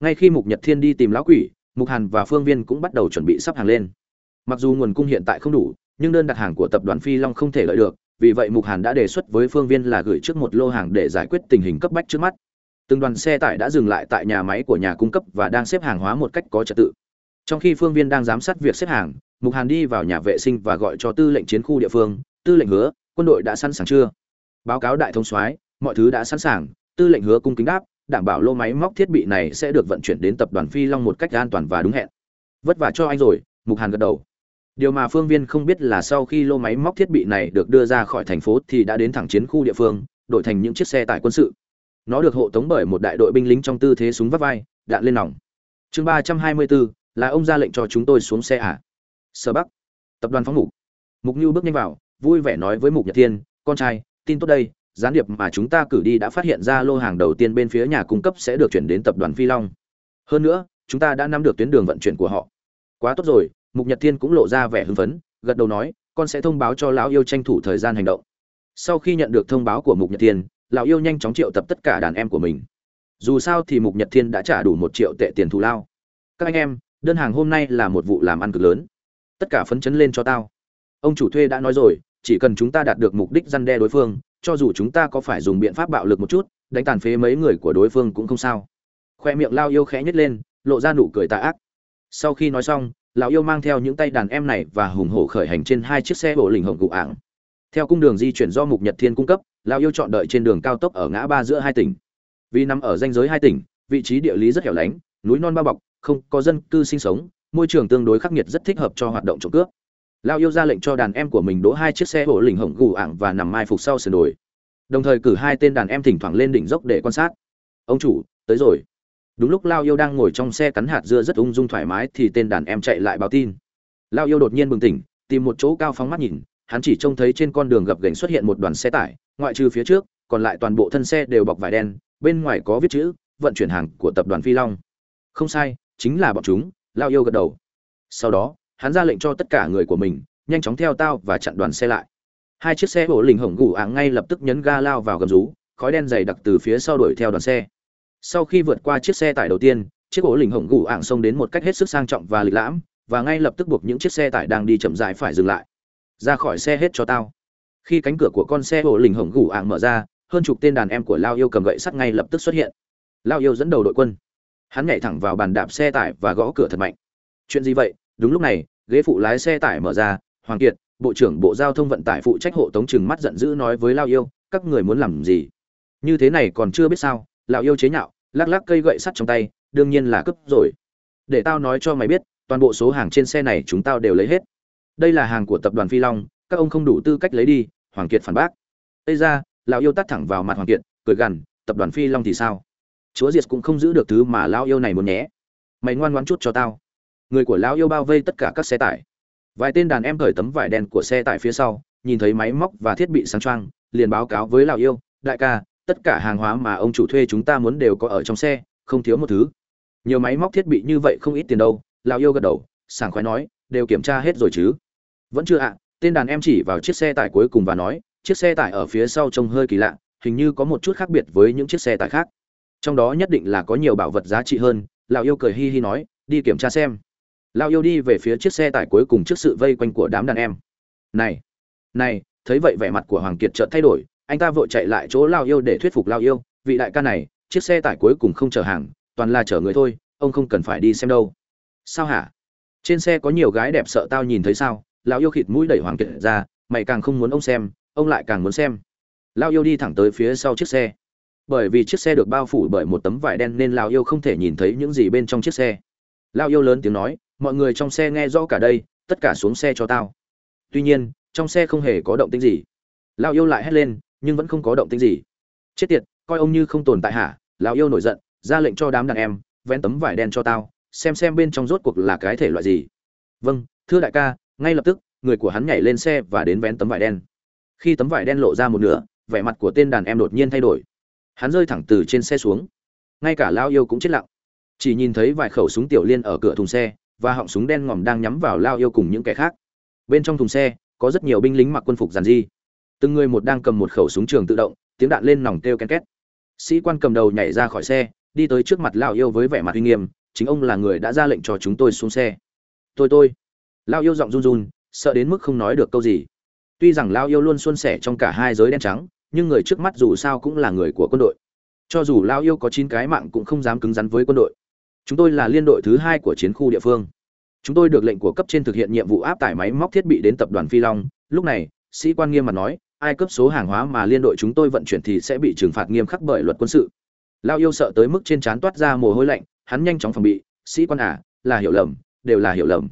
ngay khi mục nhật thiên đi tìm lão quỷ, mục hàn và phương viên cũng bắt đầu chuẩn bị sắp hàng lên. Mặc dù nguồn cung hiện tại không đủ, nhưng đơn đặt hàng của tập đoàn phi long không thể lợi được, vì vậy mục hàn đã đề xuất với phương viên là gửi trước một lô hàng để giải quyết tình hình cấp bách trước mắt. Từng đoàn xe tải đã dừng lại tại nhà máy của nhà cung cấp và đang xếp hàng hóa một cách có trật tự. Trong khi phương viên đang giám sát việc xếp hàng, mục hàn đi vào nhà vệ sinh và gọi cho tư lệnh chiến khu địa phương, tư lệnh hứa, quân đội đã sẵn sàng chưa? Báo cáo đại thống soái, mọi thứ đã sẵn sàng. Tư lệnh hứa cung kính đáp đảm bảo lô máy móc thiết bị này sẽ được vận chuyển đến tập đoàn phi long một cách an toàn và đúng hẹn. Vất vả cho anh rồi, mục hàn gật đầu. Điều mà phương viên không biết là sau khi lô máy móc thiết bị này được đưa ra khỏi thành phố thì đã đến thẳng chiến khu địa phương, đổi thành những chiếc xe tải quân sự. Nó được hộ tống bởi một đại đội binh lính trong tư thế súng vắt vai, đạn lên nòng. Chương ba trăm hai mươi bốn, là ông ra lệnh cho chúng tôi xuống xe à? Sở bắc. Tập đoàn phóng mục mục Nưu bước nhanh vào, vui vẻ nói với mục nhật thiên, con trai, tin tốt đây gián điệp mà chúng ta cử đi đã phát hiện ra lô hàng đầu tiên bên phía nhà cung cấp sẽ được chuyển đến tập đoàn phi long. Hơn nữa, chúng ta đã nắm được tuyến đường vận chuyển của họ. Quá tốt rồi, mục nhật thiên cũng lộ ra vẻ hưng phấn, gật đầu nói, con sẽ thông báo cho lão yêu tranh thủ thời gian hành động. Sau khi nhận được thông báo của mục nhật thiên, lão yêu nhanh chóng triệu tập tất cả đàn em của mình. Dù sao thì mục nhật thiên đã trả đủ một triệu tệ tiền thù lao. Các anh em, đơn hàng hôm nay là một vụ làm ăn cực lớn. Tất cả phấn chấn lên cho tao. Ông chủ thuê đã nói rồi, chỉ cần chúng ta đạt được mục đích răn đe đối phương cho dù chúng ta có phải dùng biện pháp bạo lực một chút, đánh tàn phế mấy người của đối phương cũng không sao. Khoe miệng lao yêu khẽ nhếch lên, lộ ra nụ cười tà ác. Sau khi nói xong, lão yêu mang theo những tay đàn em này và hùng hổ khởi hành trên hai chiếc xe bộ lình hồng cụ ảng. Theo cung đường di chuyển do mục nhật thiên cung cấp, lão yêu chọn đợi trên đường cao tốc ở ngã ba giữa hai tỉnh. Vì nằm ở danh giới hai tỉnh, vị trí địa lý rất hẻo lánh, núi non bao bọc, không có dân cư sinh sống, môi trường tương đối khắc nghiệt rất thích hợp cho hoạt động trộm cướp lao yêu ra lệnh cho đàn em của mình đỗ hai chiếc xe hổ lình hổng gù ảng và nằm mai phục sau sườn đồi. Đồng thời cử hai tên đàn em thỉnh thoảng lên đỉnh dốc để quan sát. Ông chủ, tới rồi. Đúng lúc lao yêu đang ngồi trong xe cắn hạt dưa rất ung dung thoải mái thì tên đàn em chạy lại báo tin. Lao yêu đột nhiên bừng tỉnh, tìm một chỗ cao phóng mắt nhìn, hắn chỉ trông thấy trên con đường gập ghềnh xuất hiện một đoàn xe tải, ngoại trừ phía trước, còn lại toàn bộ thân xe đều bọc vải đen, bên ngoài có viết chữ, vận chuyển hàng của tập đoàn phi long. Không sai, chính là bọn chúng, lao yêu gật đầu. Sau đó hắn ra lệnh cho tất cả người của mình, nhanh chóng theo tao và chặn đoàn xe lại. Hai chiếc xe bổ lình hổng gù áng ngay lập tức nhấn ga lao vào gầm rú, khói đen dày đặc từ phía sau đuổi theo đoàn xe. Sau khi vượt qua chiếc xe tải đầu tiên, chiếc ổ lình hổng gù ạng xông đến một cách hết sức sang trọng và lịch lãm, và ngay lập tức buộc những chiếc xe tải đang đi chậm rãi phải dừng lại. Ra khỏi xe hết cho tao. Khi cánh cửa của con xe ổ lình hổng gù ạng mở ra, hơn chục tên đàn em của lao yêu cầm gậy sắt ngay lập tức xuất hiện. Lao yêu dẫn đầu đội quân. Hắn nhảy thẳng vào bàn đạp xe tải và gõ cửa thật mạnh. Chuyện gì vậy? Đúng lúc này, ghế phụ lái xe tải mở ra, hoàng kiệt, bộ trưởng bộ giao thông vận tải phụ trách hộ tống trừng mắt giận dữ nói với lao yêu, các người muốn làm gì? Như thế này còn chưa biết sao. Lão yêu chế nhạo, lắc lắc cây gậy sắt trong tay, đương nhiên là cướp rồi. Để tao nói cho mày biết, toàn bộ số hàng trên xe này chúng tao đều lấy hết. Đây là hàng của tập đoàn phi long, các ông không đủ tư cách lấy đi. Hoàng kiệt phản bác. Ây ra lão yêu tắt thẳng vào mặt hoàng kiệt, cười gằn, tập đoàn phi long thì sao? Chúa diệt cũng không giữ được thứ mà lão yêu này muốn nhé. Mày ngoan ngoãn chút cho tao người của lão yêu bao vây tất cả các xe tải. Vài tên đàn em cởi tấm vải đen của xe tải phía sau, nhìn thấy máy móc và thiết bị sáng trang liền báo cáo với lão yêu, đại ca, tất cả hàng hóa mà ông chủ thuê chúng ta muốn đều có ở trong xe, không thiếu một thứ. Nhiều máy móc thiết bị như vậy không ít tiền đâu, lão yêu gật đầu, sảng khoái nói, đều kiểm tra hết rồi chứ. Vẫn chưa ạ. Tên đàn em chỉ vào chiếc xe tải cuối cùng và nói, chiếc xe tải ở phía sau trông hơi kỳ lạ, hình như có một chút khác biệt với những chiếc xe tải khác. Trong đó nhất định là có nhiều bảo vật giá trị hơn. Lão yêu cười hi hi nói, đi kiểm tra xem lão yêu đi về phía chiếc xe tải cuối cùng trước sự vây quanh của đám đàn em. Này này, thấy vậy vẻ mặt của hoàng kiệt chợt thay đổi, anh ta vội chạy lại chỗ lao yêu để thuyết phục lao yêu, vị đại ca này, chiếc xe tải cuối cùng không chở hàng, toàn là chở người thôi, ông không cần phải đi xem đâu. Sao hả? Trên xe có nhiều gái đẹp sợ tao nhìn thấy sao? Lao yêu khịt mũi đẩy hoàng kiệt ra, mày càng không muốn ông xem, ông lại càng muốn xem. Lao yêu đi thẳng tới phía sau chiếc xe. Bởi vì chiếc xe được bao phủ bởi một tấm vải đen nên lao yêu không thể nhìn thấy những gì bên trong chiếc xe. Lao yêu lớn tiếng nói mọi người trong xe nghe rõ cả đây, tất cả xuống xe cho tao. Tuy nhiên, trong xe không hề có động tĩnh gì. Lão yêu lại hét lên, nhưng vẫn không có động tĩnh gì. Chết tiệt, coi ông như không tồn tại hả? Lão yêu nổi giận, ra lệnh cho đám đàn em, vén tấm vải đen cho tao, xem xem bên trong rốt cuộc là cái thể loại gì. Vâng thưa đại ca, ngay lập tức, người của hắn nhảy lên xe và đến vén tấm vải đen. Khi tấm vải đen lộ ra một nửa, vẻ mặt của tên đàn em đột nhiên thay đổi. Hắn rơi thẳng từ trên xe xuống. Ngay cả lao yêu cũng chết lặng. Chỉ nhìn thấy vài khẩu súng tiểu liên ở cửa thùng xe và họng súng đen ngòm đang nhắm vào lao yêu cùng những kẻ khác. Bên trong thùng xe, có rất nhiều binh lính mặc quân phục giàn di từng người một đang cầm một khẩu súng trường tự động, tiếng đạn lên nòng kêu ken két. Sĩ quan cầm đầu nhảy ra khỏi xe, đi tới trước mặt lao yêu với vẻ mặt uy nghiêm, chính ông là người đã ra lệnh cho chúng tôi xuống xe. Tôi tôi. Lao yêu giọng run run, sợ đến mức không nói được câu gì. Tuy rằng lao yêu luôn xuân sẻ trong cả hai giới đen trắng, nhưng người trước mắt dù sao cũng là người của quân đội. Cho dù lao yêu có chín cái mạng cũng không dám cứng rắn với quân đội chúng tôi là liên đội thứ hai của chiến khu địa phương. Chúng tôi được lệnh của cấp trên thực hiện nhiệm vụ áp tải máy móc thiết bị đến tập đoàn phi long. Lúc này, sĩ quan nghiêm mặt nói, ai cấp số hàng hóa mà liên đội chúng tôi vận chuyển thì sẽ bị trừng phạt nghiêm khắc bởi luật quân sự. Lao yêu sợ tới mức trên trán toát ra mồ hôi lạnh, hắn nhanh chóng phòng bị, sĩ quan à là hiểu lầm, đều là hiểu lầm.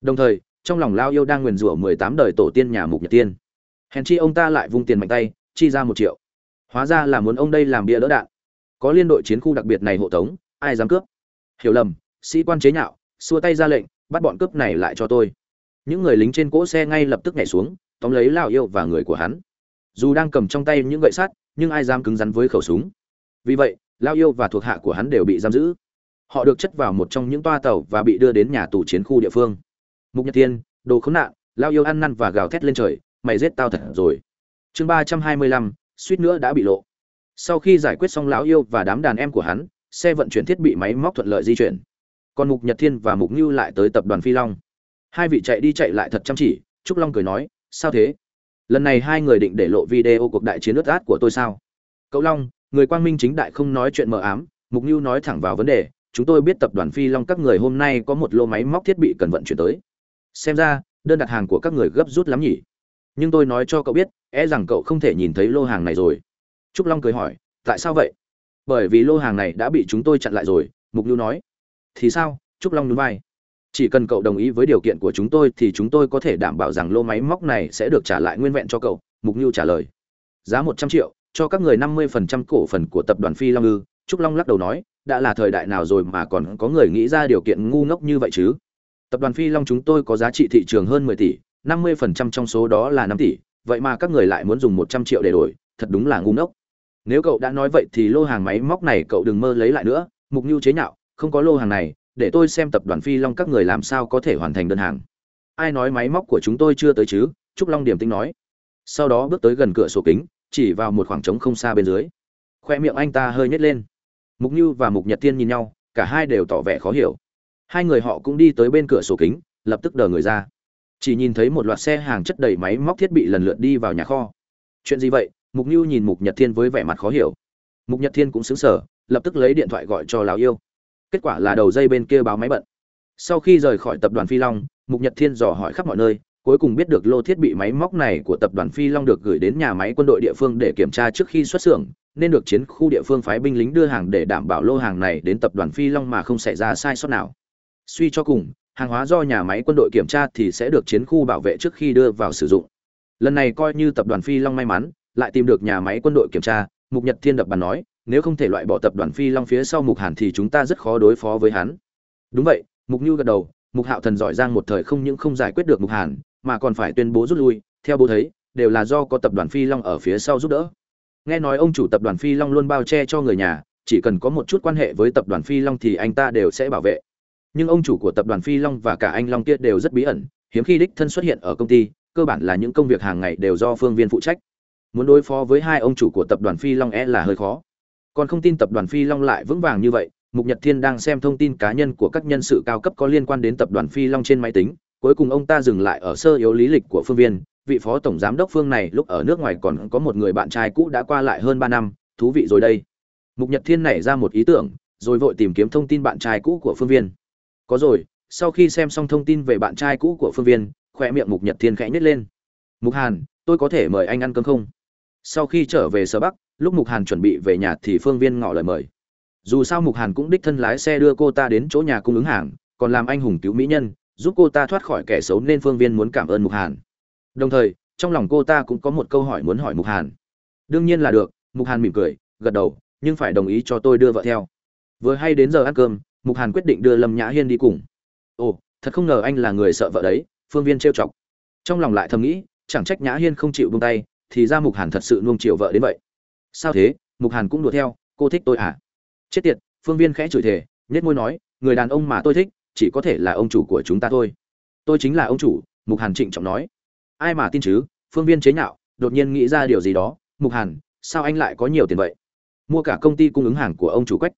Đồng thời, trong lòng lao yêu đang nguyền rủa mười tám đời tổ tiên nhà mục nhật tiên. Hèn chi ông ta lại vung tiền mạnh tay, chi ra một triệu. Hóa ra là muốn ông đây làm bia đỡ đạn. Có liên đội chiến khu đặc biệt này hộ tống, ai dám cướp? Hiểu lầm sĩ quan chế nhạo xua tay ra lệnh bắt bọn cướp này lại cho tôi. Những người lính trên cỗ xe ngay lập tức nhảy xuống tóm lấy lao yêu và người của hắn. Dù đang cầm trong tay những gậy sắt nhưng ai dám cứng rắn với khẩu súng. Vì vậy lao yêu và thuộc hạ của hắn đều bị giam giữ. Họ được chất vào một trong những toa tàu và bị đưa đến nhà tù chiến khu địa phương. Mục nhật Thiên, đồ khốn nạn lao yêu ăn năn và gào thét lên trời mày giết tao thật rồi. Chương ba trăm hai mươi lăm suýt nữa đã bị lộ. Sau khi giải quyết xong lão yêu và đám đàn em của hắn xe vận chuyển thiết bị máy móc thuận lợi di chuyển. Còn mục nhật thiên và mục như lại tới tập đoàn phi long. Hai vị chạy đi chạy lại thật chăm chỉ, trúc long cười nói, sao thế? Lần này hai người định để lộ video cuộc đại chiến ướt át của tôi sao? Cậu long, người quang minh chính đại không nói chuyện mờ ám. Mục như nói thẳng vào vấn đề, chúng tôi biết tập đoàn phi long các người hôm nay có một lô máy móc thiết bị cần vận chuyển tới. Xem ra, đơn đặt hàng của các người gấp rút lắm nhỉ. Nhưng tôi nói cho cậu biết e rằng cậu không thể nhìn thấy lô hàng này rồi. Trúc long cười hỏi, tại sao vậy? Bởi vì lô hàng này đã bị chúng tôi chặn lại rồi, mục nhu nói. Thì sao? Trúc long nhún vai. Chỉ cần cậu đồng ý với điều kiện của chúng tôi thì chúng tôi có thể đảm bảo rằng lô máy móc này sẽ được trả lại nguyên vẹn cho cậu, mục nhu trả lời. Giá một trăm triệu, cho các người năm mươi phần trăm cổ phần của tập đoàn phi long ư, trúc long lắc đầu nói, đã là thời đại nào rồi mà còn có người nghĩ ra điều kiện ngu ngốc như vậy chứ? Tập đoàn phi long chúng tôi có giá trị thị trường hơn mười tỷ, năm mươi phần trăm trong số đó là năm tỷ, vậy mà các người lại muốn dùng một trăm triệu để đổi, thật đúng là ngu ngốc nếu cậu đã nói vậy thì lô hàng máy móc này cậu đừng mơ lấy lại nữa, mục nhu chế nhạo, không có lô hàng này, để tôi xem tập đoàn phi long các người làm sao có thể hoàn thành đơn hàng. Ai nói máy móc của chúng tôi chưa tới chứ? Trúc long điểm tính nói. Sau đó bước tới gần cửa sổ kính, chỉ vào một khoảng trống không xa bên dưới. Khoe miệng anh ta hơi nhét lên. Mục như và mục nhật Thiên nhìn nhau, cả hai đều tỏ vẻ khó hiểu. Hai người họ cũng đi tới bên cửa sổ kính, lập tức đờ người ra. Chỉ nhìn thấy một loạt xe hàng chất đầy máy móc thiết bị lần lượt đi vào nhà kho. Chuyện gì vậy? Mục như nhìn mục nhật thiên với vẻ mặt khó hiểu. Mục nhật thiên cũng xứng sở lập tức lấy điện thoại gọi cho lào yêu. Kết quả là đầu dây bên kia báo máy bận. Sau khi rời khỏi tập đoàn phi long, mục nhật thiên dò hỏi khắp mọi nơi, cuối cùng biết được lô thiết bị máy móc này của tập đoàn phi long được gửi đến nhà máy quân đội địa phương để kiểm tra trước khi xuất xưởng, nên được chiến khu địa phương phái binh lính đưa hàng để đảm bảo lô hàng này đến tập đoàn phi long mà không xảy ra sai sót nào. Suy cho cùng, hàng hóa do nhà máy quân đội kiểm tra thì sẽ được chiến khu bảo vệ trước khi đưa vào sử dụng. Lần này coi như tập đoàn phi long may mắn lại tìm được nhà máy quân đội kiểm tra, mục nhật thiên đập bàn nói, nếu không thể loại bỏ tập đoàn phi long phía sau mục hàn thì chúng ta rất khó đối phó với hắn. Đúng vậy, mục như gật đầu, mục hạo thần giỏi giang một thời không những không giải quyết được mục hàn, mà còn phải tuyên bố rút lui, theo bố thấy, đều là do có tập đoàn phi long ở phía sau giúp đỡ. Nghe nói ông chủ tập đoàn phi long luôn bao che cho người nhà, chỉ cần có một chút quan hệ với tập đoàn phi long thì anh ta đều sẽ bảo vệ. Nhưng ông chủ của tập đoàn phi long và cả anh long kia đều rất bí ẩn, hiếm khi đích thân xuất hiện ở công ty, cơ bản là những công việc hàng ngày đều do phương viên phụ trách muốn đối phó với hai ông chủ của tập đoàn phi long e là hơi khó. Còn không tin tập đoàn phi long lại vững vàng như vậy, mục nhật thiên đang xem thông tin cá nhân của các nhân sự cao cấp có liên quan đến tập đoàn phi long trên máy tính, cuối cùng ông ta dừng lại ở sơ yếu lý lịch của phương viên, vị phó tổng giám đốc phương này lúc ở nước ngoài còn có một người bạn trai cũ đã qua lại hơn ba năm, thú vị rồi đây. Mục nhật thiên nảy ra một ý tưởng, rồi vội tìm kiếm thông tin bạn trai cũ của phương viên. Có rồi, sau khi xem xong thông tin về bạn trai cũ của phương viên, khoe miệng mục nhật thiên khẽ nhếch lên. Mục hàn, tôi có thể mời anh ăn cơm không? Sau khi trở về sở bắc, lúc mục hàn chuẩn bị về nhà thì phương viên ngỏ lời mời. Dù sao mục hàn cũng đích thân lái xe đưa cô ta đến chỗ nhà cung ứng hàng, còn làm anh hùng cứu mỹ nhân, giúp cô ta thoát khỏi kẻ xấu nên phương viên muốn cảm ơn mục hàn. Đồng thời, trong lòng cô ta cũng có một câu hỏi muốn hỏi mục hàn. Đương nhiên là được, mục hàn mỉm cười, gật đầu, nhưng phải đồng ý cho tôi đưa vợ theo. Vừa hay đến giờ ăn cơm, mục hàn quyết định đưa lâm nhã hiên đi cùng. Ồ, thật không ngờ anh là người sợ vợ đấy, phương viên trêu chọc. Trong lòng lại thầm nghĩ, chẳng trách nhã hiên không chịu buông tay thì ra mục hàn thật sự nuông chiều vợ đến vậy. Sao thế? Mục hàn cũng đùa theo, cô thích tôi à? Chết tiệt, phương viên khẽ chửi thề nhét môi nói, người đàn ông mà tôi thích, chỉ có thể là ông chủ của chúng ta thôi. Tôi chính là ông chủ, mục hàn trịnh trọng nói. Ai mà tin chứ? Phương viên chế nhạo, đột nhiên nghĩ ra điều gì đó. Mục hàn, sao anh lại có nhiều tiền vậy? Mua cả công ty cung ứng hàng của ông chủ quách.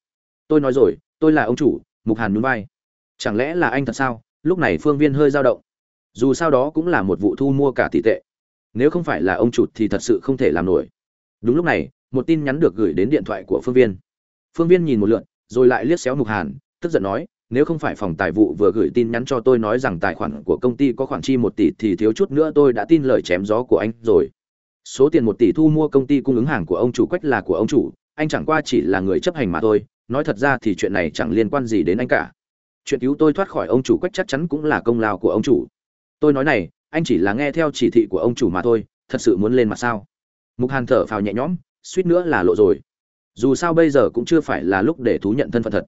Tôi nói rồi, tôi là ông chủ, mục hàn nhún vai. Chẳng lẽ là anh thật sao? Lúc này phương viên hơi dao động. Dù sao đó cũng là một vụ thu mua cả tỷ tệ nếu không phải là ông chủ thì thật sự không thể làm nổi. Đúng lúc này, một tin nhắn được gửi đến điện thoại của phương viên. Phương viên nhìn một lượn rồi lại liếc xéo mục hàn, tức giận nói, nếu không phải phòng tài vụ vừa gửi tin nhắn cho tôi nói rằng tài khoản của công ty có khoản chi một tỷ thì thiếu chút nữa tôi đã tin lời chém gió của anh rồi. Số tiền một tỷ thu mua công ty cung ứng hàng của ông chủ quách là của ông chủ, anh chẳng qua chỉ là người chấp hành mà thôi, nói thật ra thì chuyện này chẳng liên quan gì đến anh cả. Chuyện cứu tôi thoát khỏi ông chủ quách chắc chắn cũng là công lao của ông chủ. Tôi nói này anh chỉ là nghe theo chỉ thị của ông chủ mà thôi, thật sự muốn lên mặt sao? Mục hàn thở phào nhẹ nhõm, suýt nữa là lộ rồi. Dù sao bây giờ cũng chưa phải là lúc để thú nhận thân phận thật.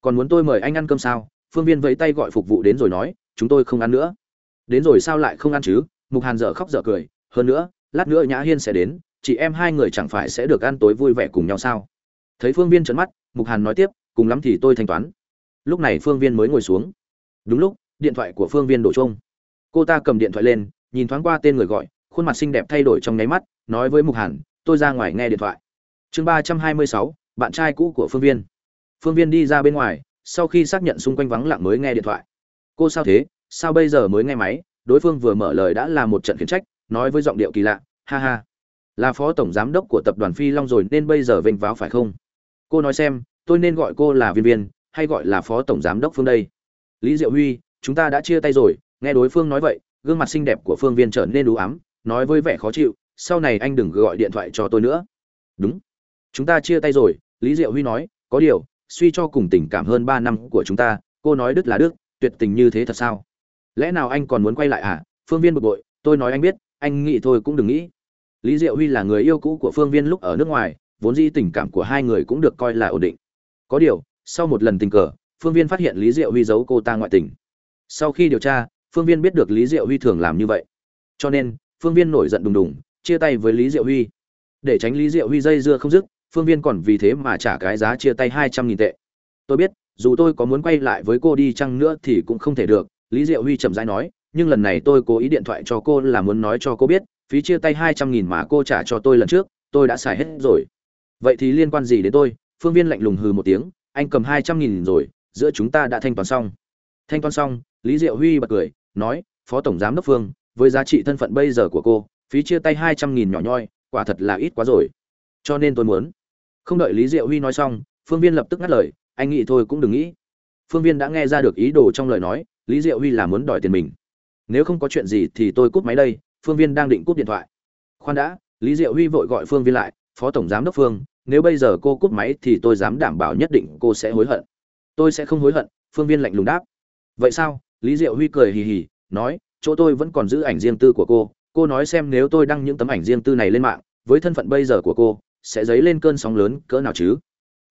Còn muốn tôi mời anh ăn cơm sao? Phương viên vẫy tay gọi phục vụ đến rồi nói, chúng tôi không ăn nữa. Đến rồi sao lại không ăn chứ? Mục hàn dở khóc dở cười, hơn nữa, lát nữa nhã hiên sẽ đến, chị em hai người chẳng phải sẽ được ăn tối vui vẻ cùng nhau sao? Thấy phương viên trấn mắt, mục hàn nói tiếp, cùng lắm thì tôi thanh toán. Lúc này phương viên mới ngồi xuống. Đúng lúc, điện thoại của phương viên đổ trông cô ta cầm điện thoại lên, nhìn thoáng qua tên người gọi, khuôn mặt xinh đẹp thay đổi trong nháy mắt, nói với mục hàn, tôi ra ngoài nghe điện thoại. Chương ba trăm hai mươi sáu, bạn trai cũ của phương viên. Phương viên đi ra bên ngoài, sau khi xác nhận xung quanh vắng lặng mới nghe điện thoại. Cô sao thế? Sao bây giờ mới nghe máy? Đối phương vừa mở lời đã là một trận khiển trách, nói với giọng điệu kỳ lạ, ha ha, là phó tổng giám đốc của tập đoàn phi long rồi, nên bây giờ vênh váo phải không? Cô nói xem, tôi nên gọi cô là viên viên, hay gọi là phó tổng giám đốc phương đây? Lý diệu huy, chúng ta đã chia tay rồi nghe đối phương nói vậy, gương mặt xinh đẹp của phương viên trở nên đủ ám, nói với vẻ khó chịu, sau này anh đừng gọi điện thoại cho tôi nữa. Đúng. Chúng ta chia tay rồi. Lý diệu huy nói, có điều, suy cho cùng tình cảm hơn ba năm của chúng ta, cô nói đức là đức tuyệt tình như thế thật sao? Lẽ nào anh còn muốn quay lại à phương viên bực bội, tôi nói anh biết, anh nghĩ thôi cũng đừng nghĩ. Lý diệu huy là người yêu cũ của phương viên lúc ở nước ngoài, vốn dĩ tình cảm của hai người cũng được coi là ổn định. Có điều, sau một lần tình cờ, phương viên phát hiện lý diệu huy giấu cô ta ngoại tình. Sau khi điều tra phương viên biết được lý diệu huy thường làm như vậy. Cho nên, phương viên nổi giận đùng đùng, chia tay với lý diệu huy. Để tránh lý diệu huy dây dưa không dứt, phương viên còn vì thế mà trả cái giá chia tay hai trăm nghìn tệ. Tôi biết, dù tôi có muốn quay lại với cô đi chăng nữa thì cũng không thể được, lý diệu huy chậm rãi nói. Nhưng lần này tôi cố ý điện thoại cho cô là muốn nói cho cô biết, phí chia tay hai trăm nghìn mà cô trả cho tôi lần trước, tôi đã xài hết rồi. Vậy thì liên quan gì đến tôi? Phương viên lạnh lùng hừ một tiếng, anh cầm hai trăm nghìn rồi, giữa chúng ta đã thanh toán xong. Thanh toán xong, lý diệu huy bật cười nói, phó tổng giám đốc phương, với giá trị thân phận bây giờ của cô, phí chia tay hai trăm nghìn nhỏ nhoi, quả thật là ít quá rồi. Cho nên tôi muốn. Không đợi lý diệu huy nói xong, phương viên lập tức ngắt lời, anh nghĩ thôi cũng đừng nghĩ. Phương viên đã nghe ra được ý đồ trong lời nói, lý diệu huy là muốn đòi tiền mình. Nếu không có chuyện gì thì tôi cúp máy đây, phương viên đang định cúp điện thoại. Khoan đã. Lý diệu huy vội gọi phương viên lại, phó tổng giám đốc phương, nếu bây giờ cô cúp máy thì tôi dám đảm bảo nhất định cô sẽ hối hận. Tôi sẽ không hối hận, phương viên lạnh lùng đáp. Vậy sao? Lý diệu huy cười hì hì, nói, chỗ tôi vẫn còn giữ ảnh riêng tư của cô. Cô nói xem nếu tôi đăng những tấm ảnh riêng tư này lên mạng, với thân phận bây giờ của cô, sẽ dấy lên cơn sóng lớn, cỡ nào chứ?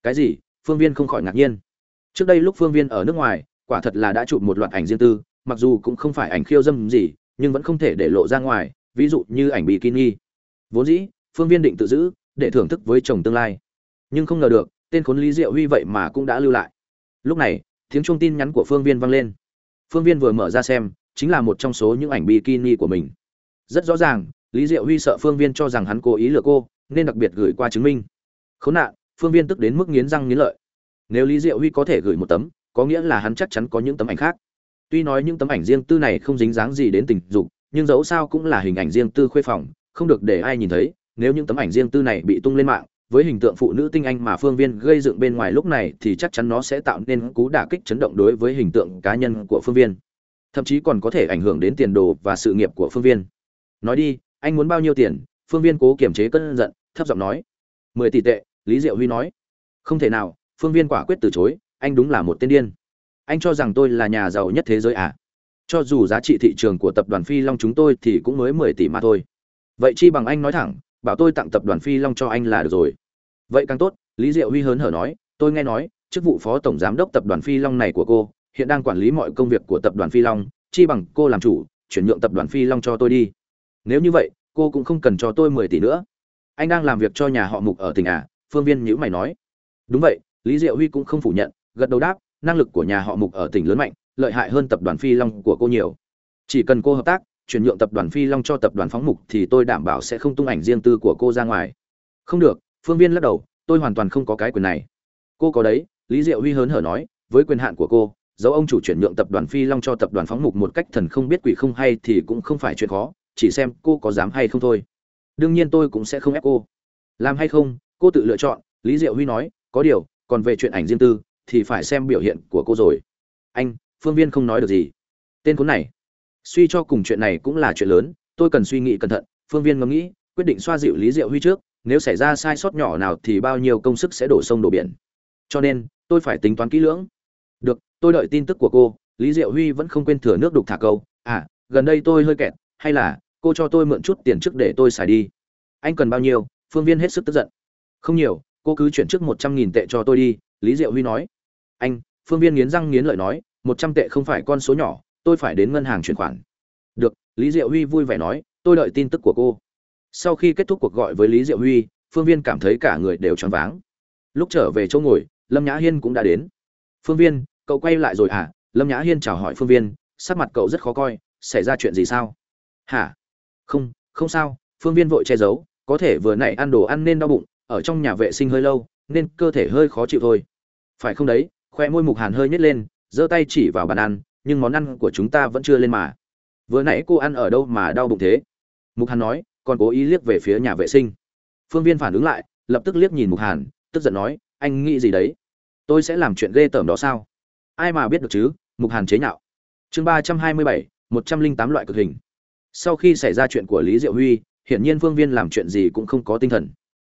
Cái gì? Phương viên không khỏi ngạc nhiên. Trước đây lúc phương viên ở nước ngoài, quả thật là đã chụp một loạt ảnh riêng tư, mặc dù cũng không phải ảnh khiêu dâm gì, nhưng vẫn không thể để lộ ra ngoài, ví dụ như ảnh bikini. Vốn dĩ, phương viên định tự giữ, để thưởng thức với chồng tương lai. Nhưng không ngờ được, tên khốn lý diệu huy vậy mà cũng đã lưu lại. Lúc này, tiếng chuông tin nhắn của phương viên vang lên phương viên vừa mở ra xem, chính là một trong số những ảnh bikini của mình. Rất rõ ràng, lý diệu huy sợ phương viên cho rằng hắn cố ý lừa cô, nên đặc biệt gửi qua chứng minh. Khốn nạn, phương viên tức đến mức nghiến răng nghiến lợi. Nếu lý diệu huy có thể gửi một tấm, có nghĩa là hắn chắc chắn có những tấm ảnh khác. Tuy nói những tấm ảnh riêng tư này không dính dáng gì đến tình dục, nhưng dẫu sao cũng là hình ảnh riêng tư khuê phòng, không được để ai nhìn thấy, nếu những tấm ảnh riêng tư này bị tung lên mạng với hình tượng phụ nữ tinh anh mà phương viên gây dựng bên ngoài lúc này thì chắc chắn nó sẽ tạo nên cú đả kích chấn động đối với hình tượng cá nhân của phương viên. Thậm chí còn có thể ảnh hưởng đến tiền đồ và sự nghiệp của phương viên. Nói đi, anh muốn bao nhiêu tiền? Phương viên cố kiềm chế cơn giận, thấp giọng nói. Mười tỷ tệ, lý diệu huy nói. Không thể nào, phương viên quả quyết từ chối, anh đúng là một tên điên. Anh cho rằng tôi là nhà giàu nhất thế giới à? Cho dù giá trị thị trường của tập đoàn phi long chúng tôi thì cũng mới mười tỷ mà thôi. Vậy chi bằng anh nói thẳng bảo tôi tặng tập đoàn phi long cho anh là được rồi. Vậy càng tốt, lý diệu huy hớn hở nói, tôi nghe nói, chức vụ phó tổng giám đốc tập đoàn phi long này của cô, hiện đang quản lý mọi công việc của tập đoàn phi long, chi bằng cô làm chủ, chuyển nhượng tập đoàn phi long cho tôi đi. Nếu như vậy, cô cũng không cần cho tôi mười tỷ nữa. Anh đang làm việc cho nhà họ mục ở tỉnh à? Phương viên nhữ mày nói. Đúng vậy, lý diệu huy cũng không phủ nhận, gật đầu đáp, năng lực của nhà họ mục ở tỉnh lớn mạnh, lợi hại hơn tập đoàn phi long của cô nhiều. Chỉ cần cô hợp tác chuyển nhượng tập đoàn phi long cho tập đoàn phóng mục thì tôi đảm bảo sẽ không tung ảnh riêng tư của cô ra ngoài. Không được, phương viên lắc đầu, tôi hoàn toàn không có cái quyền này. Cô có đấy, lý diệu huy hớn hở nói, với quyền hạn của cô dấu ông chủ chuyển nhượng tập đoàn phi long cho tập đoàn phóng mục một cách thần không biết quỷ không hay thì cũng không phải chuyện khó, chỉ xem cô có dám hay không thôi. Đương nhiên tôi cũng sẽ không ép cô. Làm hay không, cô tự lựa chọn, lý diệu huy nói, có điều, còn về chuyện ảnh riêng tư, thì phải xem biểu hiện của cô rồi. Anh, phương viên không nói được gì. Tên cuốn này suy cho cùng chuyện này cũng là chuyện lớn, tôi cần suy nghĩ cẩn thận, phương viên ngẫm nghĩ, quyết định xoa dịu lý diệu huy trước, nếu xảy ra sai sót nhỏ nào thì bao nhiêu công sức sẽ đổ sông đổ biển. Cho nên, tôi phải tính toán kỹ lưỡng. Được, tôi đợi tin tức của cô, lý diệu huy vẫn không quên thừa nước đục thả câu à gần đây tôi hơi kẹt, hay là cô cho tôi mượn chút tiền trước để tôi xài đi? Anh cần bao nhiêu? Phương viên hết sức tức giận. Không nhiều, cô cứ chuyển trước một trăm nghìn tệ cho tôi đi, lý diệu huy nói. Anh, phương viên nghiến răng nghiến lợi nói, một trăm tệ không phải con số nhỏ tôi phải đến ngân hàng chuyển khoản. Được, lý diệu huy vui vẻ nói, tôi đợi tin tức của cô. Sau khi kết thúc cuộc gọi với lý diệu huy, phương viên cảm thấy cả người đều choáng váng. Lúc trở về chỗ ngồi, lâm nhã hiên cũng đã đến. Phương viên, cậu quay lại rồi à lâm nhã hiên chào hỏi phương viên, sắc mặt cậu rất khó coi, xảy ra chuyện gì sao? Hả? Không không sao, phương viên vội che giấu, có thể vừa nãy ăn đồ ăn nên đau bụng, ở trong nhà vệ sinh hơi lâu, nên cơ thể hơi khó chịu thôi. Phải không đấy? Khoe môi mục hàn hơi nhét lên, giơ tay chỉ vào bàn ăn nhưng món ăn của chúng ta vẫn chưa lên mà. Vừa nãy cô ăn ở đâu mà đau bụng thế? Mục hàn nói, còn cố ý liếc về phía nhà vệ sinh. Phương viên phản ứng lại, lập tức liếc nhìn mục hàn, tức giận nói, anh nghĩ gì đấy? Tôi sẽ làm chuyện ghê tởm đó sao? Ai mà biết được chứ? Mục hàn chế nhạo. Chương ba trăm hai mươi bảy, một trăm linh tám loại cực hình. Sau khi xảy ra chuyện của lý diệu huy, hiển nhiên phương viên làm chuyện gì cũng không có tinh thần.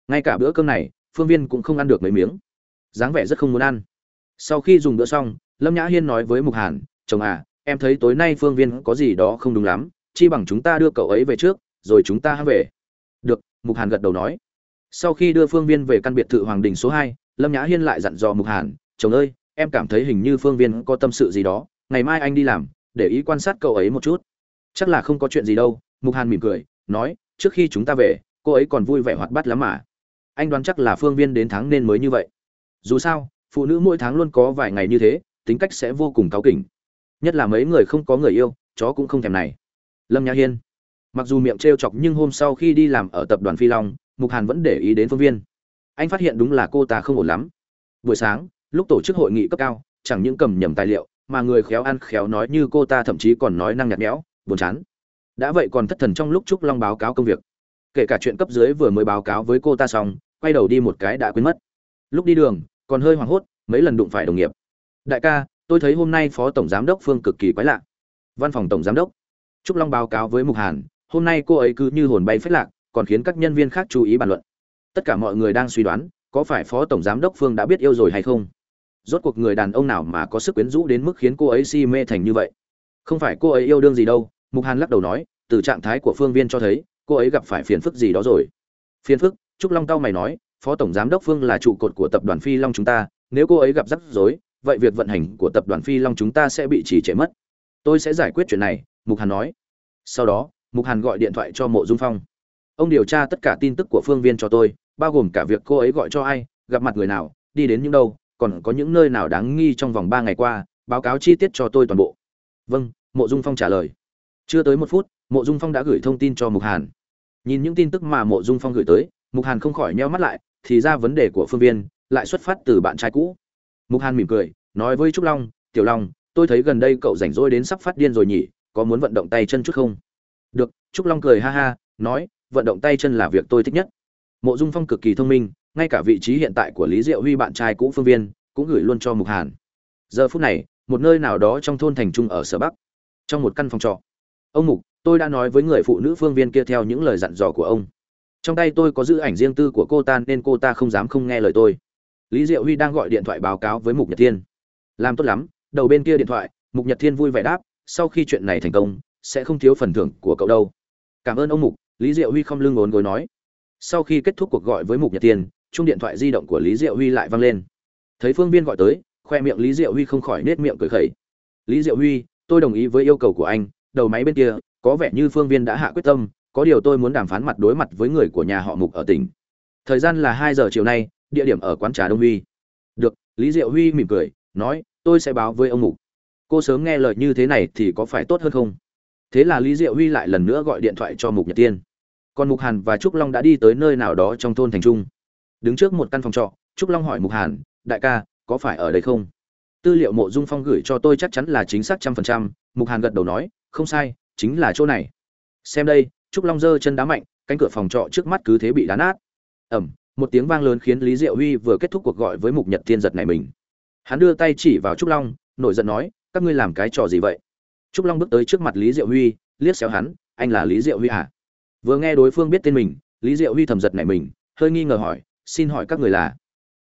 Ngay cả bữa cơm này, phương viên cũng không ăn được mấy miếng. Dáng vẻ rất không muốn ăn. Sau khi dùng bữa xong, lâm nhã hiên nói với mục hàn chồng à em thấy tối nay phương viên có gì đó không đúng lắm, chi bằng chúng ta đưa cậu ấy về trước, rồi chúng ta hãng về. Được, mục hàn gật đầu nói. Sau khi đưa phương viên về căn biệt thự hoàng đình số hai, lâm nhã hiên lại dặn dò mục hàn, chồng ơi, em cảm thấy hình như phương viên có tâm sự gì đó, ngày mai anh đi làm, để ý quan sát cậu ấy một chút. Chắc là không có chuyện gì đâu, mục hàn mỉm cười, nói, trước khi chúng ta về, cô ấy còn vui vẻ hoạt bát lắm mà. Anh đoán chắc là phương viên đến tháng nên mới như vậy. Dù sao, phụ nữ mỗi tháng luôn có vài ngày như thế, tính cách sẽ vô cùng cáu kỉnh nhất là mấy người không có người yêu, chó cũng không thèm này. Lâm nhã hiên. Mặc dù miệng t chọc nhưng hôm sau khi đi làm ở tập đoàn phi long, mục hàn vẫn để ý đến phương viên. Anh phát hiện đúng là cô ta không ổn lắm. Buổi sáng, lúc tổ chức hội nghị cấp cao, chẳng những cầm nhầm tài liệu, mà người khéo ăn khéo nói như cô ta thậm chí còn nói năng nhạt nhẽo, buồn chán. Đã vậy còn thất thần trong lúc trúc long báo cáo công việc. Kể cả chuyện cấp dưới vừa mới báo cáo với cô ta xong, quay đầu đi một cái đã quên mất. Lúc đi đường, còn hơi hoảng hốt, mấy lần đụng phải đồng nghiệp. Đại ca tôi thấy hôm nay phó tổng giám đốc phương cực kỳ quái lạ. Văn phòng tổng giám đốc. Trúc long báo cáo với mục hàn, hôm nay cô ấy cứ như hồn bay phết lạc, còn khiến các nhân viên khác chú ý bàn luận. Tất cả mọi người đang suy đoán, có phải phó tổng giám đốc phương đã biết yêu rồi hay không? Rốt cuộc người đàn ông nào mà có sức quyến rũ đến mức khiến cô ấy si mê thành như vậy? Không phải cô ấy yêu đương gì đâu, mục hàn lắc đầu nói, từ trạng thái của phương viên cho thấy, cô ấy gặp phải phiền phức gì đó rồi. Phiền phức? Trúc long cao mày nói, phó tổng giám đốc phương là trụ cột của tập đoàn phi long chúng ta, nếu cô ấy gặp rắc rối vậy việc vận hành của tập đoàn phi long chúng ta sẽ bị trì trệ mất. Tôi sẽ giải quyết chuyện này, mục hàn nói. Sau đó, mục hàn gọi điện thoại cho mộ dung phong. Ông điều tra tất cả tin tức của phương viên cho tôi, bao gồm cả việc cô ấy gọi cho ai, gặp mặt người nào, đi đến những đâu, còn có những nơi nào đáng nghi trong vòng ba ngày qua, báo cáo chi tiết cho tôi toàn bộ. Vâng mộ dung phong trả lời. Chưa tới một phút, mộ dung phong đã gửi thông tin cho mục hàn. Nhìn những tin tức mà mộ dung phong gửi tới, mục hàn không khỏi nheo mắt lại, thì ra vấn đề của phương viên lại xuất phát từ bạn trai cũ mục hàn mỉm cười, nói với trúc long, tiểu long, tôi thấy gần đây cậu rảnh rỗi đến sắp phát điên rồi nhỉ, có muốn vận động tay chân chút không? Được, trúc long cười ha ha, nói, vận động tay chân là việc tôi thích nhất. Mộ dung phong cực kỳ thông minh, ngay cả vị trí hiện tại của lý diệu huy bạn trai cũ phương viên, cũng gửi luôn cho mục hàn. Giờ phút này, một nơi nào đó trong thôn thành trung ở sở bắc, trong một căn phòng trọ. Ông mục, tôi đã nói với người phụ nữ phương viên kia theo những lời dặn dò của ông. Trong tay tôi có giữ ảnh riêng tư của cô ta nên cô ta không dám không nghe lời tôi lý diệu huy đang gọi điện thoại báo cáo với mục nhật thiên. Làm tốt lắm đầu bên kia điện thoại mục nhật thiên vui vẻ đáp sau khi chuyện này thành công sẽ không thiếu phần thưởng của cậu đâu. Cảm ơn ông mục lý diệu huy không lưng ốn gối nói. Sau khi kết thúc cuộc gọi với mục nhật Thiên, chung điện thoại di động của lý diệu huy lại vang lên. Thấy phương viên gọi tới khoe miệng lý diệu huy không khỏi nết miệng cười khẩy. Lý diệu huy tôi đồng ý với yêu cầu của anh đầu máy bên kia có vẻ như phương viên đã hạ quyết tâm có điều tôi muốn đàm phán mặt đối mặt với người của nhà họ mục ở tỉnh. Thời gian là hai giờ chiều nay địa điểm ở quán trà đông huy. Được, lý diệu huy mỉm cười, nói, tôi sẽ báo với ông mục cô sớm nghe lời như thế này thì có phải tốt hơn không? Thế là lý diệu huy lại lần nữa gọi điện thoại cho mục nhật tiên. Còn mục hàn và trúc long đã đi tới nơi nào đó trong thôn thành trung. Đứng trước một căn phòng trọ, trúc long hỏi mục hàn, đại ca, có phải ở đây không? Tư liệu mộ dung phong gửi cho tôi chắc chắn là chính xác trăm phần trăm. Mục hàn gật đầu nói, không sai, chính là chỗ này. Xem đây, trúc long giơ chân đá mạnh, cánh cửa phòng trọ trước mắt cứ thế bị đá nát. Ẩm một tiếng vang lớn khiến lý diệu huy vừa kết thúc cuộc gọi với mục nhật thiên giật này mình. Hắn đưa tay chỉ vào trúc long, nổi giận nói, các ngươi làm cái trò gì vậy? Trúc long bước tới trước mặt lý diệu huy, liếc xéo hắn, anh là lý diệu huy à? Vừa nghe đối phương biết tên mình, lý diệu huy thầm giật này mình, hơi nghi ngờ hỏi, xin hỏi các người là?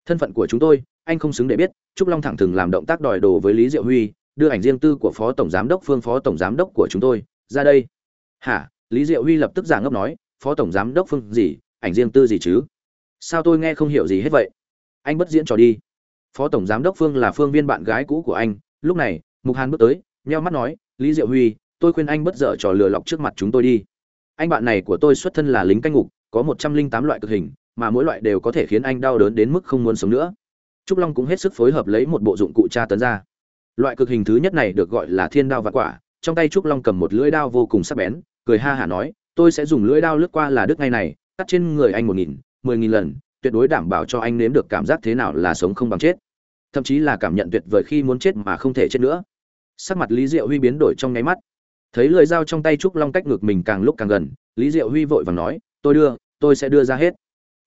Thân phận của chúng tôi, anh không xứng để biết. Trúc long thẳng thừng làm động tác đòi đồ với lý diệu huy, đưa ảnh riêng tư của phó tổng giám đốc phương phó tổng giám đốc của chúng tôi ra đây. Hả? Lý diệu huy lập tức giả ngốc nói, phó tổng giám đốc phương gì? Ảnh riêng tư gì chứ? Sao tôi nghe không hiểu gì hết vậy? Anh bất diễn trò đi. Phó tổng giám đốc phương là phương viên bạn gái cũ của anh. Lúc này, mục hàn bước tới, nheo mắt nói, lý diệu huy, tôi khuyên anh bất dở trò lừa lọc trước mặt chúng tôi đi. Anh bạn này của tôi xuất thân là lính canh ngục, có một trăm linh tám loại cực hình, mà mỗi loại đều có thể khiến anh đau đớn đến mức không muốn sống nữa. Trúc long cũng hết sức phối hợp lấy một bộ dụng cụ tra tấn ra. Loại cực hình thứ nhất này được gọi là thiên đao và quả. Trong tay trúc long cầm một lưỡi đao vô cùng sắc bén, cười ha hả nói, tôi sẽ dùng lưỡi đao lướt qua là đứt ngay này, cắt trên người anh một nghìn mười nghìn lần, tuyệt đối đảm bảo cho anh nếm được cảm giác thế nào là sống không bằng chết. Thậm chí là cảm nhận tuyệt vời khi muốn chết mà không thể chết nữa. Sắc mặt lý diệu huy biến đổi trong nháy mắt. Thấy lưỡi dao trong tay trúc long cách ngược mình càng lúc càng gần, lý diệu huy vội vàng nói, tôi đưa, tôi sẽ đưa ra hết.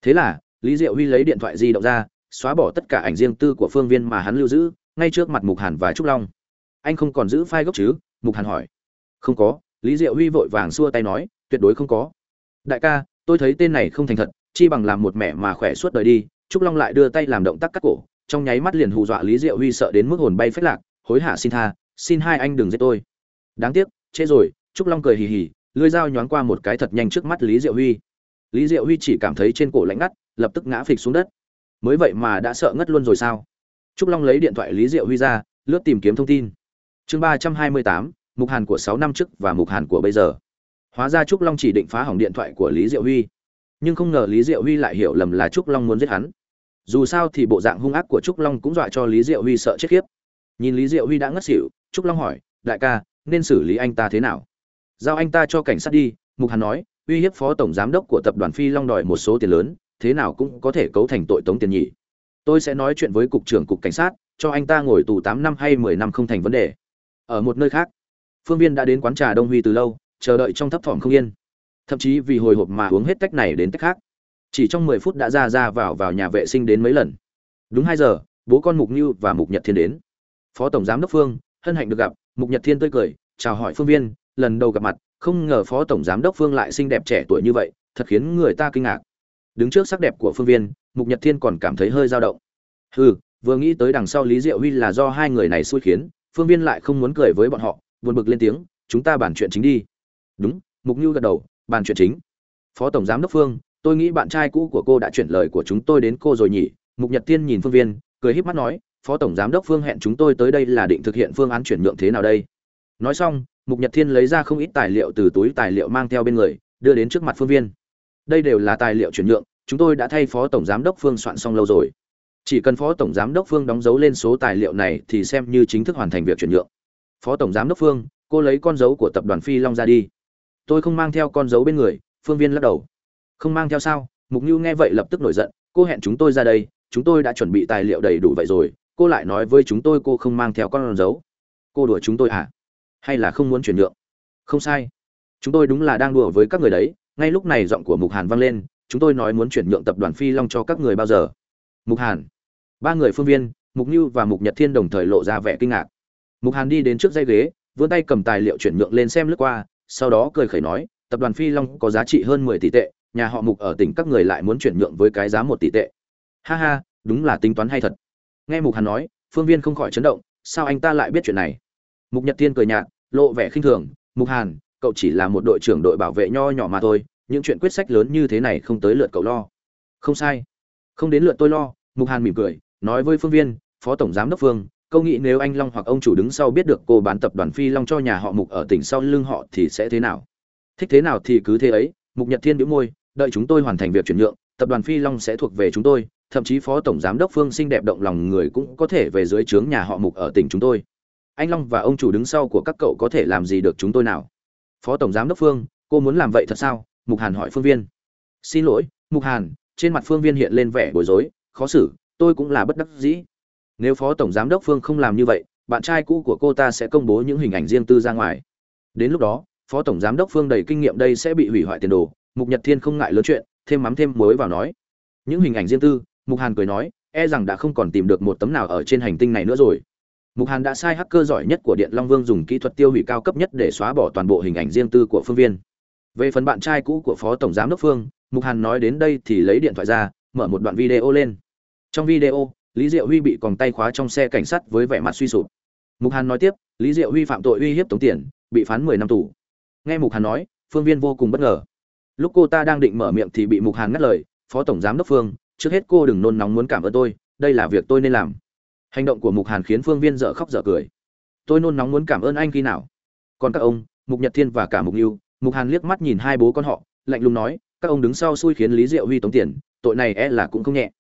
Thế là, lý diệu huy lấy điện thoại di động ra, xóa bỏ tất cả ảnh riêng tư của phương viên mà hắn lưu giữ, ngay trước mặt mục hàn và trúc long. Anh không còn giữ file gốc chứ? Mục hàn hỏi. Không có. Lý diệu huy vội vàng xua tay nói, tuyệt đối không có. Đại ca, tôi thấy tên này không thành thật chi bằng làm một mẹ mà khỏe suốt đời đi. Trúc long lại đưa tay làm động tác cắt cổ, trong nháy mắt liền hù dọa lý diệu huy sợ đến mức hồn bay phách lạc, hối hả xin tha, xin hai anh đừng giết tôi. Đáng tiếc, trễ rồi. Trúc long cười hì hì, lưỡi dao nhoáng qua một cái thật nhanh trước mắt lý diệu huy. Lý diệu huy chỉ cảm thấy trên cổ lạnh ngắt, lập tức ngã phịch xuống đất. Mới vậy mà đã sợ ngất luôn rồi sao? Trúc long lấy điện thoại lý diệu huy ra, lướt tìm kiếm thông tin. Chương ba trăm hai mươi tám, mục hàn của sáu năm trước và mục hàn của bây giờ. Hóa ra trúc long chỉ định phá hỏng điện thoại của lý diệu huy nhưng không ngờ lý diệu huy lại hiểu lầm là trúc long muốn giết hắn. Dù sao thì bộ dạng hung ác của trúc long cũng dọa cho lý diệu huy sợ chết khiếp. Nhìn lý diệu huy đã ngất xỉu, trúc long hỏi, đại ca, nên xử lý anh ta thế nào? Giao anh ta cho cảnh sát đi, mục hàn nói, uy hiếp phó tổng giám đốc của tập đoàn phi long đòi một số tiền lớn, thế nào cũng có thể cấu thành tội tống tiền nhỉ. Tôi sẽ nói chuyện với cục trưởng cục cảnh sát, cho anh ta ngồi tù tám năm hay mười năm không thành vấn đề. Ở một nơi khác, phương viên đã đến quán trà đông huy từ lâu, chờ đợi trong thấp thỏm không yên thậm chí vì hồi hộp mà uống hết cách này đến cách khác. Chỉ trong mười phút đã ra ra vào vào nhà vệ sinh đến mấy lần. Đúng hai giờ, bố con mục như và mục nhật thiên đến. Phó tổng giám đốc phương, hân hạnh được gặp, mục nhật thiên tươi cười, chào hỏi phương viên, lần đầu gặp mặt, không ngờ phó tổng giám đốc phương lại xinh đẹp trẻ tuổi như vậy, thật khiến người ta kinh ngạc. Đứng trước sắc đẹp của phương viên, mục nhật thiên còn cảm thấy hơi dao động. Hừ, vừa nghĩ tới đằng sau lý diệu huy là do hai người này xui khiến, phương viên lại không muốn cười với bọn họ, buồn bực lên tiếng, chúng ta bàn chuyện chính đi. Đúng, mục như gật đầu bàn chuyện chính. Phó tổng giám đốc phương, tôi nghĩ bạn trai cũ của cô đã chuyển lời của chúng tôi đến cô rồi nhỉ? Mục nhật thiên nhìn phương viên, cười híp mắt nói, phó tổng giám đốc phương hẹn chúng tôi tới đây là định thực hiện phương án chuyển nhượng thế nào đây? Nói xong, mục nhật thiên lấy ra không ít tài liệu từ túi tài liệu mang theo bên người, đưa đến trước mặt phương viên. Đây đều là tài liệu chuyển nhượng, chúng tôi đã thay phó tổng giám đốc phương soạn xong lâu rồi. Chỉ cần phó tổng giám đốc phương đóng dấu lên số tài liệu này thì xem như chính thức hoàn thành việc chuyển nhượng. Phó tổng giám đốc phương, cô lấy con dấu của tập đoàn phi long ra đi tôi không mang theo con dấu bên người, phương viên lắc đầu. Không mang theo sao? Mục như nghe vậy lập tức nổi giận, cô hẹn chúng tôi ra đây, chúng tôi đã chuẩn bị tài liệu đầy đủ vậy rồi, cô lại nói với chúng tôi cô không mang theo con dấu. Cô đùa chúng tôi à? Hay là không muốn chuyển nhượng? Không sai. Chúng tôi đúng là đang đùa với các người đấy, ngay lúc này giọng của mục hàn vang lên, chúng tôi nói muốn chuyển nhượng tập đoàn phi long cho các người bao giờ? Mục hàn. Ba người phương viên, mục như và mục nhật thiên đồng thời lộ ra vẻ kinh ngạc. Mục hàn đi đến trước dây ghế, vươn tay cầm tài liệu chuyển nhượng lên xem lướt qua sau đó cười khẩy nói, tập đoàn phi long có giá trị hơn mười tỷ tệ, nhà họ mục ở tỉnh các người lại muốn chuyển nhượng với cái giá một tỷ tệ. Ha ha, đúng là tính toán hay thật. Nghe mục hàn nói, phương viên không khỏi chấn động, sao anh ta lại biết chuyện này? Mục nhật thiên cười nhạt, lộ vẻ khinh thường, mục hàn, cậu chỉ là một đội trưởng đội bảo vệ nho nhỏ mà thôi, những chuyện quyết sách lớn như thế này không tới lượt cậu lo. Không sai, không đến lượt tôi lo. Mục hàn mỉm cười, nói với phương viên, phó tổng giám đốc phương câu nghĩ nếu anh long hoặc ông chủ đứng sau biết được cô bán tập đoàn phi long cho nhà họ mục ở tỉnh sau lưng họ thì sẽ thế nào? Thích thế nào thì cứ thế ấy, mục nhật thiên đĩu môi, đợi chúng tôi hoàn thành việc chuyển nhượng, tập đoàn phi long sẽ thuộc về chúng tôi, thậm chí phó tổng giám đốc phương xinh đẹp động lòng người cũng có thể về dưới trướng nhà họ mục ở tỉnh chúng tôi. Anh long và ông chủ đứng sau của các cậu có thể làm gì được chúng tôi nào? Phó tổng giám đốc phương, cô muốn làm vậy thật sao? Mục hàn hỏi phương viên. Xin lỗi, mục hàn, trên mặt phương viên hiện lên vẻ bối rối, khó xử, tôi cũng là bất đắc dĩ nếu phó tổng giám đốc phương không làm như vậy, bạn trai cũ của cô ta sẽ công bố những hình ảnh riêng tư ra ngoài. Đến lúc đó, phó tổng giám đốc phương đầy kinh nghiệm đây sẽ bị hủy hoại tiền đồ, mục nhật thiên không ngại lớn chuyện, thêm mắm thêm muối vào nói. Những hình ảnh riêng tư, mục hàn cười nói e rằng đã không còn tìm được một tấm nào ở trên hành tinh này nữa rồi. Mục hàn đã sai hacker giỏi nhất của điện long vương dùng kỹ thuật tiêu hủy cao cấp nhất để xóa bỏ toàn bộ hình ảnh riêng tư của phương viên. Về phần bạn trai cũ của phó tổng giám đốc phương, mục hàn nói đến đây thì lấy điện thoại ra, mở một đoạn video lên. Trong video lý diệu huy bị còng tay khóa trong xe cảnh sát với vẻ mặt suy sụp. Mục hàn nói tiếp, lý diệu huy phạm tội uy hiếp tống tiền, bị phán mười năm tù. Nghe mục hàn nói, phương viên vô cùng bất ngờ. Lúc cô ta đang định mở miệng thì bị mục hàn ngắt lời, phó tổng giám đốc phương, trước hết cô đừng nôn nóng muốn cảm ơn tôi, đây là việc tôi nên làm. Hành động của mục hàn khiến phương viên dở khóc dở cười. Tôi nôn nóng muốn cảm ơn anh khi nào? Còn các ông, mục nhật thiên và cả mục yêu mục hàn liếc mắt nhìn hai bố con họ, lạnh lùng nói, các ông đứng sau xui khiến lý diệu huy tống tiền, tội này e là cũng không nhẹ.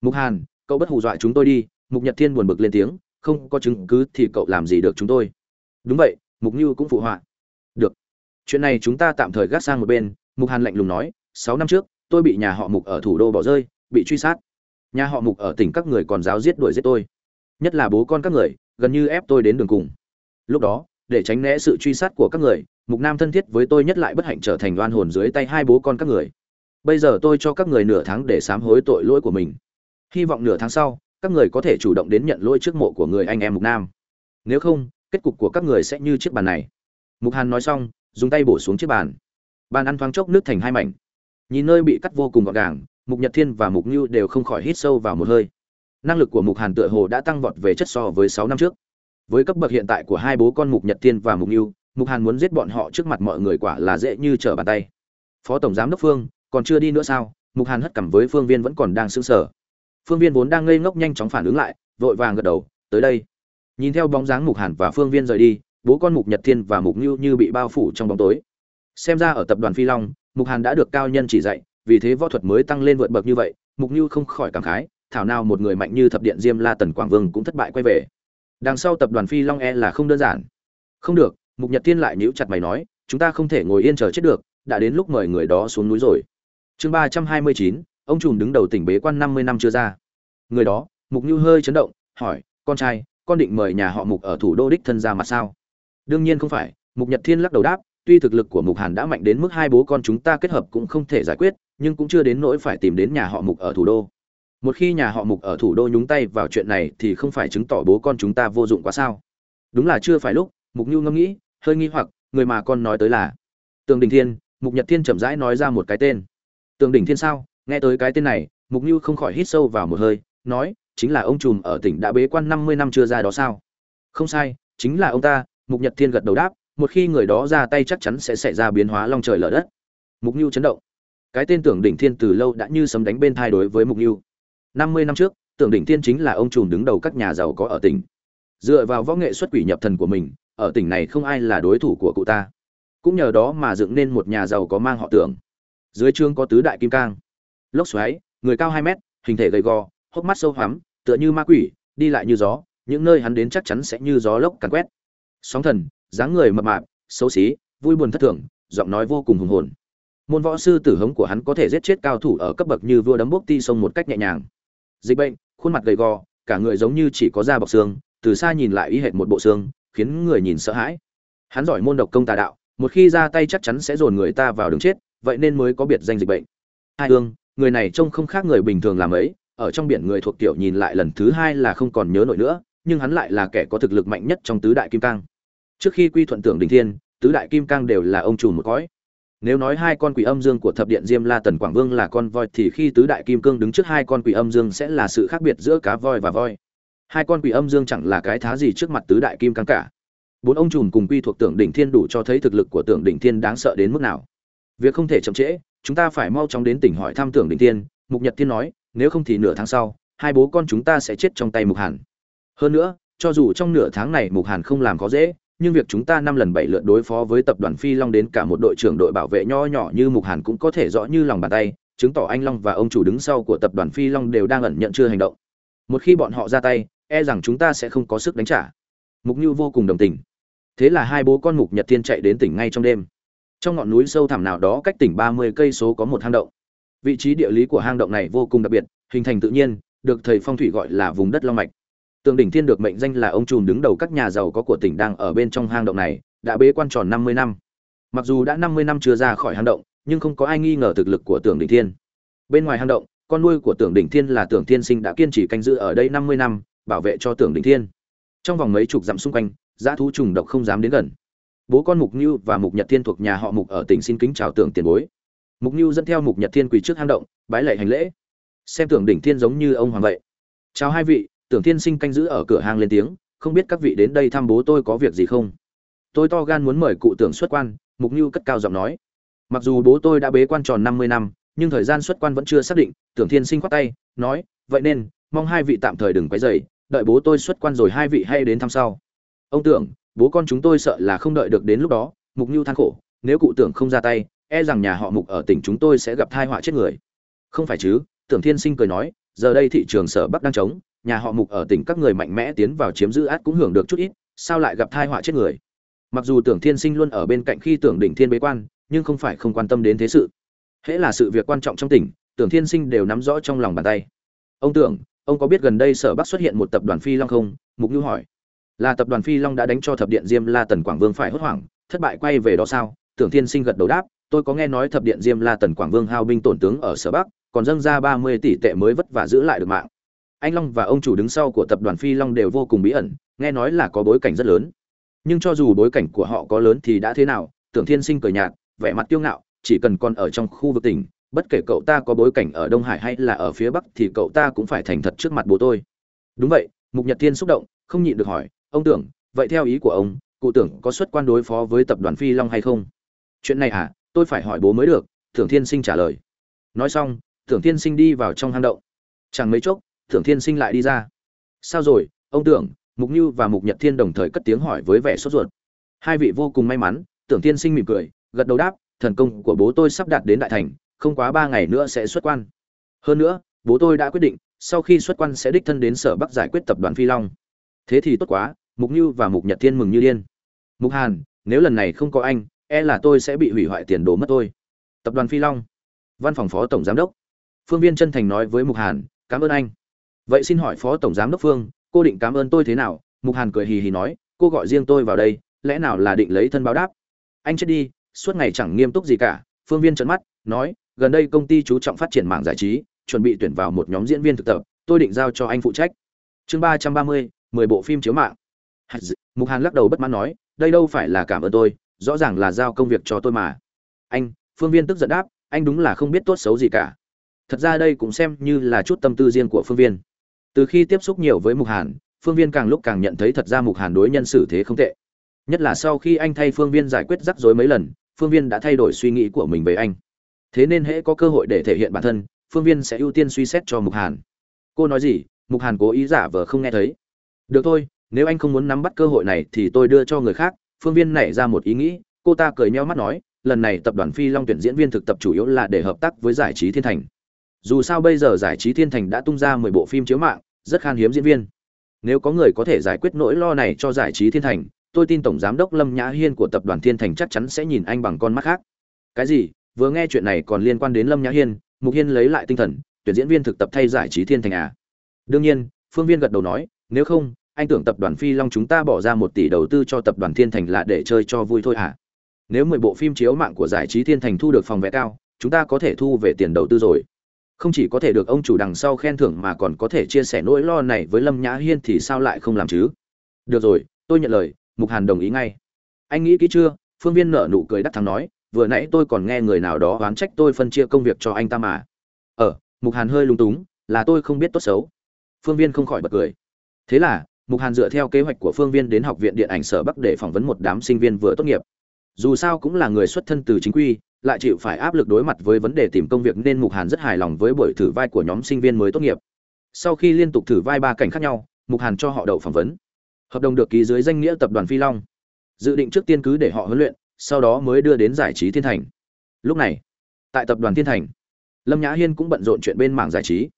Mục hàn cậu bất hù dọa chúng tôi đi, mục nhật thiên buồn bực lên tiếng, không có chứng cứ thì cậu làm gì được chúng tôi? Đúng vậy, mục như cũng phụ họa. Được. Chuyện này chúng ta tạm thời gác sang một bên, mục hàn lạnh lùng nói, sáu năm trước, tôi bị nhà họ mục ở thủ đô bỏ rơi, bị truy sát. Nhà họ mục ở tỉnh các người còn giáo giết đuổi giết tôi. Nhất là bố con các người, gần như ép tôi đến đường cùng. Lúc đó, để tránh né sự truy sát của các người, mục nam thân thiết với tôi nhất lại bất hạnh trở thành đoan hồn dưới tay hai bố con các người. Bây giờ tôi cho các người nửa tháng để sám hối tội lỗi của mình hy vọng nửa tháng sau, các người có thể chủ động đến nhận lỗi trước mộ của người anh em mục nam. Nếu không, kết cục của các người sẽ như chiếc bàn này. Mục hàn nói xong, dùng tay bổ xuống chiếc bàn. Bàn ăn thoáng chốc nước thành hai mảnh. Nhìn nơi bị cắt vô cùng gọn gàng, mục nhật thiên và mục như đều không khỏi hít sâu vào một hơi. Năng lực của mục hàn tựa hồ đã tăng vọt về chất so với sáu năm trước. Với cấp bậc hiện tại của hai bố con mục nhật thiên và mục như mục hàn muốn giết bọn họ trước mặt mọi người quả là dễ như trở bàn tay. Phó tổng giám đốc phương, còn chưa đi nữa sao? Mục hàn hất cằm với phương viên vẫn còn đang xứng sở phương viên vốn đang ngây ngốc nhanh chóng phản ứng lại, vội vàng gật đầu, tới đây. Nhìn theo bóng dáng mục hàn và phương viên rời đi, bố con mục nhật thiên và mục như như bị bao phủ trong bóng tối. Xem ra ở tập đoàn phi long, mục hàn đã được cao nhân chỉ dạy, vì thế võ thuật mới tăng lên vượt bậc như vậy, mục như không khỏi cảm khái, thảo nào một người mạnh như thập điện diêm la tần quảng vương cũng thất bại quay về. Đằng sau tập đoàn phi long e là không đơn giản. Không được, mục nhật thiên lại nhíu chặt mày nói, chúng ta không thể ngồi yên chờ chết được, đã đến lúc mời người đó xuống núi rồi. Chương ba trăm hai mươi chín ông trùm đứng đầu tỉnh bế quan năm mươi năm chưa ra. Người đó, mục như hơi chấn động, hỏi, con trai, con định mời nhà họ mục ở thủ đô đích thân ra mặt sao? Đương nhiên không phải. Mục nhật thiên lắc đầu đáp, tuy thực lực của mục hàn đã mạnh đến mức hai bố con chúng ta kết hợp cũng không thể giải quyết, nhưng cũng chưa đến nỗi phải tìm đến nhà họ mục ở thủ đô. Một khi nhà họ mục ở thủ đô nhúng tay vào chuyện này thì không phải chứng tỏ bố con chúng ta vô dụng quá sao? Đúng là chưa phải lúc. Mục nhu ngẫm nghĩ, hơi nghi hoặc, người mà con nói tới là? Tường đình thiên. Mục nhật thiên chậm rãi nói ra một cái tên. Tường đình thiên sao? Nghe tới cái tên này, mục nhu không khỏi hít sâu vào một hơi, nói, chính là ông trùm ở tỉnh đã bế quan năm mươi năm chưa ra đó sao? Không sai, chính là ông ta, mục nhật thiên gật đầu đáp, một khi người đó ra tay chắc chắn sẽ xảy ra biến hóa long trời lở đất. Mục nhu chấn động. Cái tên tưởng đỉnh thiên từ lâu đã như sấm đánh bên thai đối với mục nhu năm mươi năm trước, tưởng đỉnh thiên chính là ông trùm đứng đầu các nhà giàu có ở tỉnh. Dựa vào võ nghệ xuất quỷ nhập thần của mình, ở tỉnh này không ai là đối thủ của cụ ta. Cũng nhờ đó mà dựng nên một nhà giàu có mang họ tưởng. Dưới trương có tứ đại kim cang lốc xoáy, người cao hai mét, hình thể gầy gò, hốc mắt sâu hoắm, tựa như ma quỷ, đi lại như gió, những nơi hắn đến chắc chắn sẽ như gió lốc càn quét. Sóng thần, dáng người mập mạp, xấu xí, vui buồn thất thường, giọng nói vô cùng hùng hồn. Môn võ sư tử hống của hắn có thể giết chết cao thủ ở cấp bậc như vua đấm bốc ti sông một cách nhẹ nhàng. Dịch bệnh, khuôn mặt gầy gò, cả người giống như chỉ có da bọc xương, từ xa nhìn lại y hệt một bộ xương, khiến người nhìn sợ hãi. Hắn giỏi môn độc công tà đạo, một khi ra tay chắc chắn sẽ dồn người ta vào đường chết, vậy nên mới có biệt danh dịch bệnh. Hai ương người này trông không khác người bình thường làm ấy, ở trong biển người thuộc tiểu nhìn lại lần thứ hai là không còn nhớ nổi nữa, nhưng hắn lại là kẻ có thực lực mạnh nhất trong tứ đại kim cang. Trước khi quy thuận tưởng đình thiên, tứ đại kim cang đều là ông trùm một cõi. Nếu nói hai con quỷ âm dương của thập điện diêm la tần quảng vương là con voi thì khi tứ đại kim cương đứng trước hai con quỷ âm dương sẽ là sự khác biệt giữa cá voi và voi. Hai con quỷ âm dương chẳng là cái thá gì trước mặt tứ đại kim cang cả. Bốn ông trùm cùng quy thuộc tưởng đỉnh thiên đủ cho thấy thực lực của tưởng đỉnh thiên đáng sợ đến mức nào. Việc không thể chậm trễ chúng ta phải mau chóng đến tỉnh hỏi thăm tưởng đỉnh tiên, mục nhật thiên nói, nếu không thì nửa tháng sau, hai bố con chúng ta sẽ chết trong tay mục hàn. Hơn nữa, cho dù trong nửa tháng này mục hàn không làm khó dễ, nhưng việc chúng ta năm lần bảy lượt đối phó với tập đoàn phi long đến cả một đội trưởng đội bảo vệ nho nhỏ như mục hàn cũng có thể rõ như lòng bàn tay, chứng tỏ anh long và ông chủ đứng sau của tập đoàn phi long đều đang ẩn nhận chưa hành động. Một khi bọn họ ra tay e rằng chúng ta sẽ không có sức đánh trả. Mục như vô cùng đồng tình. Thế là hai bố con mục nhật thiên chạy đến tỉnh ngay trong đêm trong ngọn núi sâu thẳm nào đó cách tỉnh ba mươi cây số có một hang động vị trí địa lý của hang động này vô cùng đặc biệt hình thành tự nhiên được thầy phong thủy gọi là vùng đất long mạch Tường đỉnh thiên được mệnh danh là ông trùm đứng đầu các nhà giàu có của tỉnh đang ở bên trong hang động này, đã bế quan tròn 50 năm. Mặc dù đã 50 năm chưa ra khỏi hang động, nhưng không có ai nghi ngờ thực lực của tường Đỉnh Thiên. Bên ngoài hang động, con nuôi của Tưởng Đỉnh Thiên là Tưởng Thiên Sinh đã kiên trì canh giữ ở đây 50 năm, bảo vệ cho Tưởng Đỉnh Thiên. Trong vòng mấy chục dặm xung quanh, dã thú trùng độc không dám đến gần. Bố con Mục như và Mục Nhật Thiên thuộc nhà họ Mục ở tỉnh xin kính chào Tưởng tiền bối. Mục như dẫn theo Mục Nhật Thiên quỳ trước hang động, bái lệ hành lễ. Xem Tưởng Đỉnh Thiên giống như ông hoàng vậy. Chào hai vị, Tưởng Thiên Sinh canh giữ ở cửa hang lên tiếng, không biết các vị đến đây thăm bố tôi có việc gì không? Tôi to gan muốn mời cụ Tưởng xuất quan, Mục như cất cao giọng nói. Mặc dù bố tôi đã bế quan tròn 50 năm, nhưng thời gian xuất quan vẫn chưa xác định, Tưởng Thiên Sinh khoát tay, nói, vậy nên, mong hai vị tạm thời đừng quấy rầy, đợi bố tôi xuất quan rồi hai vị hay đến thăm sau. Ông tưởng, bố con chúng tôi sợ là không đợi được đến lúc đó, Mục nhu than khổ, nếu cụ tưởng không ra tay, e rằng nhà họ Mục ở tỉnh chúng tôi sẽ gặp tai họa chết người. Không phải chứ? Tưởng Thiên Sinh cười nói, giờ đây thị trường sở Bắc đang trống, nhà họ Mục ở tỉnh các người mạnh mẽ tiến vào chiếm giữ át cũng hưởng được chút ít, sao lại gặp tai họa chết người? Mặc dù Tưởng Thiên Sinh luôn ở bên cạnh khi Tưởng Đỉnh Thiên bế quan, nhưng không phải không quan tâm đến thế sự. Hễ là sự việc quan trọng trong tỉnh, Tưởng Thiên Sinh đều nắm rõ trong lòng bàn tay. Ông tưởng, ông có biết gần đây Sở Bắc xuất hiện một tập đoàn Phi Long không? Mục Nhu hỏi. Là tập đoàn Phi Long đã đánh cho thập điện Diêm La Tần Quảng Vương phải hốt hoảng, thất bại quay về đó sao? Tưởng Thiên Sinh gật đầu đáp, tôi có nghe nói thập điện Diêm La Tần Quảng Vương hao binh tổn tướng ở Sở Bắc, còn dâng ra 30 tỷ tệ mới vất vả giữ lại được mạng. Anh Long và ông chủ đứng sau của tập đoàn Phi Long đều vô cùng bí ẩn, nghe nói là có bối cảnh rất lớn. Nhưng cho dù bối cảnh của họ có lớn thì đã thế nào, Tưởng Thiên Sinh cười nhạt, vẻ mặt kiêu ngạo, chỉ cần còn ở trong khu vực tỉnh, bất kể cậu ta có bối cảnh ở Đông Hải hay là ở phía Bắc thì cậu ta cũng phải thành thật trước mặt bố tôi. Đúng vậy, Mục Nhật Thiên xúc động, không nhịn được hỏi, ông tưởng, vậy theo ý của ông, cụ tưởng có xuất quan đối phó với tập đoàn Phi Long hay không? Chuyện này à, tôi phải hỏi bố mới được, Tưởng Thiên Sinh trả lời. Nói xong, Tưởng Thiên Sinh đi vào trong hang động. Chẳng mấy chốc, Tưởng Thiên Sinh lại đi ra. Sao rồi, ông tưởng, Mục Như và Mục Nhật Thiên đồng thời cất tiếng hỏi với vẻ sốt ruột. Hai vị vô cùng may mắn, Tưởng Thiên Sinh mỉm cười, gật đầu đáp, thần công của bố tôi sắp đạt đến đại thành, không quá ba ngày nữa sẽ xuất quan. Hơn nữa, bố tôi đã quyết định, sau khi xuất quan sẽ đích thân đến Sở Bắc giải quyết tập đoàn Phi Long. Thế thì tốt quá, Mục Như và Mục Nhật Thiên mừng như điên. Mục Hàn, nếu lần này không có anh, e là tôi sẽ bị hủy hoại tiền đồ mất tôi. Tập đoàn Phi Long. Văn phòng Phó tổng giám đốc. Phương Viên chân thành nói với Mục Hàn, "Cảm ơn anh." Vậy xin hỏi Phó tổng giám đốc Phương, cô định cảm ơn tôi thế nào? Mục Hàn cười hì hì nói, "Cô gọi riêng tôi vào đây, lẽ nào là định lấy thân báo đáp?" Anh chết đi, suốt ngày chẳng nghiêm túc gì cả phương viên trợn mắt nói gần đây công ty chú trọng phát triển mạng giải trí chuẩn bị tuyển vào một nhóm diễn viên thực tập tôi định giao cho anh phụ trách chương ba trăm ba mươi mười bộ phim chiếu mạng. Mục hàn lắc đầu bất mãn nói, đây đâu phải là cảm ơn tôi, rõ ràng là giao công việc cho tôi mà. Anh, phương viên tức giận đáp, anh đúng là không biết tốt xấu gì cả. Thật ra đây cũng xem như là chút tâm tư riêng của phương viên. Từ khi tiếp xúc nhiều với mục hàn, phương viên càng lúc càng nhận thấy thật ra mục hàn đối nhân xử thế không tệ. Nhất là sau khi anh thay phương viên giải quyết rắc rối mấy lần, phương viên đã thay đổi suy nghĩ của mình về anh. Thế nên hễ có cơ hội để thể hiện bản thân, phương viên sẽ ưu tiên suy xét cho mục hàn. Cô nói gì? Mục hàn cố ý giả vờ không nghe thấy được thôi, nếu anh không muốn nắm bắt cơ hội này thì tôi đưa cho người khác. Phương viên nảy ra một ý nghĩ, cô ta cười nheo mắt nói, lần này tập đoàn phi long tuyển diễn viên thực tập chủ yếu là để hợp tác với giải trí thiên thành. Dù sao bây giờ giải trí thiên thành đã tung ra mười bộ phim chiếu mạng, rất khan hiếm diễn viên. Nếu có người có thể giải quyết nỗi lo này cho giải trí thiên thành, tôi tin tổng giám đốc lâm nhã hiên của tập đoàn thiên thành chắc chắn sẽ nhìn anh bằng con mắt khác. Cái gì? Vừa nghe chuyện này còn liên quan đến lâm nhã hiên, mục hiên lấy lại tinh thần, tuyển diễn viên thực tập thay giải trí thiên thành à? Đương nhiên, phương viên gật đầu nói nếu không, anh tưởng tập đoàn phi long chúng ta bỏ ra một tỷ đầu tư cho tập đoàn thiên thành là để chơi cho vui thôi à nếu mười bộ phim chiếu mạng của giải trí thiên thành thu được phòng vé cao, chúng ta có thể thu về tiền đầu tư rồi. Không chỉ có thể được ông chủ đằng sau khen thưởng mà còn có thể chia sẻ nỗi lo này với lâm nhã hiên thì sao lại không làm chứ? Được rồi, tôi nhận lời, mục hàn đồng ý ngay. Anh nghĩ kỹ chưa? Phương viên nở nụ cười đắc thắng nói, vừa nãy tôi còn nghe người nào đó oán trách tôi phân chia công việc cho anh ta mà. Ờ mục hàn hơi lung túng, là tôi không biết tốt xấu. Phương viên không khỏi bật cười thế là, mục hàn dựa theo kế hoạch của phương viên đến học viện điện ảnh sở bắc để phỏng vấn một đám sinh viên vừa tốt nghiệp. Dù sao cũng là người xuất thân từ chính quy, lại chịu phải áp lực đối mặt với vấn đề tìm công việc nên mục hàn rất hài lòng với buổi thử vai của nhóm sinh viên mới tốt nghiệp. Sau khi liên tục thử vai ba cảnh khác nhau, mục hàn cho họ đậu phỏng vấn. Hợp đồng được ký dưới danh nghĩa tập đoàn phi long. Dự định trước tiên cứ để họ huấn luyện, sau đó mới đưa đến giải trí thiên thành. Lúc này, tại tập đoàn thiên thành, lâm nhã hiên cũng bận rộn chuyện bên mảng giải trí.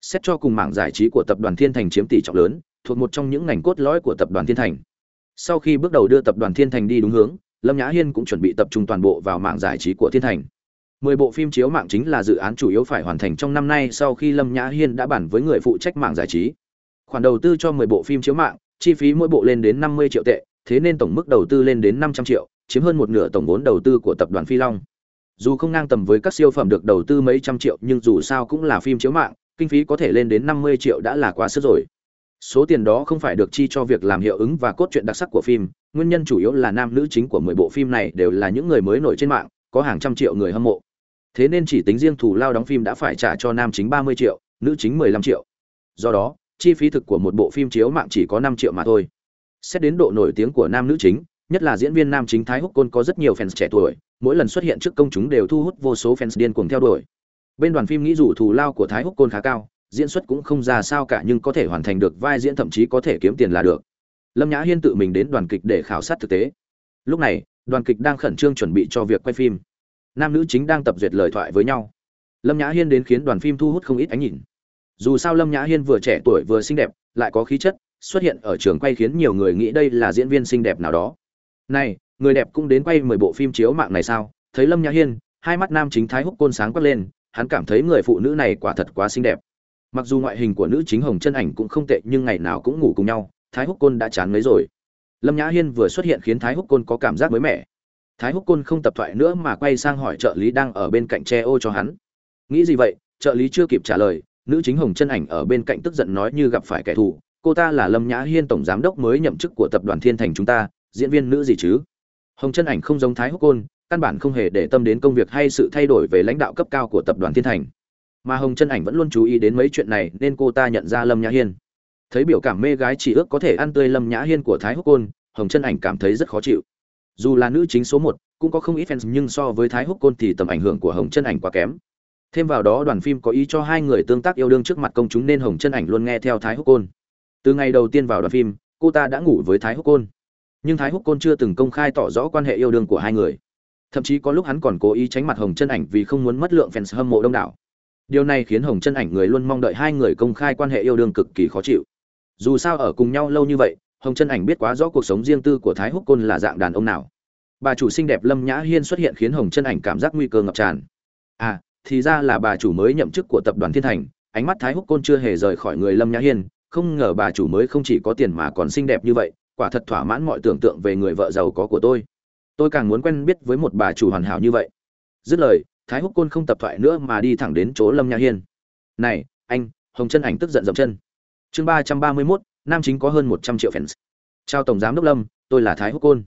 Xét cho cùng mảng giải trí của tập đoàn thiên thành chiếm tỷ trọng lớn thuộc một trong những ngành cốt lõi của tập đoàn thiên thành. Sau khi bước đầu đưa tập đoàn thiên thành đi đúng hướng, lâm nhã hiên cũng chuẩn bị tập trung toàn bộ vào mạng giải trí của thiên thành. Mười bộ phim chiếu mạng chính là dự án chủ yếu phải hoàn thành trong năm nay sau khi lâm nhã hiên đã bản với người phụ trách mạng giải trí. Khoản đầu tư cho 10 bộ phim chiếu mạng, chi phí mỗi bộ lên đến 50 triệu tệ, thế nên tổng mức đầu tư lên đến 500 triệu, chiếm hơn một nửa tổng vốn đầu tư của tập đoàn phi long. Dù không ngang tầm với các siêu phẩm được đầu tư mấy trăm triệu, nhưng dù sao cũng là phim chiếu mạng, kinh phí có thể lên đến 50 triệu đã là quá sức rồi số tiền đó không phải được chi cho việc làm hiệu ứng và cốt truyện đặc sắc của phim, nguyên nhân chủ yếu là nam nữ chính của 10 bộ phim này đều là những người mới nổi trên mạng, có hàng trăm triệu người hâm mộ. Thế nên chỉ tính riêng thủ lao đóng phim đã phải trả cho nam chính 30 triệu, nữ chính 15 triệu. Do đó, chi phí thực của một bộ phim chiếu mạng chỉ có năm triệu mà thôi. Xét đến độ nổi tiếng của nam nữ chính, nhất là diễn viên nam chính thái húc côn có rất nhiều fans trẻ tuổi, mỗi lần xuất hiện trước công chúng đều thu hút vô số fans điên cuồng theo đuổi. Bên đoàn phim nghĩ dù thù lao của thái húc côn khá cao diễn xuất cũng không ra sao cả nhưng có thể hoàn thành được vai diễn thậm chí có thể kiếm tiền là được. Lâm nhã hiên tự mình đến đoàn kịch để khảo sát thực tế. Lúc này, đoàn kịch đang khẩn trương chuẩn bị cho việc quay phim. Nam nữ chính đang tập duyệt lời thoại với nhau. Lâm nhã hiên đến khiến đoàn phim thu hút không ít ánh nhìn. Dù sao lâm nhã hiên vừa trẻ tuổi vừa xinh đẹp, lại có khí chất, xuất hiện ở trường quay khiến nhiều người nghĩ đây là diễn viên xinh đẹp nào đó. Này, người đẹp cũng đến quay mười bộ phim chiếu mạng này sao? Thấy lâm nhã hiên, hai mắt nam chính thái húc côn sáng quát lên, hắn cảm thấy người phụ nữ này quả thật quá xinh đẹp mặc dù ngoại hình của nữ chính hồng chân ảnh cũng không tệ, nhưng ngày nào cũng ngủ cùng nhau, thái húc côn đã chán mấy rồi. Lâm nhã hiên vừa xuất hiện khiến thái húc côn có cảm giác mới mẻ. Thái húc côn không tập thoại nữa mà quay sang hỏi trợ lý đang ở bên cạnh che ô cho hắn. Nghĩ gì vậy? Trợ lý chưa kịp trả lời, nữ chính hồng chân ảnh ở bên cạnh tức giận nói như gặp phải kẻ thù, cô ta là lâm nhã hiên tổng giám đốc mới nhậm chức của tập đoàn thiên thành chúng ta, diễn viên nữ gì chứ? Hồng chân ảnh không giống thái húc côn, căn bản không hề để tâm đến công việc hay sự thay đổi về lãnh đạo cấp cao của tập đoàn thiên thành mà hồng chân ảnh vẫn luôn chú ý đến mấy chuyện này, nên cô ta nhận ra lâm nhã hiên. Thấy biểu cảm mê gái chỉ ước có thể ăn tươi lâm nhã hiên của thái húc côn, hồng chân ảnh cảm thấy rất khó chịu. Dù là nữ chính số một, cũng có không ít fans, nhưng so với thái húc côn thì tầm ảnh hưởng của hồng chân ảnh quá kém. Thêm vào đó, đoàn phim có ý cho hai người tương tác yêu đương trước mặt công chúng nên hồng chân ảnh luôn nghe theo thái húc côn. Từ ngày đầu tiên vào đoàn phim, cô ta đã ngủ với thái húc côn. Nhưng thái húc côn chưa từng công khai tỏ rõ quan hệ yêu đương của hai người. Thậm chí có lúc hắn còn cố ý tránh mặt hồng chân ảnh vì không muốn mất lượng fans hâm mộ đông đảo điều này khiến hồng chân ảnh người luôn mong đợi hai người công khai quan hệ yêu đương cực kỳ khó chịu. Dù sao ở cùng nhau lâu như vậy, hồng chân ảnh biết quá rõ cuộc sống riêng tư của thái húc côn là dạng đàn ông nào. Bà chủ xinh đẹp lâm nhã hiên xuất hiện khiến hồng chân ảnh cảm giác nguy cơ ngập tràn. À thì ra là bà chủ mới nhậm chức của tập đoàn thiên thành, ánh mắt thái húc côn chưa hề rời khỏi người lâm nhã hiên, không ngờ bà chủ mới không chỉ có tiền mà còn xinh đẹp như vậy, quả thật thỏa mãn mọi tưởng tượng về người vợ giàu có của tôi. Tôi càng muốn quen biết với một bà chủ hoàn hảo như vậy. Dứt lời thái húc côn không tập thoại nữa mà đi thẳng đến chỗ lâm nhã hiên. Này, anh, hồng chân ảnh tức giận dậm chân. Chương ba trăm ba mươi mốt, nam chính có hơn một trăm triệu fans. Chào tổng giám đốc lâm, tôi là thái húc côn.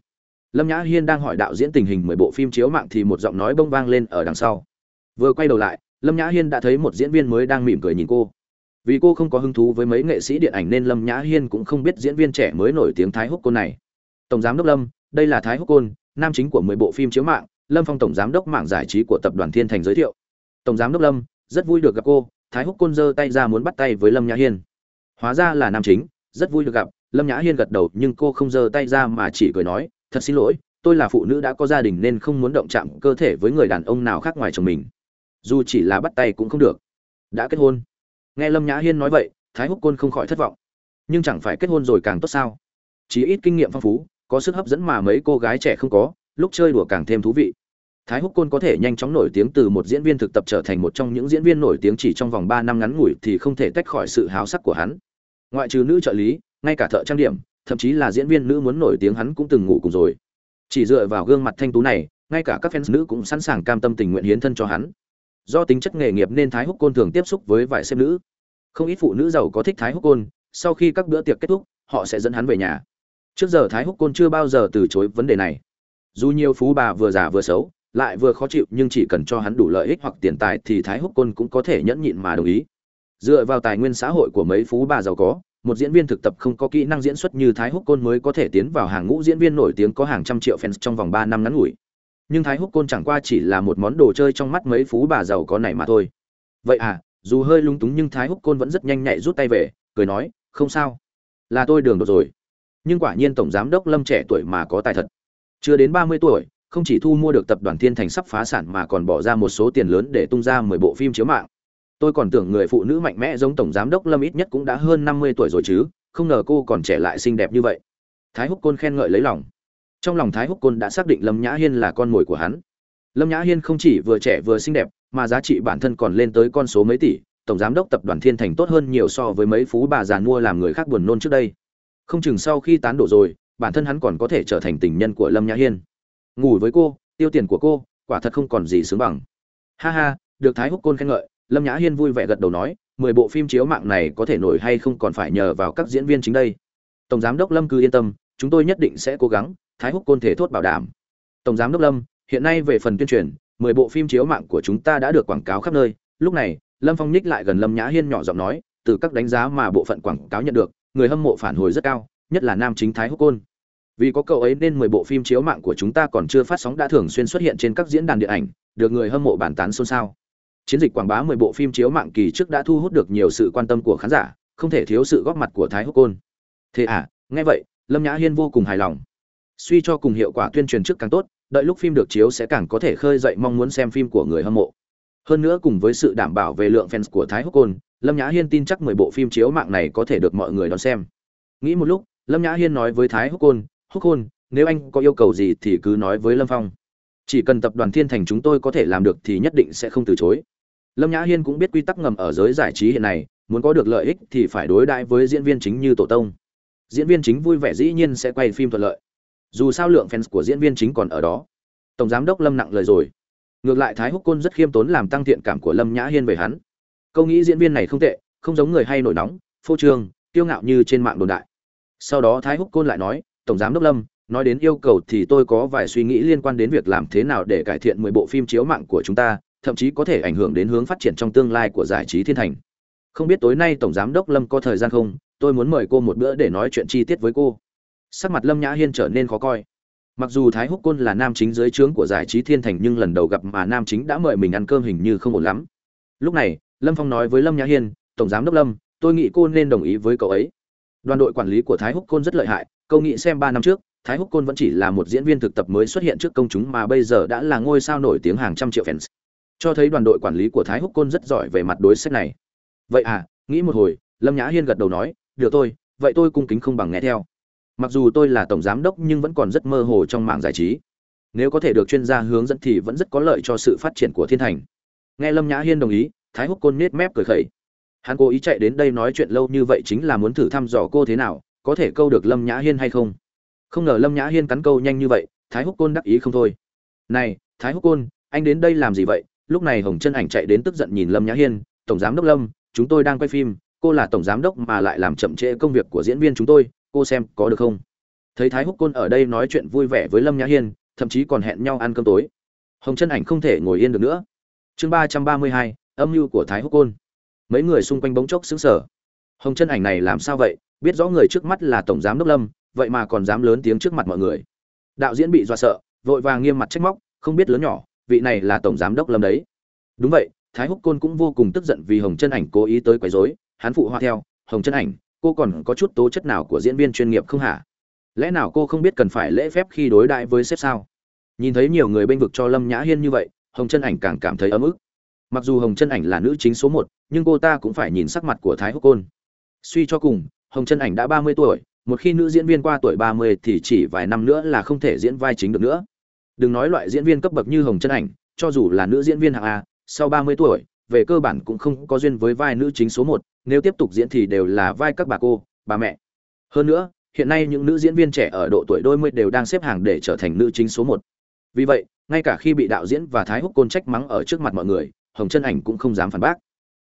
Lâm nhã hiên đang hỏi đạo diễn tình hình mười bộ phim chiếu mạng thì một giọng nói bông vang lên ở đằng sau. Vừa quay đầu lại, lâm nhã hiên đã thấy một diễn viên mới đang mỉm cười nhìn cô. Vì cô không có hứng thú với mấy nghệ sĩ điện ảnh nên lâm nhã hiên cũng không biết diễn viên trẻ mới nổi tiếng thái húc côn này. Tổng giám đốc lâm, đây là thái húc côn, nam chính của mười bộ phim chiếu mạng lâm phong tổng giám đốc mạng giải trí của tập đoàn thiên thành giới thiệu. Tổng giám đốc lâm, rất vui được gặp cô, thái húc côn giơ tay ra muốn bắt tay với lâm nhã hiên. Hóa ra là nam chính, rất vui được gặp, lâm nhã hiên gật đầu nhưng cô không giơ tay ra mà chỉ cười nói, thật xin lỗi, tôi là phụ nữ đã có gia đình nên không muốn động chạm cơ thể với người đàn ông nào khác ngoài chồng mình. Dù chỉ là bắt tay cũng không được. Đã kết hôn. Nghe lâm nhã hiên nói vậy, thái húc côn không khỏi thất vọng. Nhưng chẳng phải kết hôn rồi càng tốt sao? Chỉ ít kinh nghiệm phong phú, có sức hấp dẫn mà mấy cô gái trẻ không có lúc chơi đùa càng thêm thú vị. Thái húc côn có thể nhanh chóng nổi tiếng từ một diễn viên thực tập trở thành một trong những diễn viên nổi tiếng chỉ trong vòng ba năm ngắn ngủi thì không thể tách khỏi sự háo sắc của hắn. Ngoại trừ nữ trợ lý, ngay cả thợ trang điểm, thậm chí là diễn viên nữ muốn nổi tiếng hắn cũng từng ngủ cùng rồi. Chỉ dựa vào gương mặt thanh tú này, ngay cả các fans nữ cũng sẵn sàng cam tâm tình nguyện hiến thân cho hắn. Do tính chất nghề nghiệp nên thái húc côn thường tiếp xúc với vài xem nữ. Không ít phụ nữ giàu có thích thái húc côn, sau khi các bữa tiệc kết thúc, họ sẽ dẫn hắn về nhà. Trước giờ thái húc côn chưa bao giờ từ chối vấn đề này dù nhiều phú bà vừa già vừa xấu, lại vừa khó chịu, nhưng chỉ cần cho hắn đủ lợi ích hoặc tiền tài thì thái húc côn cũng có thể nhẫn nhịn mà đồng ý. Dựa vào tài nguyên xã hội của mấy phú bà giàu có, một diễn viên thực tập không có kỹ năng diễn xuất như thái húc côn mới có thể tiến vào hàng ngũ diễn viên nổi tiếng có hàng trăm triệu fans trong vòng ba năm ngắn ngủi. Nhưng thái húc côn chẳng qua chỉ là một món đồ chơi trong mắt mấy phú bà giàu có này mà thôi. Vậy à dù hơi lung túng nhưng thái húc côn vẫn rất nhanh nhạy rút tay về, cười nói, không sao. Là tôi đường đột rồi. Nhưng quả nhiên tổng giám đốc lâm trẻ tuổi mà có tài thật chưa đến ba mươi tuổi, không chỉ thu mua được tập đoàn thiên thành sắp phá sản mà còn bỏ ra một số tiền lớn để tung ra mười bộ phim chiếu mạng. Tôi còn tưởng người phụ nữ mạnh mẽ giống tổng giám đốc lâm ít nhất cũng đã hơn năm mươi tuổi rồi chứ, không ngờ cô còn trẻ lại xinh đẹp như vậy. Thái húc côn khen ngợi lấy lòng. Trong lòng thái húc côn đã xác định lâm nhã hiên là con mồi của hắn. Lâm nhã hiên không chỉ vừa trẻ vừa xinh đẹp, mà giá trị bản thân còn lên tới con số mấy tỷ, tổng giám đốc tập đoàn thiên thành tốt hơn nhiều so với mấy phú bà già mua làm người khác buồn nôn trước đây. Không chừng sau khi tán đổ rồi bản thân hắn còn có thể trở thành tình nhân của lâm nhã hiên. Ngủ với cô, tiêu tiền của cô, quả thật không còn gì sướng bằng. Ha ha, được thái húc côn khen ngợi, lâm nhã hiên vui vẻ gật đầu nói, mười bộ phim chiếu mạng này có thể nổi hay không còn phải nhờ vào các diễn viên chính đây. Tổng giám đốc lâm cứ yên tâm, chúng tôi nhất định sẽ cố gắng, thái húc côn thể thốt bảo đảm. Tổng giám đốc lâm, hiện nay về phần tuyên truyền, mười bộ phim chiếu mạng của chúng ta đã được quảng cáo khắp nơi. Lúc này, lâm phong nhích lại gần lâm nhã hiên nhỏ giọng nói, từ các đánh giá mà bộ phận quảng cáo nhận được, người hâm mộ phản hồi rất cao nhất là nam chính thái húc côn. Vì có cậu ấy nên mười bộ phim chiếu mạng của chúng ta còn chưa phát sóng đã thường xuyên xuất hiện trên các diễn đàn điện ảnh, được người hâm mộ bàn tán xôn xao. Chiến dịch quảng bá mười bộ phim chiếu mạng kỳ trước đã thu hút được nhiều sự quan tâm của khán giả, không thể thiếu sự góp mặt của thái húc côn. Thế à nghe vậy, lâm nhã hiên vô cùng hài lòng. Suy cho cùng hiệu quả tuyên truyền trước càng tốt, đợi lúc phim được chiếu sẽ càng có thể khơi dậy mong muốn xem phim của người hâm mộ. Hơn nữa cùng với sự đảm bảo về lượng fans của thái húc côn, lâm nhã hiên tin chắc mười bộ phim chiếu mạng này có thể được mọi người đón xem. Nghĩ một lúc lâm nhã hiên nói với thái húc côn húc côn, nếu anh có yêu cầu gì thì cứ nói với lâm phong. Chỉ cần tập đoàn thiên thành chúng tôi có thể làm được thì nhất định sẽ không từ chối. Lâm nhã hiên cũng biết quy tắc ngầm ở giới giải trí hiện nay, muốn có được lợi ích thì phải đối đãi với diễn viên chính như tổ tông. Diễn viên chính vui vẻ dĩ nhiên sẽ quay phim thuận lợi. Dù sao lượng fans của diễn viên chính còn ở đó. Tổng giám đốc lâm nặng lời rồi. Ngược lại thái húc côn rất khiêm tốn làm tăng thiện cảm của lâm nhã hiên về hắn. Câu nghĩ diễn viên này không tệ, không giống người hay nổi nóng, phô trương, kiêu ngạo như trên mạng đồn đại sau đó thái húc côn lại nói, tổng giám đốc lâm, nói đến yêu cầu thì tôi có vài suy nghĩ liên quan đến việc làm thế nào để cải thiện mười bộ phim chiếu mạng của chúng ta, thậm chí có thể ảnh hưởng đến hướng phát triển trong tương lai của giải trí thiên thành. Không biết tối nay tổng giám đốc lâm có thời gian không? Tôi muốn mời cô một bữa để nói chuyện chi tiết với cô. Sắc mặt lâm nhã hiên trở nên khó coi. Mặc dù thái húc côn là nam chính dưới trướng của giải trí thiên thành nhưng lần đầu gặp mà nam chính đã mời mình ăn cơm hình như không ổn lắm. Lúc này, lâm phong nói với lâm nhã hiên, tổng giám đốc lâm, tôi nghĩ cô nên đồng ý với cậu ấy đoàn đội quản lý của thái húc côn rất lợi hại, câu nghĩ xem ba năm trước, thái húc côn vẫn chỉ là một diễn viên thực tập mới xuất hiện trước công chúng mà bây giờ đã là ngôi sao nổi tiếng hàng trăm triệu fans. Cho thấy đoàn đội quản lý của thái húc côn rất giỏi về mặt đối sách này. Vậy à nghĩ một hồi, lâm nhã hiên gật đầu nói, được tôi vậy tôi cung kính không bằng nghe theo. Mặc dù tôi là tổng giám đốc nhưng vẫn còn rất mơ hồ trong mạng giải trí. Nếu có thể được chuyên gia hướng dẫn thì vẫn rất có lợi cho sự phát triển của thiên thành. Nghe lâm nhã hiên đồng ý, thái húc côn nết mép cười khẩy hắn cố ý chạy đến đây nói chuyện lâu như vậy chính là muốn thử thăm dò cô thế nào, có thể câu được lâm nhã hiên hay không? Không ngờ lâm nhã hiên cắn câu nhanh như vậy, thái húc côn đắc ý không thôi. Này, thái húc côn, anh đến đây làm gì vậy? Lúc này hồng chân ảnh chạy đến tức giận nhìn lâm nhã hiên, tổng giám đốc lâm, chúng tôi đang quay phim, cô là tổng giám đốc mà lại làm chậm trễ công việc của diễn viên chúng tôi, cô xem có được không? Thấy thái húc côn ở đây nói chuyện vui vẻ với lâm nhã hiên, thậm chí còn hẹn nhau ăn cơm tối. Hồng chân ảnh không thể ngồi yên được nữa. Chương ba trăm ba mươi hai, âm mưu của thái húc côn mấy người xung quanh bỗng chốc sững sờ, hồng chân ảnh này làm sao vậy? Biết rõ người trước mắt là tổng giám đốc lâm vậy mà còn dám lớn tiếng trước mặt mọi người. Đạo diễn bị dọa sợ vội vàng nghiêm mặt trách móc không biết lớn nhỏ vị này là tổng giám đốc lâm đấy. Đúng vậy thái húc côn cũng vô cùng tức giận vì hồng chân ảnh cố ý tới quấy rối hắn phụ họa theo hồng chân ảnh cô còn có chút tố chất nào của diễn viên chuyên nghiệp không hả? Lẽ nào cô không biết cần phải lễ phép khi đối đại với sếp sao? Nhìn thấy nhiều người bênh vực cho lâm nhã hiên như vậy hồng chân ảnh càng cảm thấy ấm ức mặc dù hồng chân ảnh là nữ chính số một, nhưng cô ta cũng phải nhìn sắc mặt của thái húc côn. Suy cho cùng, hồng chân ảnh đã ba mươi tuổi, một khi nữ diễn viên qua tuổi ba mươi thì chỉ vài năm nữa là không thể diễn vai chính được nữa. Đừng nói loại diễn viên cấp bậc như hồng chân ảnh, cho dù là nữ diễn viên hạng a, sau ba mươi tuổi, về cơ bản cũng không có duyên với vai nữ chính số một, nếu tiếp tục diễn thì đều là vai các bà cô, bà mẹ. Hơn nữa, hiện nay những nữ diễn viên trẻ ở độ tuổi đôi mươi đều đang xếp hàng để trở thành nữ chính số một. Vì vậy, ngay cả khi bị đạo diễn và thái húc côn trách mắng ở trước mặt mọi người hồng chân ảnh cũng không dám phản bác.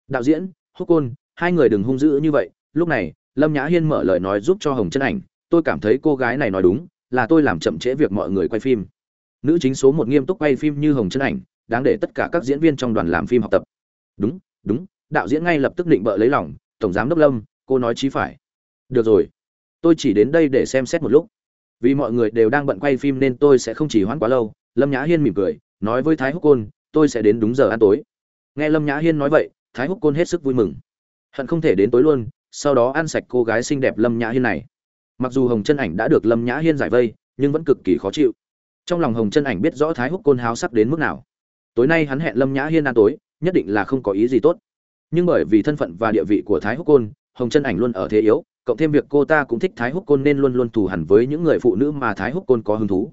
Đạo diễn, húc côn, hai người đừng hung dữ như vậy. Lúc này, lâm nhã hiên mở lời nói giúp cho hồng chân ảnh. Tôi cảm thấy cô gái này nói đúng, là tôi làm chậm trễ việc mọi người quay phim. Nữ chính số một nghiêm túc quay phim như hồng chân ảnh, đáng để tất cả các diễn viên trong đoàn làm phim học tập. Đúng đúng, đạo diễn ngay lập tức định bợ lấy lòng, tổng giám đốc lâm, cô nói chí phải. Được rồi, tôi chỉ đến đây để xem xét một lúc. Vì mọi người đều đang bận quay phim nên tôi sẽ không chỉ hoãn quá lâu. Lâm nhã hiên mỉm cười, nói với thái húc côn, tôi sẽ đến đúng giờ ăn tối nghe lâm nhã hiên nói vậy, thái húc côn hết sức vui mừng. Hận không thể đến tối luôn, sau đó ăn sạch cô gái xinh đẹp lâm nhã hiên này. Mặc dù hồng chân ảnh đã được lâm nhã hiên giải vây, nhưng vẫn cực kỳ khó chịu. Trong lòng hồng chân ảnh biết rõ thái húc côn háo sắc đến mức nào. Tối nay hắn hẹn lâm nhã hiên ăn tối, nhất định là không có ý gì tốt. Nhưng bởi vì thân phận và địa vị của thái húc côn, hồng chân ảnh luôn ở thế yếu, cộng thêm việc cô ta cũng thích thái húc côn nên luôn luôn thù hẳn với những người phụ nữ mà thái húc côn có hứng thú.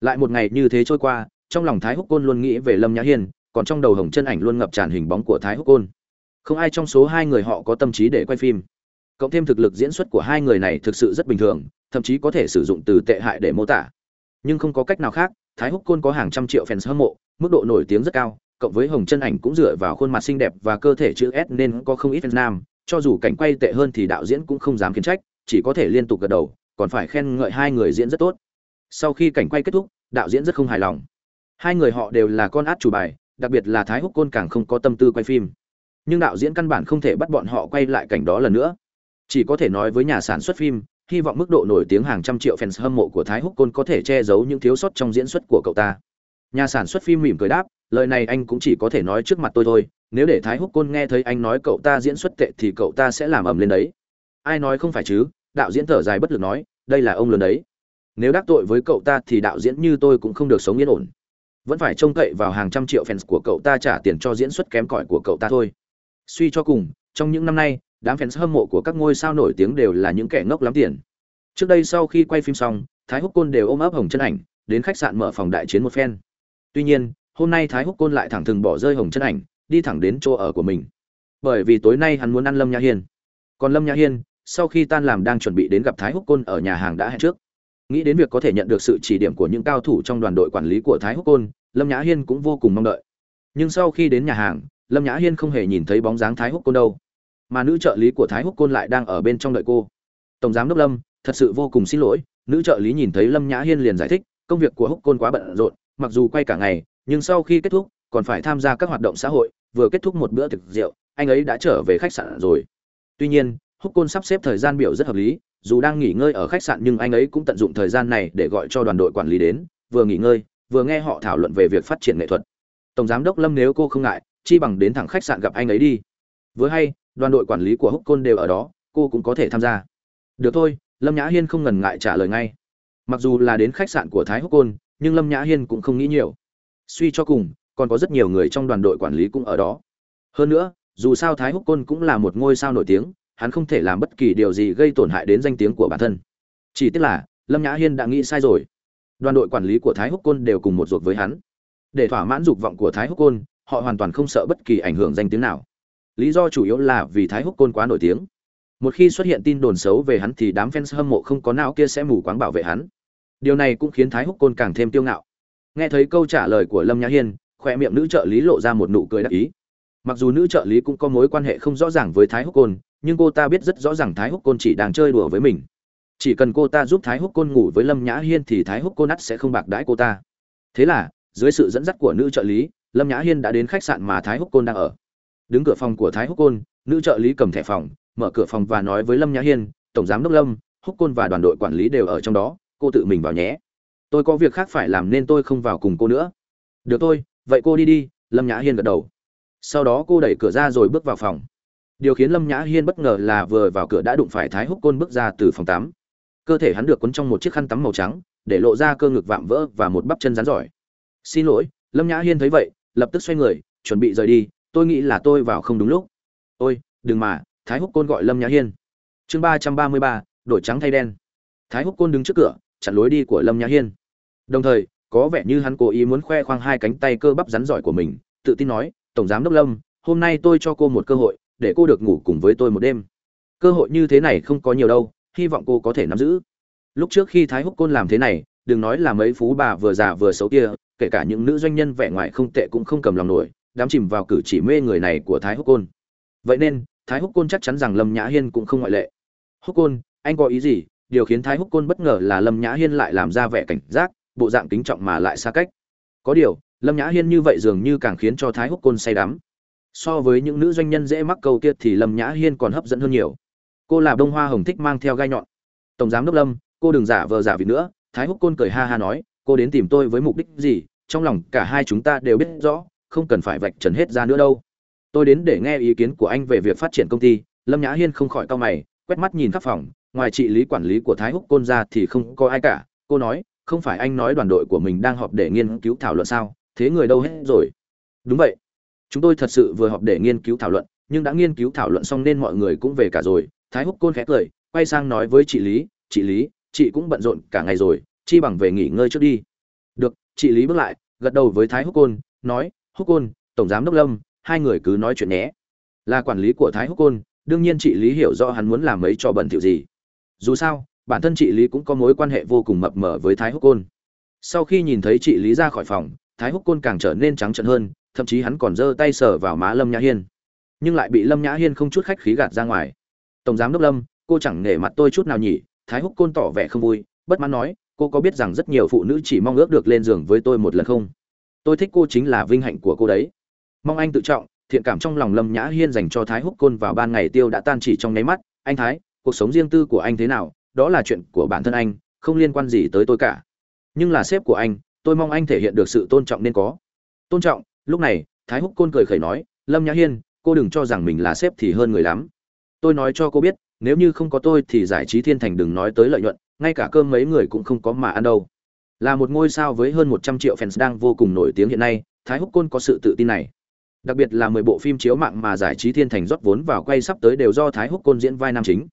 Lại một ngày như thế trôi qua, trong lòng thái húc côn luôn nghĩ về lâm nhã hiên còn trong đầu hồng chân ảnh luôn ngập tràn hình bóng của thái húc côn. Không ai trong số hai người họ có tâm trí để quay phim. Cộng thêm thực lực diễn xuất của hai người này thực sự rất bình thường, thậm chí có thể sử dụng từ tệ hại để mô tả. Nhưng không có cách nào khác, thái húc côn có hàng trăm triệu fans hâm mộ, mức độ nổi tiếng rất cao, cộng với hồng chân ảnh cũng dựa vào khuôn mặt xinh đẹp và cơ thể chữ s nên có không ít fans nam, cho dù cảnh quay tệ hơn thì đạo diễn cũng không dám khiển trách, chỉ có thể liên tục gật đầu, còn phải khen ngợi hai người diễn rất tốt. Sau khi cảnh quay kết thúc, đạo diễn rất không hài lòng. Hai người họ đều là con át chủ bài đặc biệt là thái húc côn càng không có tâm tư quay phim. Nhưng đạo diễn căn bản không thể bắt bọn họ quay lại cảnh đó lần nữa. Chỉ có thể nói với nhà sản xuất phim, hy vọng mức độ nổi tiếng hàng trăm triệu fans hâm mộ của thái húc côn có thể che giấu những thiếu sót trong diễn xuất của cậu ta. Nhà sản xuất phim mỉm cười đáp, lời này anh cũng chỉ có thể nói trước mặt tôi thôi, nếu để thái húc côn nghe thấy anh nói cậu ta diễn xuất tệ thì cậu ta sẽ làm ầm lên đấy. Ai nói không phải chứ? Đạo diễn thở dài bất lực nói, đây là ông lớn đấy. Nếu đắc tội với cậu ta thì đạo diễn như tôi cũng không được sống yên ổn vẫn phải trông cậy vào hàng trăm triệu fans của cậu ta trả tiền cho diễn xuất kém cỏi của cậu ta thôi. Suy cho cùng, trong những năm nay, đám fans hâm mộ của các ngôi sao nổi tiếng đều là những kẻ ngốc lắm tiền. Trước đây sau khi quay phim xong, thái húc côn đều ôm ấp hồng chân ảnh, đến khách sạn mở phòng đại chiến một phen. Tuy nhiên, hôm nay thái húc côn lại thẳng thừng bỏ rơi hồng chân ảnh, đi thẳng đến chỗ ở của mình. Bởi vì tối nay hắn muốn ăn lâm nhã hiên. Còn lâm nhã hiên, sau khi tan làm đang chuẩn bị đến gặp thái húc côn ở nhà hàng đã hẹn trước. Nghĩ đến việc có thể nhận được sự chỉ điểm của những cao thủ trong đoàn đội quản lý của thái húc côn lâm nhã hiên cũng vô cùng mong đợi. Nhưng sau khi đến nhà hàng, lâm nhã hiên không hề nhìn thấy bóng dáng thái húc côn đâu. Mà nữ trợ lý của thái húc côn lại đang ở bên trong đợi cô. Tổng giám đốc lâm, thật sự vô cùng xin lỗi, nữ trợ lý nhìn thấy lâm nhã hiên liền giải thích, công việc của húc côn quá bận rộn, mặc dù quay cả ngày, nhưng sau khi kết thúc, còn phải tham gia các hoạt động xã hội, vừa kết thúc một bữa thực rượu, anh ấy đã trở về khách sạn rồi. Tuy nhiên, húc côn sắp xếp thời gian biểu rất hợp lý, dù đang nghỉ ngơi ở khách sạn nhưng anh ấy cũng tận dụng thời gian này để gọi cho đoàn đội quản lý đến, vừa nghỉ ngơi vừa nghe họ thảo luận về việc phát triển nghệ thuật. Tổng giám đốc lâm nếu cô không ngại, chi bằng đến thẳng khách sạn gặp anh ấy đi. Vừa hay, đoàn đội quản lý của húc côn đều ở đó, cô cũng có thể tham gia. Được thôi, lâm nhã hiên không ngần ngại trả lời ngay. Mặc dù là đến khách sạn của thái húc côn, nhưng lâm nhã hiên cũng không nghĩ nhiều. Suy cho cùng, còn có rất nhiều người trong đoàn đội quản lý cũng ở đó. Hơn nữa, dù sao thái húc côn cũng là một ngôi sao nổi tiếng, hắn không thể làm bất kỳ điều gì gây tổn hại đến danh tiếng của bản thân. Chỉ tiếc là, lâm nhã hiên đã nghĩ sai rồi đoàn đội quản lý của thái húc côn đều cùng một ruột với hắn. Để thỏa mãn dục vọng của thái húc côn, họ hoàn toàn không sợ bất kỳ ảnh hưởng danh tiếng nào. Lý do chủ yếu là vì thái húc côn quá nổi tiếng. Một khi xuất hiện tin đồn xấu về hắn thì đám fans hâm mộ không có nào kia sẽ mù quáng bảo vệ hắn. Điều này cũng khiến thái húc côn càng thêm tiêu ngạo. Nghe thấy câu trả lời của lâm nhã hiên, khoe miệng nữ trợ lý lộ ra một nụ cười đắc ý. Mặc dù nữ trợ lý cũng có mối quan hệ không rõ ràng với thái húc côn, nhưng cô ta biết rất rõ ràng thái húc côn chỉ đang chơi đùa với mình chỉ cần cô ta giúp thái húc côn ngủ với lâm nhã hiên thì thái húc côn ắt sẽ không bạc đãi cô ta. Thế là, dưới sự dẫn dắt của nữ trợ lý, lâm nhã hiên đã đến khách sạn mà thái húc côn đang ở. Đứng cửa phòng của thái húc côn, nữ trợ lý cầm thẻ phòng, mở cửa phòng và nói với lâm nhã hiên, tổng giám đốc lâm, húc côn và đoàn đội quản lý đều ở trong đó, cô tự mình vào nhé. Tôi có việc khác phải làm nên tôi không vào cùng cô nữa. Được thôi, vậy cô đi đi, lâm nhã hiên gật đầu. Sau đó cô đẩy cửa ra rồi bước vào phòng. Điều khiến lâm nhã hiên bất ngờ là vừa vào cửa đã đụng phải thái húc côn bước ra từ phòng tắm cơ thể hắn được cuốn trong một chiếc khăn tắm màu trắng, để lộ ra cơ ngực vạm vỡ và một bắp chân rắn giỏi. Xin lỗi, lâm nhã hiên thấy vậy, lập tức xoay người, chuẩn bị rời đi, tôi nghĩ là tôi vào không đúng lúc. Ôi, đừng mà, thái húc côn gọi lâm nhã hiên. Chương ba trăm ba mươi ba, đổi trắng thay đen. Thái húc côn đứng trước cửa, chặn lối đi của lâm nhã hiên. Đồng thời, có vẻ như hắn cố ý muốn khoe khoang hai cánh tay cơ bắp rắn giỏi của mình, tự tin nói, tổng giám đốc lâm, hôm nay tôi cho cô một cơ hội, để cô được ngủ cùng với tôi một đêm. Cơ hội như thế này không có nhiều đâu hy vọng cô có thể nắm giữ. Lúc trước khi thái húc côn làm thế này, đừng nói là mấy phú bà vừa già vừa xấu kia, kể cả những nữ doanh nhân vẻ ngoài không tệ cũng không cầm lòng nổi, đám chìm vào cử chỉ mê người này của thái húc côn. Vậy nên, thái húc côn chắc chắn rằng lâm nhã hiên cũng không ngoại lệ. Húc côn, anh có ý gì? Điều khiến thái húc côn bất ngờ là lâm nhã hiên lại làm ra vẻ cảnh giác, bộ dạng kính trọng mà lại xa cách. Có điều, lâm nhã hiên như vậy dường như càng khiến cho thái húc côn say đắm. So với những nữ doanh nhân dễ mắc câu kia thì lâm nhã hiên còn hấp dẫn hơn nhiều cô là bông hoa hồng thích mang theo gai nhọn. Tổng giám đốc lâm, cô đừng giả vờ giả vị nữa, thái húc côn cười ha ha nói, cô đến tìm tôi với mục đích gì? Trong lòng cả hai chúng ta đều biết rõ, không cần phải vạch trần hết ra nữa đâu. Tôi đến để nghe ý kiến của anh về việc phát triển công ty, lâm nhã hiên không khỏi cau mày, quét mắt nhìn khắp phòng, ngoài trị lý quản lý của thái húc côn ra thì không có ai cả. Cô nói, không phải anh nói đoàn đội của mình đang họp để nghiên cứu thảo luận sao? Thế người đâu hết rồi? Đúng vậy. Chúng tôi thật sự vừa họp để nghiên cứu thảo luận, nhưng đã nghiên cứu thảo luận xong nên mọi người cũng về cả rồi thái húc côn khẽ cười, quay sang nói với chị lý chị lý, chị cũng bận rộn cả ngày rồi, chi bằng về nghỉ ngơi trước đi. Được. Chị lý bước lại, gật đầu với thái húc côn, nói, húc côn, tổng giám đốc lâm, hai người cứ nói chuyện nhé. Là quản lý của thái húc côn, đương nhiên chị lý hiểu rõ hắn muốn làm mấy trò bẩn thỉu gì. Dù sao, bản thân chị lý cũng có mối quan hệ vô cùng mập mờ với thái húc côn. Sau khi nhìn thấy chị lý ra khỏi phòng, thái húc côn càng trở nên trắng trợn hơn, thậm chí hắn còn giơ tay sờ vào má lâm nhã hiên. Nhưng lại bị lâm nhã hiên không chút khách khí gạt ra ngoài tổng giám đốc lâm, cô chẳng nể mặt tôi chút nào nhỉ, thái húc côn tỏ vẻ không vui, bất mãn nói, cô có biết rằng rất nhiều phụ nữ chỉ mong ước được lên giường với tôi một lần không? Tôi thích cô chính là vinh hạnh của cô đấy. Mong anh tự trọng, thiện cảm trong lòng lâm nhã hiên dành cho thái húc côn vào ban ngày tiêu đã tan chỉ trong nháy mắt. Anh thái, cuộc sống riêng tư của anh thế nào? Đó là chuyện của bản thân anh, không liên quan gì tới tôi cả. Nhưng là sếp của anh, tôi mong anh thể hiện được sự tôn trọng nên có. Tôn trọng, lúc này, thái húc côn cười khẩy nói, lâm nhã hiên, cô đừng cho rằng mình là sếp thì hơn người lắm tôi nói cho cô biết, nếu như không có tôi thì giải trí thiên thành đừng nói tới lợi nhuận, ngay cả cơm mấy người cũng không có mà ăn đâu. Là một ngôi sao với hơn một trăm triệu fans đang vô cùng nổi tiếng hiện nay, thái húc côn có sự tự tin này. Đặc biệt là mười bộ phim chiếu mạng mà giải trí thiên thành rót vốn vào quay sắp tới đều do thái húc côn diễn vai nam chính.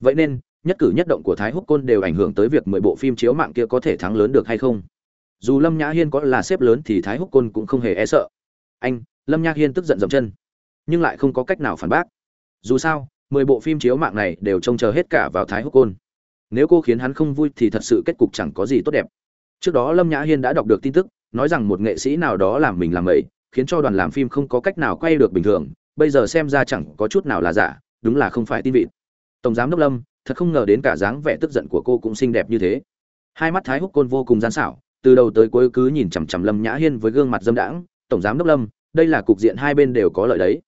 Vậy nên, nhất cử nhất động của thái húc côn đều ảnh hưởng tới việc mười bộ phim chiếu mạng kia có thể thắng lớn được hay không. Dù lâm nhã hiên có là sếp lớn thì thái húc côn cũng không hề e sợ. Anh, lâm nhã hiên tức giận dậm chân, nhưng lại không có cách nào phản bác. Dù sao mười bộ phim chiếu mạng này đều trông chờ hết cả vào thái húc côn. Nếu cô khiến hắn không vui thì thật sự kết cục chẳng có gì tốt đẹp. Trước đó lâm nhã hiên đã đọc được tin tức, nói rằng một nghệ sĩ nào đó làm mình làm ấy, khiến cho đoàn làm phim không có cách nào quay được bình thường, bây giờ xem ra chẳng có chút nào là giả, đúng là không phải tin vịt. Tổng giám đốc lâm, thật không ngờ đến cả dáng vẻ tức giận của cô cũng xinh đẹp như thế. Hai mắt thái húc côn vô cùng gian xảo, từ đầu tới cuối cứ nhìn chằm chằm lâm nhã hiên với gương mặt dâm đãng. Tổng giám đốc lâm, đây là cục diện hai bên đều có lợi đấy.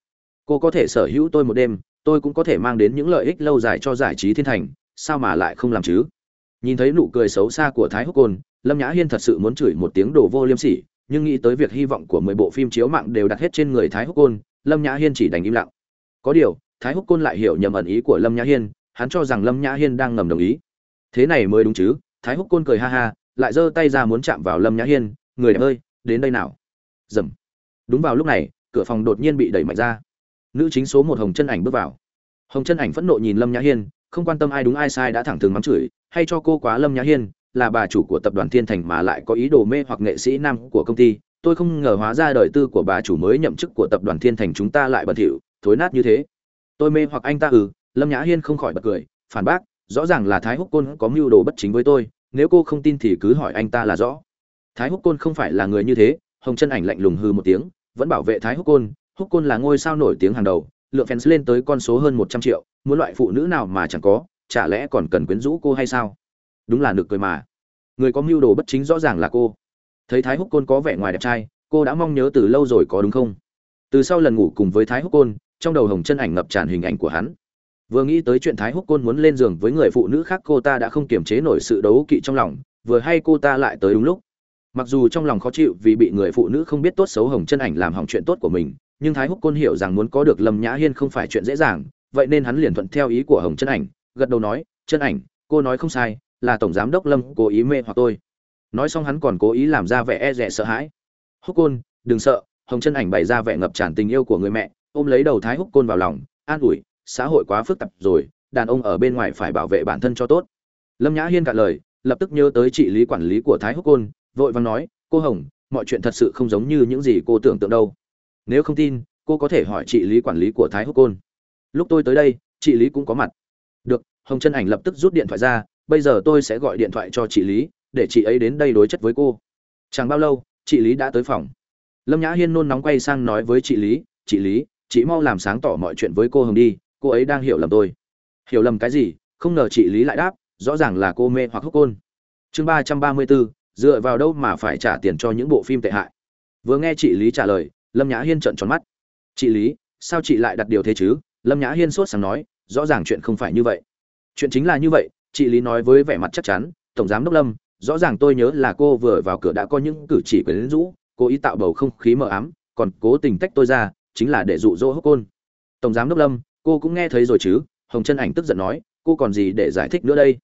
Cô có thể sở hữu tôi một đêm tôi cũng có thể mang đến những lợi ích lâu dài cho giải trí thiên thành, sao mà lại không làm chứ? Nhìn thấy nụ cười xấu xa của thái húc côn, lâm nhã hiên thật sự muốn chửi một tiếng đồ vô liêm sỉ, nhưng nghĩ tới việc hy vọng của mười bộ phim chiếu mạng đều đặt hết trên người thái húc côn, lâm nhã hiên chỉ đành im lặng. Có điều, thái húc côn lại hiểu nhầm ẩn ý của lâm nhã hiên, hắn cho rằng lâm nhã hiên đang ngầm đồng ý. Thế này mới đúng chứ? Thái húc côn cười ha ha, lại giơ tay ra muốn chạm vào lâm nhã hiên, người đẹp ơi, đến đây nào. Dầm. Đúng vào lúc này, cửa phòng đột nhiên bị đẩy mạnh ra nữ chính số một hồng chân ảnh bước vào. Hồng chân ảnh phẫn nộ nhìn lâm nhã hiên, không quan tâm ai đúng ai sai đã thẳng thừng mắng chửi, hay cho cô quá lâm nhã hiên, là bà chủ của tập đoàn thiên thành mà lại có ý đồ mê hoặc nghệ sĩ nam của công ty, tôi không ngờ hóa ra đời tư của bà chủ mới nhậm chức của tập đoàn thiên thành chúng ta lại bẩn thỉu, thối nát như thế. Tôi mê hoặc anh ta ừ lâm nhã hiên không khỏi bật cười, phản bác, rõ ràng là thái húc côn có mưu đồ bất chính với tôi, nếu cô không tin thì cứ hỏi anh ta là rõ. Thái húc côn không phải là người như thế, hồng chân ảnh lạnh lùng hư một tiếng, vẫn bảo vệ thái húc côn húc côn là ngôi sao nổi tiếng hàng đầu, lượng fans lên tới con số hơn một trăm triệu, muốn loại phụ nữ nào mà chẳng có, chả lẽ còn cần quyến rũ cô hay sao? Đúng là nực cười mà. Người có mưu đồ bất chính rõ ràng là cô. Thấy thái húc côn có vẻ ngoài đẹp trai, cô đã mong nhớ từ lâu rồi có đúng không? Từ sau lần ngủ cùng với thái húc côn, trong đầu hồng chân ảnh ngập tràn hình ảnh của hắn. Vừa nghĩ tới chuyện thái húc côn muốn lên giường với người phụ nữ khác cô ta đã không kiềm chế nổi sự đấu kỵ trong lòng, vừa hay cô ta lại tới đúng lúc. Mặc dù trong lòng khó chịu vì bị người phụ nữ không biết tốt xấu hồng chân ảnh làm hỏng chuyện tốt của mình nhưng thái húc côn hiểu rằng muốn có được lâm nhã hiên không phải chuyện dễ dàng, vậy nên hắn liền thuận theo ý của hồng chân ảnh, gật đầu nói chân ảnh, cô nói không sai, là tổng giám đốc lâm cố ý mê hoặc tôi. Nói xong hắn còn cố ý làm ra vẻ e rẻ sợ hãi. Húc côn, đừng sợ, hồng chân ảnh bày ra vẻ ngập tràn tình yêu của người mẹ, ôm lấy đầu thái húc côn vào lòng, an ủi, xã hội quá phức tạp rồi, đàn ông ở bên ngoài phải bảo vệ bản thân cho tốt. Lâm nhã hiên cạn lời, lập tức nhớ tới trị lý quản lý của thái húc côn, vội vàng nói, cô hồng, mọi chuyện thật sự không giống như những gì cô tưởng tượng đâu nếu không tin, cô có thể hỏi trị lý quản lý của thái húc côn. Lúc tôi tới đây, chị lý cũng có mặt. Được, hồng chân ảnh lập tức rút điện thoại ra, bây giờ tôi sẽ gọi điện thoại cho chị lý, để chị ấy đến đây đối chất với cô. Chẳng bao lâu, chị lý đã tới phòng. Lâm nhã hiên nôn nóng quay sang nói với chị lý chị lý, chị mau làm sáng tỏ mọi chuyện với cô hồng đi, cô ấy đang hiểu lầm tôi. Hiểu lầm cái gì? Không ngờ chị lý lại đáp, rõ ràng là cô mê hoặc húc côn. Chương ba trăm ba mươi bốn dựa vào đâu mà phải trả tiền cho những bộ phim tệ hại? Vừa nghe chị lý trả lời lâm nhã hiên trợn tròn mắt. Chị lý, sao chị lại đặt điều thế chứ? Lâm nhã hiên sốt sáng nói, rõ ràng chuyện không phải như vậy. Chuyện chính là như vậy, chị lý nói với vẻ mặt chắc chắn. Tổng giám đốc lâm, rõ ràng tôi nhớ là cô vừa vào cửa đã có những cử chỉ quyến rũ, cố ý tạo bầu không khí mờ ám, còn cố tình tách tôi ra, chính là để dụ dỗ hốc côn. Tổng giám đốc lâm, cô cũng nghe thấy rồi chứ? Hồng chân ảnh tức giận nói, cô còn gì để giải thích nữa đây?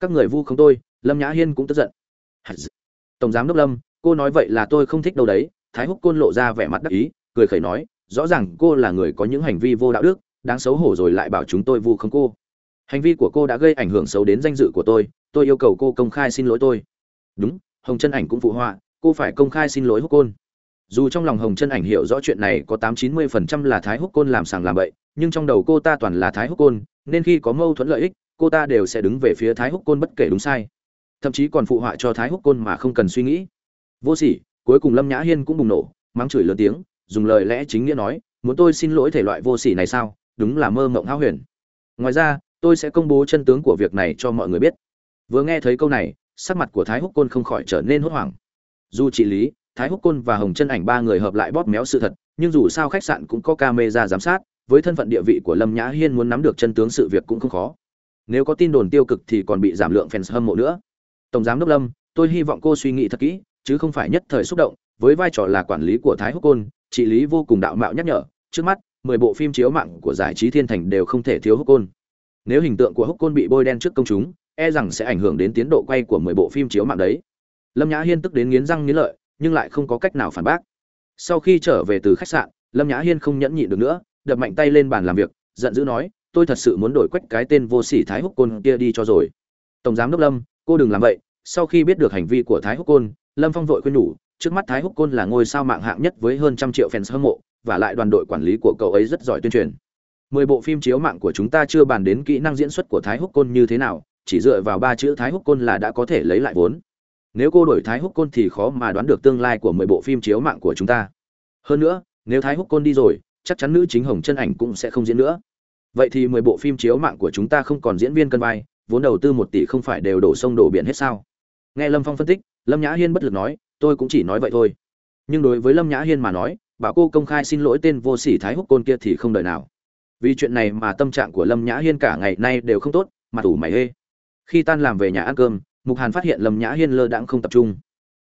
Các người vu không tôi, lâm nhã hiên cũng tức giận. Tổng giám đốc lâm, cô nói vậy là tôi không thích đâu đấy thái húc côn lộ ra vẻ mặt đắc ý, cười khẩy nói, rõ ràng cô là người có những hành vi vô đạo đức, đáng xấu hổ rồi lại bảo chúng tôi vu khống cô. Hành vi của cô đã gây ảnh hưởng xấu đến danh dự của tôi tôi yêu cầu cô công khai xin lỗi tôi. Đúng, hồng chân ảnh cũng phụ họa, cô phải công khai xin lỗi húc côn. Dù trong lòng hồng chân ảnh hiểu rõ chuyện này có tám chín mươi phần trăm là thái húc côn làm sàng làm bậy, nhưng trong đầu cô ta toàn là thái húc côn, nên khi có mâu thuẫn lợi ích, cô ta đều sẽ đứng về phía thái húc côn bất kể đúng sai. Thậm chí còn phụ họa cho thái húc côn mà không cần suy nghĩ. Vô sỉ cuối cùng lâm nhã hiên cũng bùng nổ, mắng chửi lớn tiếng, dùng lời lẽ chính nghĩa nói, muốn tôi xin lỗi thể loại vô sỉ này sao? Đúng là mơ mộng hao huyền. Ngoài ra, tôi sẽ công bố chân tướng của việc này cho mọi người biết. Vừa nghe thấy câu này, sắc mặt của thái húc côn không khỏi trở nên hốt hoảng. Dù trị lý, thái húc côn và hồng chân ảnh ba người hợp lại bóp méo sự thật, nhưng dù sao khách sạn cũng có camera giám sát, với thân phận địa vị của lâm nhã hiên muốn nắm được chân tướng sự việc cũng không khó. Nếu có tin đồn tiêu cực thì còn bị giảm lượng fans hâm mộ nữa. Tổng giám đốc lâm, tôi hy vọng cô suy nghĩ thật kỹ chứ không phải nhất thời xúc động, với vai trò là quản lý của thái húc côn trị lý vô cùng đạo mạo nhắc nhở, trước mắt, mười bộ phim chiếu mạng của giải trí thiên thành đều không thể thiếu húc côn. Nếu hình tượng của húc côn bị bôi đen trước công chúng e rằng sẽ ảnh hưởng đến tiến độ quay của mười bộ phim chiếu mạng đấy. Lâm nhã hiên tức đến nghiến răng nghiến lợi, nhưng lại không có cách nào phản bác. Sau khi trở về từ khách sạn, lâm nhã hiên không nhẫn nhịn được nữa, đập mạnh tay lên bàn làm việc, giận dữ nói, tôi thật sự muốn đổi quách cái tên vô sỉ thái húc côn kia đi cho rồi. Tổng giám đốc lâm, cô đừng làm vậy. Sau khi biết được hành vi của thái húc côn lâm phong vội khuyên nhủ, trước mắt thái húc côn là ngôi sao mạng hạng nhất với hơn trăm triệu fans hâm mộ, và lại đoàn đội quản lý của cậu ấy rất giỏi tuyên truyền. Mười bộ phim chiếu mạng của chúng ta chưa bàn đến kỹ năng diễn xuất của thái húc côn như thế nào, chỉ dựa vào ba chữ thái húc côn là đã có thể lấy lại vốn. Nếu cô đổi thái húc côn thì khó mà đoán được tương lai của mười bộ phim chiếu mạng của chúng ta. Hơn nữa, nếu thái húc côn đi rồi, chắc chắn nữ chính hồng chân ảnh cũng sẽ không diễn nữa. Vậy thì mười bộ phim chiếu mạng của chúng ta không còn diễn viên cân vai, vốn đầu tư một tỷ không phải đều đổ sông đổ biển hết sao? Nghe lâm phong phân tích lâm nhã hiên bất lực nói tôi cũng chỉ nói vậy thôi. Nhưng đối với lâm nhã hiên mà nói bảo cô công khai xin lỗi tên vô sỉ thái húc côn kia thì không đợi nào. Vì chuyện này mà tâm trạng của lâm nhã hiên cả ngày nay đều không tốt mặt ủ mày hê. Khi tan làm về nhà ăn cơm mục hàn phát hiện lâm nhã hiên lơ đãng không tập trung.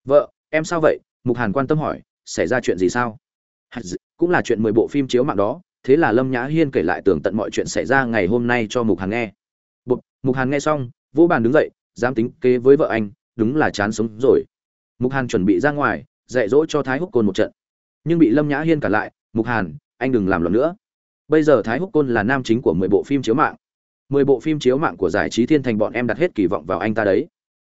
Vợ em sao vậy? Mục hàn quan tâm hỏi xảy ra chuyện gì sao? Cũng là chuyện mười bộ phim chiếu mạng đó thế là lâm nhã hiên kể lại tường tận mọi chuyện xảy ra ngày hôm nay cho mục hàn nghe. Bụt, mục hàn nghe xong vỗ bàn đứng dậy dám tính kế với vợ anh đúng là chán sống rồi. Mục hàn chuẩn bị ra ngoài, dạy dỗ cho thái húc côn một trận. Nhưng bị lâm nhã hiên cản lại, mục hàn, anh đừng làm loạn nữa. Bây giờ thái húc côn là nam chính của mười bộ phim chiếu mạng. Mười bộ phim chiếu mạng của giải trí thiên thành bọn em đặt hết kỳ vọng vào anh ta đấy.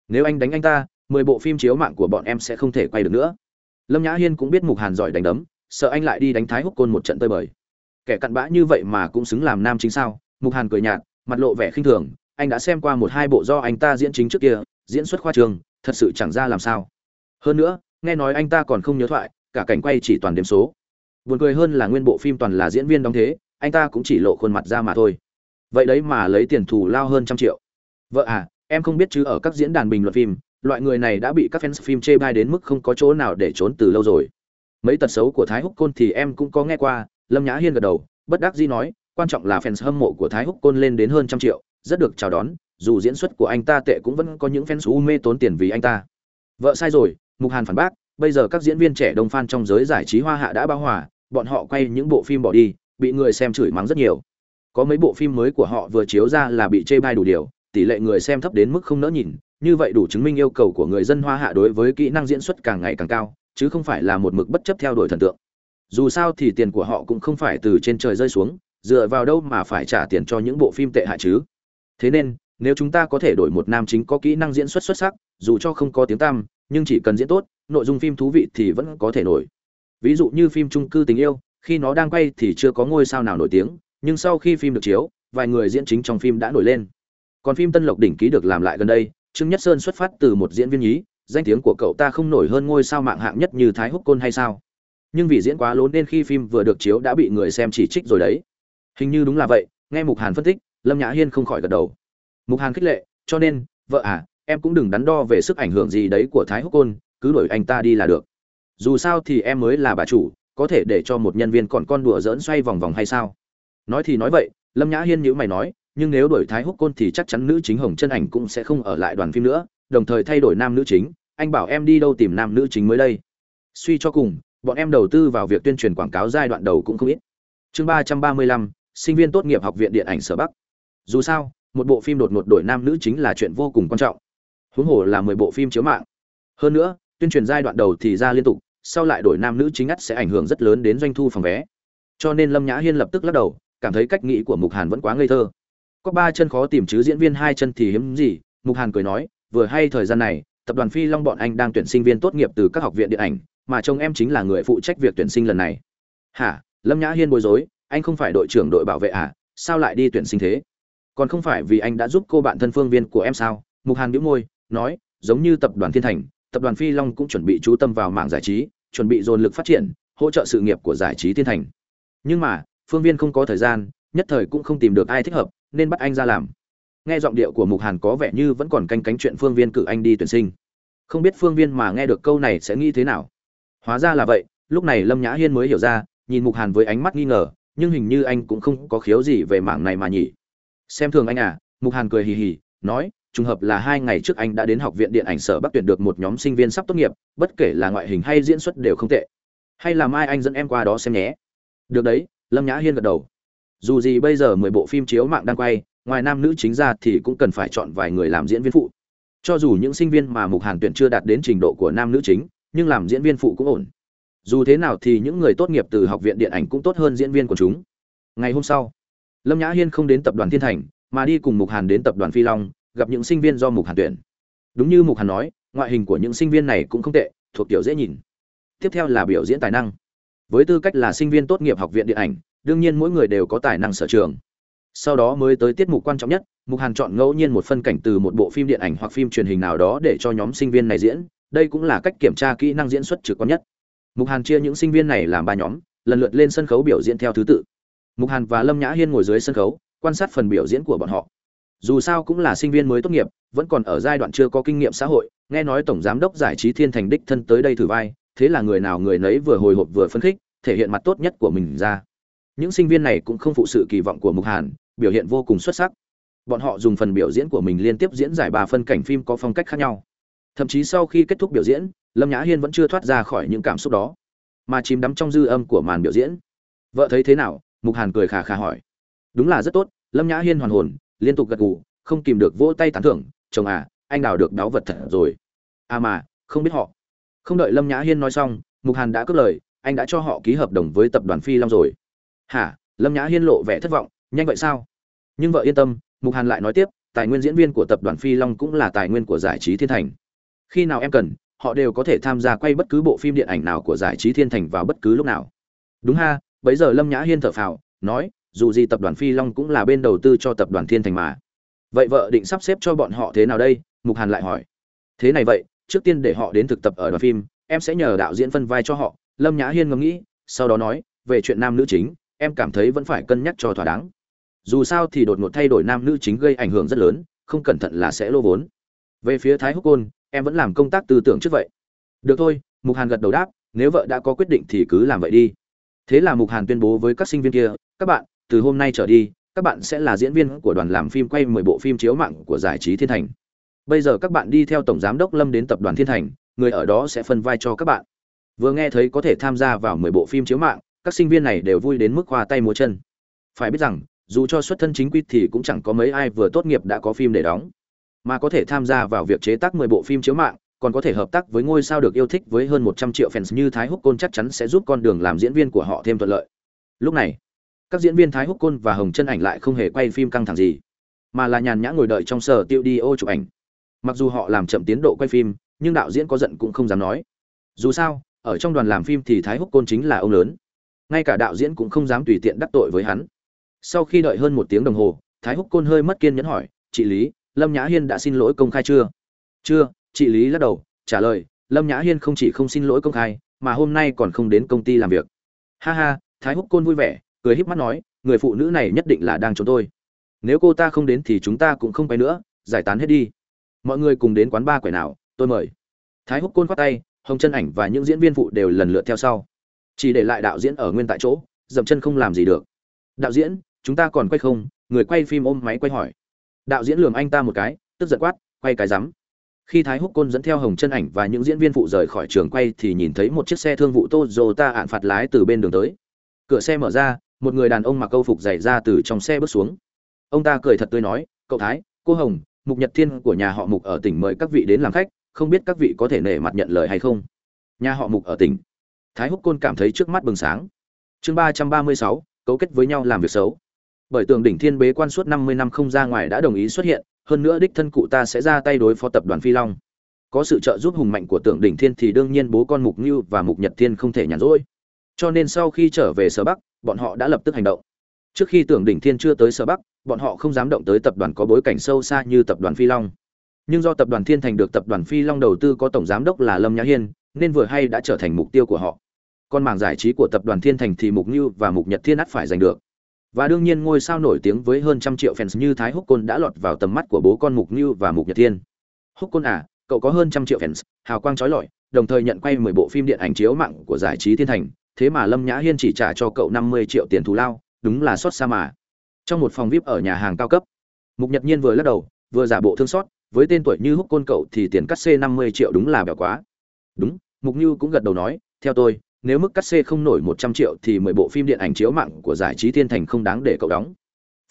Nếu anh đánh anh ta, mười bộ phim chiếu mạng của bọn em sẽ không thể quay được nữa. Lâm nhã hiên cũng biết mục hàn giỏi đánh đấm, sợ anh lại đi đánh thái húc côn một trận tơi bời. Kẻ cặn bã như vậy mà cũng xứng làm nam chính sao? Mục hàn cười nhạt, mặt lộ vẻ khinh thường, anh đã xem qua một hai bộ do anh ta diễn chính trước kia diễn xuất khoa trường, thật sự chẳng ra làm sao. Hơn nữa, nghe nói anh ta còn không nhớ thoại, cả cảnh quay chỉ toàn đếm số. Buồn cười hơn là nguyên bộ phim toàn là diễn viên đóng thế, anh ta cũng chỉ lộ khuôn mặt ra mà thôi. Vậy đấy mà lấy tiền thù lao hơn trăm triệu. Vợ à em không biết chứ ở các diễn đàn bình luận phim, loại người này đã bị các fans phim chê bai đến mức không có chỗ nào để trốn từ lâu rồi. Mấy tật xấu của thái húc côn thì em cũng có nghe qua, lâm nhã hiên gật đầu, bất đắc dĩ nói, quan trọng là fans hâm mộ của thái húc côn lên đến hơn trăm triệu, rất được chào đón dù diễn xuất của anh ta tệ cũng vẫn có những fans u mê tốn tiền vì anh ta. Vợ sai rồi, mục hàn phản bác, bây giờ các diễn viên trẻ đông fan trong giới giải trí hoa hạ đã bao hòa, bọn họ quay những bộ phim bỏ đi, bị người xem chửi mắng rất nhiều. Có mấy bộ phim mới của họ vừa chiếu ra là bị chê bai đủ điều, tỷ lệ người xem thấp đến mức không nỡ nhìn, như vậy đủ chứng minh yêu cầu của người dân hoa hạ đối với kỹ năng diễn xuất càng ngày càng cao, chứ không phải là một mực bất chấp theo đuổi thần tượng. Dù sao thì tiền của họ cũng không phải từ trên trời rơi xuống, dựa vào đâu mà phải trả tiền cho những bộ phim tệ hại chứ. Thế nên nếu chúng ta có thể đổi một nam chính có kỹ năng diễn xuất xuất sắc, dù cho không có tiếng tăm, nhưng chỉ cần diễn tốt, nội dung phim thú vị thì vẫn có thể nổi. Ví dụ như phim trung cư tình yêu, khi nó đang quay thì chưa có ngôi sao nào nổi tiếng, nhưng sau khi phim được chiếu, vài người diễn chính trong phim đã nổi lên. Còn phim tân lộc đỉnh ký được làm lại gần đây, trương nhất sơn xuất phát từ một diễn viên nhí, danh tiếng của cậu ta không nổi hơn ngôi sao mạng hạng nhất như thái húc côn hay sao. Nhưng vì diễn quá lốn nên khi phim vừa được chiếu đã bị người xem chỉ trích rồi đấy. Hình như đúng là vậy, nghe mục hàn phân tích, lâm nhã hiên không khỏi gật đầu mục hàn khích lệ, cho nên, vợ à em cũng đừng đắn đo về sức ảnh hưởng gì đấy của thái húc côn, cứ đuổi anh ta đi là được. Dù sao thì em mới là bà chủ, có thể để cho một nhân viên còn con đùa dỡn xoay vòng vòng hay sao? Nói thì nói vậy, lâm nhã hiên nhữ mày nói, nhưng nếu đổi thái húc côn thì chắc chắn nữ chính hồng chân ảnh cũng sẽ không ở lại đoàn phim nữa, đồng thời thay đổi nam nữ chính, anh bảo em đi đâu tìm nam nữ chính mới đây. Suy cho cùng, bọn em đầu tư vào việc tuyên truyền quảng cáo giai đoạn đầu cũng không ít. Chương ba trăm ba mươi lăm, sinh viên tốt nghiệp học viện điện ảnh sở bắc. Dù sao một bộ phim đột ngột đổi nam nữ chính là chuyện vô cùng quan trọng. Huống hồ là mười bộ phim chiếu mạng. Hơn nữa, tuyên truyền giai đoạn đầu thì ra liên tục, sau lại đổi nam nữ chính ắt sẽ ảnh hưởng rất lớn đến doanh thu phòng vé. Cho nên lâm nhã hiên lập tức lắc đầu, cảm thấy cách nghĩ của mục hàn vẫn quá ngây thơ. Có ba chân khó tìm chứ diễn viên, hai chân thì hiếm gì, mục hàn cười nói, vừa hay thời gian này, tập đoàn phi long bọn anh đang tuyển sinh viên tốt nghiệp từ các học viện điện ảnh, mà chồng em chính là người phụ trách việc tuyển sinh lần này. Hả? Lâm nhã hiên bối rối, anh không phải đội trưởng đội bảo vệ à? Sao lại đi tuyển sinh thế? Còn không phải vì anh đã giúp cô bạn thân phương viên của em sao? Mục hàn đĩu môi, nói, giống như tập đoàn thiên thành, tập đoàn phi long cũng chuẩn bị chú tâm vào mảng giải trí, chuẩn bị dồn lực phát triển, hỗ trợ sự nghiệp của giải trí thiên thành. Nhưng mà, phương viên không có thời gian, nhất thời cũng không tìm được ai thích hợp, nên bắt anh ra làm. Nghe giọng điệu của mục hàn có vẻ như vẫn còn canh cánh chuyện phương viên cử anh đi tuyển sinh. Không biết phương viên mà nghe được câu này sẽ nghĩ thế nào. Hóa ra là vậy, lúc này lâm nhã hiên mới hiểu ra, nhìn mục hàn với ánh mắt nghi ngờ, nhưng hình như anh cũng không có khiếu gì về mảng này mà nhỉ xem thường anh à mục hàn cười hì hì, nói, trùng hợp là hai ngày trước anh đã đến học viện điện ảnh sở bắc tuyển được một nhóm sinh viên sắp tốt nghiệp, bất kể là ngoại hình hay diễn xuất đều không tệ. Hay là mai anh dẫn em qua đó xem nhé. Được đấy, lâm nhã hiên gật đầu. Dù gì bây giờ mười bộ phim chiếu mạng đang quay, ngoài nam nữ chính ra thì cũng cần phải chọn vài người làm diễn viên phụ. Cho dù những sinh viên mà mục hàn tuyển chưa đạt đến trình độ của nam nữ chính, nhưng làm diễn viên phụ cũng ổn. Dù thế nào thì những người tốt nghiệp từ học viện điện ảnh cũng tốt hơn diễn viên của chúng. Ngày hôm sau lâm nhã hiên không đến tập đoàn thiên thành, mà đi cùng mục hàn đến tập đoàn phi long, gặp những sinh viên do mục hàn tuyển. Đúng như mục hàn nói, ngoại hình của những sinh viên này cũng không tệ, thuộc kiểu dễ nhìn. Tiếp theo là biểu diễn tài năng. Với tư cách là sinh viên tốt nghiệp học viện điện ảnh, đương nhiên mỗi người đều có tài năng sở trường. Sau đó mới tới tiết mục quan trọng nhất, mục hàn chọn ngẫu nhiên một phân cảnh từ một bộ phim điện ảnh hoặc phim truyền hình nào đó để cho nhóm sinh viên này diễn. Đây cũng là cách kiểm tra kỹ năng diễn xuất trực quan nhất. Mục hàn chia những sinh viên này làm ba nhóm, lần lượt lên sân khấu biểu diễn theo thứ tự mục hàn và lâm nhã hiên ngồi dưới sân khấu, quan sát phần biểu diễn của bọn họ. Dù sao cũng là sinh viên mới tốt nghiệp, vẫn còn ở giai đoạn chưa có kinh nghiệm xã hội, nghe nói tổng giám đốc giải trí thiên thành đích thân tới đây thử vai, thế là người nào người nấy vừa hồi hộp vừa phấn khích, thể hiện mặt tốt nhất của mình ra. Những sinh viên này cũng không phụ sự kỳ vọng của mục hàn, biểu hiện vô cùng xuất sắc. Bọn họ dùng phần biểu diễn của mình liên tiếp diễn giải ba phân cảnh phim có phong cách khác nhau. Thậm chí sau khi kết thúc biểu diễn, lâm nhã hiên vẫn chưa thoát ra khỏi những cảm xúc đó, mà chìm đắm trong dư âm của màn biểu diễn. Vợ thấy thế nào? Mục hàn cười khà khà hỏi. Đúng là rất tốt, lâm nhã hiên hoàn hồn, liên tục gật gù, không kìm được vỗ tay tán thưởng, chồng à anh đào được đáo vật thật rồi. À mà, không biết họ. Không đợi lâm nhã hiên nói xong, mục hàn đã cất lời, anh đã cho họ ký hợp đồng với tập đoàn phi long rồi. Hả? Lâm nhã hiên lộ vẻ thất vọng, nhanh vậy sao? Nhưng vợ yên tâm, mục hàn lại nói tiếp, tài nguyên diễn viên của tập đoàn phi long cũng là tài nguyên của giải trí thiên thành. Khi nào em cần, họ đều có thể tham gia quay bất cứ bộ phim điện ảnh nào của giải trí thiên thành vào bất cứ lúc nào. Đúng ha bấy giờ lâm nhã hiên thở phào, nói, dù gì tập đoàn phi long cũng là bên đầu tư cho tập đoàn thiên thành mà. Vậy vợ định sắp xếp cho bọn họ thế nào đây? Mục hàn lại hỏi. Thế này vậy, trước tiên để họ đến thực tập ở đoàn phim, em sẽ nhờ đạo diễn phân vai cho họ. Lâm nhã hiên ngẫm nghĩ, sau đó nói, về chuyện nam nữ chính, em cảm thấy vẫn phải cân nhắc cho thỏa đáng. Dù sao thì đột ngột thay đổi nam nữ chính gây ảnh hưởng rất lớn, không cẩn thận là sẽ lô vốn. Về phía thái húc côn, em vẫn làm công tác tư tưởng trước vậy. Được thôi, mục hàn gật đầu đáp, nếu vợ đã có quyết định thì cứ làm vậy đi thế là mục hàn tuyên bố với các sinh viên kia, các bạn, từ hôm nay trở đi, các bạn sẽ là diễn viên của đoàn làm phim quay mười bộ phim chiếu mạng của giải trí thiên thành. Bây giờ các bạn đi theo tổng giám đốc lâm đến tập đoàn thiên thành, người ở đó sẽ phân vai cho các bạn. Vừa nghe thấy có thể tham gia vào mười bộ phim chiếu mạng, các sinh viên này đều vui đến mức khoa tay múa chân. Phải biết rằng, dù cho xuất thân chính quy thì cũng chẳng có mấy ai vừa tốt nghiệp đã có phim để đóng. Mà có thể tham gia vào việc chế tác mười bộ phim chiếu mạng còn có thể hợp tác với ngôi sao được yêu thích với hơn một trăm triệu fans như Thái Húc Côn chắc chắn sẽ giúp con đường làm diễn viên của họ thêm thuận lợi. Lúc này, các diễn viên Thái Húc Côn và Hồng Chân Ảnh lại không hề quay phim căng thẳng gì, mà là nhàn nhã ngồi đợi trong sở tiêu đi ô chụp ảnh. Mặc dù họ làm chậm tiến độ quay phim, nhưng đạo diễn có giận cũng không dám nói. Dù sao, ở trong đoàn làm phim thì Thái Húc Côn chính là ông lớn. Ngay cả đạo diễn cũng không dám tùy tiện đắc tội với hắn. Sau khi đợi hơn một tiếng đồng hồ, Thái Húc Côn hơi mất kiên nhẫn hỏi, "Chị Lý, Lâm Nhã Hiên đã xin lỗi công khai chưa?" "Chưa." Chị Lý lắc đầu, trả lời, "Lâm Nhã Hiên không chỉ không xin lỗi công khai, mà hôm nay còn không đến công ty làm việc." Ha ha, Thái Húc Côn vui vẻ, cười híp mắt nói, người phụ nữ này nhất định là đang trốn tôi. Nếu cô ta không đến thì chúng ta cũng không quay nữa, giải tán hết đi. Mọi người cùng đến quán ba quẻ nào, tôi mời. Thái Húc Côn khoát tay, Hồng Chân Ảnh và những diễn viên phụ đều lần lượt theo sau. Chỉ để lại đạo diễn ở nguyên tại chỗ, dậm chân không làm gì được. Đạo diễn, chúng ta còn quay không? Người quay phim ôm máy quay hỏi. Đạo diễn lườm anh ta một cái, tức giận quát, quay cái rắm. Khi Thái Húc Côn dẫn theo Hồng Chân Ảnh và những diễn viên phụ rời khỏi trường quay thì nhìn thấy một chiếc xe thương vụ Toyota ạn phạt lái từ bên đường tới. Cửa xe mở ra, một người đàn ông mặc câu phục dày ra từ trong xe bước xuống. Ông ta cười thật tươi nói cậu thái cô hồng mục nhật thiên của nhà họ mục ở tỉnh mời các vị đến làm khách không biết các vị có thể nể mặt nhận lời hay không? Nhà họ mục ở tỉnh. Thái húc côn cảm thấy trước mắt bừng sáng. Chương ba trăm ba mươi sáu cấu kết với nhau làm việc xấu. Bởi tường đỉnh thiên bế quan suốt năm mươi năm không ra ngoài đã đồng ý xuất hiện hơn nữa đích thân cụ ta sẽ ra tay đối phó tập đoàn phi long. Có sự trợ giúp hùng mạnh của tưởng đỉnh thiên thì đương nhiên bố con mục như và mục nhật thiên không thể nhàn rỗi. Cho nên sau khi trở về sở bắc, bọn họ đã lập tức hành động. Trước khi tưởng đỉnh thiên chưa tới sở bắc, bọn họ không dám động tới tập đoàn có bối cảnh sâu xa như tập đoàn phi long. Nhưng do tập đoàn thiên thành được tập đoàn phi long đầu tư có tổng giám đốc là lâm nhã hiên, nên vừa hay đã trở thành mục tiêu của họ. Còn mảng giải trí của tập đoàn thiên thành thì mục như và mục nhật thiên ắt phải giành được và đương nhiên ngôi sao nổi tiếng với hơn trăm triệu fans như thái húc côn đã lọt vào tầm mắt của bố con mục như và mục nhật thiên. Húc côn à cậu có hơn trăm triệu fans, hào quang trói lọi, đồng thời nhận quay mười bộ phim điện ảnh chiếu mạng của giải trí thiên thành. Thế mà lâm nhã hiên chỉ trả cho cậu năm mươi triệu tiền thù lao, đúng là xót xa mà. Trong một phòng vip ở nhà hàng cao cấp, mục nhật nhiên vừa lắc đầu, vừa giả bộ thương xót, với tên tuổi như húc côn cậu thì tiền cắt xê năm mươi triệu đúng là bèo quá. Đúng, mục như cũng gật đầu nói, theo tôi nếu mức cắt xê không nổi một trăm triệu thì mười bộ phim điện ảnh chiếu mạng của giải trí thiên thành không đáng để cậu đóng.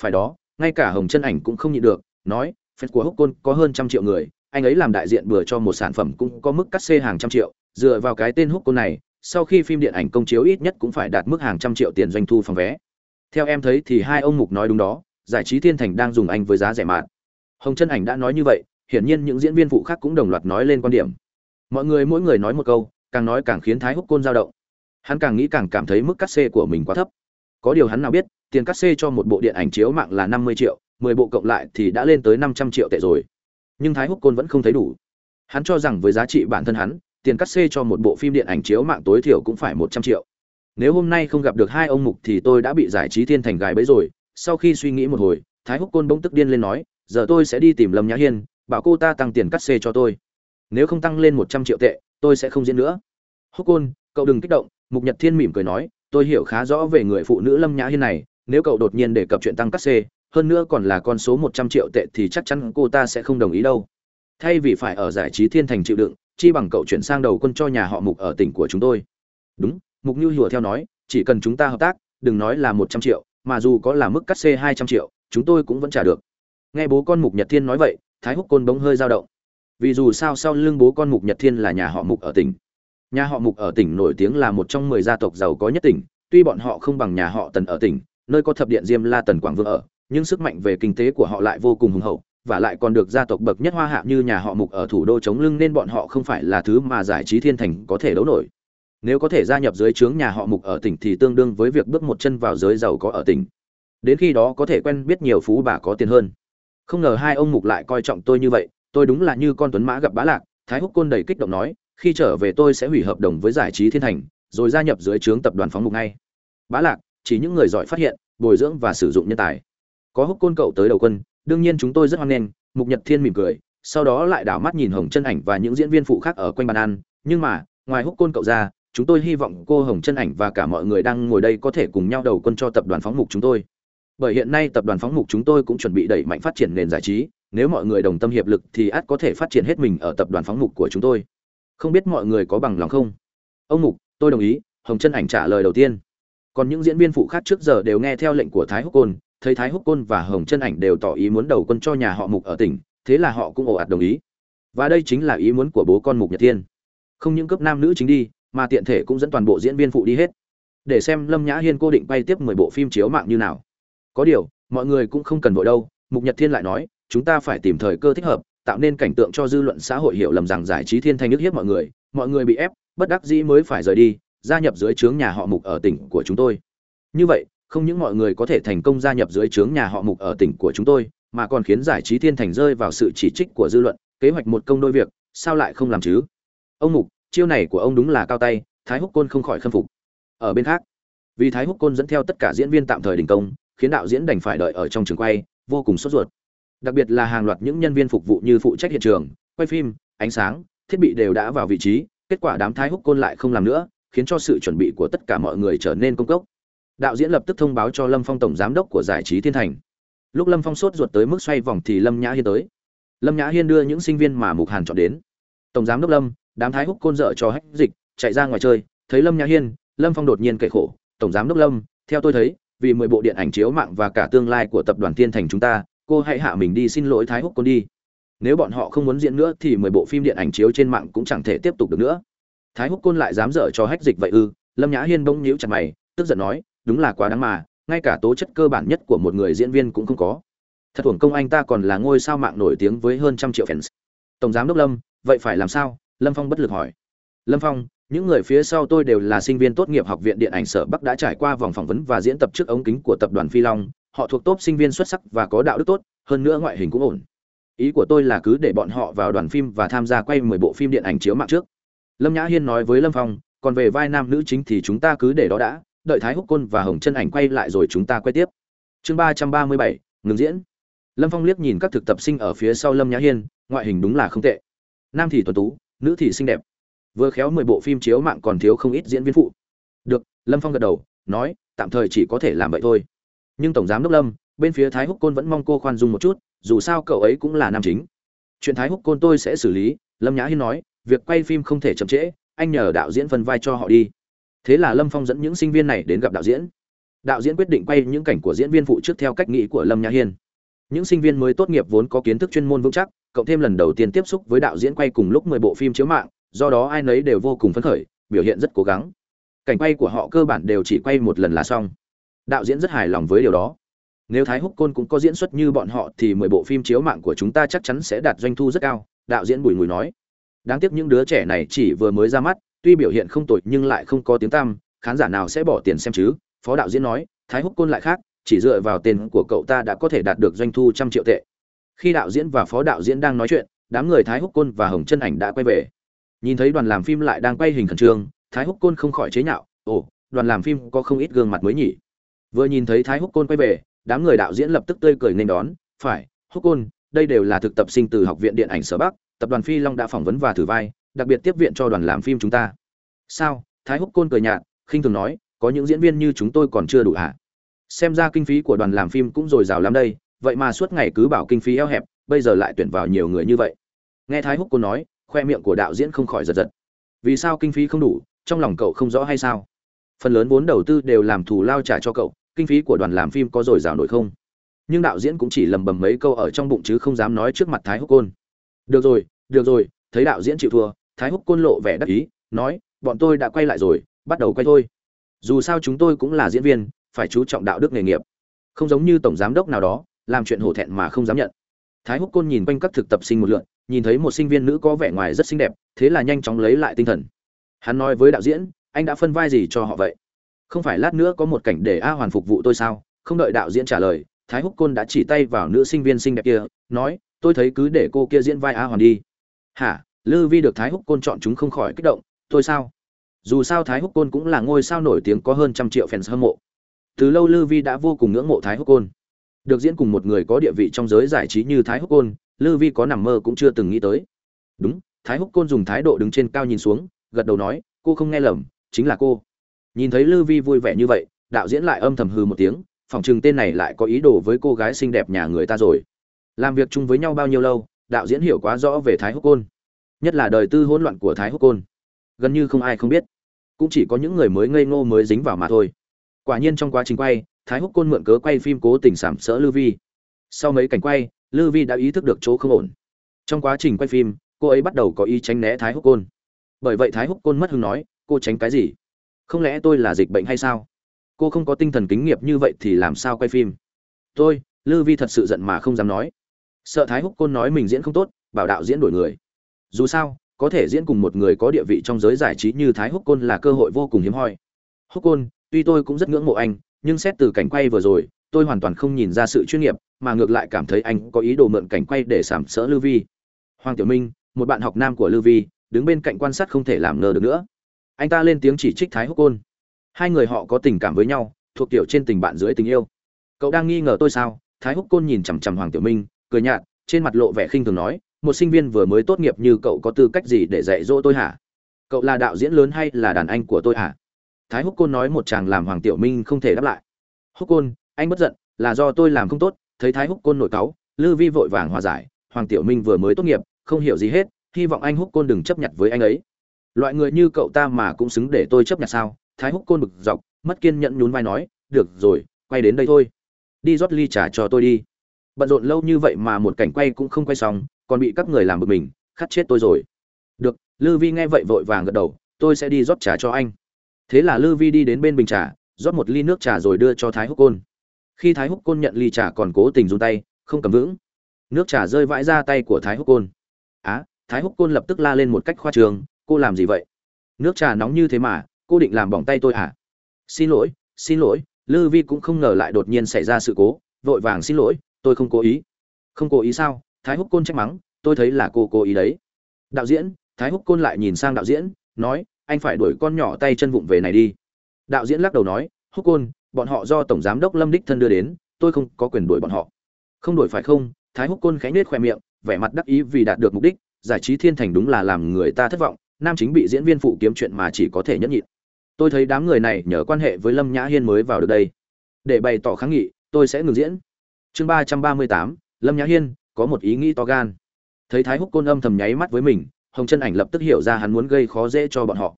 Phải đó, ngay cả hồng chân ảnh cũng không nhịn được, nói fan của húc côn có hơn trăm triệu người, anh ấy làm đại diện bừa cho một sản phẩm cũng có mức cắt xê hàng trăm triệu, dựa vào cái tên húc côn này, sau khi phim điện ảnh công chiếu ít nhất cũng phải đạt mức hàng trăm triệu tiền doanh thu phòng vé. Theo em thấy thì hai ông mục nói đúng đó, giải trí thiên thành đang dùng anh với giá rẻ mạt. Hồng chân ảnh đã nói như vậy, hiển nhiên những diễn viên phụ khác cũng đồng loạt nói lên quan điểm. Mọi người mỗi người nói một câu, càng nói càng khiến thái húc côn dao động hắn càng nghĩ càng cảm thấy mức cắt xê của mình quá thấp. Có điều hắn nào biết, tiền cắt xê cho một bộ điện ảnh chiếu mạng là năm mươi triệu, mười bộ cộng lại thì đã lên tới năm trăm triệu tệ rồi. Nhưng thái húc côn vẫn không thấy đủ. Hắn cho rằng với giá trị bản thân hắn, tiền cắt xê cho một bộ phim điện ảnh chiếu mạng tối thiểu cũng phải một trăm triệu. Nếu hôm nay không gặp được hai ông mục thì tôi đã bị giải trí thiên thành gài bẫy rồi. Sau khi suy nghĩ một hồi, thái húc côn bỗng tức điên lên nói, giờ tôi sẽ đi tìm lâm nhã hiên, bảo cô ta tăng tiền cắt xê cho tôi. Nếu không tăng lên một trăm triệu tệ, tôi sẽ không diễn nữa. Húc côn, cậu đừng kích động mục nhật thiên mỉm cười nói, tôi hiểu khá rõ về người phụ nữ lâm nhã hiên này, nếu cậu đột nhiên đề cập chuyện tăng cắt xê hơn nữa còn là con số một trăm triệu tệ thì chắc chắn cô ta sẽ không đồng ý đâu. Thay vì phải ở giải trí thiên thành chịu đựng, chi bằng cậu chuyển sang đầu quân cho nhà họ mục ở tỉnh của chúng tôi. Đúng, mục như hùa theo nói, chỉ cần chúng ta hợp tác, đừng nói là một trăm triệu, mà dù có là mức cắt xê hai trăm triệu, chúng tôi cũng vẫn trả được. Nghe bố con mục nhật thiên nói vậy, thái húc côn bỗng hơi dao động. Vì dù sao sau lưng bố con mục nhật thiên là nhà họ mục ở tỉnh nhà họ mục ở tỉnh nổi tiếng là một trong mười gia tộc giàu có nhất tỉnh, tuy bọn họ không bằng nhà họ tần ở tỉnh, nơi có thập điện diêm la tần quảng vương ở, nhưng sức mạnh về kinh tế của họ lại vô cùng hùng hậu, và lại còn được gia tộc bậc nhất hoa hạ như nhà họ mục ở thủ đô chống lưng nên bọn họ không phải là thứ mà giải trí thiên thành có thể đấu nổi. Nếu có thể gia nhập dưới trướng nhà họ mục ở tỉnh thì tương đương với việc bước một chân vào giới giàu có ở tỉnh. Đến khi đó có thể quen biết nhiều phú bà có tiền hơn. Không ngờ hai ông mục lại coi trọng tôi như vậy, tôi đúng là như con tuấn mã gặp bá lạc, thái húc côn đầy kích động nói khi trở về tôi sẽ hủy hợp đồng với giải trí thiên thành, rồi gia nhập dưới trướng tập đoàn phóng mục ngay. Bá lạc, chỉ những người giỏi phát hiện, bồi dưỡng và sử dụng nhân tài. Có húc côn cậu tới đầu quân, đương nhiên chúng tôi rất hoan nghênh, mục nhật thiên mỉm cười, sau đó lại đảo mắt nhìn hồng chân ảnh và những diễn viên phụ khác ở quanh bàn ăn. Nhưng mà, ngoài húc côn cậu ra, chúng tôi hy vọng cô hồng chân ảnh và cả mọi người đang ngồi đây có thể cùng nhau đầu quân cho tập đoàn phóng mục chúng tôi. Bởi hiện nay tập đoàn phóng mục chúng tôi cũng chuẩn bị đẩy mạnh phát triển nền giải trí, nếu mọi người đồng tâm hiệp lực thì ắt có thể phát triển hết mình ở tập đoàn phóng mục của chúng tôi không biết mọi người có bằng lòng không? Ông mục, tôi đồng ý, hồng chân ảnh trả lời đầu tiên. Còn những diễn viên phụ khác trước giờ đều nghe theo lệnh của thái húc côn, thấy thái húc côn và hồng chân ảnh đều tỏ ý muốn đầu quân cho nhà họ mục ở tỉnh, thế là họ cũng ồ ạt đồng ý. Và đây chính là ý muốn của bố con mục nhật thiên. Không những cấp nam nữ chính đi, mà tiện thể cũng dẫn toàn bộ diễn viên phụ đi hết. Để xem lâm nhã hiên cô định quay tiếp mười bộ phim chiếu mạng như nào. Có điều, mọi người cũng không cần vội đâu, mục nhật thiên lại nói, chúng ta phải tìm thời cơ thích hợp tạo nên cảnh tượng cho dư luận xã hội hiểu lầm rằng giải trí thiên thanh nước hiếp mọi người mọi người bị ép, bất đắc dĩ mới phải rời đi, gia nhập dưới trướng nhà họ mục ở tỉnh của chúng tôi. Như vậy, không những mọi người có thể thành công gia nhập dưới trướng nhà họ mục ở tỉnh của chúng tôi, mà còn khiến giải trí thiên thành rơi vào sự chỉ trích của dư luận, kế hoạch một công đôi việc, sao lại không làm chứ? Ông mục, chiêu này của ông đúng là cao tay, thái húc côn không khỏi khâm phục. Ở bên khác, vì thái húc côn dẫn theo tất cả diễn viên tạm thời đình công, khiến đạo diễn đành phải đợi ở trong trường quay, vô cùng sốt ruột đặc biệt là hàng loạt những nhân viên phục vụ như phụ trách hiện trường, quay phim, ánh sáng, thiết bị đều đã vào vị trí, kết quả đám thái húc côn lại không làm nữa, khiến cho sự chuẩn bị của tất cả mọi người trở nên công cốc. Đạo diễn lập tức thông báo cho lâm phong tổng giám đốc của giải trí thiên thành. Lúc lâm phong sốt ruột tới mức xoay vòng thì lâm nhã hiên tới. Lâm nhã hiên đưa những sinh viên mà mục hàn chọn đến. Tổng giám đốc lâm, đám thái húc côn dợ cho hách dịch, chạy ra ngoài chơi, thấy lâm nhã hiên, lâm phong đột nhiên kệ khổ, tổng giám đốc lâm, theo tôi thấy, vì mười bộ điện ảnh chiếu mạng và cả tương lai của tập đoàn thiên thành chúng ta cô hãy hạ mình đi, xin lỗi thái húc côn đi. Nếu bọn họ không muốn diễn nữa thì mười bộ phim điện ảnh chiếu trên mạng cũng chẳng thể tiếp tục được nữa. Thái húc côn lại dám dở cho hách dịch vậy ư? Lâm nhã hiên bỗng nhíu chặt mày, tức giận nói, đúng là quá đáng mà, ngay cả tố chất cơ bản nhất của một người diễn viên cũng không có. Thật thuồng công anh ta còn là ngôi sao mạng nổi tiếng với hơn trăm triệu fans. Tổng giám đốc lâm, vậy phải làm sao? Lâm phong bất lực hỏi. Lâm phong, những người phía sau tôi đều là sinh viên tốt nghiệp học viện điện ảnh sở bắc đã trải qua vòng phỏng vấn và diễn tập trước ống kính của tập đoàn phi long họ thuộc top sinh viên xuất sắc và có đạo đức tốt, hơn nữa ngoại hình cũng ổn. Ý của tôi là cứ để bọn họ vào đoàn phim và tham gia quay mười bộ phim điện ảnh chiếu mạng trước. Lâm nhã hiên nói với lâm phong, còn về vai nam nữ chính thì chúng ta cứ để đó đã, đợi thái húc côn và hồng chân ảnh quay lại rồi chúng ta quay tiếp. Chương ba trăm ba mươi bảy, ngừng diễn. Lâm phong liếc nhìn các thực tập sinh ở phía sau lâm nhã hiên, ngoại hình đúng là không tệ. Nam thì tuần tú, nữ thì xinh đẹp. Vừa khéo mười bộ phim chiếu mạng còn thiếu không ít diễn viên phụ. Được, lâm phong gật đầu, nói, tạm thời chỉ có thể làm vậy thôi nhưng tổng giám đốc lâm, bên phía thái húc côn vẫn mong cô khoan dung một chút, dù sao cậu ấy cũng là nam chính. Chuyện thái húc côn tôi sẽ xử lý, lâm nhã hiên nói, việc quay phim không thể chậm trễ, anh nhờ đạo diễn phân vai cho họ đi. Thế là lâm phong dẫn những sinh viên này đến gặp đạo diễn. Đạo diễn quyết định quay những cảnh của diễn viên phụ trước theo cách nghĩ của lâm nhã hiên. Những sinh viên mới tốt nghiệp vốn có kiến thức chuyên môn vững chắc cộng thêm lần đầu tiên tiếp xúc với đạo diễn quay cùng lúc mười bộ phim chiếu mạng, do đó ai nấy đều vô cùng phấn khởi, biểu hiện rất cố gắng. Cảnh quay của họ cơ bản đều chỉ quay một lần là xong đạo diễn rất hài lòng với điều đó. Nếu thái húc côn cũng có diễn xuất như bọn họ thì mười bộ phim chiếu mạng của chúng ta chắc chắn sẽ đạt doanh thu rất cao, đạo diễn bùi mùi nói. Đáng tiếc những đứa trẻ này chỉ vừa mới ra mắt, tuy biểu hiện không tồi nhưng lại không có tiếng tăm, khán giả nào sẽ bỏ tiền xem chứ? Phó đạo diễn nói, thái húc côn lại khác, chỉ dựa vào tên của cậu ta đã có thể đạt được doanh thu trăm triệu tệ. Khi đạo diễn và phó đạo diễn đang nói chuyện, đám người thái húc côn và hồng chân ảnh đã quay về. Nhìn thấy đoàn làm phim lại đang quay hình khẩn trương, thái húc côn không khỏi chế nhạo, ồ, đoàn làm phim có không ít gương mặt mới nhỉ? Vừa nhìn thấy thái húc côn quay về, đám người đạo diễn lập tức tươi cười nên đón, phải, húc côn, đây đều là thực tập sinh từ học viện điện ảnh sở bắc, tập đoàn phi long đã phỏng vấn và thử vai, đặc biệt tiếp viện cho đoàn làm phim chúng ta. Sao? Thái húc côn cười nhạt, khinh thường nói, có những diễn viên như chúng tôi còn chưa đủ hả? Xem ra kinh phí của đoàn làm phim cũng dồi dào lắm đây, vậy mà suốt ngày cứ bảo kinh phí eo hẹp, bây giờ lại tuyển vào nhiều người như vậy. Nghe thái húc côn nói, khoe miệng của đạo diễn không khỏi giật giật. Vì sao kinh phí không đủ, trong lòng cậu không rõ hay sao? Phần lớn vốn đầu tư đều làm thù lao trả cho cậu, kinh phí của đoàn làm phim có dồi dào nổi không? Nhưng đạo diễn cũng chỉ lầm bầm mấy câu ở trong bụng chứ không dám nói trước mặt thái húc côn. Được rồi được rồi, thấy đạo diễn chịu thua, thái húc côn lộ vẻ đắc ý, nói, bọn tôi đã quay lại rồi, bắt đầu quay thôi. Dù sao chúng tôi cũng là diễn viên, phải chú trọng đạo đức nghề nghiệp. Không giống như tổng giám đốc nào đó, làm chuyện hổ thẹn mà không dám nhận. Thái húc côn nhìn quanh các thực tập sinh một lượn, nhìn thấy một sinh viên nữ có vẻ ngoài rất xinh đẹp, thế là nhanh chóng lấy lại tinh thần. Hắn nói với đạo diễn anh đã phân vai gì cho họ vậy? Không phải lát nữa có một cảnh để a hoàn phục vụ tôi sao? Không đợi đạo diễn trả lời, thái húc côn đã chỉ tay vào nữ sinh viên xinh đẹp kia, nói, tôi thấy cứ để cô kia diễn vai a hoàn đi. Hả? Lư vi được thái húc côn chọn chúng không khỏi kích động. Tôi sao? Dù sao thái húc côn cũng là ngôi sao nổi tiếng có hơn trăm triệu fans hâm mộ. Từ lâu lư vi đã vô cùng ngưỡng mộ thái húc côn. Được diễn cùng một người có địa vị trong giới giải trí như thái húc côn, lư vi có nằm mơ cũng chưa từng nghĩ tới. Đúng, thái húc côn dùng thái độ đứng trên cao nhìn xuống, gật đầu nói, cô không nghe lầm chính là cô. Nhìn thấy lư vi vui vẻ như vậy, đạo diễn lại âm thầm hư một tiếng phỏng chừng tên này lại có ý đồ với cô gái xinh đẹp nhà người ta rồi. Làm việc chung với nhau bao nhiêu lâu, đạo diễn hiểu quá rõ về thái húc côn. Nhất là đời tư hỗn loạn của thái húc côn. Gần như không ai không biết. Cũng chỉ có những người mới ngây ngô mới dính vào mà thôi. Quả nhiên trong quá trình quay, thái húc côn mượn cớ quay phim cố tình sảm sỡ lư vi. Sau mấy cảnh quay lư vi đã ý thức được chỗ không ổn. Trong quá trình quay phim, cô ấy bắt đầu có ý tránh né thái húc côn. Bởi vậy thái húc côn mất hứng nói cô tránh cái gì? Không lẽ tôi là dịch bệnh hay sao? Cô không có tinh thần kính nghiệp như vậy thì làm sao quay phim? Tôi lư vi thật sự giận mà không dám nói. Sợ thái húc côn nói mình diễn không tốt bảo đạo diễn đổi người. Dù sao có thể diễn cùng một người có địa vị trong giới giải trí như thái húc côn là cơ hội vô cùng hiếm hoi. Húc côn tuy tôi cũng rất ngưỡng mộ anh nhưng xét từ cảnh quay vừa rồi tôi hoàn toàn không nhìn ra sự chuyên nghiệp mà ngược lại cảm thấy anh có ý đồ mượn cảnh quay để sảm sỡ Lưu Vi. Hoàng Tiểu Minh, một bạn học nam của Lưu Vi, đứng bên cạnh quan sát không thể làm ngờ được nữa. Anh ta lên tiếng chỉ trích Thái Húc Côn. Hai người họ có tình cảm với nhau, thuộc kiểu trên tình bạn dưới tình yêu. Cậu đang nghi ngờ tôi sao? Thái Húc Côn nhìn chằm chằm Hoàng Tiểu Minh, cười nhạt, trên mặt lộ vẻ khinh thường nói, một sinh viên vừa mới tốt nghiệp như cậu có tư cách gì để dạy dỗ tôi hả? Cậu là đạo diễn lớn hay là đàn anh của tôi hả? Thái Húc Côn nói một chàng làm Hoàng Tiểu Minh không thể đáp lại. Húc Côn, anh bất giận, là do tôi làm không tốt, thấy thái húc côn nổi cáu lư vi vội vàng hòa giải hoàng tiểu minh vừa mới tốt nghiệp không hiểu gì hết hy vọng anh húc côn đừng chấp nhận với anh ấy loại người như cậu ta mà cũng xứng để tôi chấp nhận sao? Thái húc côn bực dọc, mất kiên nhẫn nhún vai nói, được rồi, quay đến đây thôi. Đi rót ly trà cho tôi đi. Bận rộn lâu như vậy mà một cảnh quay cũng không quay xong, còn bị các người làm bực mình, khát chết tôi rồi. Được, lư vi nghe vậy vội vàng gật đầu, tôi sẽ đi rót trà cho anh. Thế là lư vi đi đến bên bình trà, rót một ly nước trà rồi đưa cho thái húc côn. Khi thái húc côn nhận ly trà còn cố tình run tay, không cầm vững. Nước trà rơi vãi ra tay của thái húc côn. Á, thái húc côn lập tức la lên một cách khoa trường cô làm gì vậy? Nước trà nóng như thế mà, cô định làm bỏng tay tôi à xin lỗi xin lỗi, lư vi cũng không ngờ lại đột nhiên xảy ra sự cố, vội vàng xin lỗi, tôi không cố ý. Không cố ý sao? Thái húc côn trách mắng, tôi thấy là cô cố ý đấy. Đạo diễn, thái húc côn lại nhìn sang đạo diễn, nói, anh phải đuổi con nhỏ tay chân vụng về này đi. Đạo diễn lắc đầu nói, húc côn, bọn họ do tổng giám đốc lâm đích thân đưa đến, tôi không có quyền đuổi bọn họ. Không đuổi phải không? Thái húc côn khánh nết khoe miệng, vẻ mặt đắc ý vì đạt được mục đích, giải trí thiên thành đúng là làm người ta thất vọng nam chính bị diễn viên phụ kiếm chuyện mà chỉ có thể nhẫn nhịn. Tôi thấy đám người này nhờ quan hệ với lâm nhã hiên mới vào được đây. Để bày tỏ kháng nghị, tôi sẽ ngừng diễn. Chương ba trăm ba mươi tám, lâm nhã hiên, có một ý nghĩ to gan. Thấy thái húc côn âm thầm nháy mắt với mình, hồng chân ảnh lập tức hiểu ra hắn muốn gây khó dễ cho bọn họ.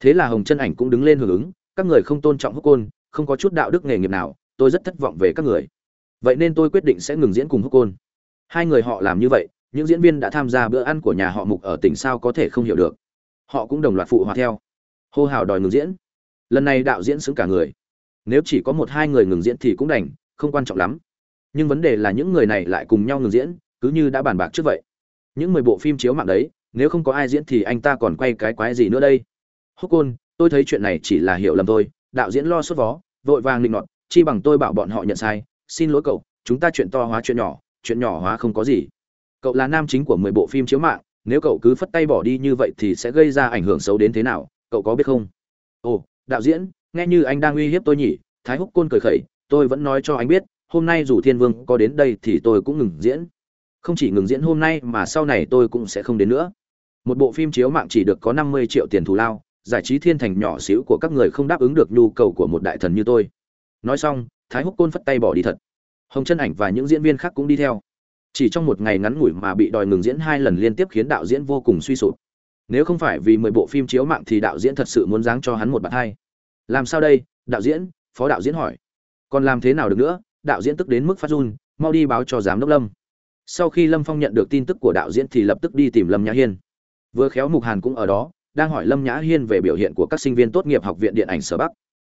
Thế là hồng chân ảnh cũng đứng lên hưởng ứng, các người không tôn trọng húc côn, không có chút đạo đức nghề nghiệp nào, tôi rất thất vọng về các người. Vậy nên tôi quyết định sẽ ngừng diễn cùng húc côn. Hai người họ làm như vậy, những diễn viên đã tham gia bữa ăn của nhà họ mục ở tỉnh sao có thể không hiểu được họ cũng đồng loạt phụ hòa theo. Hô hào đòi ngừng diễn. Lần này đạo diễn xứng cả người. Nếu chỉ có một hai người ngừng diễn thì cũng đành, không quan trọng lắm. Nhưng vấn đề là những người này lại cùng nhau ngừng diễn, cứ như đã bàn bạc trước vậy. Những mười bộ phim chiếu mạng đấy, nếu không có ai diễn thì anh ta còn quay cái quái gì nữa đây? Hốc côn, tôi thấy chuyện này chỉ là hiểu lầm thôi. Đạo diễn lo sốt vó, vội vàng định nọt, chi bằng tôi bảo bọn họ nhận sai, xin lỗi cậu, chúng ta chuyện to hóa chuyện nhỏ chuyện nhỏ hóa không có gì. Cậu là nam chính của mười bộ phim chiếu mạng nếu cậu cứ phất tay bỏ đi như vậy thì sẽ gây ra ảnh hưởng xấu đến thế nào, cậu có biết không? Ồ, đạo diễn, nghe như anh đang uy hiếp tôi nhỉ, thái húc côn cười khẩy, tôi vẫn nói cho anh biết, hôm nay dù thiên vương có đến đây thì tôi cũng ngừng diễn. Không chỉ ngừng diễn hôm nay mà sau này tôi cũng sẽ không đến nữa. Một bộ phim chiếu mạng chỉ được có năm mươi triệu tiền thù lao, giải trí thiên thành nhỏ xíu của các người không đáp ứng được nhu cầu của một đại thần như tôi. Nói xong, thái húc côn phất tay bỏ đi thật. Hồng chân ảnh và những diễn viên khác cũng đi theo chỉ trong một ngày ngắn ngủi mà bị đòi ngừng diễn hai lần liên tiếp khiến đạo diễn vô cùng suy sụp. Nếu không phải vì mười bộ phim chiếu mạng thì đạo diễn thật sự muốn giáng cho hắn một bạn hai làm sao đây? Đạo diễn, phó đạo diễn hỏi. Còn làm thế nào được nữa? Đạo diễn tức đến mức phát run, mau đi báo cho giám đốc lâm. Sau khi lâm phong nhận được tin tức của đạo diễn thì lập tức đi tìm lâm nhã hiên. Vừa khéo mục hàn cũng ở đó, đang hỏi lâm nhã hiên về biểu hiện của các sinh viên tốt nghiệp học viện điện ảnh sở bắc.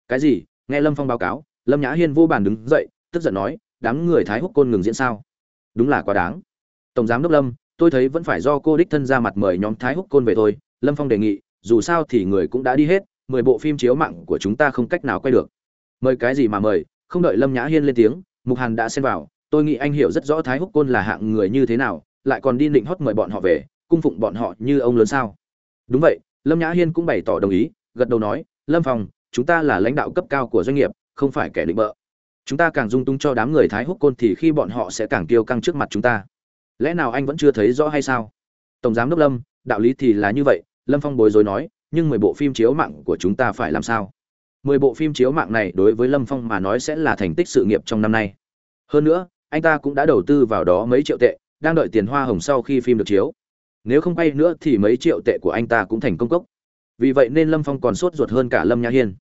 Cái gì? Nghe lâm phong báo cáo, lâm nhã hiên vô bàn đứng dậy, tức giận nói, đám người thái húc côn ngừng diễn sao? Đúng là quá đáng. Tổng giám đốc lâm, tôi thấy vẫn phải do cô đích thân ra mặt mời nhóm thái húc côn về thôi. Lâm phong đề nghị, dù sao thì người cũng đã đi hết, mười bộ phim chiếu mạng của chúng ta không cách nào quay được. Mời cái gì mà mời, không đợi lâm nhã hiên lên tiếng, mục hàn đã xen vào. Tôi nghĩ anh hiểu rất rõ thái húc côn là hạng người như thế nào, lại còn đi định hót mời bọn họ về, cung phụng bọn họ như ông lớn sao? Đúng vậy, lâm nhã hiên cũng bày tỏ đồng ý, gật đầu nói, lâm phong, chúng ta là lãnh đạo cấp cao của doanh nghiệp, không phải kẻ định bợ chúng ta càng dung tung cho đám người thái húc côn thì khi bọn họ sẽ càng kiêu căng trước mặt chúng ta. Lẽ nào anh vẫn chưa thấy rõ hay sao? Tổng giám đốc lâm, đạo lý thì là như vậy, lâm phong bối rối nói, nhưng mười bộ phim chiếu mạng của chúng ta phải làm sao? Mười bộ phim chiếu mạng này đối với lâm phong mà nói sẽ là thành tích sự nghiệp trong năm nay. Hơn nữa, anh ta cũng đã đầu tư vào đó mấy triệu tệ, đang đợi tiền hoa hồng sau khi phim được chiếu. Nếu không bay nữa thì mấy triệu tệ của anh ta cũng thành công cốc. Vì vậy nên lâm phong còn sốt ruột hơn cả lâm nhã hiên.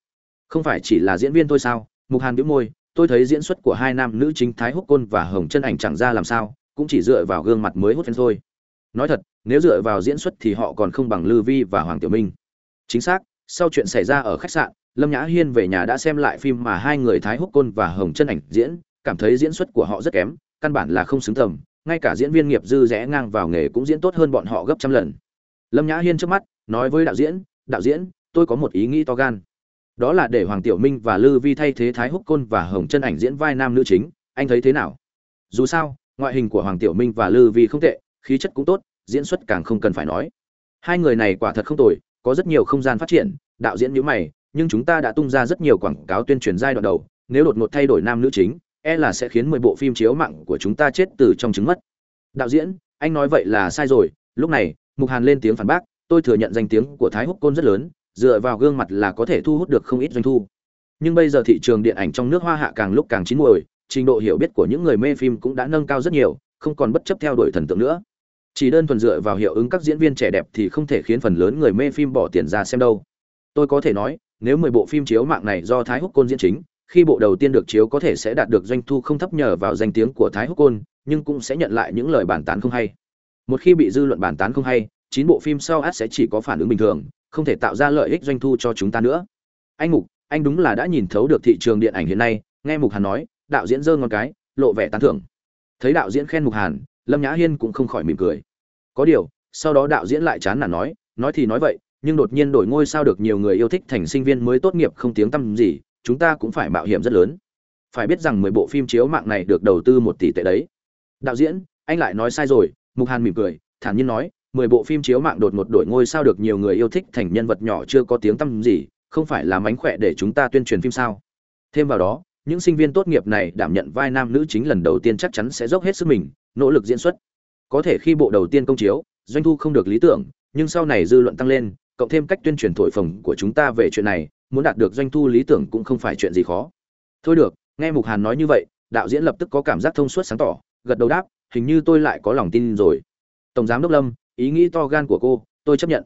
Không phải chỉ là diễn viên thôi sao? Mục hàn đĩu môi tôi thấy diễn xuất của hai nam nữ chính thái húc côn và hồng chân ảnh chẳng ra làm sao, cũng chỉ dựa vào gương mặt mới hút fan thôi. Nói thật, nếu dựa vào diễn xuất thì họ còn không bằng lư vi và hoàng tiểu minh. Chính xác, sau chuyện xảy ra ở khách sạn, lâm nhã hiên về nhà đã xem lại phim mà hai người thái húc côn và hồng chân ảnh diễn, cảm thấy diễn xuất của họ rất kém, căn bản là không xứng tầm, ngay cả diễn viên nghiệp dư rẽ ngang vào nghề cũng diễn tốt hơn bọn họ gấp trăm lần. Lâm nhã hiên trước mắt, nói với đạo diễn đạo diễn, tôi có một ý nghĩ to gan đó là để hoàng tiểu minh và lư vi thay thế thái húc côn và hồng chân ảnh diễn vai nam nữ chính. Anh thấy thế nào? Dù sao, ngoại hình của hoàng tiểu minh và lư vi không tệ, khí chất cũng tốt, diễn xuất càng không cần phải nói. Hai người này quả thật không tồi, có rất nhiều không gian phát triển, đạo diễn nhữ mày, nhưng chúng ta đã tung ra rất nhiều quảng cáo tuyên truyền giai đoạn đầu, nếu đột ngột thay đổi nam nữ chính e là sẽ khiến mười bộ phim chiếu mạng của chúng ta chết từ trong trứng mất. Đạo diễn, anh nói vậy là sai rồi, lúc này, mục hàn lên tiếng phản bác, tôi thừa nhận danh tiếng của thái húc côn rất lớn dựa vào gương mặt là có thể thu hút được không ít doanh thu. Nhưng bây giờ thị trường điện ảnh trong nước hoa hạ càng lúc càng chín muồi, trình độ hiểu biết của những người mê phim cũng đã nâng cao rất nhiều, không còn bất chấp theo đuổi thần tượng nữa. Chỉ đơn thuần dựa vào hiệu ứng các diễn viên trẻ đẹp thì không thể khiến phần lớn người mê phim bỏ tiền ra xem đâu. Tôi có thể nói, nếu mười bộ phim chiếu mạng này do thái húc côn diễn chính, khi bộ đầu tiên được chiếu có thể sẽ đạt được doanh thu không thấp nhờ vào danh tiếng của thái húc côn, nhưng cũng sẽ nhận lại những lời bàn tán không hay. Một khi bị dư luận bàn tán không hay, chín bộ phim sau át sẽ chỉ có phản ứng bình thường không thể tạo ra lợi ích doanh thu cho chúng ta nữa. Anh mục, anh đúng là đã nhìn thấu được thị trường điện ảnh hiện nay, nghe mục hàn nói, đạo diễn giơ ngón cái, lộ vẻ tán thưởng. Thấy đạo diễn khen mục hàn, lâm nhã hiên cũng không khỏi mỉm cười. Có điều, sau đó đạo diễn lại chán nản nói nói thì nói vậy, nhưng đột nhiên đổi ngôi sao được nhiều người yêu thích thành sinh viên mới tốt nghiệp không tiếng tăm gì, chúng ta cũng phải mạo hiểm rất lớn. Phải biết rằng mười bộ phim chiếu mạng này được đầu tư một tỷ tệ đấy. Đạo diễn, anh lại nói sai rồi, mục hàn mỉm cười, thản nhiên nói mười bộ phim chiếu mạng đột ngột đổi ngôi sao được nhiều người yêu thích, thành nhân vật nhỏ chưa có tiếng tăm gì, không phải là mánh khỏe để chúng ta tuyên truyền phim sao? Thêm vào đó, những sinh viên tốt nghiệp này đảm nhận vai nam nữ chính lần đầu tiên chắc chắn sẽ dốc hết sức mình, nỗ lực diễn xuất. Có thể khi bộ đầu tiên công chiếu, doanh thu không được lý tưởng, nhưng sau này dư luận tăng lên, cộng thêm cách tuyên truyền thổi phồng của chúng ta về chuyện này, muốn đạt được doanh thu lý tưởng cũng không phải chuyện gì khó. Thôi được, nghe mục hàn nói như vậy, đạo diễn lập tức có cảm giác thông suốt sáng tỏ, gật đầu đáp, hình như tôi lại có lòng tin rồi. Tổng giám đốc lâm ý nghĩ to gan của cô, tôi chấp nhận.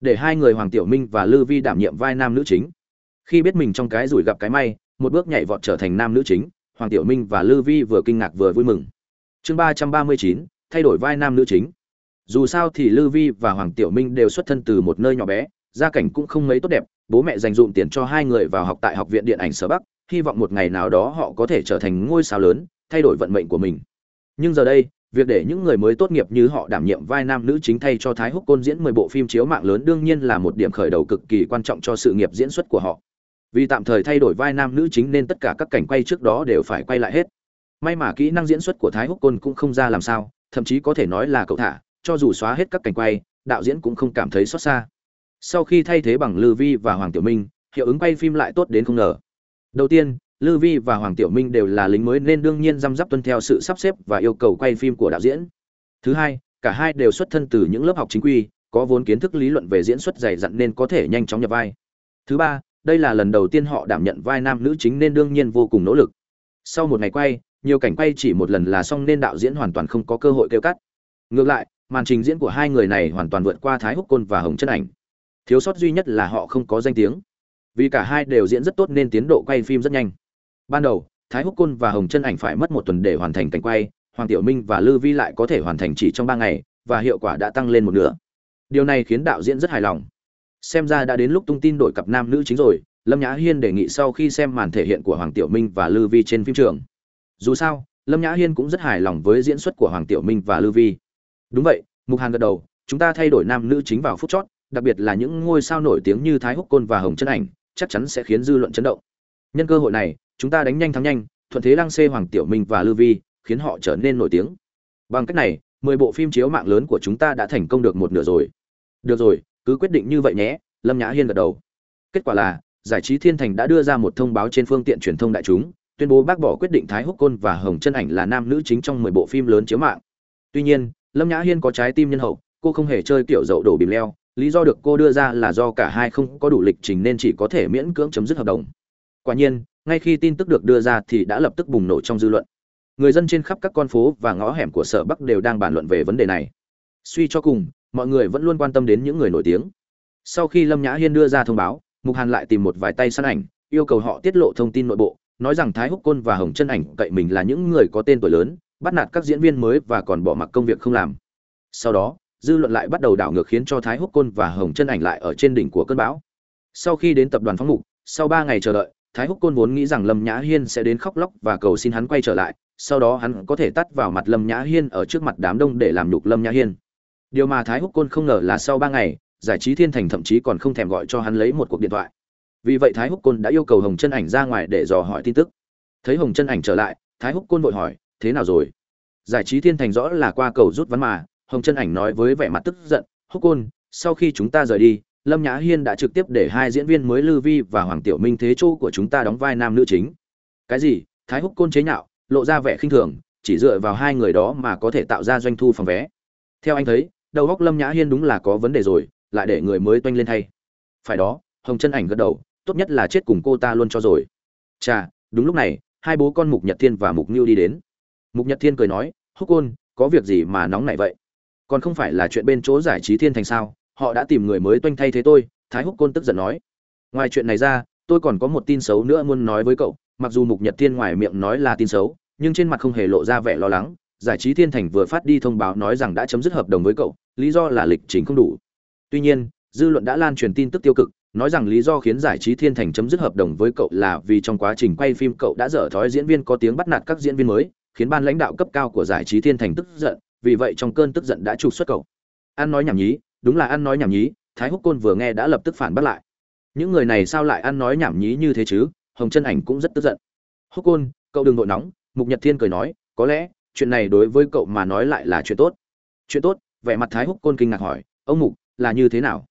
Để hai người hoàng tiểu minh và lư vi đảm nhiệm vai nam nữ chính. Khi biết mình trong cái rủi gặp cái may, một bước nhảy vọt trở thành nam nữ chính, hoàng tiểu minh và lư vi vừa kinh ngạc vừa vui mừng. Chương ba trăm ba mươi chín, thay đổi vai nam nữ chính. Dù sao thì lư vi và hoàng tiểu minh đều xuất thân từ một nơi nhỏ bé, gia cảnh cũng không mấy tốt đẹp, bố mẹ dành dụm tiền cho hai người vào học tại học viện điện ảnh sở bắc, hy vọng một ngày nào đó họ có thể trở thành ngôi sao lớn, thay đổi vận mệnh của mình. Nhưng giờ đây việc để những người mới tốt nghiệp như họ đảm nhiệm vai nam nữ chính thay cho thái húc côn diễn mười bộ phim chiếu mạng lớn đương nhiên là một điểm khởi đầu cực kỳ quan trọng cho sự nghiệp diễn xuất của họ. Vì tạm thời thay đổi vai nam nữ chính nên tất cả các cảnh quay trước đó đều phải quay lại hết. May mà kỹ năng diễn xuất của thái húc côn cũng không ra làm sao, thậm chí có thể nói là cậu thả, cho dù xóa hết các cảnh quay, đạo diễn cũng không cảm thấy xót xa. Sau khi thay thế bằng lư vi và hoàng tiểu minh, hiệu ứng quay phim lại tốt đến không ngờ. Đầu tiên lư vi và hoàng tiểu minh đều là lính mới nên đương nhiên răm rắp tuân theo sự sắp xếp và yêu cầu quay phim của đạo diễn. Thứ hai, cả hai đều xuất thân từ những lớp học chính quy, có vốn kiến thức lý luận về diễn xuất dày dặn nên có thể nhanh chóng nhập vai. Thứ ba, đây là lần đầu tiên họ đảm nhận vai nam nữ chính nên đương nhiên vô cùng nỗ lực. Sau một ngày quay, nhiều cảnh quay chỉ một lần là xong nên đạo diễn hoàn toàn không có cơ hội kêu cắt. Ngược lại, màn trình diễn của hai người này hoàn toàn vượt qua thái húc côn và hồng chân ảnh. Thiếu sót duy nhất là họ không có danh tiếng. Vì cả hai đều diễn rất tốt nên tiến độ quay phim rất nhanh ban đầu, thái húc côn và hồng chân ảnh phải mất một tuần để hoàn thành cảnh quay, hoàng tiểu minh và lư vi lại có thể hoàn thành chỉ trong ba ngày, và hiệu quả đã tăng lên một nửa. Điều này khiến đạo diễn rất hài lòng. Xem ra đã đến lúc tung tin đổi cặp nam nữ chính rồi, lâm nhã hiên đề nghị sau khi xem màn thể hiện của hoàng tiểu minh và lư vi trên phim trường. Dù sao, lâm nhã hiên cũng rất hài lòng với diễn xuất của hoàng tiểu minh và lư vi. Đúng vậy, mục hàn gật đầu, chúng ta thay đổi nam nữ chính vào phút chót, đặc biệt là những ngôi sao nổi tiếng như thái húc côn và hồng chân ảnh, chắc chắn sẽ khiến dư luận chấn động. Nhân cơ hội này chúng ta đánh nhanh thắng nhanh, thuận thế lăng xê hoàng tiểu minh và lư vi, khiến họ trở nên nổi tiếng. Bằng cách này, mười bộ phim chiếu mạng lớn của chúng ta đã thành công được một nửa rồi. Được rồi, cứ quyết định như vậy nhé, lâm nhã hiên gật đầu. Kết quả là, giải trí thiên thành đã đưa ra một thông báo trên phương tiện truyền thông đại chúng, tuyên bố bác bỏ quyết định thái húc côn và hồng chân ảnh là nam nữ chính trong mười bộ phim lớn chiếu mạng. Tuy nhiên, lâm nhã hiên có trái tim nhân hậu, cô không hề chơi kiểu dậu đổ bìm leo, lý do được cô đưa ra là do cả hai không có đủ lịch trình nên chỉ có thể miễn cưỡng chấm dứt hợp đồng. Quả nhiên ngay khi tin tức được đưa ra thì đã lập tức bùng nổ trong dư luận. Người dân trên khắp các con phố và ngõ hẻm của sở bắc đều đang bàn luận về vấn đề này. Suy cho cùng, mọi người vẫn luôn quan tâm đến những người nổi tiếng. Sau khi lâm nhã hiên đưa ra thông báo, mục hàn lại tìm một vài tay săn ảnh, yêu cầu họ tiết lộ thông tin nội bộ, nói rằng thái húc côn và hồng chân ảnh cậy mình là những người có tên tuổi lớn, bắt nạt các diễn viên mới và còn bỏ mặc công việc không làm. Sau đó, dư luận lại bắt đầu đảo ngược khiến cho thái húc côn và hồng chân ảnh lại ở trên đỉnh của cơn bão. Sau khi đến tập đoàn phóng mục sau ba ngày chờ đợi thái húc côn vốn nghĩ rằng lâm nhã hiên sẽ đến khóc lóc và cầu xin hắn quay trở lại, sau đó hắn có thể tắt vào mặt lâm nhã hiên ở trước mặt đám đông để làm nhục lâm nhã hiên. Điều mà thái húc côn không ngờ là sau ba ngày, giải trí thiên thành thậm chí còn không thèm gọi cho hắn lấy một cuộc điện thoại. Vì vậy thái húc côn đã yêu cầu hồng chân ảnh ra ngoài để dò hỏi tin tức. Thấy hồng chân ảnh trở lại, thái húc côn vội hỏi, thế nào rồi? Giải trí thiên thành rõ là qua cầu rút vắn mà, hồng chân ảnh nói với vẻ mặt tức giận, húc côn, sau khi chúng ta rời đi lâm nhã hiên đã trực tiếp để hai diễn viên mới lư vi và hoàng tiểu minh thế châu của chúng ta đóng vai nam nữ chính. Cái gì? Thái húc côn chế nhạo, lộ ra vẻ khinh thường, chỉ dựa vào hai người đó mà có thể tạo ra doanh thu phòng vé. Theo anh thấy, đầu góc lâm nhã hiên đúng là có vấn đề rồi, lại để người mới toanh lên thay. Phải đó, hồng chân ảnh gật đầu, tốt nhất là chết cùng cô ta luôn cho rồi. Chà, đúng lúc này, hai bố con mục nhật thiên và mục Nưu đi đến. Mục nhật thiên cười nói, húc côn, có việc gì mà nóng nảy vậy? Còn không phải là chuyện bên chỗ giải trí thiên thành sao? Họ đã tìm người mới toanh thay thế tôi, thái húc côn tức giận nói. Ngoài chuyện này ra, tôi còn có một tin xấu nữa muốn nói với cậu. Mặc dù mục nhật thiên ngoài miệng nói là tin xấu, nhưng trên mặt không hề lộ ra vẻ lo lắng. Giải trí thiên thành vừa phát đi thông báo nói rằng đã chấm dứt hợp đồng với cậu, lý do là lịch trình không đủ. Tuy nhiên, dư luận đã lan truyền tin tức tiêu cực, nói rằng lý do khiến giải trí thiên thành chấm dứt hợp đồng với cậu là vì trong quá trình quay phim cậu đã dở thói diễn viên có tiếng bắt nạt các diễn viên mới, khiến ban lãnh đạo cấp cao của giải trí thiên thành tức giận, vì vậy trong cơn tức giận đã trục xuất cậu. An nói nhảm nhí đúng là ăn nói nhảm nhí, thái húc côn vừa nghe đã lập tức phản bác lại. Những người này sao lại ăn nói nhảm nhí như thế chứ? Hồng chân ảnh cũng rất tức giận. Húc côn, cậu đừng vội nóng, mục nhật thiên cười nói, có lẽ, chuyện này đối với cậu mà nói lại là chuyện tốt. Chuyện tốt? Vẻ mặt thái húc côn kinh ngạc hỏi, ông mục, là như thế nào?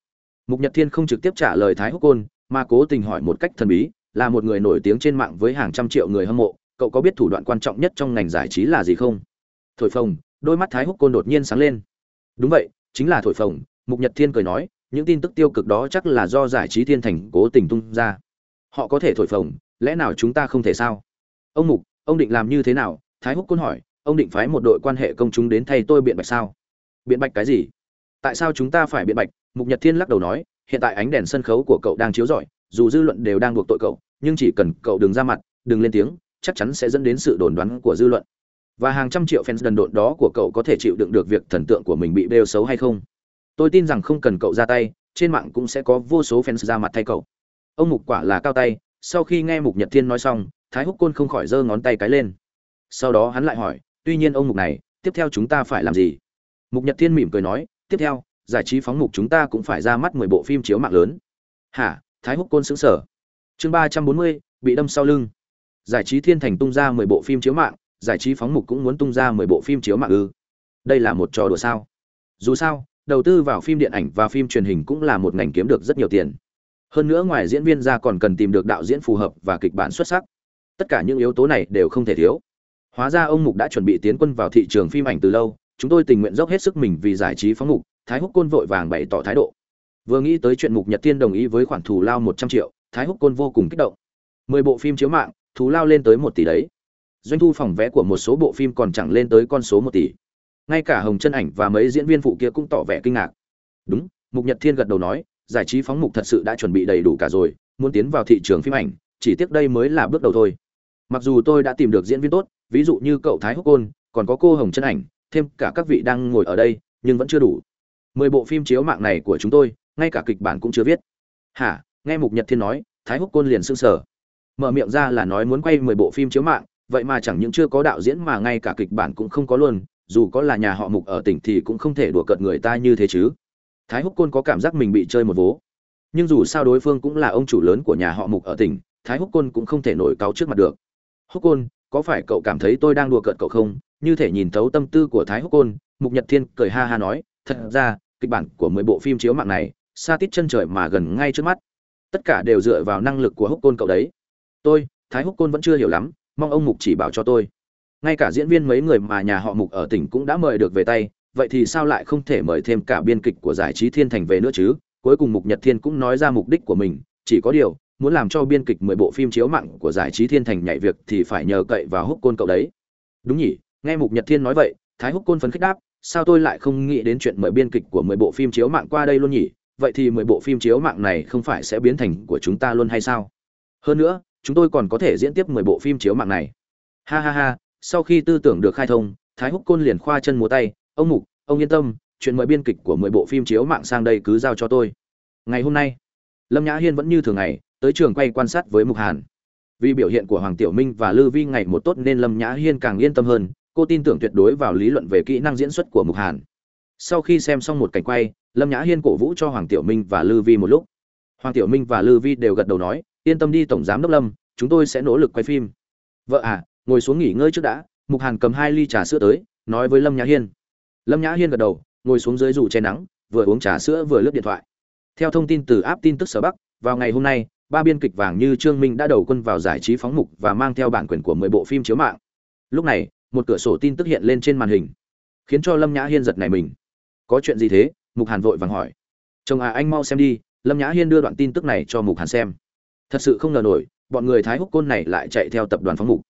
Mục nhật thiên không trực tiếp trả lời thái húc côn, mà cố tình hỏi một cách thần bí, là một người nổi tiếng trên mạng với hàng trăm triệu người hâm mộ, cậu có biết thủ đoạn quan trọng nhất trong ngành giải trí là gì không? Thổi phồng, đôi mắt thái húc côn đột nhiên sáng lên. Đúng vậy, chính là thổi phồng mục nhật thiên cười nói, những tin tức tiêu cực đó chắc là do giải trí thiên thành cố tình tung ra. Họ có thể thổi phồng, lẽ nào chúng ta không thể sao? Ông mục, ông định làm như thế nào? Thái húc côn hỏi, ông định phái một đội quan hệ công chúng đến thay tôi biện bạch sao? Biện bạch cái gì? Tại sao chúng ta phải biện bạch? Mục nhật thiên lắc đầu nói, hiện tại ánh đèn sân khấu của cậu đang chiếu rọi, dù dư luận đều đang buộc tội cậu, nhưng chỉ cần cậu đừng ra mặt, đừng lên tiếng, chắc chắn sẽ dẫn đến sự đồn đoán của dư luận. Và hàng trăm triệu fans đần độn đó của cậu có thể chịu đựng được việc thần tượng của mình bị bêu xấu hay không? Tôi tin rằng không cần cậu ra tay, trên mạng cũng sẽ có vô số fans ra mặt thay cậu. Ông mục quả là cao tay, sau khi nghe mục nhật thiên nói xong, thái húc côn không khỏi giơ ngón tay cái lên. Sau đó hắn lại hỏi, tuy nhiên ông mục này, tiếp theo chúng ta phải làm gì? Mục nhật thiên mỉm cười nói, tiếp theo, giải trí phóng mục chúng ta cũng phải ra mắt mười bộ phim chiếu mạng lớn. Hả? Thái húc côn xứng sở chương ba trăm bốn mươi, bị đâm sau lưng. Giải trí thiên thành tung ra mười bộ phim chiếu mạng, giải trí phóng mục cũng muốn tung ra mười bộ phim chiếu mạng ư. Đây là một trò đùa sao? Dù sao đầu tư vào phim điện ảnh và phim truyền hình cũng là một ngành kiếm được rất nhiều tiền. Hơn nữa ngoài diễn viên ra còn cần tìm được đạo diễn phù hợp và kịch bản xuất sắc. Tất cả những yếu tố này đều không thể thiếu. Hóa ra ông mục đã chuẩn bị tiến quân vào thị trường phim ảnh từ lâu, chúng tôi tình nguyện dốc hết sức mình vì giải trí phóng mục, thái húc côn vội vàng bày tỏ thái độ. Vừa nghĩ tới chuyện mục nhật tiên đồng ý với khoản thù lao một trăm triệu, thái húc côn vô cùng kích động. Mười bộ phim chiếu mạng, thù lao lên tới một tỷ đấy. Doanh thu phòng vé của một số bộ phim còn chẳng lên tới con số một tỷ ngay cả hồng chân ảnh và mấy diễn viên phụ kia cũng tỏ vẻ kinh ngạc. Đúng, mục nhật thiên gật đầu nói, giải trí phóng mục thật sự đã chuẩn bị đầy đủ cả rồi, muốn tiến vào thị trường phim ảnh, chỉ tiếc đây mới là bước đầu thôi. Mặc dù tôi đã tìm được diễn viên tốt, ví dụ như cậu thái húc côn, còn có cô hồng chân ảnh, thêm cả các vị đang ngồi ở đây, nhưng vẫn chưa đủ. Mười bộ phim chiếu mạng này của chúng tôi, ngay cả kịch bản cũng chưa viết. Hả? Nghe mục nhật thiên nói, thái húc côn liền s ư n g sở mở miệng ra là nói muốn quay mười bộ phim chiếu mạng, vậy mà chẳng những chưa có đạo diễn mà ngay cả kịch bản cũng không có luôn dù có là nhà họ mục ở tỉnh thì cũng không thể đùa cợt người ta như thế chứ. Thái húc côn có cảm giác mình bị chơi một vố. Nhưng dù sao đối phương cũng là ông chủ lớn của nhà họ mục ở tỉnh, thái húc côn cũng không thể nổi cáu trước mặt được. Húc côn, có phải cậu cảm thấy tôi đang đùa cợt cậu không? Như thể nhìn thấu tâm tư của thái húc côn, mục nhật thiên cười ha ha nói, thật ra, kịch bản của mười bộ phim chiếu mạng này, xa tít chân trời mà gần ngay trước mắt. Tất cả đều dựa vào năng lực của húc côn cậu đấy. Tôi, thái húc côn vẫn chưa hiểu lắm, mong ông mục chỉ bảo cho tôi ngay cả diễn viên mấy người mà nhà họ mục ở tỉnh cũng đã mời được về tay, vậy thì sao lại không thể mời thêm cả biên kịch của giải trí thiên thành về nữa chứ? Cuối cùng mục nhật thiên cũng nói ra mục đích của mình, chỉ có điều, muốn làm cho biên kịch mười bộ phim chiếu mạng của giải trí thiên thành nhảy việc thì phải nhờ cậy vào húc côn cậu đấy. Đúng nhỉ, nghe mục nhật thiên nói vậy, thái húc côn phấn khích đáp, sao tôi lại không nghĩ đến chuyện mời biên kịch của mười bộ phim chiếu mạng qua đây luôn nhỉ? Vậy thì mười bộ phim chiếu mạng này không phải sẽ biến thành của chúng ta luôn hay sao? Hơn nữa, chúng tôi còn có thể diễn tiếp mười bộ phim chiếu mạng này. Ha ha ha sau khi tư tưởng được khai thông, thái húc côn liền khoa chân múa tay, ông mục, ông yên tâm, chuyện mời biên kịch của mười bộ phim chiếu mạng sang đây cứ giao cho tôi. Ngày hôm nay, lâm nhã hiên vẫn như thường ngày, tới trường quay quan sát với mục hàn. Vì biểu hiện của hoàng tiểu minh và lư vi ngày một tốt nên lâm nhã hiên càng yên tâm hơn, cô tin tưởng tuyệt đối vào lý luận về kỹ năng diễn xuất của mục hàn. Sau khi xem xong một cảnh quay, lâm nhã hiên cổ vũ cho hoàng tiểu minh và lư vi một lúc. Hoàng tiểu minh và lư vi đều gật đầu nói, yên tâm đi, tổng giám đốc lâm, chúng tôi sẽ nỗ lực quay phim. Vợ à ngồi xuống nghỉ ngơi trước đã, mục hàn cầm hai ly trà sữa tới, nói với lâm nhã hiên. Lâm nhã hiên gật đầu, ngồi xuống dưới dù che nắng, vừa uống trà sữa vừa lướt điện thoại. Theo thông tin từ áp tin tức sở bắc, vào ngày hôm nay, ba biên kịch vàng như trương minh đã đầu quân vào giải trí phóng mục và mang theo bản quyền của mười bộ phim chiếu mạng. Lúc này, một cửa sổ tin tức hiện lên trên màn hình, khiến cho lâm nhã hiên giật này mình. Có chuyện gì thế? Mục hàn vội vàng hỏi. Chồng à anh mau xem đi, lâm nhã hiên đưa đoạn tin tức này cho mục hàn xem. Thật sự không ngờ nổi, bọn người thái húc côn này lại chạy theo tập đoàn phóng mục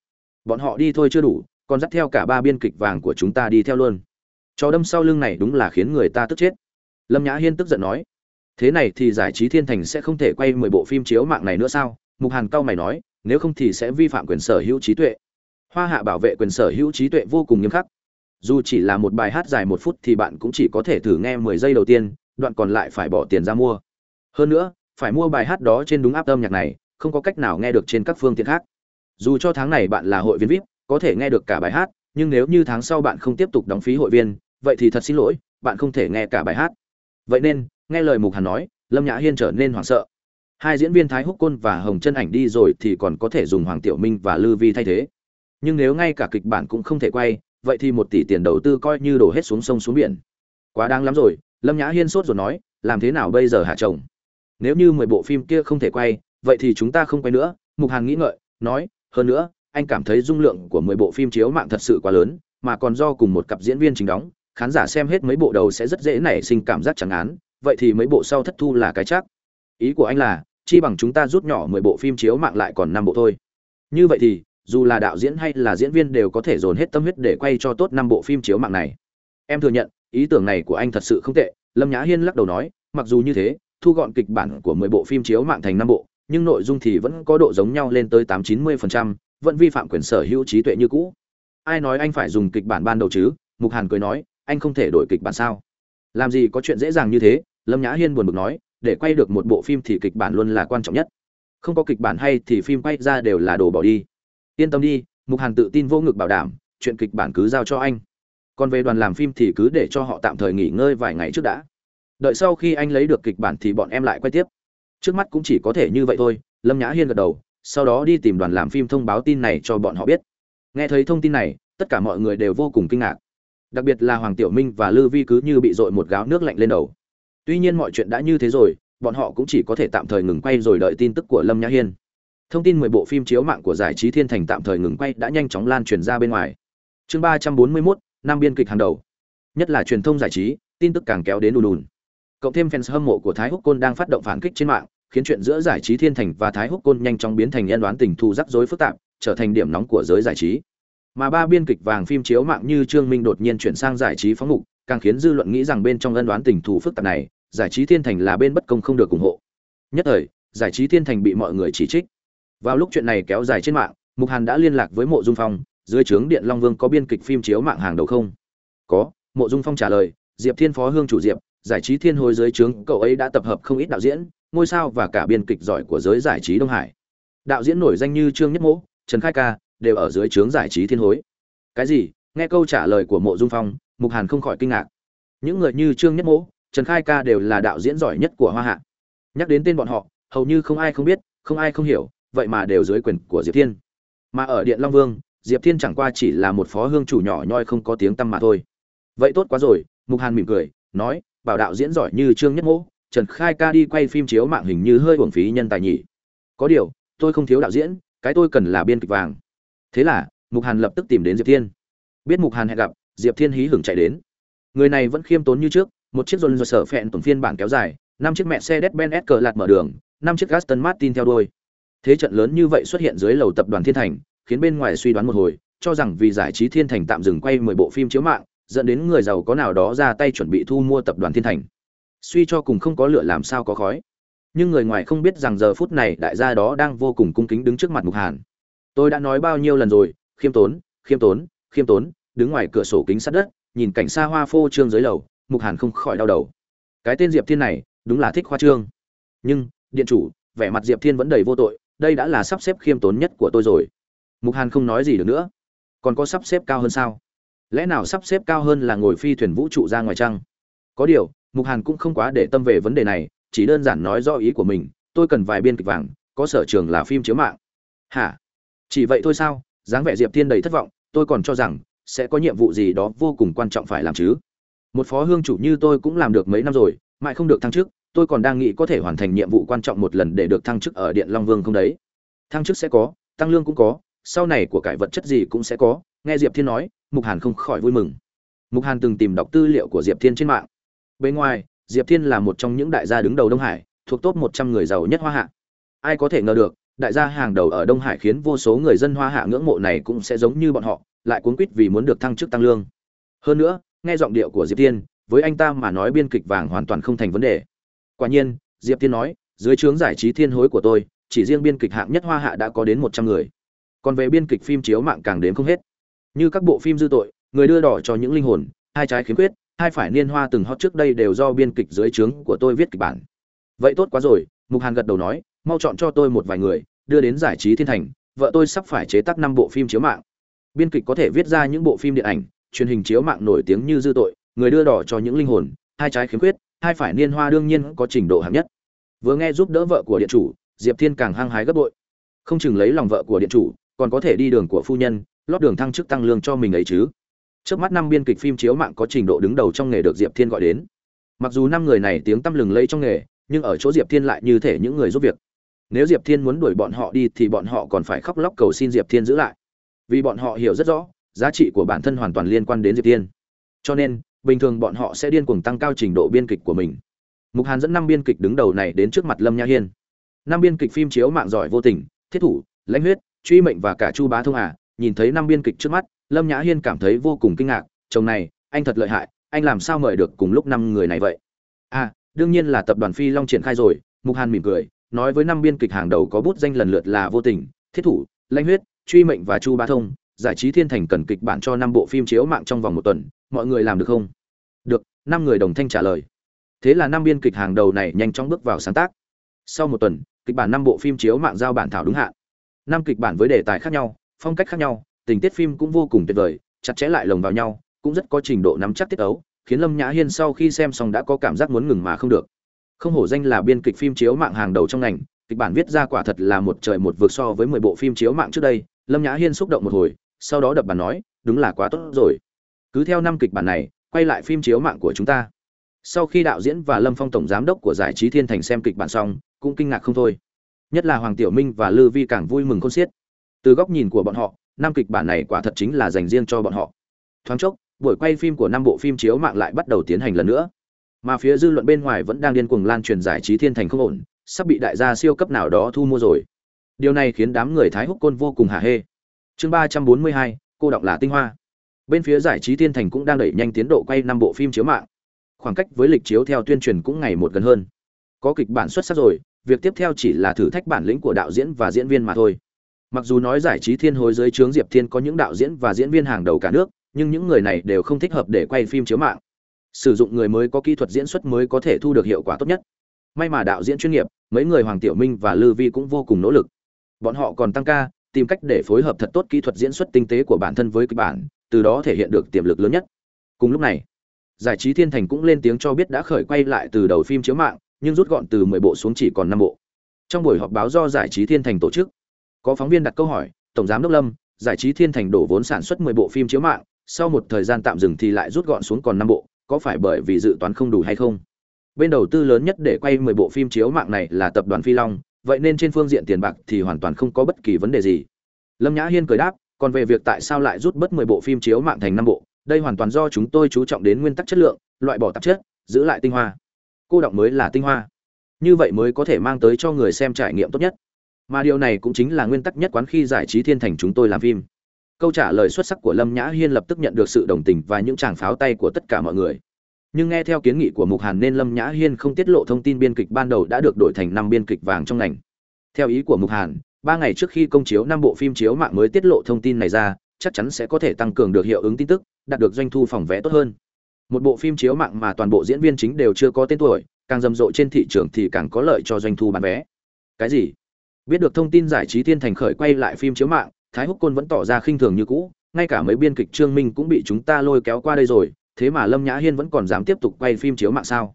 bọn họ đi thôi chưa đủ, còn dắt theo cả ba biên kịch vàng của chúng ta đi theo luôn. Cho đâm sau lưng này đúng là khiến người ta tức chết. Lâm nhã hiên tức giận nói. Thế này thì giải trí thiên thành sẽ không thể quay mười bộ phim chiếu mạng này nữa sao? Mục hàn cao mày nói. Nếu không thì sẽ vi phạm quyền sở hữu trí tuệ. Hoa hạ bảo vệ quyền sở hữu trí tuệ vô cùng nghiêm khắc. Dù chỉ là một bài hát dài một phút thì bạn cũng chỉ có thể thử nghe mười giây đầu tiên, đoạn còn lại phải bỏ tiền ra mua. Hơn nữa, phải mua bài hát đó trên đúng áp âm nhạc này, không có cách nào nghe được trên các phương tiện khác dù cho tháng này bạn là hội viên vip, có thể nghe được cả bài hát, nhưng nếu như tháng sau bạn không tiếp tục đóng phí hội viên, vậy thì thật xin lỗi, bạn không thể nghe cả bài hát. Vậy nên, nghe lời mục hàn nói, lâm nhã hiên trở nên hoảng sợ. Hai diễn viên thái húc côn và hồng chân ảnh đi rồi thì còn có thể dùng hoàng tiểu minh và lư vi thay thế. Nhưng nếu ngay cả kịch bản cũng không thể quay, vậy thì một tỷ tiền đầu tư coi như đổ hết xuống sông xuống biển. Quá đáng lắm rồi, lâm nhã hiên sốt rồi nói, làm thế nào bây giờ hả chồng? Nếu như mười bộ phim kia không thể quay, vậy thì chúng ta không quay nữa. Mục hàn nghĩ ngợi, nói hơn nữa, anh cảm thấy dung lượng của mười bộ phim chiếu mạng thật sự quá lớn, mà còn do cùng một cặp diễn viên chính đóng, khán giả xem hết mấy bộ đầu sẽ rất dễ nảy sinh cảm giác chẳng án, vậy thì mấy bộ sau thất thu là cái chắc. Ý của anh là, chi bằng chúng ta rút nhỏ mười bộ phim chiếu mạng lại còn năm bộ thôi. Như vậy thì, dù là đạo diễn hay là diễn viên đều có thể dồn hết tâm huyết để quay cho tốt năm bộ phim chiếu mạng này. Em thừa nhận, ý tưởng này của anh thật sự không tệ, lâm nhã hiên lắc đầu nói, mặc dù như thế, thu gọn kịch bản của mười bộ phim chiếu mạng thành năm bộ nhưng nội dung thì vẫn có độ giống nhau lên tới tám chín mươi phần trăm, vẫn vi phạm quyền sở hữu trí tuệ như cũ. Ai nói anh phải dùng kịch bản ban đầu chứ? Mục hàn cười nói, anh không thể đổi kịch bản sao? Làm gì có chuyện dễ dàng như thế? Lâm nhã hiên buồn bực nói, để quay được một bộ phim thì kịch bản luôn là quan trọng nhất. Không có kịch bản hay thì phim quay ra đều là đồ bỏ đi. Yên tâm đi, mục hàn tự tin vô ngực bảo đảm, chuyện kịch bản cứ giao cho anh. Còn về đoàn làm phim thì cứ để cho họ tạm thời nghỉ ngơi vài ngày trước đã. Đợi sau khi anh lấy được kịch bản thì bọn em lại quay tiếp trước mắt cũng chỉ có thể như vậy thôi, lâm nhã hiên gật đầu, sau đó đi tìm đoàn làm phim thông báo tin này cho bọn họ biết. Nghe thấy thông tin này, tất cả mọi người đều vô cùng kinh ngạc. Đặc biệt là hoàng tiểu minh và lư vi cứ như bị dội một gáo nước lạnh lên đầu. Tuy nhiên mọi chuyện đã như thế rồi, bọn họ cũng chỉ có thể tạm thời ngừng quay rồi đợi tin tức của lâm nhã hiên. Thông tin mười bộ phim chiếu mạng của giải trí thiên thành tạm thời ngừng quay đã nhanh chóng lan truyền ra bên ngoài. Chương ba trăm bốn mươi mốt năm biên kịch hàng đầu. Nhất là truyền thông giải trí, tin tức càng kéo đến ùn ùn. Cộng thêm fans hâm mộ của thái húc côn đang phát động phản kích trên mạng khiến chuyện giữa giải trí thiên thành và thái húc côn nhanh chóng biến thành nhân đoán tình thù rắc rối phức tạp, trở thành điểm nóng của giới giải trí. Mà ba biên kịch vàng phim chiếu mạng như trương minh đột nhiên chuyển sang giải trí phóng mục càng khiến dư luận nghĩ rằng bên trong ân đoán tình thù phức tạp này, giải trí thiên thành là bên bất công không được ủng hộ. Nhất thời, giải trí thiên thành bị mọi người chỉ trích. Vào lúc chuyện này kéo dài trên mạng, mục hàn đã liên lạc với mộ dung phong, dưới trướng điện long vương có biên kịch phim chiếu mạng hàng đầu không? Có, mộ dung phong trả lời, diệp thiên phó hương chủ diệp, giải trí thiên hồi dưới trướng, cậu ấy đã tập hợp không ít đạo diễn ngôi sao và cả biên kịch giỏi của giới giải trí đông hải. Đạo diễn nổi danh như trương nhất mỗ, trần khai ca đều ở dưới trướng giải trí thiên hối. Cái gì? Nghe câu trả lời của mộ dung phong, mục hàn không khỏi kinh ngạc. Những người như trương nhất mỗ, trần khai ca đều là đạo diễn giỏi nhất của hoa hạ. Nhắc đến tên bọn họ, hầu như không ai không biết, không ai không hiểu, vậy mà đều dưới quyền của diệp thiên. Mà ở điện long vương, diệp thiên chẳng qua chỉ là một phó hương chủ nhỏ nhoi không có tiếng tăm mà thôi. Vậy tốt quá rồi, mục hàn mỉm cười, nói, bảo đạo diễn giỏi như trương nhất mỗ trần khai ca đi quay phim chiếu mạng hình như hơi uổng phí nhân tài nhỉ. Có điều, tôi không thiếu đạo diễn, cái tôi cần là biên kịch vàng. Thế là, mục hàn lập tức tìm đến diệp thiên. Biết mục hàn hẹn gặp, diệp thiên hí hửng chạy đến. Người này vẫn khiêm tốn như trước, một chiếc dồn dồn sở phẹn tuần phiên bản kéo dài, năm chiếc mẹ xe đét ben s cờ lạt mở đường, năm chiếc gaston martin theo đôi thế trận lớn như vậy xuất hiện dưới lầu tập đoàn thiên thành, khiến bên ngoài suy đoán một hồi, cho rằng vì giải trí thiên thành tạm dừng quay mười bộ phim chiếu mạng, dẫn đến người giàu có nào đó ra tay chuẩn bị thu mua tập đoàn thiên thành suy cho cùng không có lửa làm sao có khói. Nhưng người ngoài không biết rằng giờ phút này đại gia đó đang vô cùng cung kính đứng trước mặt mục hàn. Tôi đã nói bao nhiêu lần rồi, khiêm tốn khiêm tốn khiêm tốn, đứng ngoài cửa sổ kính sát đất, nhìn cảnh xa hoa phô trương dưới lầu, mục hàn không khỏi đau đầu. Cái tên diệp thiên này, đúng là thích khoa trương. Nhưng, điện chủ, vẻ mặt diệp thiên vẫn đầy vô tội, đây đã là sắp xếp khiêm tốn nhất của tôi rồi. Mục hàn không nói gì được nữa. Còn có sắp xếp cao hơn sao? Lẽ nào sắp xếp cao hơn là ngồi phi thuyền vũ trụ ra ngoài trăng? Có điều mục hàn cũng không quá để tâm về vấn đề này, chỉ đơn giản nói do ý của mình, tôi cần vài biên kịch vàng, có sở trường là phim chiếu mạng. Hả? Chỉ vậy thôi sao? Dáng vẻ diệp thiên đầy thất vọng, tôi còn cho rằng sẽ có nhiệm vụ gì đó vô cùng quan trọng phải làm chứ. Một phó hương chủ như tôi cũng làm được mấy năm rồi, mãi không được thăng chức, tôi còn đang nghĩ có thể hoàn thành nhiệm vụ quan trọng một lần để được thăng chức ở điện long vương không đấy. Thăng chức sẽ có, tăng lương cũng có, sau này của cải vật chất gì cũng sẽ có, nghe diệp thiên nói, mục hàn không khỏi vui mừng. Mục hàn từng tìm đọc tư liệu của diệp thiên trên mạng bên ngoài, diệp thiên là một trong những đại gia đứng đầu đông hải, thuộc top một trăm người giàu nhất hoa hạ. Ai có thể ngờ được, đại gia hàng đầu ở đông hải khiến vô số người dân hoa hạ ngưỡng mộ này cũng sẽ giống như bọn họ, lại cuống quýt vì muốn được thăng chức tăng lương. Hơn nữa, nghe giọng điệu của diệp thiên, với anh ta mà nói biên kịch vàng hoàn toàn không thành vấn đề. Quả nhiên, diệp thiên nói, dưới trướng giải trí thiên hối của tôi, chỉ riêng biên kịch hạng nhất hoa hạ đã có đến một trăm người. Còn về biên kịch phim chiếu mạng càng đến không hết. Như các bộ phim dư tội, người đưa đỏ cho những linh hồn, hai trái khiếm khuyết hai phải niên hoa từng hot trước đây đều do biên kịch dưới trướng của tôi viết kịch bản. Vậy tốt quá rồi, mục hàn gật đầu nói, mau chọn cho tôi một vài người, đưa đến giải trí thiên thành, vợ tôi sắp phải chế tác năm bộ phim chiếu mạng. Biên kịch có thể viết ra những bộ phim điện ảnh, truyền hình chiếu mạng nổi tiếng như dư tội, người đưa đỏ cho những linh hồn, hai trái khiếm khuyết, hai phải niên hoa đương nhiên có trình độ hạng nhất. Vừa nghe giúp đỡ vợ của điện chủ, diệp thiên càng hăng hái gấp bội. Không chừng lấy lòng vợ của điện chủ, còn có thể đi đường của phu nhân, lót đường thăng chức tăng lương cho mình ấy chứ trước mắt năm biên kịch phim chiếu mạng có trình độ đứng đầu trong nghề được diệp thiên gọi đến. Mặc dù năm người này tiếng tăm lừng lẫy trong nghề, nhưng ở chỗ diệp thiên lại như thể những người giúp việc. Nếu diệp thiên muốn đuổi bọn họ đi thì bọn họ còn phải khóc lóc cầu xin diệp thiên giữ lại. Vì bọn họ hiểu rất rõ, giá trị của bản thân hoàn toàn liên quan đến diệp thiên. Cho nên, bình thường bọn họ sẽ điên cuồng tăng cao trình độ biên kịch của mình. Mục hàn dẫn năm biên kịch đứng đầu này đến trước mặt lâm Nha hiên. Năm biên kịch phim chiếu mạng giỏi vô tình, thiết thủ, lãnh huyết, truy mệnh và cả chu bá thông hà nhìn thấy năm biên kịch trước mắt lâm nhã hiên cảm thấy vô cùng kinh ngạc, chồng này, anh thật lợi hại, anh làm sao mời được cùng lúc năm người này vậy? À đương nhiên là tập đoàn phi long triển khai rồi. Mục hàn mỉm cười, nói với năm biên kịch hàng đầu có bút danh lần lượt là vô tình, thiết thủ, lãnh huyết, truy mệnh và chu bá thông, giải trí thiên thành cần kịch bản cho năm bộ phim chiếu mạng trong vòng một tuần, mọi người làm được không? Được, năm người đồng thanh trả lời. Thế là năm biên kịch hàng đầu này nhanh chóng bước vào sáng tác. Sau một tuần, kịch bản năm bộ phim chiếu mạng giao bản thảo đúng hạn. Năm kịch bản với đề tài khác nhau, phong cách khác nhau tình tiết phim cũng vô cùng tuyệt vời, chặt chẽ lại lồng vào nhau, cũng rất có trình độ nắm chắc tiết ấu, khiến lâm nhã hiên sau khi xem xong đã có cảm giác muốn ngừng mà không được. Không hổ danh là biên kịch phim chiếu mạng hàng đầu trong ngành, kịch bản viết ra quả thật là một trời một vực so với mười bộ phim chiếu mạng trước đây, lâm nhã hiên xúc động một hồi, sau đó đập bàn nói, đúng là quá tốt rồi. Cứ theo năm kịch bản này, quay lại phim chiếu mạng của chúng ta. Sau khi đạo diễn và lâm phong tổng giám đốc của giải trí thiên thành xem kịch bản xong, cũng kinh ngạc không thôi. Nhất là hoàng tiểu minh và lư vi càng vui mừng khôn xiết. Từ góc nhìn của bọn họ năm kịch bản này quả thật chính là dành riêng cho bọn họ. Thoáng chốc, buổi quay phim của năm bộ phim chiếu mạng lại bắt đầu tiến hành lần nữa. Mà phía dư luận bên ngoài vẫn đang điên cuồng lan truyền giải trí thiên thành không ổn, sắp bị đại gia siêu cấp nào đó thu mua rồi. Điều này khiến đám người thái húc côn vô cùng hả hê. Chương ba trăm bốn mươi hai, cô đọc là tinh hoa. Bên phía giải trí thiên thành cũng đang đẩy nhanh tiến độ quay năm bộ phim chiếu mạng. Khoảng cách với lịch chiếu theo tuyên truyền cũng ngày một gần hơn. Có kịch bản xuất sắc rồi, việc tiếp theo chỉ là thử thách bản lĩnh của đạo diễn và diễn viên mà thôi mặc dù nói giải trí thiên hối dưới trướng diệp thiên có những đạo diễn và diễn viên hàng đầu cả nước, nhưng những người này đều không thích hợp để quay phim chiếu mạng. Sử dụng người mới có kỹ thuật diễn xuất mới có thể thu được hiệu quả tốt nhất. May mà đạo diễn chuyên nghiệp, mấy người hoàng tiểu minh và lư vi cũng vô cùng nỗ lực. Bọn họ còn tăng ca, tìm cách để phối hợp thật tốt kỹ thuật diễn xuất tinh tế của bản thân với kịch bản, từ đó thể hiện được tiềm lực lớn nhất. Cùng lúc này, giải trí thiên thành cũng lên tiếng cho biết đã khởi quay lại từ đầu phim chiếu mạng, nhưng rút gọn từ 10 bộ xuống chỉ còn 5 bộ. Trong buổi họp báo do giải trí thiên thành tổ chức có phóng viên đặt câu hỏi, tổng giám đốc lâm, giải trí thiên thành đổ vốn sản xuất 10 bộ phim chiếu mạng, sau một thời gian tạm dừng thì lại rút gọn xuống còn 5 bộ, có phải bởi vì dự toán không đủ hay không? Bên đầu tư lớn nhất để quay 10 bộ phim chiếu mạng này là tập đoàn phi long, vậy nên trên phương diện tiền bạc thì hoàn toàn không có bất kỳ vấn đề gì. Lâm nhã hiên cười đáp, còn về việc tại sao lại rút bớt 10 bộ phim chiếu mạng thành năm bộ, đây hoàn toàn do chúng tôi chú trọng đến nguyên tắc chất lượng, loại bỏ tạp chất, giữ lại tinh hoa. Cô đọng mới là tinh hoa. Như vậy mới có thể mang tới cho người xem trải nghiệm tốt nhất mà điều này cũng chính là nguyên tắc nhất quán khi giải trí thiên thành chúng tôi làm phim. Câu trả lời xuất sắc của lâm nhã hiên lập tức nhận được sự đồng tình và những tràng pháo tay của tất cả mọi người. Nhưng nghe theo kiến nghị của mục hàn nên lâm nhã hiên không tiết lộ thông tin biên kịch ban đầu đã được đổi thành năm biên kịch vàng trong ngành. Theo ý của mục hàn, ba ngày trước khi công chiếu năm bộ phim chiếu mạng mới tiết lộ thông tin này ra, chắc chắn sẽ có thể tăng cường được hiệu ứng tin tức, đạt được doanh thu phòng vé tốt hơn. Một bộ phim chiếu mạng mà toàn bộ diễn viên chính đều chưa có tên tuổi, càng rầm rộ trên thị trường thì càng có lợi cho doanh thu bán vé. Cái gì? Biết được thông tin giải trí thiên thành khởi quay lại phim chiếu mạng, thái húc côn vẫn tỏ ra khinh thường như cũ, ngay cả mấy biên kịch trương minh cũng bị chúng ta lôi kéo qua đây rồi, thế mà lâm nhã hiên vẫn còn dám tiếp tục quay phim chiếu mạng sao?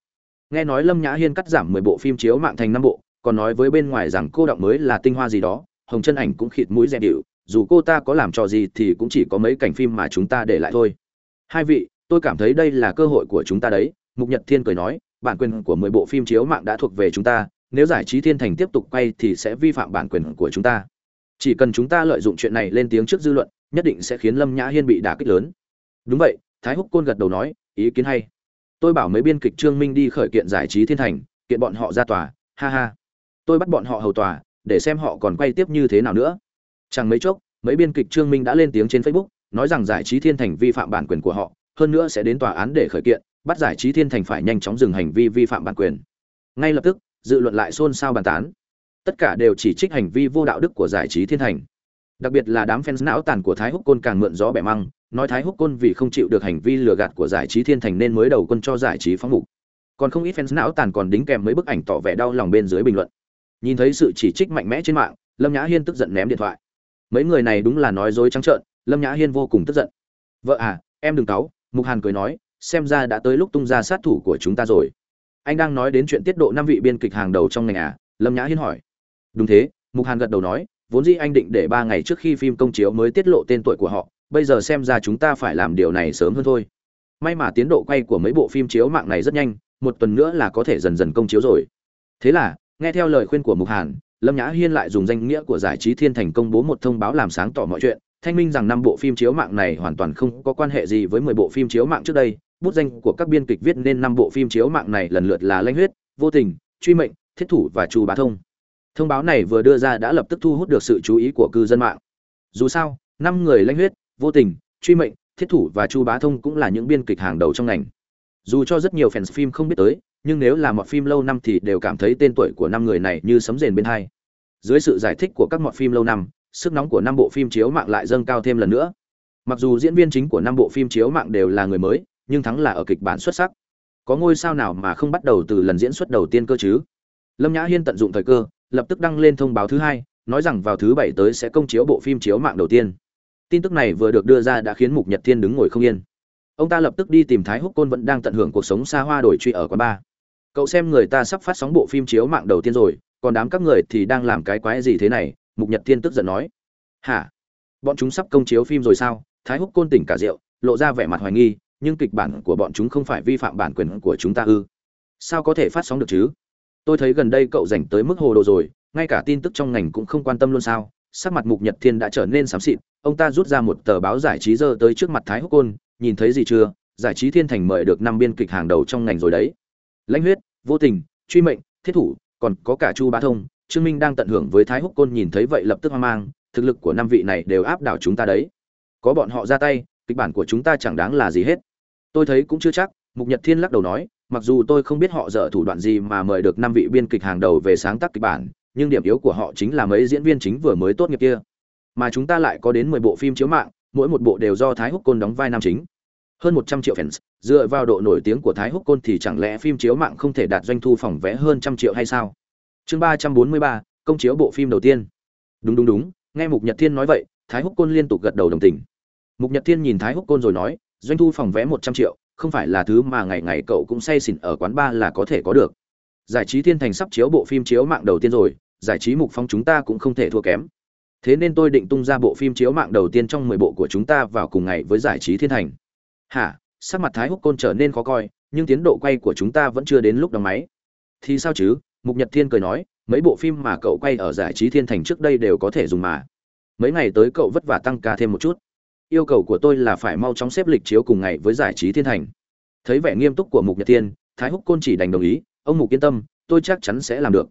Nghe nói lâm nhã hiên cắt giảm mười bộ phim chiếu mạng thành năm bộ, còn nói với bên ngoài rằng cô đọng mới là tinh hoa gì đó, hồng chân ảnh cũng khịt mũi dè điệu, dù cô ta có làm trò gì thì cũng chỉ có mấy cảnh phim mà chúng ta để lại thôi. Hai vị, tôi cảm thấy đây là cơ hội của chúng ta đấy, mục nhật thiên cười nói, bản quyền của mười bộ phim chiếu mạng đã thuộc về chúng ta nếu giải trí thiên thành tiếp tục quay thì sẽ vi phạm bản quyền của chúng ta. Chỉ cần chúng ta lợi dụng chuyện này lên tiếng trước dư luận, nhất định sẽ khiến lâm nhã hiên bị đả kích lớn. Đúng vậy, thái húc côn gật đầu nói, ý kiến hay. Tôi bảo mấy biên kịch trương minh đi khởi kiện giải trí thiên thành, kiện bọn họ ra tòa, ha ha. Tôi bắt bọn họ hầu tòa, để xem họ còn quay tiếp như thế nào nữa. Chẳng mấy chốc, mấy biên kịch trương minh đã lên tiếng trên facebook, nói rằng giải trí thiên thành vi phạm bản quyền của họ, hơn nữa sẽ đến tòa án để khởi kiện, bắt giải trí thiên thành phải nhanh chóng dừng hành vi vi phạm bản quyền. Ngay lập tức dự luận lại xôn xao bàn tán. Tất cả đều chỉ trích hành vi vô đạo đức của giải trí thiên thành đặc biệt là đám fans não tàn của thái húc côn càng mượn gió bẻ măng, nói thái húc côn vì không chịu được hành vi lừa gạt của giải trí thiên thành nên mới đầu quân cho giải trí phóng mục còn không ít fans não tàn còn đính kèm mấy bức ảnh tỏ vẻ đau lòng bên dưới bình luận. Nhìn thấy sự chỉ trích mạnh mẽ trên mạng, lâm nhã hiên tức giận ném điện thoại. Mấy người này đúng là nói dối trắng trợn, lâm nhã hiên vô cùng tức giận. Vợ à em đừng cáu, mục hàn cười nói, xem ra đã tới lúc tung ra sát thủ của chúng ta rồi anh đang nói đến chuyện tiết độ năm vị biên kịch hàng đầu trong ngành à? Lâm nhã hiên hỏi. Đúng thế, mục hàn gật đầu nói, vốn dĩ anh định để ba ngày trước khi phim công chiếu mới tiết lộ tên tuổi của họ, bây giờ xem ra chúng ta phải làm điều này sớm hơn thôi. May mà tiến độ quay của mấy bộ phim chiếu mạng này rất nhanh, một tuần nữa là có thể dần dần công chiếu rồi. Thế là, nghe theo lời khuyên của mục hàn, lâm nhã hiên lại dùng danh nghĩa của giải trí thiên thành công bố một thông báo làm sáng tỏ mọi chuyện, thanh minh rằng năm bộ phim chiếu mạng này hoàn toàn không có quan hệ gì với mười bộ phim chiếu mạng trước đây bút danh của các biên kịch viết nên năm bộ phim chiếu mạng này lần lượt là lanh huyết, vô tình, truy mệnh, thiết thủ và chu bá thông. Thông báo này vừa đưa ra đã lập tức thu hút được sự chú ý của cư dân mạng. Dù sao, năm người lanh huyết, vô tình, truy mệnh, thiết thủ và chu bá thông cũng là những biên kịch hàng đầu trong ngành. Dù cho rất nhiều fans phim không biết tới, nhưng nếu là một phim lâu năm thì đều cảm thấy tên tuổi của năm người này như sấm rền bên hai. Dưới sự giải thích của các mọt phim lâu năm, sức nóng của năm bộ phim chiếu mạng lại dâng cao thêm lần nữa. Mặc dù diễn viên chính của năm bộ phim chiếu mạng đều là người mới nhưng thắng là ở kịch bản xuất sắc. Có ngôi sao nào mà không bắt đầu từ lần diễn xuất đầu tiên cơ chứ? Lâm nhã hiên tận dụng thời cơ, lập tức đăng lên thông báo thứ hai, nói rằng vào thứ bảy tới sẽ công chiếu bộ phim chiếu mạng đầu tiên. Tin tức này vừa được đưa ra đã khiến mục nhật thiên đứng ngồi không yên. Ông ta lập tức đi tìm thái húc côn vẫn đang tận hưởng cuộc sống xa hoa đổi truy ở quán bar. Cậu xem người ta sắp phát sóng bộ phim chiếu mạng đầu tiên rồi, còn đám các người thì đang làm cái quái gì thế này? Mục nhật thiên tức giận nói. Hả? Bọn chúng sắp công chiếu phim rồi sao? Thái húc côn tỉnh cả rượu, lộ ra vẻ mặt hoài nghi nhưng kịch bản của bọn chúng không phải vi phạm bản quyền của chúng ta ư? Sao có thể phát sóng được chứ? Tôi thấy gần đây cậu dành tới mức hồ đồ rồi, ngay cả tin tức trong ngành cũng không quan tâm luôn sao? Sắc mặt mục nhật thiên đã trở nên xám xịt, ông ta rút ra một tờ báo giải trí dơ tới trước mặt thái húc côn, nhìn thấy gì chưa? Giải trí thiên thành mời được năm biên kịch hàng đầu trong ngành rồi đấy. Lãnh huyết, vô tình, truy mệnh, thiết thủ, còn có cả chu bá thông, trương minh đang tận hưởng với thái húc côn nhìn thấy vậy lập tức hoang mang, thực lực của năm vị này đều áp đảo chúng ta đấy. Có bọn họ ra tay, kịch bản của chúng ta chẳng đáng là gì hết tôi thấy cũng chưa chắc, mục nhật thiên lắc đầu nói, mặc dù tôi không biết họ dở thủ đoạn gì mà mời được năm vị biên kịch hàng đầu về sáng tác kịch bản, nhưng điểm yếu của họ chính là mấy diễn viên chính vừa mới tốt nghiệp kia. Mà chúng ta lại có đến mười bộ phim chiếu mạng, mỗi một bộ đều do thái húc côn đóng vai nam chính. Hơn một trăm triệu fans, dựa vào độ nổi tiếng của thái húc côn thì chẳng lẽ phim chiếu mạng không thể đạt doanh thu phòng vé hơn trăm triệu hay sao? Chương ba trăm bốn mươi ba, công chiếu bộ phim đầu tiên. Đúng đúng đúng, nghe mục nhật thiên nói vậy, thái húc côn liên tục gật đầu đồng tình. Mục nhật thiên nhìn thái húc côn rồi nói doanh thu phòng vé một trăm triệu, không phải là thứ mà ngày ngày cậu cũng say xỉn ở quán bar là có thể có được. Giải trí thiên thành sắp chiếu bộ phim chiếu mạng đầu tiên rồi, giải trí mục phong chúng ta cũng không thể thua kém. Thế nên tôi định tung ra bộ phim chiếu mạng đầu tiên trong mười bộ của chúng ta vào cùng ngày với giải trí thiên thành. Hả? Sắc mặt thái húc côn trở nên khó coi, nhưng tiến độ quay của chúng ta vẫn chưa đến lúc đóng máy. Thì sao chứ? Mục nhật thiên cười nói, mấy bộ phim mà cậu quay ở giải trí thiên thành trước đây đều có thể dùng mà. Mấy ngày tới cậu vất vả tăng ca thêm một chút yêu cầu của tôi là phải mau chóng xếp lịch chiếu cùng ngày với giải trí thiên thành. Thấy vẻ nghiêm túc của mục nhật thiên, thái húc côn chỉ đành đồng ý, ông mục yên tâm, tôi chắc chắn sẽ làm được.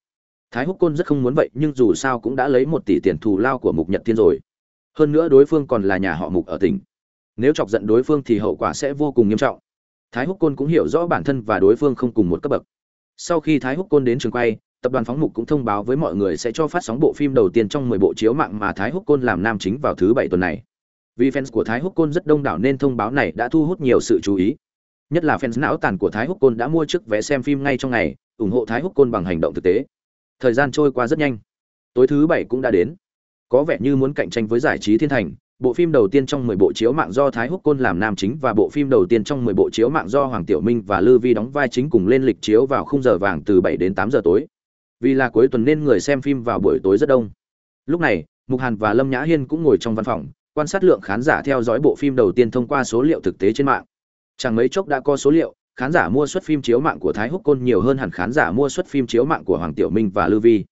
Thái húc côn rất không muốn vậy, nhưng dù sao cũng đã lấy một tỷ tiền thù lao của mục nhật thiên rồi. Hơn nữa đối phương còn là nhà họ mục ở tỉnh. Nếu chọc giận đối phương thì hậu quả sẽ vô cùng nghiêm trọng. Thái húc côn cũng hiểu rõ bản thân và đối phương không cùng một cấp bậc. Sau khi thái húc côn đến trường quay, tập đoàn phóng mục cũng thông báo với mọi người sẽ cho phát sóng bộ phim đầu tiên trong 10 bộ chiếu mạng mà thái húc côn làm nam chính vào thứ bảy tuần này vì fans của thái húc côn rất đông đảo nên thông báo này đã thu hút nhiều sự chú ý nhất là fans não tàn của thái húc côn đã mua trước vé xem phim ngay trong ngày ủng hộ thái húc côn bằng hành động thực tế thời gian trôi qua rất nhanh tối thứ bảy cũng đã đến có vẻ như muốn cạnh tranh với giải trí thiên thành bộ phim đầu tiên trong 10 bộ chiếu mạng do Thái Húc Côn làm nam chính và bộ phim đầu tiên trong 10 bộ chiếu mạng do Hoàng Tiểu Minh và Lư Vi đóng vai chính cùng lên lịch chiếu vào khung giờ vàng từ 7 đến 8 giờ tối. Vì là cuối tuần nên người xem phim vào buổi tối rất đông. Lúc này, Mục Hàn và Lâm Nhã Hiên cũng ngồi trong văn phòng, quan sát lượng khán giả theo dõi bộ phim đầu tiên thông qua số liệu thực tế trên mạng. Chẳng mấy chốc đã có số liệu, khán giả mua suất phim chiếu mạng của Thái Húc Côn nhiều hơn hẳn khán giả mua suất phim chiếu mạng của Hoàng Tiểu Minh và Lưu Vi.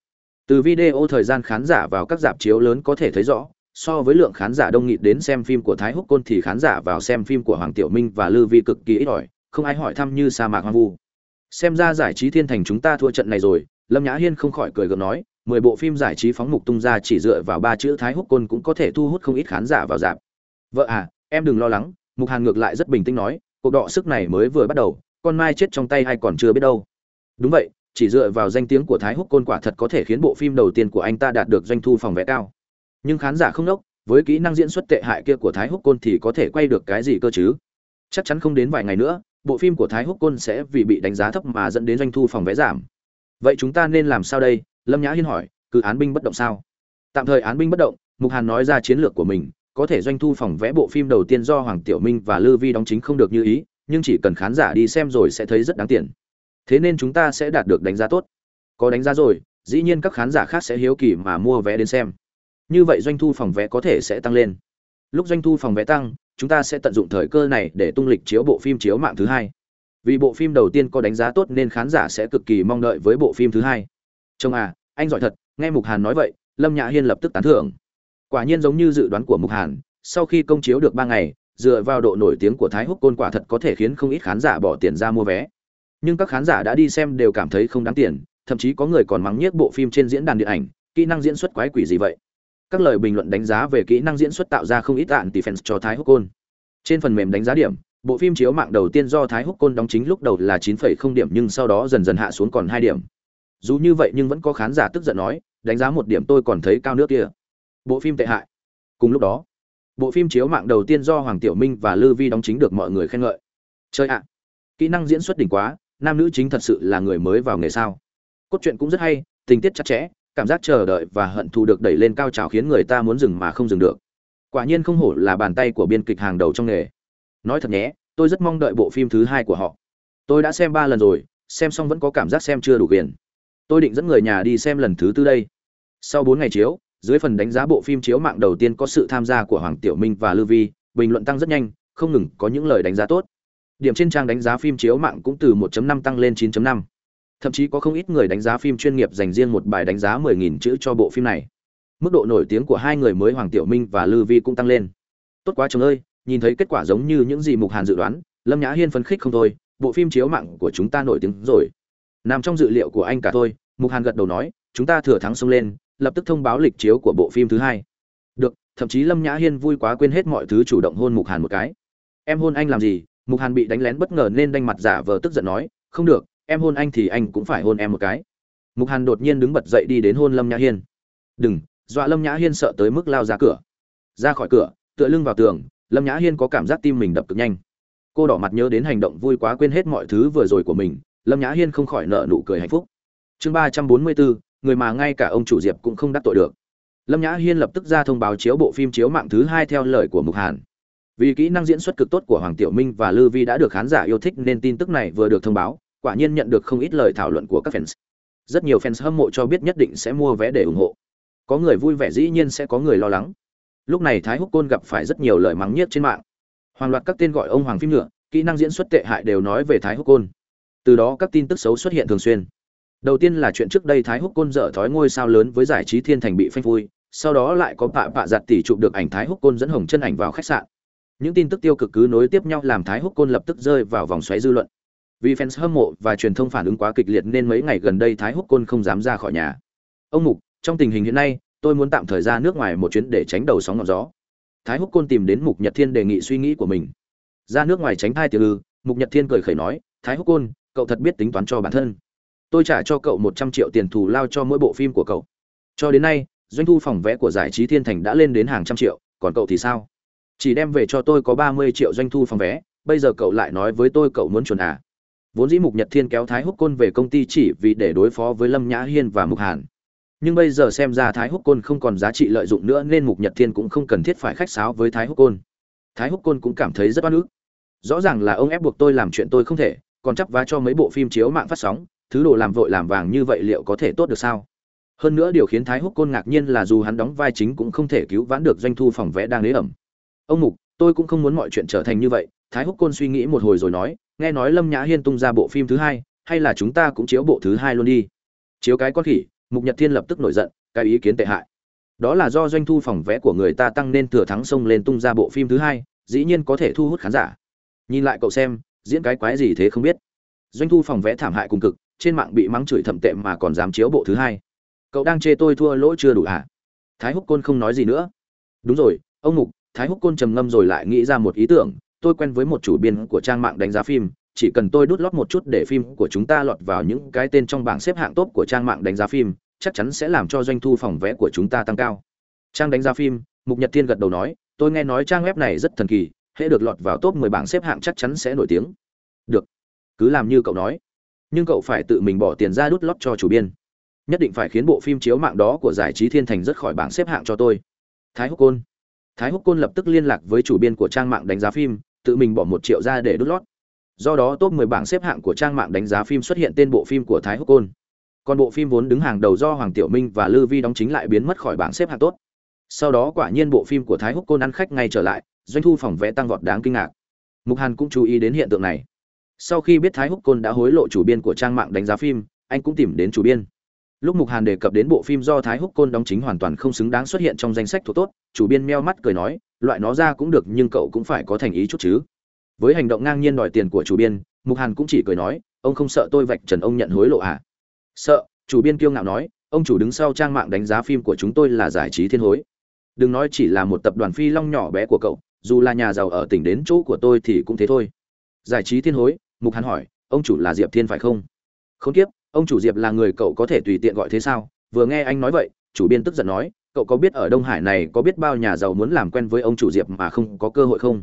Từ video thời gian khán giả vào các dạp chiếu lớn có thể thấy rõ, so với lượng khán giả đông nghịt đến xem phim của Thái Húc Côn thì khán giả vào xem phim của Hoàng Tiểu Minh và Lưu Vi cực kỳ ít ỏi, không ai hỏi thăm như sa mạc hoang vu. Xem ra giải trí thiên thành chúng ta thua trận này rồi, Lâm Nhã Hiên không khỏi cười gượng nói, mười bộ phim giải trí phóng mục tung ra chỉ dựa vào ba chữ Thái Húc Côn cũng có thể thu hút không ít khán giả vào dạp. Vợ à, em đừng lo lắng, Mục Hàn ngược lại rất bình tĩnh nói, cuộc đọ sức này mới vừa bắt đầu, con mai chết trong tay hay còn chưa biết đâu. Đúng vậy, chỉ dựa vào danh tiếng của Thái Húc Côn quả thật có thể khiến bộ phim đầu tiên của anh ta đạt được doanh thu phòng vé cao. Nhưng khán giả không nốc, với kỹ năng diễn xuất tệ hại kia của thái húc côn thì có thể quay được cái gì cơ chứ chắc chắn không đến vài ngày nữa bộ phim của thái húc côn sẽ vì bị đánh giá thấp mà dẫn đến doanh thu phòng vé giảm vậy chúng ta nên làm sao đây lâm nhã hiên hỏi, cứ án binh bất động sao? Tạm thời án binh bất động, mục hàn nói ra chiến lược của mình, có thể doanh thu phòng vé bộ phim đầu tiên do hoàng tiểu minh và lư vi đóng chính không được như ý, nhưng chỉ cần khán giả đi xem rồi sẽ thấy rất đáng tiền. Thế nên chúng ta sẽ đạt được đánh giá tốt. Có đánh giá rồi, dĩ nhiên các khán giả khác sẽ hiếu kỳ mà mua vé đến xem. Như vậy doanh thu phòng vé có thể sẽ tăng lên. Lúc doanh thu phòng vé tăng, chúng ta sẽ tận dụng thời cơ này để tung lịch chiếu bộ phim chiếu mạng thứ hai. Vì bộ phim đầu tiên có đánh giá tốt nên khán giả sẽ cực kỳ mong đợi với bộ phim thứ hai chồng à anh giỏi thật nghe mục hàn nói vậy lâm nhã hiên lập tức tán thưởng. Quả nhiên giống như dự đoán của mục hàn sau khi công chiếu được ba ngày dựa vào độ nổi tiếng của thái húc côn quả thật có thể khiến không ít khán giả bỏ tiền ra mua vé. Nhưng các khán giả đã đi xem đều cảm thấy không đáng tiền thậm chí có người còn mắng nhiếc bộ phim trên diễn đàn điện ảnh kỹ năng diễn xuất quái quỷ gì vậy? Các lời bình luận đánh giá về kỹ năng diễn xuất tạo ra không ít tạn tỷ fans cho thái húc côn. Trên phần mềm đánh giá điểm bộ phim chiếu mạng đầu tiên do thái húc côn đóng chính lúc đầu là 9,0 điểm nhưng sau đó dần dần hạ xuống còn hai điểm dù như vậy nhưng vẫn có khán giả tức giận nói, đánh giá một điểm tôi còn thấy cao nước kia. Bộ phim tệ hại. Cùng lúc đó, bộ phim chiếu mạng đầu tiên do hoàng tiểu minh và lư vi đóng chính được mọi người khen ngợi. Chơi ạ, kỹ năng diễn xuất đỉnh quá, nam nữ chính thật sự là người mới vào nghề sao? Cốt truyện cũng rất hay, tình tiết chặt chẽ, cảm giác chờ đợi và hận thù được đẩy lên cao trào khiến người ta muốn dừng mà không dừng được. Quả nhiên không hổ là bàn tay của biên kịch hàng đầu trong nghề. Nói thật nhé, tôi rất mong đợi bộ phim thứ hai của họ. Tôi đã xem ba lần rồi, xem xong vẫn có cảm giác xem chưa đủ quyền tôi định dẫn người nhà đi xem lần thứ tư đây. Sau bốn ngày chiếu, dưới phần đánh giá bộ phim chiếu mạng đầu tiên có sự tham gia của hoàng tiểu minh và lưu vi, bình luận tăng rất nhanh, không ngừng có những lời đánh giá tốt. Điểm trên trang đánh giá phim chiếu mạng cũng từ 1.5 tăng lên 9.5. thậm chí có không ít người đánh giá phim chuyên nghiệp dành riêng một bài đánh giá 10.000 chữ cho bộ phim này. Mức độ nổi tiếng của hai người mới hoàng tiểu minh và lưu vi cũng tăng lên. Tốt quá chồng ơi, nhìn thấy kết quả giống như những gì mục hàn dự đoán, lâm nhã hiên phấn khích không thôi, bộ phim chiếu mạng của chúng ta nổi tiếng rồi nằm trong dự liệu của anh cả thôi, mục hàn gật đầu nói, chúng ta thừa thắng xông lên, lập tức thông báo lịch chiếu của bộ phim thứ hai. Được, thậm chí lâm nhã hiên vui quá quên hết mọi thứ chủ động hôn mục hàn một cái. Em hôn anh làm gì? Mục hàn bị đánh lén bất ngờ nên đanh mặt giả vờ tức giận nói, không được, em hôn anh thì anh cũng phải hôn em một cái. Mục hàn đột nhiên đứng bật dậy đi đến hôn lâm nhã hiên. Đừng, dọa lâm nhã hiên sợ tới mức lao ra cửa. Ra khỏi cửa, tựa lưng vào tường, lâm nhã hiên có cảm giác tim mình đập cực nhanh. Cô đỏ mặt nhớ đến hành động vui quá quên hết mọi thứ vừa rồi của mình lâm nhã hiên không khỏi nợ nụ cười hạnh phúc. Chương ba trăm bốn mươi bốn, người mà ngay cả ông chủ diệp cũng không đắc tội được. Lâm nhã hiên lập tức ra thông báo chiếu bộ phim chiếu mạng thứ hai theo lời của mục hàn. Vì kỹ năng diễn xuất cực tốt của hoàng tiểu minh và lư vi đã được khán giả yêu thích nên tin tức này vừa được thông báo, quả nhiên nhận được không ít lời thảo luận của các fans. Rất nhiều fans hâm mộ cho biết nhất định sẽ mua vé để ủng hộ. Có người vui vẻ dĩ nhiên sẽ có người lo lắng. Lúc này thái húc côn gặp phải rất nhiều lời mắng nhiếc trên mạng. Hoàng loạt các tên gọi ông hoàng phim nữa, kỹ năng diễn xuất tệ hại đều nói về thái húc côn từ đó các tin tức xấu xuất hiện thường xuyên. Đầu tiên là chuyện trước đây thái húc côn dở thói ngôi sao lớn với giải trí thiên thành bị phanh phui, sau đó lại có pạ pạ giặt tỷ chụp được ảnh thái húc côn dẫn hồng chân ảnh vào khách sạn. Những tin tức tiêu cực cứ nối tiếp nhau làm thái húc côn lập tức rơi vào vòng xoáy dư luận. Vì fans hâm mộ và truyền thông phản ứng quá kịch liệt nên mấy ngày gần đây thái húc côn không dám ra khỏi nhà. Ông mục, trong tình hình hiện nay, tôi muốn tạm thời ra nước ngoài một chuyến để tránh đầu sóng ngọn gió. Thái húc côn tìm đến mục nhật thiên đề nghị suy nghĩ của mình. Ra nước ngoài tránh thai tiêu ư mục nhật thiên cười khẩy nói, thái húc côn cậu thật biết tính toán cho bản thân. Tôi trả cho cậu một trăm triệu tiền thù lao cho mỗi bộ phim của cậu. Cho đến nay, doanh thu phòng vẽ của giải trí thiên thành đã lên đến hàng trăm triệu, còn cậu thì sao? Chỉ đem về cho tôi có ba mươi triệu doanh thu phòng vé, bây giờ cậu lại nói với tôi cậu muốn chuẩn à. Vốn dĩ mục nhật thiên kéo thái húc côn về công ty chỉ vì để đối phó với lâm nhã hiên và mục hàn. Nhưng bây giờ xem ra thái húc côn không còn giá trị lợi dụng nữa nên mục nhật thiên cũng không cần thiết phải khách sáo với thái húc côn. Thái húc côn cũng cảm thấy rất oan ức. Rõ ràng là ông ép buộc tôi làm chuyện tôi không thể còn chấp vá cho mấy bộ phim chiếu mạng phát sóng, thứ đồ làm vội làm vàng như vậy liệu có thể tốt được sao? Hơn nữa điều khiến thái húc côn ngạc nhiên là dù hắn đóng vai chính cũng không thể cứu vãn được doanh thu phòng vẽ đang ế ẩm. Ông mục, tôi cũng không muốn mọi chuyện trở thành như vậy, thái húc côn suy nghĩ một hồi rồi nói, nghe nói lâm nhã hiên tung ra bộ phim thứ hai, hay là chúng ta cũng chiếu bộ thứ hai luôn đi. Chiếu cái con khỉ, mục nhật thiên lập tức nổi giận, cái ý kiến tệ hại. Đó là do doanh thu phòng vẽ của người ta tăng nên thừa thắng sông lên tung ra bộ phim thứ hai, dĩ nhiên có thể thu hút khán giả. Nhìn lại cậu xem diễn cái quái gì thế không biết. Doanh thu phòng vẽ thảm hại cùng cực, trên mạng bị mắng chửi thậm tệ mà còn dám chiếu bộ thứ hai. Cậu đang chê tôi thua lỗ chưa đủ hả? Thái húc côn không nói gì nữa. Đúng rồi, ông mục, thái húc côn trầm ngâm rồi lại nghĩ ra một ý tưởng. Tôi quen với một chủ biên của trang mạng đánh giá phim, chỉ cần tôi đút lót một chút để phim của chúng ta lọt vào những cái tên trong bảng xếp hạng top của trang mạng đánh giá phim, chắc chắn sẽ làm cho doanh thu phòng vé của chúng ta tăng cao. Trang đánh giá phim, mục nhật thiên gật đầu nói, tôi nghe nói trang web này rất thần kỳ hễ được lọt vào top 10 bảng xếp hạng chắc chắn sẽ nổi tiếng. Được. Cứ làm như cậu nói. Nhưng cậu phải tự mình bỏ tiền ra đút lót cho chủ biên. Nhất định phải khiến bộ phim chiếu mạng đó của giải trí thiên thành rất khỏi bảng xếp hạng cho tôi. Thái húc côn. Thái húc côn lập tức liên lạc với chủ biên của trang mạng đánh giá phim tự mình bỏ một triệu ra để đút lót. Do đó top 10 bảng xếp hạng của trang mạng đánh giá phim xuất hiện tên bộ phim của Thái Húc Côn. Còn bộ phim vốn đứng hàng đầu do Hoàng Tiểu Minh và Lư Vi đóng chính lại biến mất khỏi bảng xếp hạng tốt. Sau đó quả nhiên bộ phim của Thái Húc Côn ăn khách ngay trở lại, doanh thu phòng vé tăng vọt đáng kinh ngạc. Mục Hàn cũng chú ý đến hiện tượng này. Sau khi biết Thái Húc Côn đã hối lộ chủ biên của trang mạng đánh giá phim, anh cũng tìm đến chủ biên. Lúc Mục Hàn đề cập đến bộ phim do Thái Húc Côn đóng chính hoàn toàn không xứng đáng xuất hiện trong danh sách thuộc tốt, chủ biên meo mắt cười nói, loại nó ra cũng được nhưng cậu cũng phải có thành ý chút chứ. Với hành động ngang nhiên đòi tiền của chủ biên, Mục Hàn cũng chỉ cười nói, ông không sợ tôi vạch trần ông nhận hối lộ à? Sợ, chủ biên kiêu ngạo nói, ông chủ đứng sau trang mạng đánh giá phim của chúng tôi là giải trí thiên hối. Đừng nói chỉ là một tập đoàn phi long nhỏ bé của cậu, dù là nhà giàu ở tỉnh đến chỗ của tôi thì cũng thế thôi. Giải trí thiên hối, Mục Hàn hỏi, ông chủ là Diệp Thiên phải không? Không tiếp, ông chủ diệp là người cậu có thể tùy tiện gọi thế sao? Vừa nghe anh nói vậy chủ biên tức giận nói cậu có biết ở đông hải này có biết bao nhà giàu muốn làm quen với ông chủ diệp mà không có cơ hội không?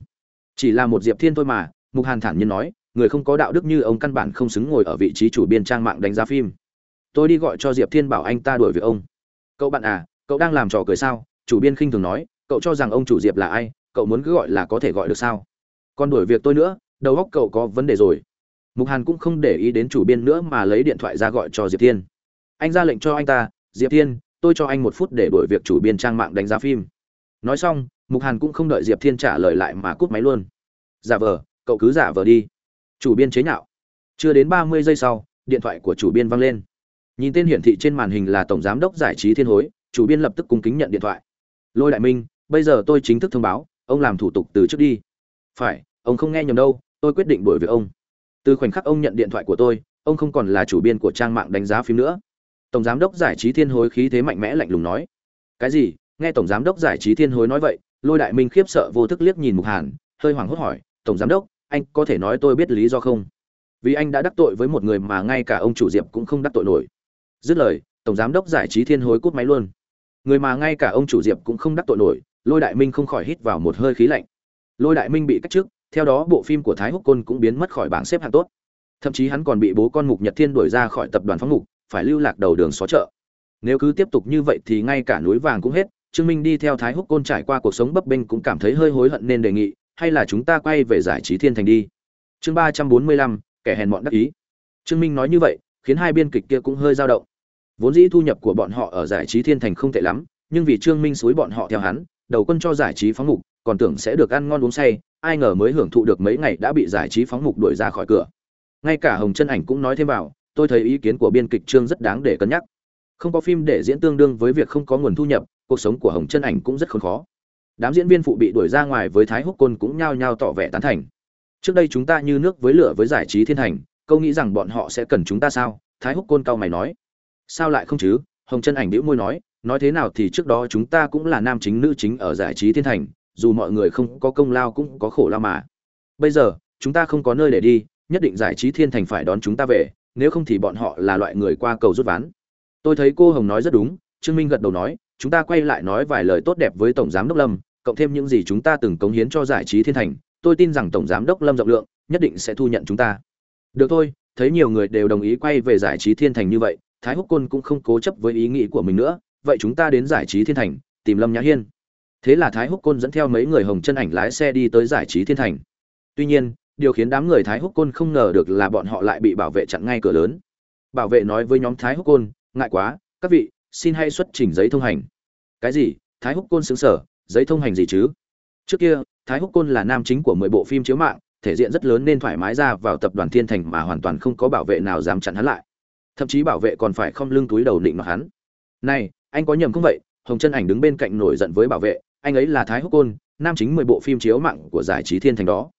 Chỉ là một diệp thiên thôi mà mục hàn thản nhiên nói người không có đạo đức như ông căn bản không xứng ngồi ở vị trí chủ biên trang mạng đánh giá phim. Tôi đi gọi cho diệp thiên bảo anh ta đuổi việc ông. Cậu bạn à cậu đang làm trò cười sao? Chủ biên khinh thường nói cậu cho rằng ông chủ diệp là ai? Cậu muốn cứ gọi là có thể gọi được sao? Còn đuổi việc tôi nữa, đầu óc cậu có vấn đề rồi. Mục hàn cũng không để ý đến chủ biên nữa mà lấy điện thoại ra gọi cho diệp thiên. Anh ra lệnh cho anh ta, diệp thiên, tôi cho anh một phút để đổi việc chủ biên trang mạng đánh giá phim. Nói xong, mục hàn cũng không đợi diệp thiên trả lời lại mà cút máy luôn. Giả vờ, cậu cứ giả vờ đi. Chủ biên chế nhạo. Chưa đến ba mươi giây sau, điện thoại của chủ biên vang lên. Nhìn tên hiển thị trên màn hình là tổng giám đốc giải trí thiên hối, chủ biên lập tức cung kính nhận điện thoại. Lôi đại minh, bây giờ tôi chính thức thông báo ông làm thủ tục từ trước đi. Phải, ông không nghe nhầm đâu, tôi quyết định đổi việc ông. Từ khoảnh khắc ông nhận điện thoại của tôi, ông không còn là chủ biên của trang mạng đánh giá phim nữa. Tổng giám đốc giải trí thiên hối khí thế mạnh mẽ lạnh lùng nói. Cái gì? Nghe tổng giám đốc giải trí thiên hối nói vậy, lôi đại minh khiếp sợ vô thức liếc nhìn mục hàn, hơi hoảng hốt hỏi, tổng giám đốc, anh có thể nói tôi biết lý do không? Vì anh đã đắc tội với một người mà ngay cả ông chủ diệp cũng không đắc tội nổi. Dứt lời, tổng giám đốc giải trí thiên hối cút máy luôn. Người mà ngay cả ông chủ diệp cũng không đắc tội nổi lôi đại minh không khỏi hít vào một hơi khí lạnh. Lôi đại minh bị cách chức, theo đó bộ phim của thái húc côn cũng biến mất khỏi bảng xếp hạng tốt. Thậm chí hắn còn bị bố con mục nhật thiên đuổi ra khỏi tập đoàn phóng mục phải lưu lạc đầu đường xó chợ. Nếu cứ tiếp tục như vậy thì ngay cả núi vàng cũng hết, trương minh đi theo thái húc côn trải qua cuộc sống bấp bênh cũng cảm thấy hơi hối hận nên đề nghị, hay là chúng ta quay về giải trí thiên thành đi. Chương ba trăm bốn mươi lăm, kẻ hèn mọn đắc ý. Trương minh nói như vậy, khiến hai biên kịch kia cũng hơi dao động. Vốn dĩ thu nhập của bọn họ ở giải trí thiên thành không tệ lắm, nhưng vì trương minh xúi bọn họ theo hắn đầu quân cho giải trí phóng mục còn tưởng sẽ được ăn ngon uống say, ai ngờ mới hưởng thụ được mấy ngày đã bị giải trí phóng mục đuổi ra khỏi cửa. Ngay cả hồng chân ảnh cũng nói thêm vào, tôi thấy ý kiến của biên kịch trương rất đáng để cân nhắc. Không có phim để diễn tương đương với việc không có nguồn thu nhập, cuộc sống của hồng chân ảnh cũng rất khốn khó. Đám diễn viên phụ bị đuổi ra ngoài với thái húc côn cũng nhao nhao tỏ vẻ tán thành. Trước đây chúng ta như nước với lửa với giải trí thiên thành câu nghĩ rằng bọn họ sẽ cần chúng ta sao? Thái húc côn cao mày nói. Sao lại không chứ? Hồng chân ảnh đĩu môi nói nói thế nào thì trước đó chúng ta cũng là nam chính nữ chính ở giải trí thiên thành, dù mọi người không có công lao cũng có khổ lao mà. Bây giờ, chúng ta không có nơi để đi, nhất định giải trí thiên thành phải đón chúng ta về, nếu không thì bọn họ là loại người qua cầu rút ván. Tôi thấy cô hồng nói rất đúng, trương minh gật đầu nói, chúng ta quay lại nói vài lời tốt đẹp với tổng giám đốc lâm, cộng thêm những gì chúng ta từng cống hiến cho giải trí thiên thành, tôi tin rằng tổng giám đốc lâm rộng lượng, nhất định sẽ thu nhận chúng ta. Được thôi, thấy nhiều người đều đồng ý quay về giải trí thiên thành như vậy, thái húc côn cũng không cố chấp với ý nghĩ của mình nữa vậy chúng ta đến giải trí thiên thành, tìm lâm nhã hiên. Thế là thái húc côn dẫn theo mấy người hồng chân ảnh lái xe đi tới giải trí thiên thành. Tuy nhiên, điều khiến đám người thái húc côn không ngờ được là bọn họ lại bị bảo vệ chặn ngay cửa lớn. Bảo vệ nói với nhóm thái húc côn, ngại quá, các vị, xin hãy xuất trình giấy thông hành. Cái gì? Thái húc côn xứng sở, giấy thông hành gì chứ? Trước kia, thái húc côn là nam chính của mười bộ phim chiếu mạng, thể diện rất lớn nên thoải mái ra vào tập đoàn thiên thành mà hoàn toàn không có bảo vệ nào dám chặn hắn lại. Thậm chí bảo vệ còn phải không lưng túi đầu định mặc hắn. Này anh có nhầm không vậy? Hồng chân ảnh đứng bên cạnh nổi giận với bảo vệ, anh ấy là thái húc côn, nam chính mười bộ phim chiếu mạng của giải trí thiên thành đó.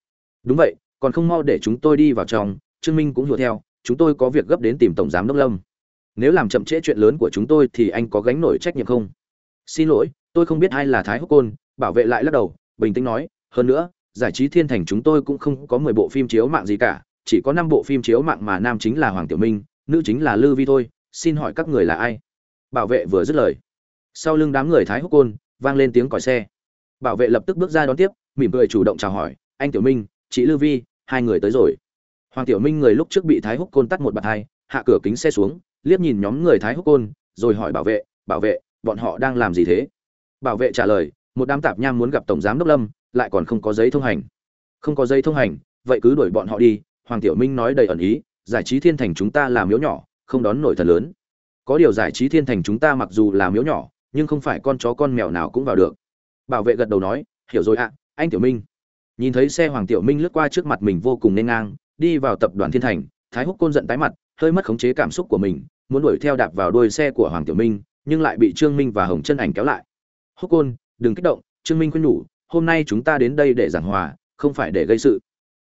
Đúng vậy, còn không mau để chúng tôi đi vào trong, trương minh cũng hiểu theo, chúng tôi có việc gấp đến tìm tổng giám đốc lâm. Nếu làm chậm trễ chuyện lớn của chúng tôi thì anh có gánh nổi trách nhiệm không? Xin lỗi, tôi không biết ai là thái húc côn, bảo vệ lại lắc đầu, bình tĩnh nói, hơn nữa, giải trí thiên thành chúng tôi cũng không có mười bộ phim chiếu mạng gì cả, chỉ có năm bộ phim chiếu mạng mà nam chính là hoàng tiểu minh, nữ chính là lư vi thôi, xin hỏi các người là ai? Bảo vệ vừa dứt lời. Sau lưng đám người thái húc côn, vang lên tiếng còi xe. Bảo vệ lập tức bước ra đón tiếp, mỉm cười chủ động chào hỏi, anh tiểu minh, chị lư vi, hai người tới rồi. Hoàng tiểu minh người lúc trước bị thái húc côn tắt một bạt hai, hạ cửa kính xe xuống, liếc nhìn nhóm người thái húc côn, rồi hỏi bảo vệ bảo vệ, bọn họ đang làm gì thế? Bảo vệ trả lời, một đám tạp nham muốn gặp tổng giám đốc lâm, lại còn không có giấy thông hành. Không có giấy thông hành, vậy cứ đuổi bọn họ đi. Hoàng tiểu minh nói đầy ẩn ý, giải trí thiên thành chúng ta làm miếu nhỏ, không đón nổi thần lớn có điều giải trí thiên thành chúng ta mặc dù là miếu nhỏ, nhưng không phải con chó con mèo nào cũng vào được. Bảo vệ gật đầu nói, hiểu rồi ạ, anh tiểu minh. Nhìn thấy xe hoàng tiểu minh lướt qua trước mặt mình vô cùng nên ngang, đi vào tập đoàn thiên thành, thái húc côn giận tái mặt, hơi mất khống chế cảm xúc của mình, muốn đuổi theo đạp vào đuôi xe của hoàng tiểu minh, nhưng lại bị trương minh và hồng chân ảnh kéo lại. Húc côn, đừng kích động, trương minh khuyên nhủ, hôm nay chúng ta đến đây để giảng hòa, không phải để gây sự.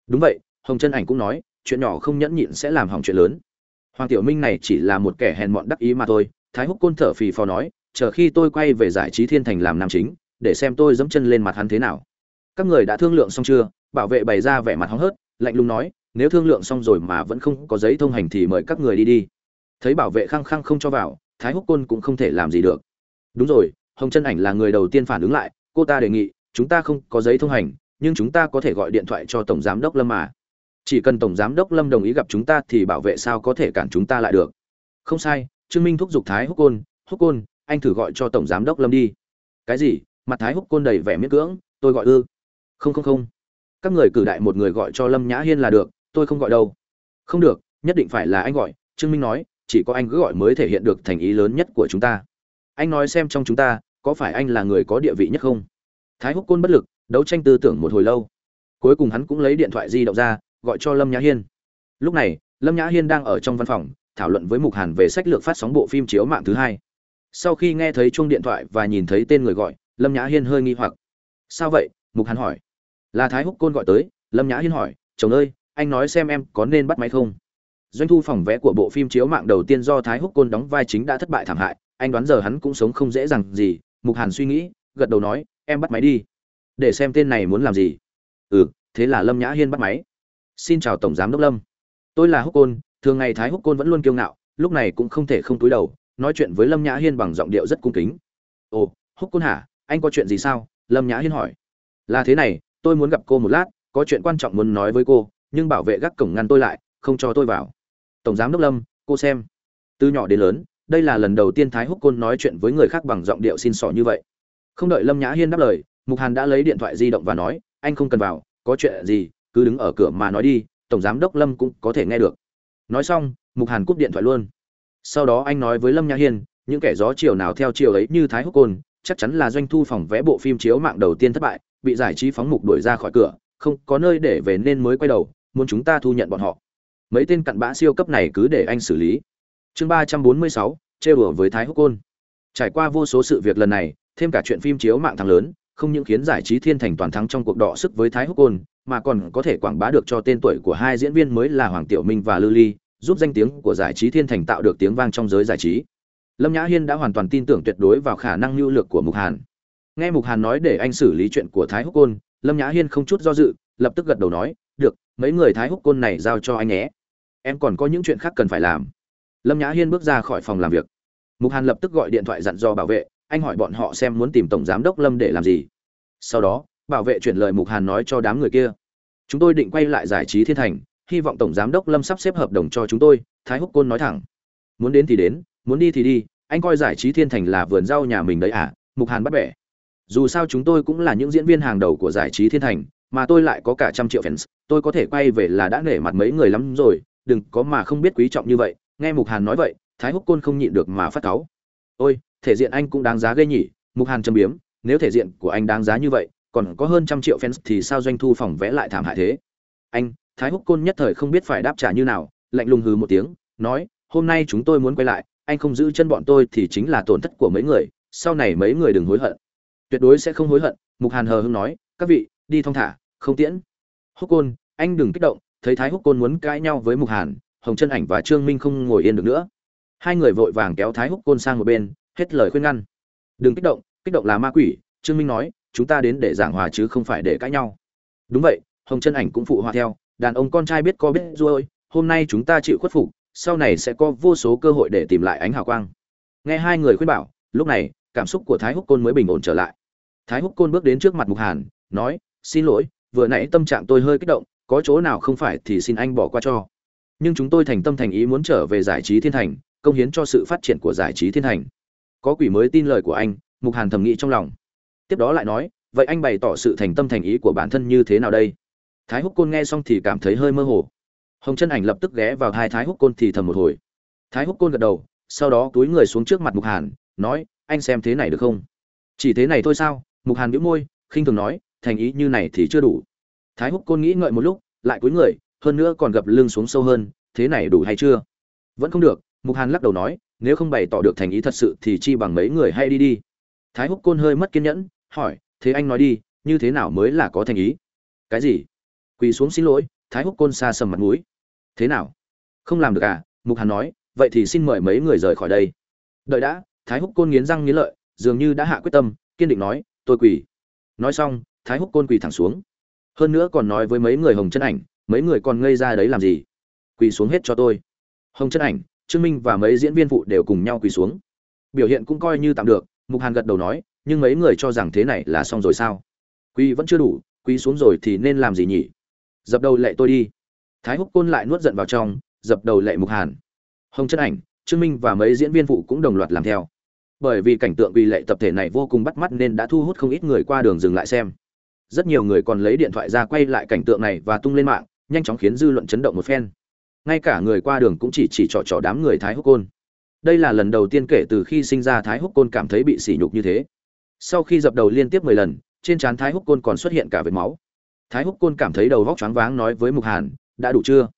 Đúng vậy, hồng chân ảnh cũng nói, chuyện nhỏ không nhẫn nhịn sẽ làm hỏng chuyện lớn hoàng tiểu minh này chỉ là một kẻ hèn mọn đắc ý mà thôi, thái húc côn thở phì phò nói, chờ khi tôi quay về giải trí thiên thành làm nam chính, để xem tôi dẫm chân lên mặt hắn thế nào. Các người đã thương lượng xong chưa? Bảo vệ bày ra vẻ mặt hóng hớt, lạnh lùng nói, nếu thương lượng xong rồi mà vẫn không có giấy thông hành thì mời các người đi đi. Thấy bảo vệ khăng khăng không cho vào, thái húc côn cũng không thể làm gì được. Đúng rồi, hồng chân ảnh là người đầu tiên phản ứng lại, cô ta đề nghị, chúng ta không có giấy thông hành, nhưng chúng ta có thể gọi điện thoại cho tổng giám đốc lâm mà chỉ cần tổng giám đốc lâm đồng ý gặp chúng ta thì bảo vệ sao có thể cản chúng ta lại được. Không sai, trương minh thúc giục thái húc côn húc côn, anh thử gọi cho tổng giám đốc lâm đi. Cái gì? Mặt thái húc côn đầy vẻ miễn cưỡng, tôi gọi ư? Không không không. Các người cử đại một người gọi cho lâm nhã hiên là được, tôi không gọi đâu. Không được, nhất định phải là anh gọi. Trương minh nói, chỉ có anh cứ gọi mới thể hiện được thành ý lớn nhất của chúng ta. Anh nói xem trong chúng ta, có phải anh là người có địa vị nhất không? Thái húc côn bất lực, đấu tranh tư tưởng một hồi lâu. Cuối cùng hắn cũng lấy điện thoại di động ra gọi cho lâm nhã hiên. Lúc này, lâm nhã hiên đang ở trong văn phòng, thảo luận với mục hàn về sách lược phát sóng bộ phim chiếu mạng thứ hai. Sau khi nghe thấy chuông điện thoại và nhìn thấy tên người gọi, lâm nhã hiên hơi nghi hoặc. Sao vậy? Mục hàn hỏi. Là thái húc côn gọi tới. Lâm nhã hiên hỏi. Chồng ơi, anh nói xem em có nên bắt máy không? Doanh thu phòng vé của bộ phim chiếu mạng đầu tiên do thái húc côn đóng vai chính đã thất bại thảm hại, anh đoán giờ hắn cũng sống không dễ dàng gì. Mục hàn suy nghĩ, gật đầu nói, em bắt máy đi. Để xem tên này muốn làm gì. Ừ thế là lâm nhã hiên bắt máy xin chào tổng giám đốc lâm. Tôi là húc côn, thường ngày thái húc côn vẫn luôn kiêu ngạo, lúc này cũng không thể không túi đầu, nói chuyện với lâm nhã hiên bằng giọng điệu rất cung kính. Ồ, húc côn hả? Anh có chuyện gì sao? Lâm nhã hiên hỏi. Là thế này, tôi muốn gặp cô một lát, có chuyện quan trọng muốn nói với cô, nhưng bảo vệ gác cổng ngăn tôi lại, không cho tôi vào. Tổng giám đốc lâm, cô xem. Từ nhỏ đến lớn, đây là lần đầu tiên thái húc côn nói chuyện với người khác bằng giọng điệu xin xỏ như vậy. Không đợi lâm nhã hiên đáp lời, mục hàn đã lấy điện thoại di động và nói, anh không cần vào, có chuyện gì cứ đứng ở cửa mà nói đi, tổng giám đốc lâm cũng có thể nghe được. Nói xong, mục hàn cúp điện thoại luôn. Sau đó anh nói với lâm nhã hiên, những kẻ gió chiều nào theo chiều ấy như thái húc côn, chắc chắn là doanh thu phòng vẽ bộ phim chiếu mạng đầu tiên thất bại, bị giải trí phóng mục đuổi ra khỏi cửa, không có nơi để về nên mới quay đầu, muốn chúng ta thu nhận bọn họ. Mấy tên cặn bã siêu cấp này cứ để anh xử lý. Chương ba trăm bốn mươi sáu, trêu đùa với thái húc côn. Trải qua vô số sự việc lần này, thêm cả chuyện phim chiếu mạng thắng lớn không những khiến giải trí thiên thành toàn thắng trong cuộc đọ sức với thái húc côn, mà còn có thể quảng bá được cho tên tuổi của hai diễn viên mới là hoàng tiểu minh và lư ly, giúp danh tiếng của giải trí thiên thành tạo được tiếng vang trong giới giải trí. Lâm nhã hiên đã hoàn toàn tin tưởng tuyệt đối vào khả năng lưu lực của mục hàn. Nghe mục hàn nói để anh xử lý chuyện của thái húc côn, lâm nhã hiên không chút do dự, lập tức gật đầu nói, được, mấy người thái húc côn này giao cho anh nhé. Em còn có những chuyện khác cần phải làm. Lâm nhã hiên bước ra khỏi phòng làm việc. Mục hàn lập tức gọi điện thoại dặn dò bảo vệ anh hỏi bọn họ xem muốn tìm tổng giám đốc lâm để làm gì. Sau đó, bảo vệ chuyển lời mục hàn nói cho đám người kia. Chúng tôi định quay lại giải trí thiên thành, hy vọng tổng giám đốc lâm sắp xếp hợp đồng cho chúng tôi, thái húc côn nói thẳng. Muốn đến thì đến, muốn đi thì đi, anh coi giải trí thiên thành là vườn rau nhà mình đấy à mục hàn bắt bẻ. Dù sao chúng tôi cũng là những diễn viên hàng đầu của giải trí thiên thành, mà tôi lại có cả trăm triệu fans, tôi có thể quay về là đã nể mặt mấy người lắm rồi, đừng có mà không biết quý trọng như vậy, nghe mục hàn nói vậy, thái húc côn không nhịn được mà phát cáu. Ôi thể diện anh cũng đáng giá ghê nhỉ, mục hàn châm biếm, nếu thể diện của anh đáng giá như vậy, còn có hơn trăm triệu fans thì sao doanh thu phòng vẽ lại thảm hại thế? Anh, thái húc côn nhất thời không biết phải đáp trả như nào, lạnh lùng hừ một tiếng, nói, hôm nay chúng tôi muốn quay lại, anh không giữ chân bọn tôi thì chính là tổn thất của mấy người, sau này mấy người đừng hối hận. Tuyệt đối sẽ không hối hận, mục hàn hờ hưng nói, các vị, đi thong thả, không tiễn. Húc côn, anh đừng kích động, thấy thái húc côn muốn cãi nhau với mục hàn, hồng chân ảnh và trương minh không ngồi yên được nữa. Hai người vội vàng kéo thái húc côn sang một bên hết lời khuyên ngăn. Đừng kích động kích động là ma quỷ, trương minh nói, chúng ta đến để giảng hòa chứ không phải để cãi nhau. Đúng vậy, hồng chân ảnh cũng phụ họa theo, đàn ông con trai biết có biết rồi hôm nay chúng ta chịu khuất phục, sau này sẽ có vô số cơ hội để tìm lại ánh hào quang. Nghe hai người khuyên bảo, lúc này, cảm xúc của thái húc côn mới bình ổn trở lại. Thái húc côn bước đến trước mặt mục hàn, nói, xin lỗi, vừa nãy tâm trạng tôi hơi kích động, có chỗ nào không phải thì xin anh bỏ qua cho. Nhưng chúng tôi thành tâm thành ý muốn trở về giải trí thiên thành, công hiến cho sự phát triển của giải trí thiên thành có quỷ mới tin lời của anh, mục hàn thầm nghĩ trong lòng. Tiếp đó lại nói, vậy anh bày tỏ sự thành tâm thành ý của bản thân như thế nào đây? Thái húc côn nghe xong thì cảm thấy hơi mơ hồ. Hồng chân ảnh lập tức ghé vào hai thái húc côn thì thầm một hồi. Thái húc côn gật đầu, sau đó túi người xuống trước mặt mục hàn, nói, anh xem thế này được không? Chỉ thế này thôi sao? Mục hàn biễu môi, khinh thường nói, thành ý như này thì chưa đủ. Thái húc côn nghĩ ngợi một lúc, lại cúi người, hơn nữa còn gập lưng xuống sâu hơn, thế này đủ hay chưa? Vẫn không được. Mục hàn lắc đầu nói nếu không bày tỏ được thành ý thật sự thì chi bằng mấy người hay đi đi. Thái húc côn hơi mất kiên nhẫn, hỏi, thế anh nói đi, như thế nào mới là có thành ý? Cái gì? Quỳ xuống xin lỗi. Thái húc côn xa sầm mặt mũi. Thế nào? Không làm được à? Mục hàn nói. Vậy thì xin mời mấy người rời khỏi đây. Đợi đã. Thái húc côn nghiến răng nghiến lợi, dường như đã hạ quyết tâm, kiên định nói, tôi quỳ. Nói xong, thái húc côn quỳ thẳng xuống. Hơn nữa còn nói với mấy người hồng chân ảnh, mấy người còn ngây ra đấy làm gì? Quỳ xuống hết cho tôi. Hồng chân ảnh trương minh và mấy diễn viên phụ đều cùng nhau quỳ xuống. Biểu hiện cũng coi như tạm được, mục hàn gật đầu nói, nhưng mấy người cho rằng thế này là xong rồi sao? Quỳ vẫn chưa đủ, quỳ xuống rồi thì nên làm gì nhỉ? Dập đầu lệ tôi đi. Thái húc côn lại nuốt giận vào trong, dập đầu lệ mục hàn. Hồng chân ảnh, trương minh và mấy diễn viên phụ cũng đồng loạt làm theo. Bởi vì cảnh tượng quỳ lệ tập thể này vô cùng bắt mắt nên đã thu hút không ít người qua đường dừng lại xem. Rất nhiều người còn lấy điện thoại ra quay lại cảnh tượng này và tung lên mạng, nhanh chóng khiến dư luận chấn động một phen ngay cả người qua đường cũng chỉ chỉ trỏ trỏ đám người thái húc côn. Đây là lần đầu tiên kể từ khi sinh ra thái húc côn cảm thấy bị sỉ nhục như thế. Sau khi dập đầu liên tiếp mười lần, trên trán thái húc côn còn xuất hiện cả vệt máu. Thái húc côn cảm thấy đầu vóc choáng váng nói với mục hàn, đã đủ chưa?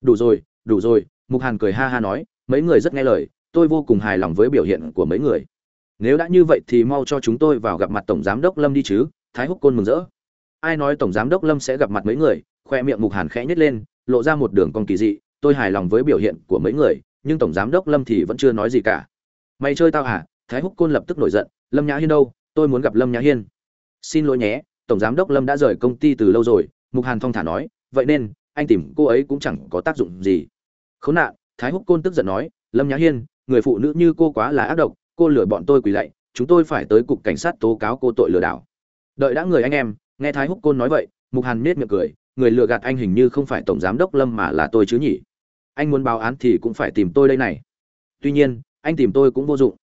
Đủ rồi đủ rồi, mục hàn cười ha ha nói, mấy người rất nghe lời, tôi vô cùng hài lòng với biểu hiện của mấy người. Nếu đã như vậy thì mau cho chúng tôi vào gặp mặt tổng giám đốc lâm đi chứ. Thái húc côn mừng rỡ. Ai nói tổng giám đốc lâm sẽ gặp mặt mấy người? Khoe miệng mục hàn khẽ nhét lên, lộ ra một đường cong kỳ dị tôi hài lòng với biểu hiện của mấy người, nhưng tổng giám đốc lâm thì vẫn chưa nói gì cả. Mày chơi tao hả? Thái húc côn lập tức nổi giận. Lâm nhã hiên đâu? Tôi muốn gặp lâm nhã hiên. Xin lỗi nhé, tổng giám đốc lâm đã rời công ty từ lâu rồi. Mục hàn thong thả nói, vậy nên, anh tìm cô ấy cũng chẳng có tác dụng gì. Khốn nạn, thái húc côn tức giận nói, lâm nhã hiên, người phụ nữ như cô quá là ác độc, cô lừa bọn tôi quỳ lạy, chúng tôi phải tới cục cảnh sát tố cáo cô tội lừa đảo. Đợi đã người anh em, nghe thái húc côn nói vậy, mục hàn nết miệng cười, người lừa gạt anh hình như không phải tổng giám đốc lâm mà là tôi chứ nhỉ? Anh muốn báo án thì cũng phải tìm tôi đây này. Tuy nhiên, anh tìm tôi cũng vô dụng.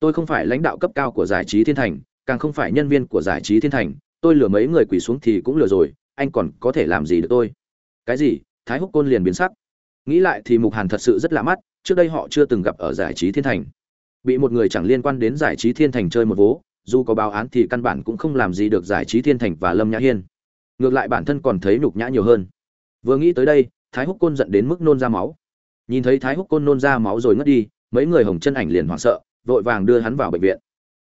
Tôi không phải lãnh đạo cấp cao của giải trí thiên thành, càng không phải nhân viên của giải trí thiên thành. Tôi lừa mấy người quỳ xuống thì cũng lừa rồi, anh còn có thể làm gì được tôi? Cái gì? Thái húc côn liền biến sắc. Nghĩ lại thì mục hàn thật sự rất lạ mắt, trước đây họ chưa từng gặp ở giải trí thiên thành. Bị một người chẳng liên quan đến giải trí thiên thành chơi một vố, dù có báo án thì căn bản cũng không làm gì được giải trí thiên thành và lâm nhã hiên. Ngược lại bản thân còn thấy nhục nhã nhiều hơn. Vừa nghĩ tới đây thái húc côn giận đến mức nôn ra máu. Nhìn thấy thái húc côn nôn ra máu rồi ngất đi, mấy người hồng chân ảnh liền hoảng sợ, vội vàng đưa hắn vào bệnh viện.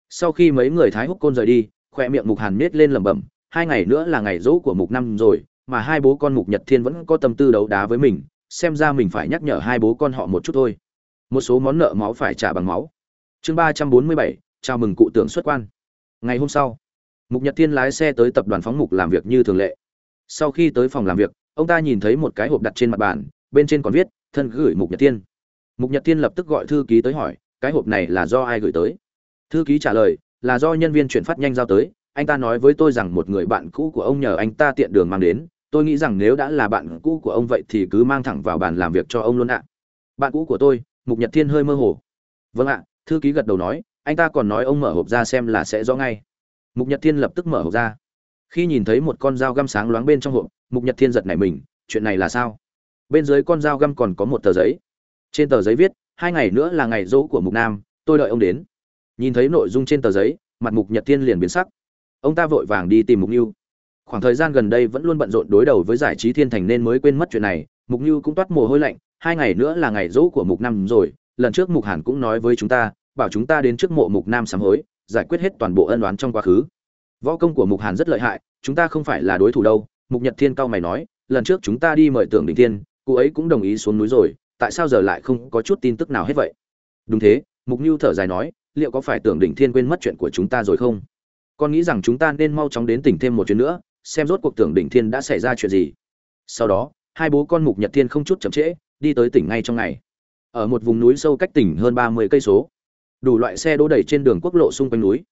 Sau khi mấy người thái húc côn rời đi khoe miệng mục hàn nết lên lẩm bẩm, hai ngày nữa là ngày dỗ của mục năm rồi, mà hai bố con mục nhật thiên vẫn có tâm tư đấu đá với mình, xem ra mình phải nhắc nhở hai bố con họ một chút thôi. Một số món nợ máu phải trả bằng máu. Chương ba trăm bốn mươi bảy, chào mừng cụ tưởng xuất quan. Ngày hôm sau, mục nhật thiên lái xe tới tập đoàn phóng mục làm việc như thường lệ. Sau khi tới phòng làm việc ông ta nhìn thấy một cái hộp đặt trên mặt bàn, bên trên còn viết, thân gửi mục nhật thiên. Mục nhật thiên lập tức gọi thư ký tới hỏi, cái hộp này là do ai gửi tới? Thư ký trả lời, là do nhân viên chuyển phát nhanh giao tới. Anh ta nói với tôi rằng một người bạn cũ của ông nhờ anh ta tiện đường mang đến. Tôi nghĩ rằng nếu đã là bạn cũ của ông vậy thì cứ mang thẳng vào bàn làm việc cho ông luôn ạ. Bạn cũ của tôi, mục nhật thiên hơi mơ hồ. Vâng ạ. Thư ký gật đầu nói, anh ta còn nói ông mở hộp ra xem là sẽ rõ ngay. Mục nhật thiên lập tức mở hộp ra. Khi nhìn thấy một con dao găm sáng loáng bên trong hộp mục nhật thiên giật nảy mình, chuyện này là sao? Bên dưới con dao găm còn có một tờ giấy. Trên tờ giấy viết, hai ngày nữa là ngày dỗ của mục nam, tôi đợi ông đến. Nhìn thấy nội dung trên tờ giấy, mặt mục nhật thiên liền biến sắc. Ông ta vội vàng đi tìm mục như khoảng thời gian gần đây vẫn luôn bận rộn đối đầu với giải trí thiên thành nên mới quên mất chuyện này, mục như cũng toát mồ hôi lạnh, hai ngày nữa là ngày dỗ của mục nam rồi, lần trước mục hàn cũng nói với chúng ta, bảo chúng ta đến trước mộ mục nam sám hối, giải quyết hết toàn bộ ân đoán trong quá khứ. Võ công của mục hàn rất lợi hại, chúng ta không phải là đối thủ đâu mục nhật thiên cao mày nói, lần trước chúng ta đi mời tưởng đình thiên cụ ấy cũng đồng ý xuống núi rồi, tại sao giờ lại không có chút tin tức nào hết vậy? Đúng thế, mục nhu thở dài nói, liệu có phải tưởng đỉnh thiên quên mất chuyện của chúng ta rồi không? Con nghĩ rằng chúng ta nên mau chóng đến tỉnh thêm một chuyến nữa, xem rốt cuộc tưởng đỉnh thiên đã xảy ra chuyện gì. Sau đó, hai bố con mục nhật thiên không chút chậm trễ, đi tới tỉnh ngay trong ngày. Ở một vùng núi sâu cách tỉnh hơn ba mươi cây số. Đủ loại xe đỗ đầy trên đường quốc lộ xung quanh núi.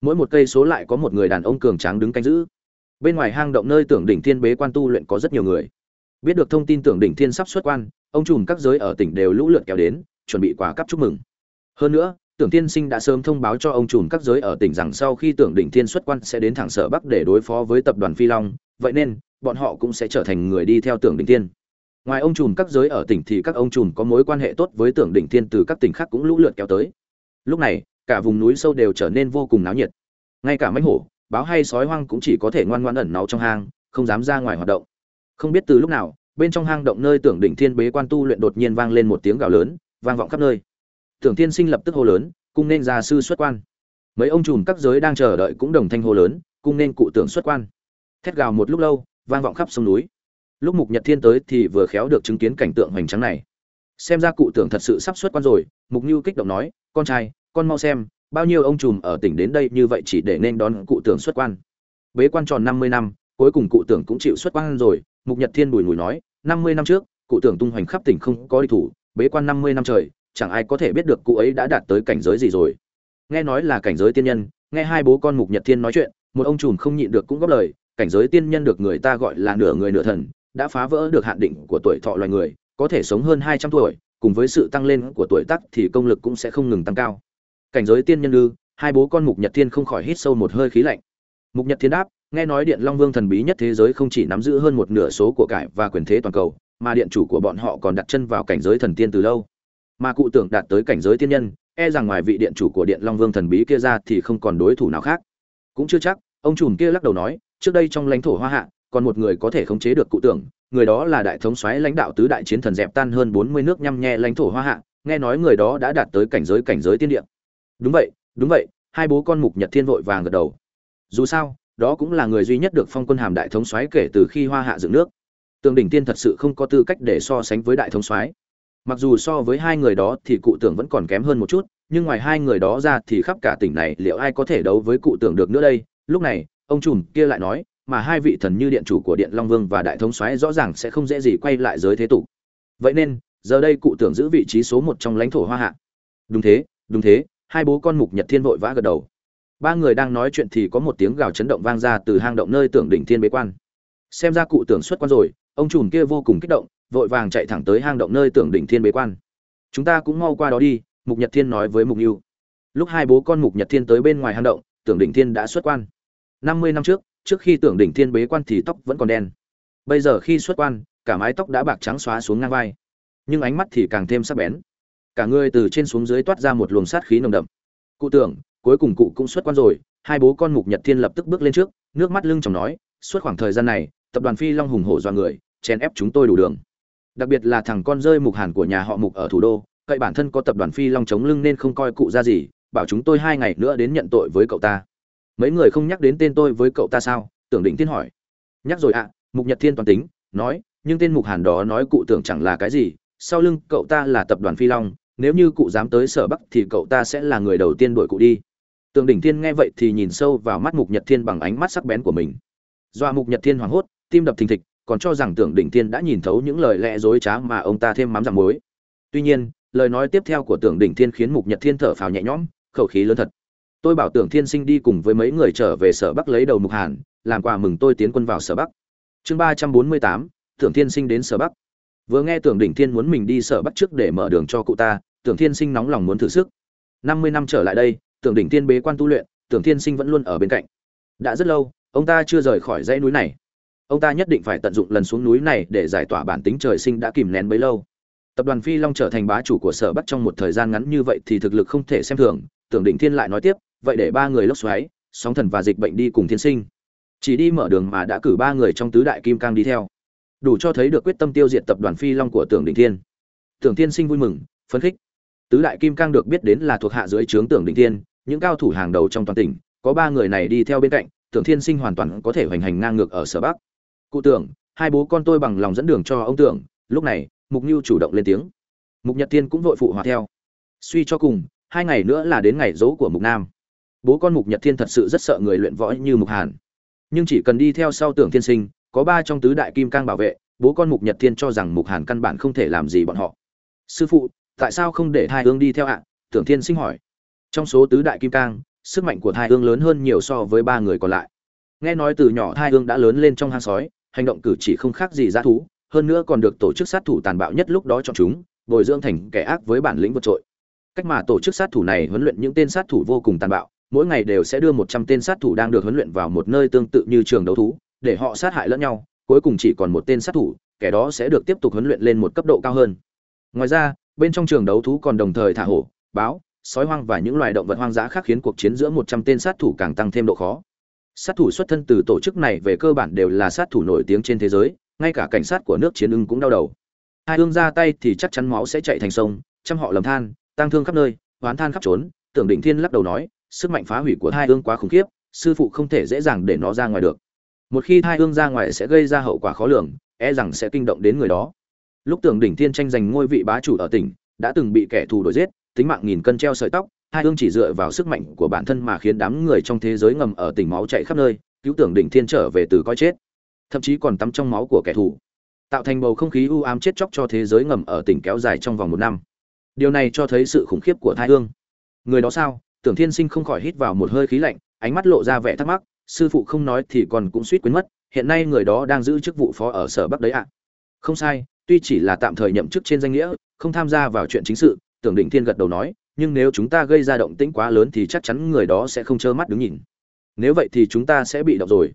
Mỗi một cây số lại có một người đàn ông cường tráng đứng canh giữ bên ngoài hang động nơi tưởng đỉnh thiên bế quan tu luyện có rất nhiều người. Biết được thông tin tưởng đỉnh thiên sắp xuất quan, ông trùm các giới ở tỉnh đều lũ lượt kéo đến, chuẩn bị quà cắp chúc mừng. Hơn nữa, tưởng tiên sinh đã sớm thông báo cho ông trùm các giới ở tỉnh rằng sau khi tưởng đỉnh thiên xuất quan sẽ đến thẳng sở bắc để đối phó với tập đoàn phi long, vậy nên, bọn họ cũng sẽ trở thành người đi theo tưởng đỉnh thiên. Ngoài ông trùm các giới ở tỉnh thì các ông trùm có mối quan hệ tốt với tưởng đỉnh thiên từ các tỉnh khác cũng lũ lượt kéo tới. Lúc này, cả vùng núi sâu đều trở nên vô cùng náo nhiệt. Ngay cả mãnh hổ báo hay sói hoang cũng chỉ có thể ngoan ngoãn ẩn náu trong hang, không dám ra ngoài hoạt động. Không biết từ lúc nào, bên trong hang động nơi tưởng đỉnh thiên bế quan tu luyện đột nhiên vang lên một tiếng gào lớn, vang vọng khắp nơi. Tưởng thiên sinh lập tức hô lớn, cung nên gia sư xuất quan. Mấy ông trùm các giới đang chờ đợi cũng đồng thanh hô lớn, cung nên cụ tưởng xuất quan. Thét gào một lúc lâu, vang vọng khắp sông núi. Lúc mục nhật thiên tới thì vừa khéo được chứng kiến cảnh tượng hoành tráng này. Xem ra cụ tưởng thật sự sắp xuất quan rồi, mục Nưu kích động nói, con trai, con mau xem bao nhiêu ông trùm ở tỉnh đến đây như vậy chỉ để nên đón cụ tưởng xuất quan. Bế quan tròn năm mươi năm, cuối cùng cụ tưởng cũng chịu xuất quan rồi, mục nhật thiên bùi ngùi nói, năm mươi năm trước, cụ tưởng tung hoành khắp tỉnh không có đi thủ, bế quan năm mươi năm trời, chẳng ai có thể biết được cụ ấy đã đạt tới cảnh giới gì rồi. Nghe nói là cảnh giới tiên nhân, nghe hai bố con mục nhật thiên nói chuyện, một ông trùm không nhịn được cũng góp lời, cảnh giới tiên nhân được người ta gọi là nửa người nửa thần, đã phá vỡ được hạn định của tuổi thọ loài người, có thể sống hơn hai trăm tuổi, cùng với sự tăng lên của tuổi tác thì công lực cũng sẽ không ngừng tăng cao cảnh giới tiên nhân ư, hai bố con mục nhật thiên không khỏi hít sâu một hơi khí lạnh. Mục nhật thiên đáp, nghe nói điện long vương thần bí nhất thế giới không chỉ nắm giữ hơn một nửa số của cải và quyền thế toàn cầu, mà điện chủ của bọn họ còn đặt chân vào cảnh giới thần tiên từ lâu. Mà cụ tưởng đạt tới cảnh giới tiên nhân e rằng ngoài vị điện chủ của điện long vương thần bí kia ra thì không còn đối thủ nào khác. Cũng chưa chắc, ông trùm kia lắc đầu nói, trước đây trong lãnh thổ hoa hạ, còn một người có thể khống chế được cụ tưởng, người đó là đại thống soái lãnh đạo tứ đại chiến thần dẹp tan hơn bốn mươi nước nhăm nhe lãnh thổ hoa hạ, nghe nói người đó đã đạt tới cảnh giới cảnh giới tiên địa đúng vậy đúng vậy, hai bố con mục nhật thiên vội vàng gật đầu. Dù sao, đó cũng là người duy nhất được phong quân hàm đại thống soái kể từ khi hoa hạ dựng nước. Tường đỉnh tiên thật sự không có tư cách để so sánh với đại thống soái. Mặc dù so với hai người đó thì cụ tưởng vẫn còn kém hơn một chút, nhưng ngoài hai người đó ra thì khắp cả tỉnh này liệu ai có thể đấu với cụ tưởng được nữa đây? Lúc này, ông trùm kia lại nói, mà hai vị thần như điện chủ của điện long vương và đại thống soái rõ ràng sẽ không dễ gì quay lại giới thế tục. Vậy nên, giờ đây cụ tưởng giữ vị trí số một trong lãnh thổ hoa hạ. Đúng thế đúng thế hai bố con mục nhật thiên vội vã gật đầu. Ba người đang nói chuyện thì có một tiếng gào chấn động vang ra từ hang động nơi tưởng đỉnh thiên bế quan. Xem ra cụ tưởng xuất quan rồi, ông trùm kia vô cùng kích động, vội vàng chạy thẳng tới hang động nơi tưởng đỉnh thiên bế quan. Chúng ta cũng mau qua đó đi, mục nhật thiên nói với mục yêu lúc hai bố con mục nhật thiên tới bên ngoài hang động, tưởng đỉnh thiên đã xuất quan. Năm mươi năm trước trước khi tưởng đỉnh thiên bế quan thì tóc vẫn còn đen. Bây giờ khi xuất quan, cả mái tóc đã bạc trắng xóa xuống ngang vai. Nhưng ánh mắt thì càng thêm sắc bén cả người từ trên xuống dưới toát ra một luồng sát khí nồng đậm. Cụ tưởng, cuối cùng cụ cũng xuất quan rồi, hai bố con mục nhật thiên lập tức bước lên trước, nước mắt lưng chồng nói, suốt khoảng thời gian này, tập đoàn phi long hùng hổ do người, chèn ép chúng tôi đủ đường. Đặc biệt là thằng con rơi mục hàn của nhà họ mục ở thủ đô, cậy bản thân có tập đoàn phi long chống lưng nên không coi cụ ra gì, bảo chúng tôi hai ngày nữa đến nhận tội với cậu ta. Mấy người không nhắc đến tên tôi với cậu ta sao? Tưởng định thiên hỏi. Nhắc rồi ạ. Mục nhật thiên toàn tính, nói, nhưng tên mục hàn đó nói cụ tưởng chẳng là cái gì, sau lưng cậu ta là tập đoàn phi long nếu như cụ dám tới sở bắc thì cậu ta sẽ là người đầu tiên đuổi cụ đi. Tường đỉnh thiên nghe vậy thì nhìn sâu vào mắt mục nhật thiên bằng ánh mắt sắc bén của mình. Doa mục nhật thiên hoảng hốt, tim đập thình thịch, còn cho rằng tưởng đỉnh thiên đã nhìn thấu những lời lẽ dối trá mà ông ta thêm mắm giảm muối. Tuy nhiên, lời nói tiếp theo của tưởng đỉnh thiên khiến mục nhật thiên thở phào nhẹ nhõm, khẩu khí lớn thật. Tôi bảo tưởng thiên sinh đi cùng với mấy người trở về sở bắc lấy đầu mục hàn, làm quà mừng tôi tiến quân vào sở bắc. Chương ba trăm bốn mươi tám tưởng thiên sinh đến sở bắc. Vừa nghe tưởng đỉnh thiên muốn mình đi sở bắc trước để mở đường cho cụ ta tưởng thiên sinh nóng lòng muốn thử sức. Năm mươi năm trở lại đây, tưởng đỉnh thiên bế quan tu luyện, tưởng thiên sinh vẫn luôn ở bên cạnh. Đã rất lâu, ông ta chưa rời khỏi dãy núi này. Ông ta nhất định phải tận dụng lần xuống núi này để giải tỏa bản tính trời sinh đã kìm nén bấy lâu. Tập đoàn phi long trở thành bá chủ của sở bắc trong một thời gian ngắn như vậy thì thực lực không thể xem thường, tưởng đỉnh thiên lại nói tiếp, vậy để ba người lốc xoáy, sóng thần và dịch bệnh đi cùng thiên sinh. Chỉ đi mở đường mà đã cử ba người trong tứ đại kim cang đi theo. Đủ cho thấy được quyết tâm tiêu diệt tập đoàn phi long của tưởng đỉnh thiên. Tưởng thiên sinh vui mừng, phấn khích tứ đại kim cang được biết đến là thuộc hạ dưới trướng tưởng đỉnh thiên, những cao thủ hàng đầu trong toàn tỉnh, có ba người này đi theo bên cạnh, tưởng thiên sinh hoàn toàn có thể hoành hành ngang ngược ở sở bắc. Cụ tưởng, hai bố con tôi bằng lòng dẫn đường cho ông tưởng, lúc này, mục nhu chủ động lên tiếng. Mục nhật thiên cũng vội phụ hòa theo. Suy cho cùng, hai ngày nữa là đến ngày dỗ của mục nam. Bố con mục nhật thiên thật sự rất sợ người luyện võ như mục hàn. Nhưng chỉ cần đi theo sau tưởng thiên sinh, có ba trong tứ đại kim cang bảo vệ, bố con mục nhật thiên cho rằng mục hàn căn bản không thể làm gì bọn họ. Sư phụ tại sao không để thai hương đi theo ạ? Tưởng thiên sinh hỏi. Trong số tứ đại kim cang, sức mạnh của thai hương lớn hơn nhiều so với ba người còn lại. Nghe nói từ nhỏ thai hương đã lớn lên trong hang sói, hành động cử chỉ không khác gì g thú, hơn nữa còn được tổ chức sát thủ tàn bạo nhất lúc đó chọn chúng, bồi dưỡng thành kẻ ác với bản lĩnh vượt trội. Cách mà tổ chức sát thủ này huấn luyện những tên sát thủ vô cùng tàn bạo, mỗi ngày đều sẽ đưa một trăm tên sát thủ đang được huấn luyện vào một nơi tương tự như trường đấu thú, để họ sát hại lẫn nhau, cuối cùng chỉ còn một tên sát thủ, kẻ đó sẽ được tiếp tục huấn luyện lên một cấp độ cao hơn. Ngoài ra bên trong trường đấu thú còn đồng thời thả hổ, báo, sói hoang và những loài động vật hoang dã khác khiến cuộc chiến giữa 100 tên sát thủ càng tăng thêm độ khó. Sát thủ xuất thân từ tổ chức này về cơ bản đều là sát thủ nổi tiếng trên thế giới, ngay cả cảnh sát của nước chiến ưng cũng đau đầu. Hai ương ra tay thì chắc chắn máu sẽ chạy thành sông, trăm họ lầm than tăng thương khắp nơi oán than khắp trốn, tưởng định thiên lắc đầu nói, sức mạnh phá hủy của hai ương quá khủng khiếp, sư phụ không thể dễ dàng để nó ra ngoài được. Một khi hai ương ra ngoài sẽ gây ra hậu quả khó lường e rằng sẽ kinh động đến người đó lúc tưởng đỉnh thiên tranh giành ngôi vị bá chủ ở tỉnh, đã từng bị kẻ thù đuổi giết, tính mạng nghìn cân treo sợi tóc, hai hương chỉ dựa vào sức mạnh của bản thân mà khiến đám người trong thế giới ngầm ở tỉnh máu chạy khắp nơi, cứu tưởng đỉnh thiên trở về từ coi chết. Thậm chí còn tắm trong máu của kẻ thù. Tạo thành bầu không khí u ám chết chóc cho thế giới ngầm ở tỉnh kéo dài trong vòng một năm. Điều này cho thấy sự khủng khiếp của Thái hương. Người đó sao? Tưởng thiên sinh không khỏi hít vào một hơi khí lạnh, ánh mắt lộ ra vẻ thắc mắc, sư phụ không nói thì còn cũng suýt quên mất, hiện nay người đó đang giữ chức vụ phó ở sở bắc đấy ạ. Không sai tuy chỉ là tạm thời nhậm chức trên danh nghĩa, không tham gia vào chuyện chính sự, tưởng định thiên gật đầu nói, nhưng nếu chúng ta gây ra động tĩnh quá lớn thì chắc chắn người đó sẽ không trơ mắt đứng nhìn. Nếu vậy thì chúng ta sẽ bị động rồi.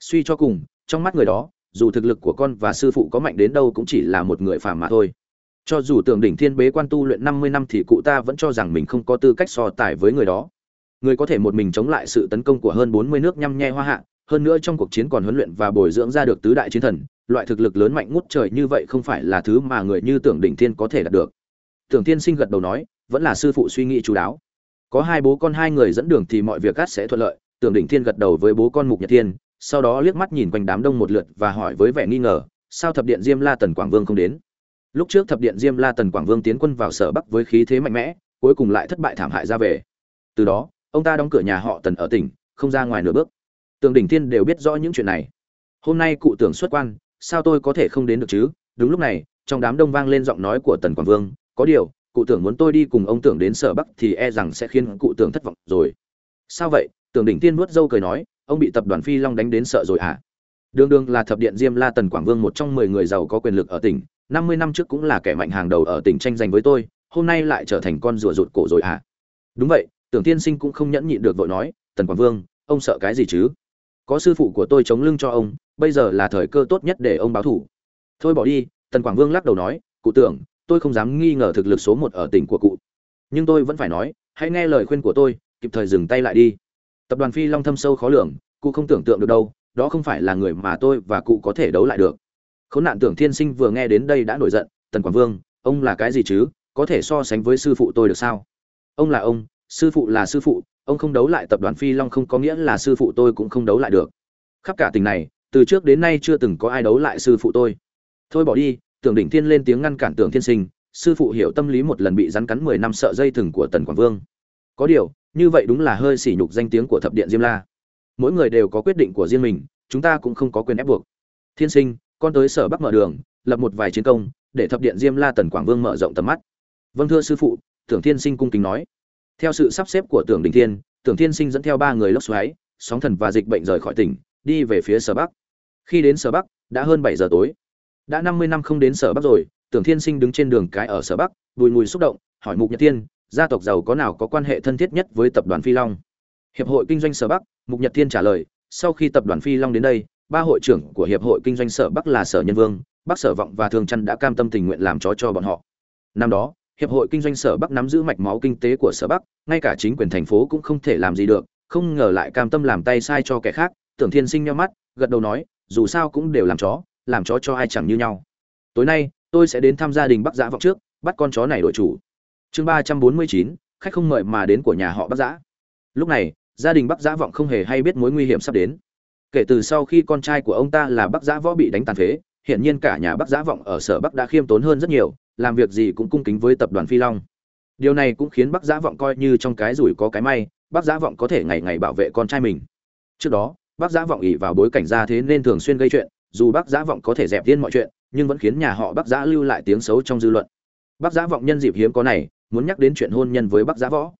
Suy cho cùng, trong mắt người đó, dù thực lực của con và sư phụ có mạnh đến đâu cũng chỉ là một người phàm mà thôi. Cho dù tưởng đỉnh thiên bế quan tu luyện năm mươi năm thì cụ ta vẫn cho rằng mình không có tư cách so tài với người đó. Người có thể một mình chống lại sự tấn công của hơn bốn mươi nước nhăm nhe hoa hạ, hơn nữa trong cuộc chiến còn huấn luyện và bồi dưỡng ra được tứ đại chiến thần loại thực lực lớn mạnh ngút trời như vậy không phải là thứ mà người như tưởng đỉnh thiên có thể đạt được. Tưởng thiên sinh gật đầu nói, vẫn là sư phụ suy nghĩ chú đáo. Có hai bố con hai người dẫn đường thì mọi việc cát sẽ thuận lợi, tưởng đỉnh thiên gật đầu với bố con mục nhật thiên, sau đó liếc mắt nhìn quanh đám đông một lượt và hỏi với vẻ nghi ngờ, sao thập điện diêm la tần quảng vương không đến? Lúc trước thập điện diêm la tần quảng vương tiến quân vào sở bắc với khí thế mạnh mẽ, cuối cùng lại thất bại thảm hại ra về. Từ đó, ông ta đóng cửa nhà họ tần ở tỉnh, không ra ngoài nửa bước. Tường đỉnh thiên đều biết rõ những chuyện này. Hôm nay cụ tưởng xuất quan sao tôi có thể không đến được chứ? Đúng lúc này, trong đám đông vang lên giọng nói của tần quảng vương, có điều, cụ tưởng muốn tôi đi cùng ông tưởng đến sở bắc thì e rằng sẽ khiến cụ tưởng thất vọng rồi. Sao vậy? Tưởng đỉnh tiên nuốt dâu cười nói, ông bị tập đoàn phi long đánh đến sợ rồi à đường đường là thập điện diêm la tần quảng vương một trong mười người giàu có quyền lực ở tỉnh, năm mươi năm trước cũng là kẻ mạnh hàng đầu ở tỉnh tranh giành với tôi, hôm nay lại trở thành con rùa rụt cổ rồi à đúng vậy. Tưởng tiên sinh cũng không nhẫn nhịn được vội nói, tần quảng vương, ông sợ cái gì chứ? Có sư phụ của tôi chống lưng cho ông bây giờ là thời cơ tốt nhất để ông báo thủ. Thôi bỏ đi, tần quảng vương lắc đầu nói, cụ tưởng, tôi không dám nghi ngờ thực lực số một ở tỉnh của cụ. Nhưng tôi vẫn phải nói, hãy nghe lời khuyên của tôi, kịp thời dừng tay lại đi. Tập đoàn phi long thâm sâu khó lường, cụ không tưởng tượng được đâu, đó không phải là người mà tôi và cụ có thể đấu lại được. Khốn nạn tưởng thiên sinh vừa nghe đến đây đã nổi giận, tần quảng vương, ông là cái gì chứ? Có thể so sánh với sư phụ tôi được sao? Ông là ông, sư phụ là sư phụ, ông không đấu lại tập đoàn phi long không có nghĩa là sư phụ tôi cũng không đấu lại được. Khắp cả tình này từ trước đến nay chưa từng có ai đấu lại sư phụ tôi. Thôi bỏ đi, tưởng đỉnh thiên lên tiếng ngăn cản tưởng thiên sinh, sư phụ hiểu tâm lý một lần bị rắn cắn mười năm sợ dây thừng của tần quảng vương. Có điều, như vậy đúng là hơi sỉ nhục danh tiếng của thập điện diêm la. Mỗi người đều có quyết định của riêng mình, chúng ta cũng không có quyền ép buộc. Thiên sinh, con tới sở bắc mở đường, lập một vài chiến công, để thập điện diêm la tần quảng vương mở rộng tầm mắt. Vâng thưa sư phụ, tưởng thiên sinh cung kính nói. Theo sự sắp xếp của tưởng đình thiên, tưởng thiên sinh dẫn theo ba người lốc xoáy, sóng thần và dịch bệnh rời khỏi tỉnh, đi về phía sở bắc khi đến sở bắc, đã hơn bảy giờ tối. Đã năm mươi năm không đến sở bắc rồi, tưởng thiên sinh đứng trên đường cái ở sở bắc, bùi mùi xúc động, hỏi mục nhật thiên, gia tộc giàu có nào có quan hệ thân thiết nhất với tập đoàn phi long? Hiệp hội kinh doanh sở bắc, mục nhật thiên trả lời, sau khi tập đoàn phi long đến đây, ba hội trưởng của hiệp hội kinh doanh sở bắc là sở nhân vương, bắc sở vọng và thường trăn đã cam tâm tình nguyện làm chó cho bọn họ. Năm đó, hiệp hội kinh doanh sở bắc nắm giữ mạch máu kinh tế của sở bắc, ngay cả chính quyền thành phố cũng không thể làm gì được, không ngờ lại cam tâm làm tay sai cho kẻ khác, tưởng thiên sinh nhau mắt, gật đầu nói dù sao cũng đều làm chó làm chó cho ai chẳng như nhau. Tối nay, tôi sẽ đến thăm gia đình bắc giã vọng trước, bắt con chó này đổi chủ. Chương ba trăm bốn mươi chín, khách không mời mà đến của nhà họ bắc giã. Lúc này, gia đình bắc giã vọng không hề hay biết mối nguy hiểm sắp đến. Kể từ sau khi con trai của ông ta là bắc giã võ bị đánh tàn phế hiện nhiên cả nhà bắc giã vọng ở sở bắc đã khiêm tốn hơn rất nhiều, làm việc gì cũng cung kính với tập đoàn phi long. Điều này cũng khiến bắc giã vọng coi như trong cái rủi có cái may, bắc giã vọng có thể ngày ngày bảo vệ con trai mình. Trước đó bắc giã vọng ỉ vào bối cảnh ra thế nên thường xuyên gây chuyện, dù bắc giã vọng có thể dẹp tiên mọi chuyện, nhưng vẫn khiến nhà họ bắc giã lưu lại tiếng xấu trong dư luận. Bắc giã vọng nhân dịp hiếm có này, muốn nhắc đến chuyện hôn nhân với bắc giã võ.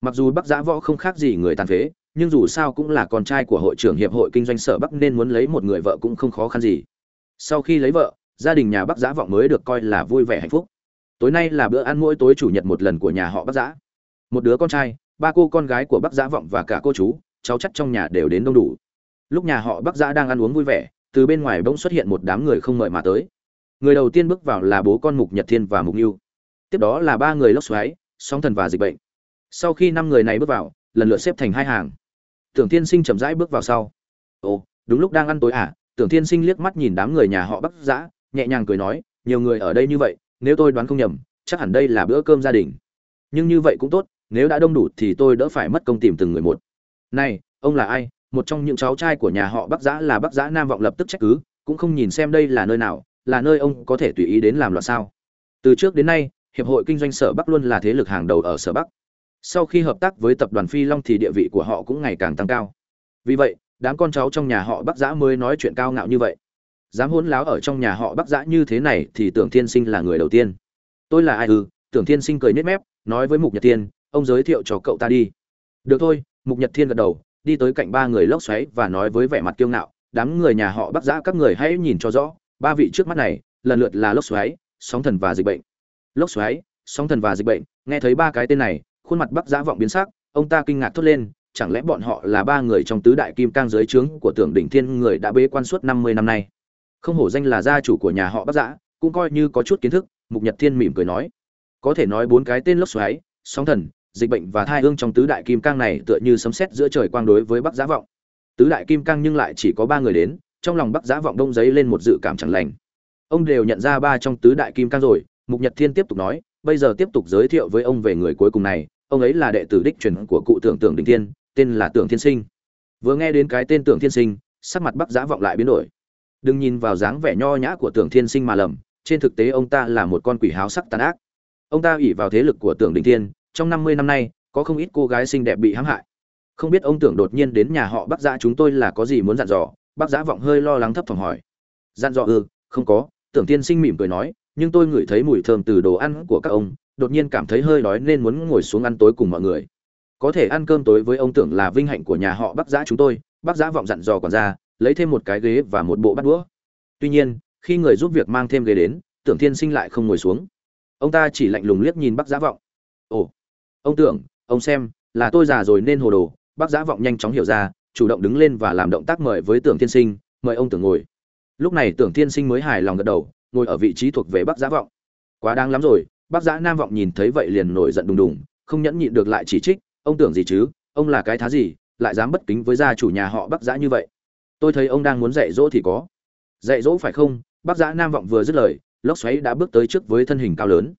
Mặc dù bắc giã võ không khác gì người tàn phế, nhưng dù sao cũng là con trai của hội trưởng hiệp hội kinh doanh sở bắc nên muốn lấy một người vợ cũng không khó khăn gì. Sau khi lấy vợ, gia đình nhà bắc giã vọng mới được coi là vui vẻ hạnh phúc. Tối nay là bữa ăn mỗi tối chủ nhật một lần của nhà họ bắc giã. Một đứa con trai, ba cô con gái của bắc giã vọng và cả cô chú, cháu chắc trong nhà đều đến đông đủ lúc nhà họ bắc giã đang ăn uống vui vẻ từ bên ngoài bỗng xuất hiện một đám người không mời mà tới. Người đầu tiên bước vào là bố con mục nhật thiên và mục Nghiêu, tiếp đó là ba người lốc xoáy sóng thần và dịch bệnh. Sau khi năm người này bước vào lần lượt xếp thành hai hàng. Tưởng thiên sinh chậm rãi bước vào sau. Ồ đúng lúc đang ăn tối à? Tưởng thiên sinh liếc mắt nhìn đám người nhà họ bắc giã nhẹ nhàng cười nói nhiều người ở đây như vậy nếu tôi đoán không nhầm chắc hẳn đây là bữa cơm gia đình. Nhưng như vậy cũng tốt nếu đã đông đủ thì tôi đỡ phải mất công tìm từng người một. Này ông là ai? Một trong những cháu trai của nhà họ bắc giã là bắc giã nam vọng lập tức trách cứ, cũng không nhìn xem đây là nơi nào, là nơi ông có thể tùy ý đến làm loạn sao. Từ trước đến nay, hiệp hội kinh doanh sở bắc luôn là thế lực hàng đầu ở sở bắc. Sau khi hợp tác với tập đoàn phi long thì địa vị của họ cũng ngày càng tăng cao. Vì vậy, đám con cháu trong nhà họ bắc giã mới nói chuyện cao ngạo như vậy. Dám hỗn láo ở trong nhà họ bắc giã như thế này thì tưởng thiên sinh là người đầu tiên. Tôi là ai ư? Tưởng thiên sinh cười nhếch mép, nói với mục nhật tiên ông giới thiệu cho cậu ta đi. Được thôi, mục nhật thiên gật đầu đi tới cạnh ba người lốc xoáy và nói với vẻ mặt kiêu ngạo, đám người nhà họ bắc giã các người hãy nhìn cho rõ, ba vị trước mắt này, lần lượt là lốc xoáy, sóng thần và dịch bệnh. Lốc xoáy, sóng thần và dịch bệnh, nghe thấy ba cái tên này, khuôn mặt bắc giã vọng biến sắc, ông ta kinh ngạc thốt lên, chẳng lẽ bọn họ là ba người trong tứ đại kim cang dưới trướng của tưởng đỉnh thiên người đã bế quan suốt năm mươi năm nay? Không hổ danh là gia chủ của nhà họ bắc giã, cũng coi như có chút kiến thức, mục nhật thiên mỉm cười nói. Có thể nói bốn cái tên lốc xoáy, sóng thần dịch bệnh và thai hương trong tứ đại kim cang này tựa như sấm sét giữa trời quang đối với bắc Giá vọng. Tứ đại kim cang nhưng lại chỉ có ba người đến, trong lòng bắc Giá vọng đông giấy lên một dự cảm chẳng lành. Ông đều nhận ra ba trong tứ đại kim cang rồi, mục nhật thiên tiếp tục nói, bây giờ tiếp tục giới thiệu với ông về người cuối cùng này, ông ấy là đệ tử đích truyền của cụ tưởng tưởng đình thiên, tên là tưởng thiên sinh. Vừa nghe đến cái tên tưởng thiên sinh, sắc mặt bắc Giá vọng lại biến đổi. Đừng nhìn vào dáng vẻ nho nhã của tưởng thiên sinh mà lầm, trên thực tế ông ta là một con quỷ háo sắc tàn ác. Ông ta ủy vào thế lực của tưởng đình thiên trong năm mươi năm nay, có không ít cô gái xinh đẹp bị hãm hại. Không biết ông tưởng đột nhiên đến nhà họ bắc giã chúng tôi là có gì muốn dặn dò, bác giã vọng hơi lo lắng thấp phòng hỏi. Dặn dò ư không có, tưởng tiên sinh mỉm cười nói, nhưng tôi ngửi thấy mùi thơm từ đồ ăn của các ông, đột nhiên cảm thấy hơi đói nên muốn ngồi xuống ăn tối cùng mọi người. Có thể ăn cơm tối với ông tưởng là vinh hạnh của nhà họ bắc giã chúng tôi, bác giã vọng dặn dò còn ra lấy thêm một cái ghế và một bộ bát đũa. Tuy nhiên, khi người giúp việc mang thêm ghế đến, tưởng tiên sinh lại không ngồi xuống. Ông ta chỉ lạnh lùng liếc nhìn bác giã vọng. Ồ ông tưởng, ông xem, là tôi già rồi nên hồ đồ. Bác giã vọng nhanh chóng hiểu ra, chủ động đứng lên và làm động tác mời với tưởng tiên sinh, mời ông tưởng ngồi. Lúc này tưởng tiên sinh mới hài lòng gật đầu, ngồi ở vị trí thuộc về Bác giã vọng. Quá đáng lắm rồi, bác giã nam vọng nhìn thấy vậy liền nổi giận đùng đùng, không nhẫn nhịn được lại chỉ trích, ông tưởng gì chứ? Ông là cái thá gì? Lại dám bất kính với gia chủ nhà họ bác giã như vậy? Tôi thấy ông đang muốn dạy dỗ thì có. Dạy dỗ phải không? Bác giã nam vọng vừa dứt lời, lốc xoáy đã bước tới trước với thân hình cao lớn.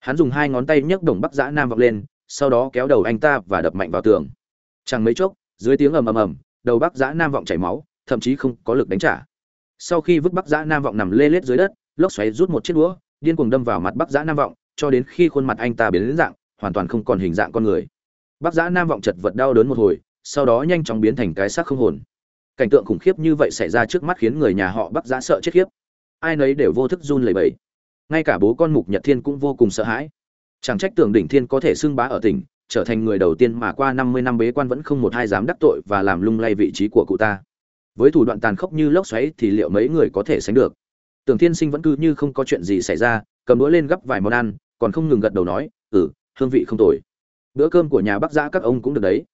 Hắn dùng hai ngón tay nhấc đồng bác giã nam vọng lên sau đó kéo đầu anh ta và đập mạnh vào tường. Chẳng mấy chốc, dưới tiếng ầm ầm ầm, đầu bắc giã nam vọng chảy máu, thậm chí không có lực đánh trả. Sau khi vứt bắc giã nam vọng nằm lê lết dưới đất, lốc xoáy rút một chiếc đũa, điên cuồng đâm vào mặt bắc giã nam vọng, cho đến khi khuôn mặt anh ta biến đến dạng, hoàn toàn không còn hình dạng con người. Bắc giã nam vọng chật vật đau đớn một hồi, sau đó nhanh chóng biến thành cái xác không hồn. Cảnh tượng khủng khiếp như vậy xảy ra trước mắt khiến người nhà họ bắc giã sợ chết khiếp. Ai nấy đều vô thức run lẩy bẩy. Ngay cả bố con mục nhật thiên cũng vô cùng sợ hãi chẳng trách tưởng đỉnh thiên có thể xưng bá ở tỉnh trở thành người đầu tiên mà qua 50 năm bế quan vẫn không một hai dám đắc tội và làm lung lay vị trí của cụ ta. Với thủ đoạn tàn khốc như lốc xoáy thì liệu mấy người có thể sánh được? Tưởng Thiên Sinh vẫn cứ như không có chuyện gì xảy ra, cầm đũa lên gấp vài món ăn, còn không ngừng gật đầu nói, "Ừ, hương vị không tồi. Bữa cơm của nhà Bắc Giã các ông cũng được đấy."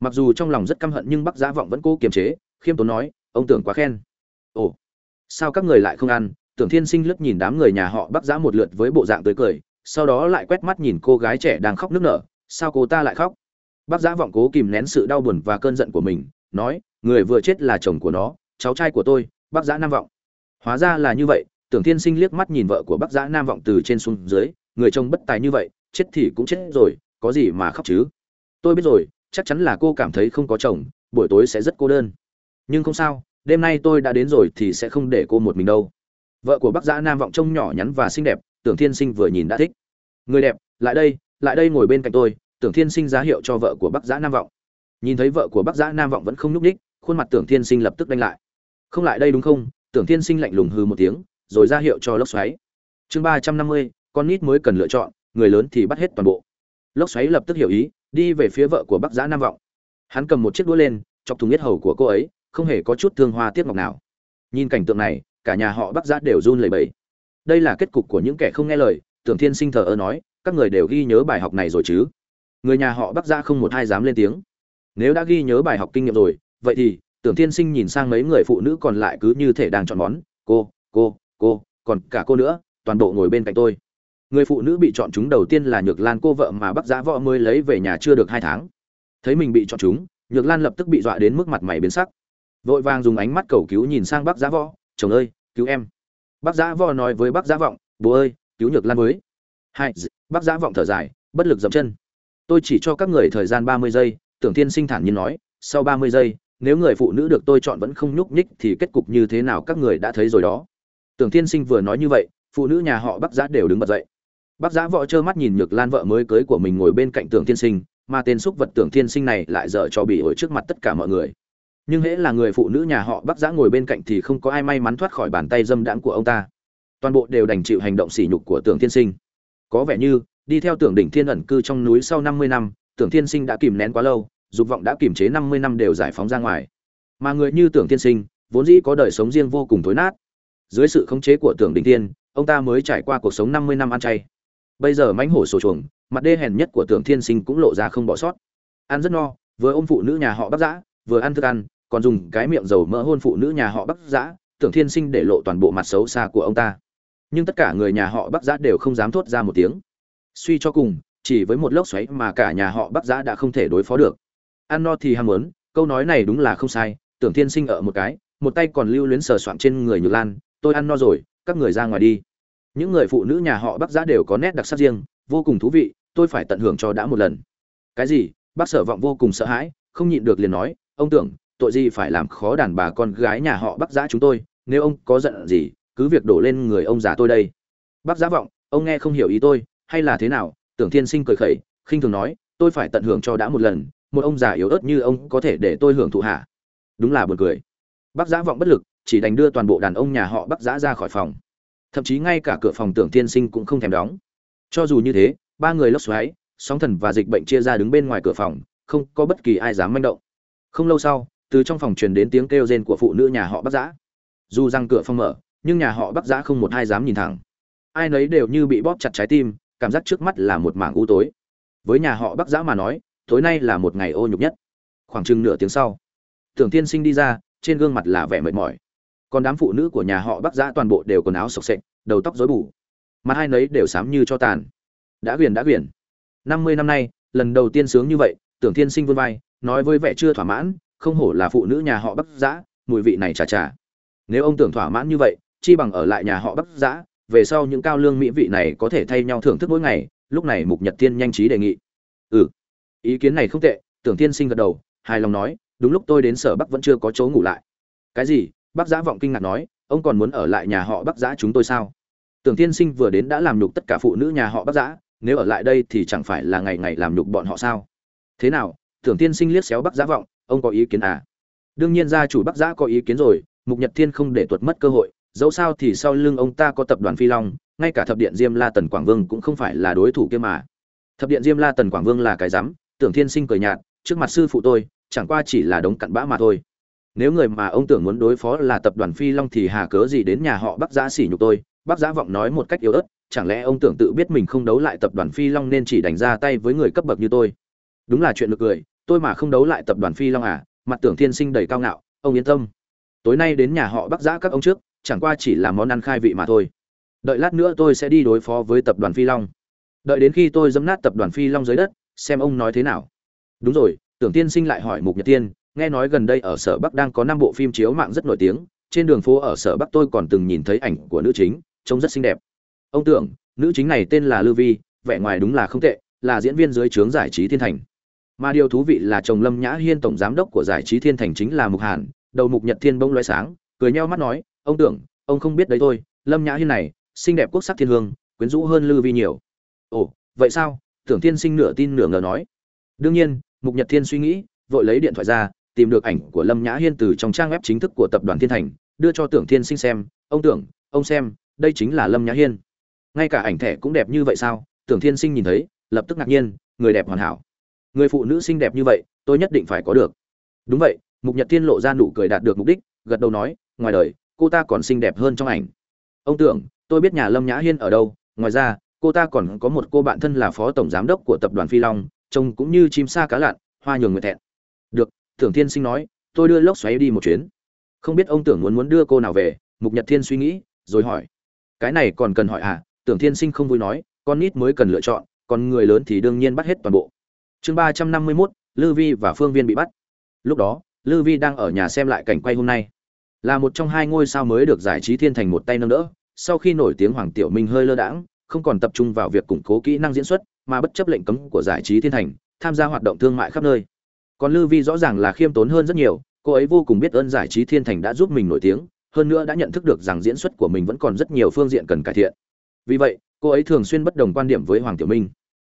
Mặc dù trong lòng rất căm hận nhưng Bắc Giã vọng vẫn cố kiềm chế, khiêm tốn nói, "Ông tưởng quá khen." "Ồ, sao các người lại không ăn?" Tưởng Thiên Sinh lướt nhìn đám người nhà họ Bắc Giã một lượt với bộ dạng tươi cười, sau đó lại quét mắt nhìn cô gái trẻ đang khóc nức nở, sao cô ta lại khóc? Bác giã vọng cố kìm nén sự đau buồn và cơn giận của mình nói người vừa chết là chồng của nó cháu trai của tôi bác giã nam vọng. Hóa ra là như vậy tưởng thiên sinh liếc mắt nhìn vợ của bác giã nam vọng từ trên xuống dưới người chồng bất tài như vậy chết thì cũng chết rồi có gì mà khóc chứ? Tôi biết rồi chắc chắn là cô cảm thấy không có chồng buổi tối sẽ rất cô đơn. Nhưng không sao đêm nay tôi đã đến rồi thì sẽ không để cô một mình đâu. Vợ của bác giã nam vọng trông nhỏ nhắn và xinh đẹp tưởng thiên sinh vừa nhìn đã thích. Người đẹp, lại đây lại đây ngồi bên cạnh tôi, tưởng thiên sinh giá hiệu cho vợ của bắc giã nam vọng. Nhìn thấy vợ của bắc giã nam vọng vẫn không nhúc ních khuôn mặt tưởng thiên sinh lập tức đánh lại. Không lại đây đúng không? Tưởng thiên sinh lạnh lùng hư một tiếng, rồi ra hiệu cho lốc xoáy. Chương ba trăm năm mươi, con nít mới cần lựa chọn, người lớn thì bắt hết toàn bộ. Lốc xoáy lập tức hiểu ý, đi về phía vợ của bắc giã nam vọng. Hắn cầm một chiếc đũa lên, chọc thùng yết hầu của cô ấy, không hề có chút thương hoa tiếc ngọc nào. Nhìn cảnh tượng này, cả nhà họ bắc giã đều run lẩy bẩy đây là kết cục của những kẻ không nghe lời, tưởng thiên sinh thờ ơ nói, các người đều ghi nhớ bài học này rồi chứ? Người nhà họ bắc ra không một ai dám lên tiếng. Nếu đã ghi nhớ bài học kinh nghiệm rồi, vậy thì, tưởng thiên sinh nhìn sang mấy người phụ nữ còn lại cứ như thể đang chọn món, cô cô cô, còn cả cô nữa, toàn bộ ngồi bên cạnh tôi. Người phụ nữ bị chọn chúng đầu tiên là nhược lan cô vợ mà bắc giã võ mới lấy về nhà chưa được hai tháng. Thấy mình bị chọn chúng, nhược lan lập tức bị dọa đến mức mặt mày biến sắc. Vội vàng dùng ánh mắt cầu cứu nhìn sang bắc giã võ, chồng ơi, cứu em bắc giã võ nói với bắc giã vọng, bố ơi, cứu nhược lan với. Hai bắc giã vọng thở dài, bất lực dậm chân. Tôi chỉ cho các người thời gian ba mươi giây, tưởng Thiên sinh thản nhiên nói. Sau ba mươi giây, nếu người phụ nữ được tôi chọn vẫn không nhúc nhích thì kết cục như thế nào các người đã thấy rồi đó. Tưởng Thiên sinh vừa nói như vậy, phụ nữ nhà họ bắc giã đều đứng bật dậy. Bắc giã Võ trơ mắt nhìn nhược lan vợ mới cưới của mình ngồi bên cạnh tưởng Thiên sinh, mà tên xúc vật tưởng Thiên sinh này lại dở cho bị ổi trước mặt tất cả mọi người nhưng hễ là người phụ nữ nhà họ bắc giã ngồi bên cạnh thì không có ai may mắn thoát khỏi bàn tay dâm đãng của ông ta. Toàn bộ đều đành chịu hành động sỉ nhục của tưởng Thiên sinh. Có vẻ như, đi theo tưởng đỉnh thiên ẩn cư trong núi sau năm mươi năm, tưởng Thiên sinh đã kìm nén quá lâu, dục vọng đã kiềm chế năm mươi năm đều giải phóng ra ngoài. Mà người như tưởng Thiên sinh, vốn dĩ có đời sống riêng vô cùng thối nát. Dưới sự khống chế của tưởng đỉnh thiên, ông ta mới trải qua cuộc sống năm mươi năm ăn chay. Bây giờ mánh hổ sổ chuồng, mặt đê hèn nhất của tưởng thiên sinh cũng lộ ra không bỏ sót. Ăn rất no, vừa ôm phụ nữ nhà họ bắc giã, vừa ăn thức ăn còn dùng cái miệng dầu mỡ hôn phụ nữ nhà họ bắc giã, tưởng thiên sinh để lộ toàn bộ mặt xấu xa của ông ta. Nhưng tất cả người nhà họ bắc giã đều không dám thốt ra một tiếng. Suy cho cùng, chỉ với một lốc xoáy mà cả nhà họ bắc giã đã không thể đối phó được. Ăn no thì ham muốn, câu nói này đúng là không sai, tưởng thiên sinh ở một cái, một tay còn lưu luyến sờ soạn trên người nhược lan, tôi ăn no rồi, các người ra ngoài đi. Những người phụ nữ nhà họ bắc giã đều có nét đặc sắc riêng, vô cùng thú vị, tôi phải tận hưởng cho đã một lần. Cái gì? Bác sở vọng vô cùng sợ hãi, không nhịn được liền nói, ông tưởng tội gì phải làm khó đàn bà con gái nhà họ bắc giã chúng tôi, nếu ông có giận gì, cứ việc đổ lên người ông già tôi đây. Bác giã vọng, ông nghe không hiểu ý tôi, hay là thế nào? Tưởng thiên sinh cười khẩy, khinh thường nói, tôi phải tận hưởng cho đã một lần, một ông già yếu ớt như ông có thể để tôi hưởng thụ hạ đúng là buồn cười. Bác giã vọng bất lực, chỉ đành đưa toàn bộ đàn ông nhà họ bác giã ra khỏi phòng. Thậm chí ngay cả cửa phòng tưởng Thiên sinh cũng không thèm đóng. Cho dù như thế, ba người lốc xoáy, sóng thần và dịch bệnh chia ra đứng bên ngoài cửa phòng, không có bất kỳ ai dám manh động. Không lâu sau từ trong phòng truyền đến tiếng kêu rên của phụ nữ nhà họ bắc giã. Dù rằng cửa phòng mở, nhưng nhà họ bắc giã không một ai dám nhìn thẳng. Ai nấy đều như bị bóp chặt trái tim, cảm giác trước mắt là một mảng u tối. Với nhà họ bắc giã mà nói, tối nay là một ngày ô nhục nhất. Khoảng chừng nửa tiếng sau, tưởng tiên sinh đi ra, trên gương mặt là vẻ mệt mỏi. Còn đám phụ nữ của nhà họ bắc giã toàn bộ đều quần áo sộc sệch, đầu tóc rối bù. Mặt hai nấy đều xám như cho tàn. Đã quyền đã quyền. Năm mươi năm nay, lần đầu tiên sướng như vậy, tưởng tiên sinh vươn vai, nói với vẻ chưa thỏa mãn không hổ là phụ nữ nhà họ bắc giã, mùi vị này chà chà. Nếu ông tưởng thỏa mãn như vậy, chi bằng ở lại nhà họ bắc giã, về sau những cao lương mỹ vị này có thể thay nhau thưởng thức mỗi ngày, lúc này mục nhật Thiên nhanh trí đề nghị. Ừ ý kiến này không tệ, tưởng tiên sinh gật đầu, hài lòng nói, đúng lúc tôi đến sở bắc vẫn chưa có chỗ ngủ lại. Cái gì? Bác giã vọng kinh ngạc nói, ông còn muốn ở lại nhà họ bác giã chúng tôi sao? Tưởng tiên sinh vừa đến đã làm nhục tất cả phụ nữ nhà họ bác giã, nếu ở lại đây thì chẳng phải là ngày ngày làm nhục bọn họ sao? Thế nào? Tưởng tiên sinh liếc xéo bác giã vọng ông có ý kiến à? Đương nhiên gia chủ bắc giã có ý kiến rồi, mục nhật thiên không để tuột mất cơ hội, dẫu sao thì sau lưng ông ta có tập đoàn phi long, ngay cả thập điện diêm la tần quảng vương cũng không phải là đối thủ kia mà. Thập điện diêm la tần quảng vương là cái rắm, tưởng thiên sinh cười nhạt, trước mặt sư phụ tôi, chẳng qua chỉ là đống cặn bã mà thôi. Nếu người mà ông tưởng muốn đối phó là tập đoàn phi long thì hà cớ gì đến nhà họ bắc giã xỉ nhục tôi? Bắc giã vọng nói một cách yếu ớt, chẳng lẽ ông tưởng tự biết mình không đấu lại tập đoàn phi long nên chỉ đánh ra tay với người cấp bậc như tôi? Đúng là chuyện được cười tôi mà không đấu lại tập đoàn phi long à mặt tưởng thiên sinh đầy cao ngạo, ông yên tâm. Tối nay đến nhà họ bắc giã các ông trước, chẳng qua chỉ là món ăn khai vị mà thôi. Đợi lát nữa tôi sẽ đi đối phó với tập đoàn phi long. Đợi đến khi tôi dẫm nát tập đoàn phi long dưới đất, xem ông nói thế nào. Đúng rồi, tưởng tiên sinh lại hỏi mục nhật tiên, nghe nói gần đây ở sở bắc đang có năm bộ phim chiếu mạng rất nổi tiếng, trên đường phố ở sở bắc tôi còn từng nhìn thấy ảnh của nữ chính, trông rất xinh đẹp. Ông tưởng, nữ chính này tên là lư vi, vẻ ngoài đúng là không tệ, là diễn viên dưới trướng giải trí thiên thành mà điều thú vị là chồng lâm nhã hiên tổng giám đốc của giải trí thiên thành chính là mục hàn, đầu mục nhật thiên bông loay sáng, cười nheo mắt nói, ông tưởng, ông không biết đấy thôi, lâm nhã hiên này, xinh đẹp quốc sắc thiên hương, quyến rũ hơn lưu vi nhiều. Ồ, vậy sao? Tưởng thiên sinh nửa tin nửa ngờ nói. Đương nhiên, mục nhật thiên suy nghĩ, vội lấy điện thoại ra, tìm được ảnh của lâm nhã hiên từ trong trang web chính thức của tập đoàn thiên thành, đưa cho tưởng thiên sinh xem. Ông tưởng, ông xem, đây chính là lâm nhã hiên. Ngay cả ảnh thẻ cũng đẹp như vậy sao? Tưởng thiên sinh nhìn thấy, lập tức ngạc nhiên, người đẹp hoàn hảo người phụ nữ xinh đẹp như vậy, tôi nhất định phải có được. Đúng vậy, mục nhật thiên lộ ra nụ cười đạt được mục đích, gật đầu nói, ngoài đời, cô ta còn xinh đẹp hơn trong ảnh. Ông tưởng, tôi biết nhà lâm nhã hiên ở đâu, ngoài ra, cô ta còn có một cô bạn thân là phó tổng giám đốc của tập đoàn phi long, trông cũng như chim sa cá lặn, hoa nhường người thẹn. Được tưởng thiên sinh nói, tôi đưa lốc xoáy đi một chuyến. Không biết ông tưởng muốn muốn đưa cô nào về, mục nhật thiên suy nghĩ, rồi hỏi. Cái này còn cần hỏi à? Tưởng thiên sinh không vui nói, con nít mới cần lựa chọn, còn người lớn thì đương nhiên bắt hết toàn bộ chương ba trăm năm mươi mốt, lư vi và phương viên bị bắt. Lúc đó, lư vi đang ở nhà xem lại cảnh quay hôm nay. Là một trong hai ngôi sao mới được giải trí thiên thành một tay nâng đỡ, sau khi nổi tiếng hoàng tiểu minh hơi lơ đãng, không còn tập trung vào việc củng cố kỹ năng diễn xuất, mà bất chấp lệnh cấm của giải trí thiên thành, tham gia hoạt động thương mại khắp nơi. Còn lư vi rõ ràng là khiêm tốn hơn rất nhiều, cô ấy vô cùng biết ơn giải trí thiên thành đã giúp mình nổi tiếng, hơn nữa đã nhận thức được rằng diễn xuất của mình vẫn còn rất nhiều phương diện cần cải thiện. Vì vậy, cô ấy thường xuyên bất đồng quan điểm với hoàng tiểu minh.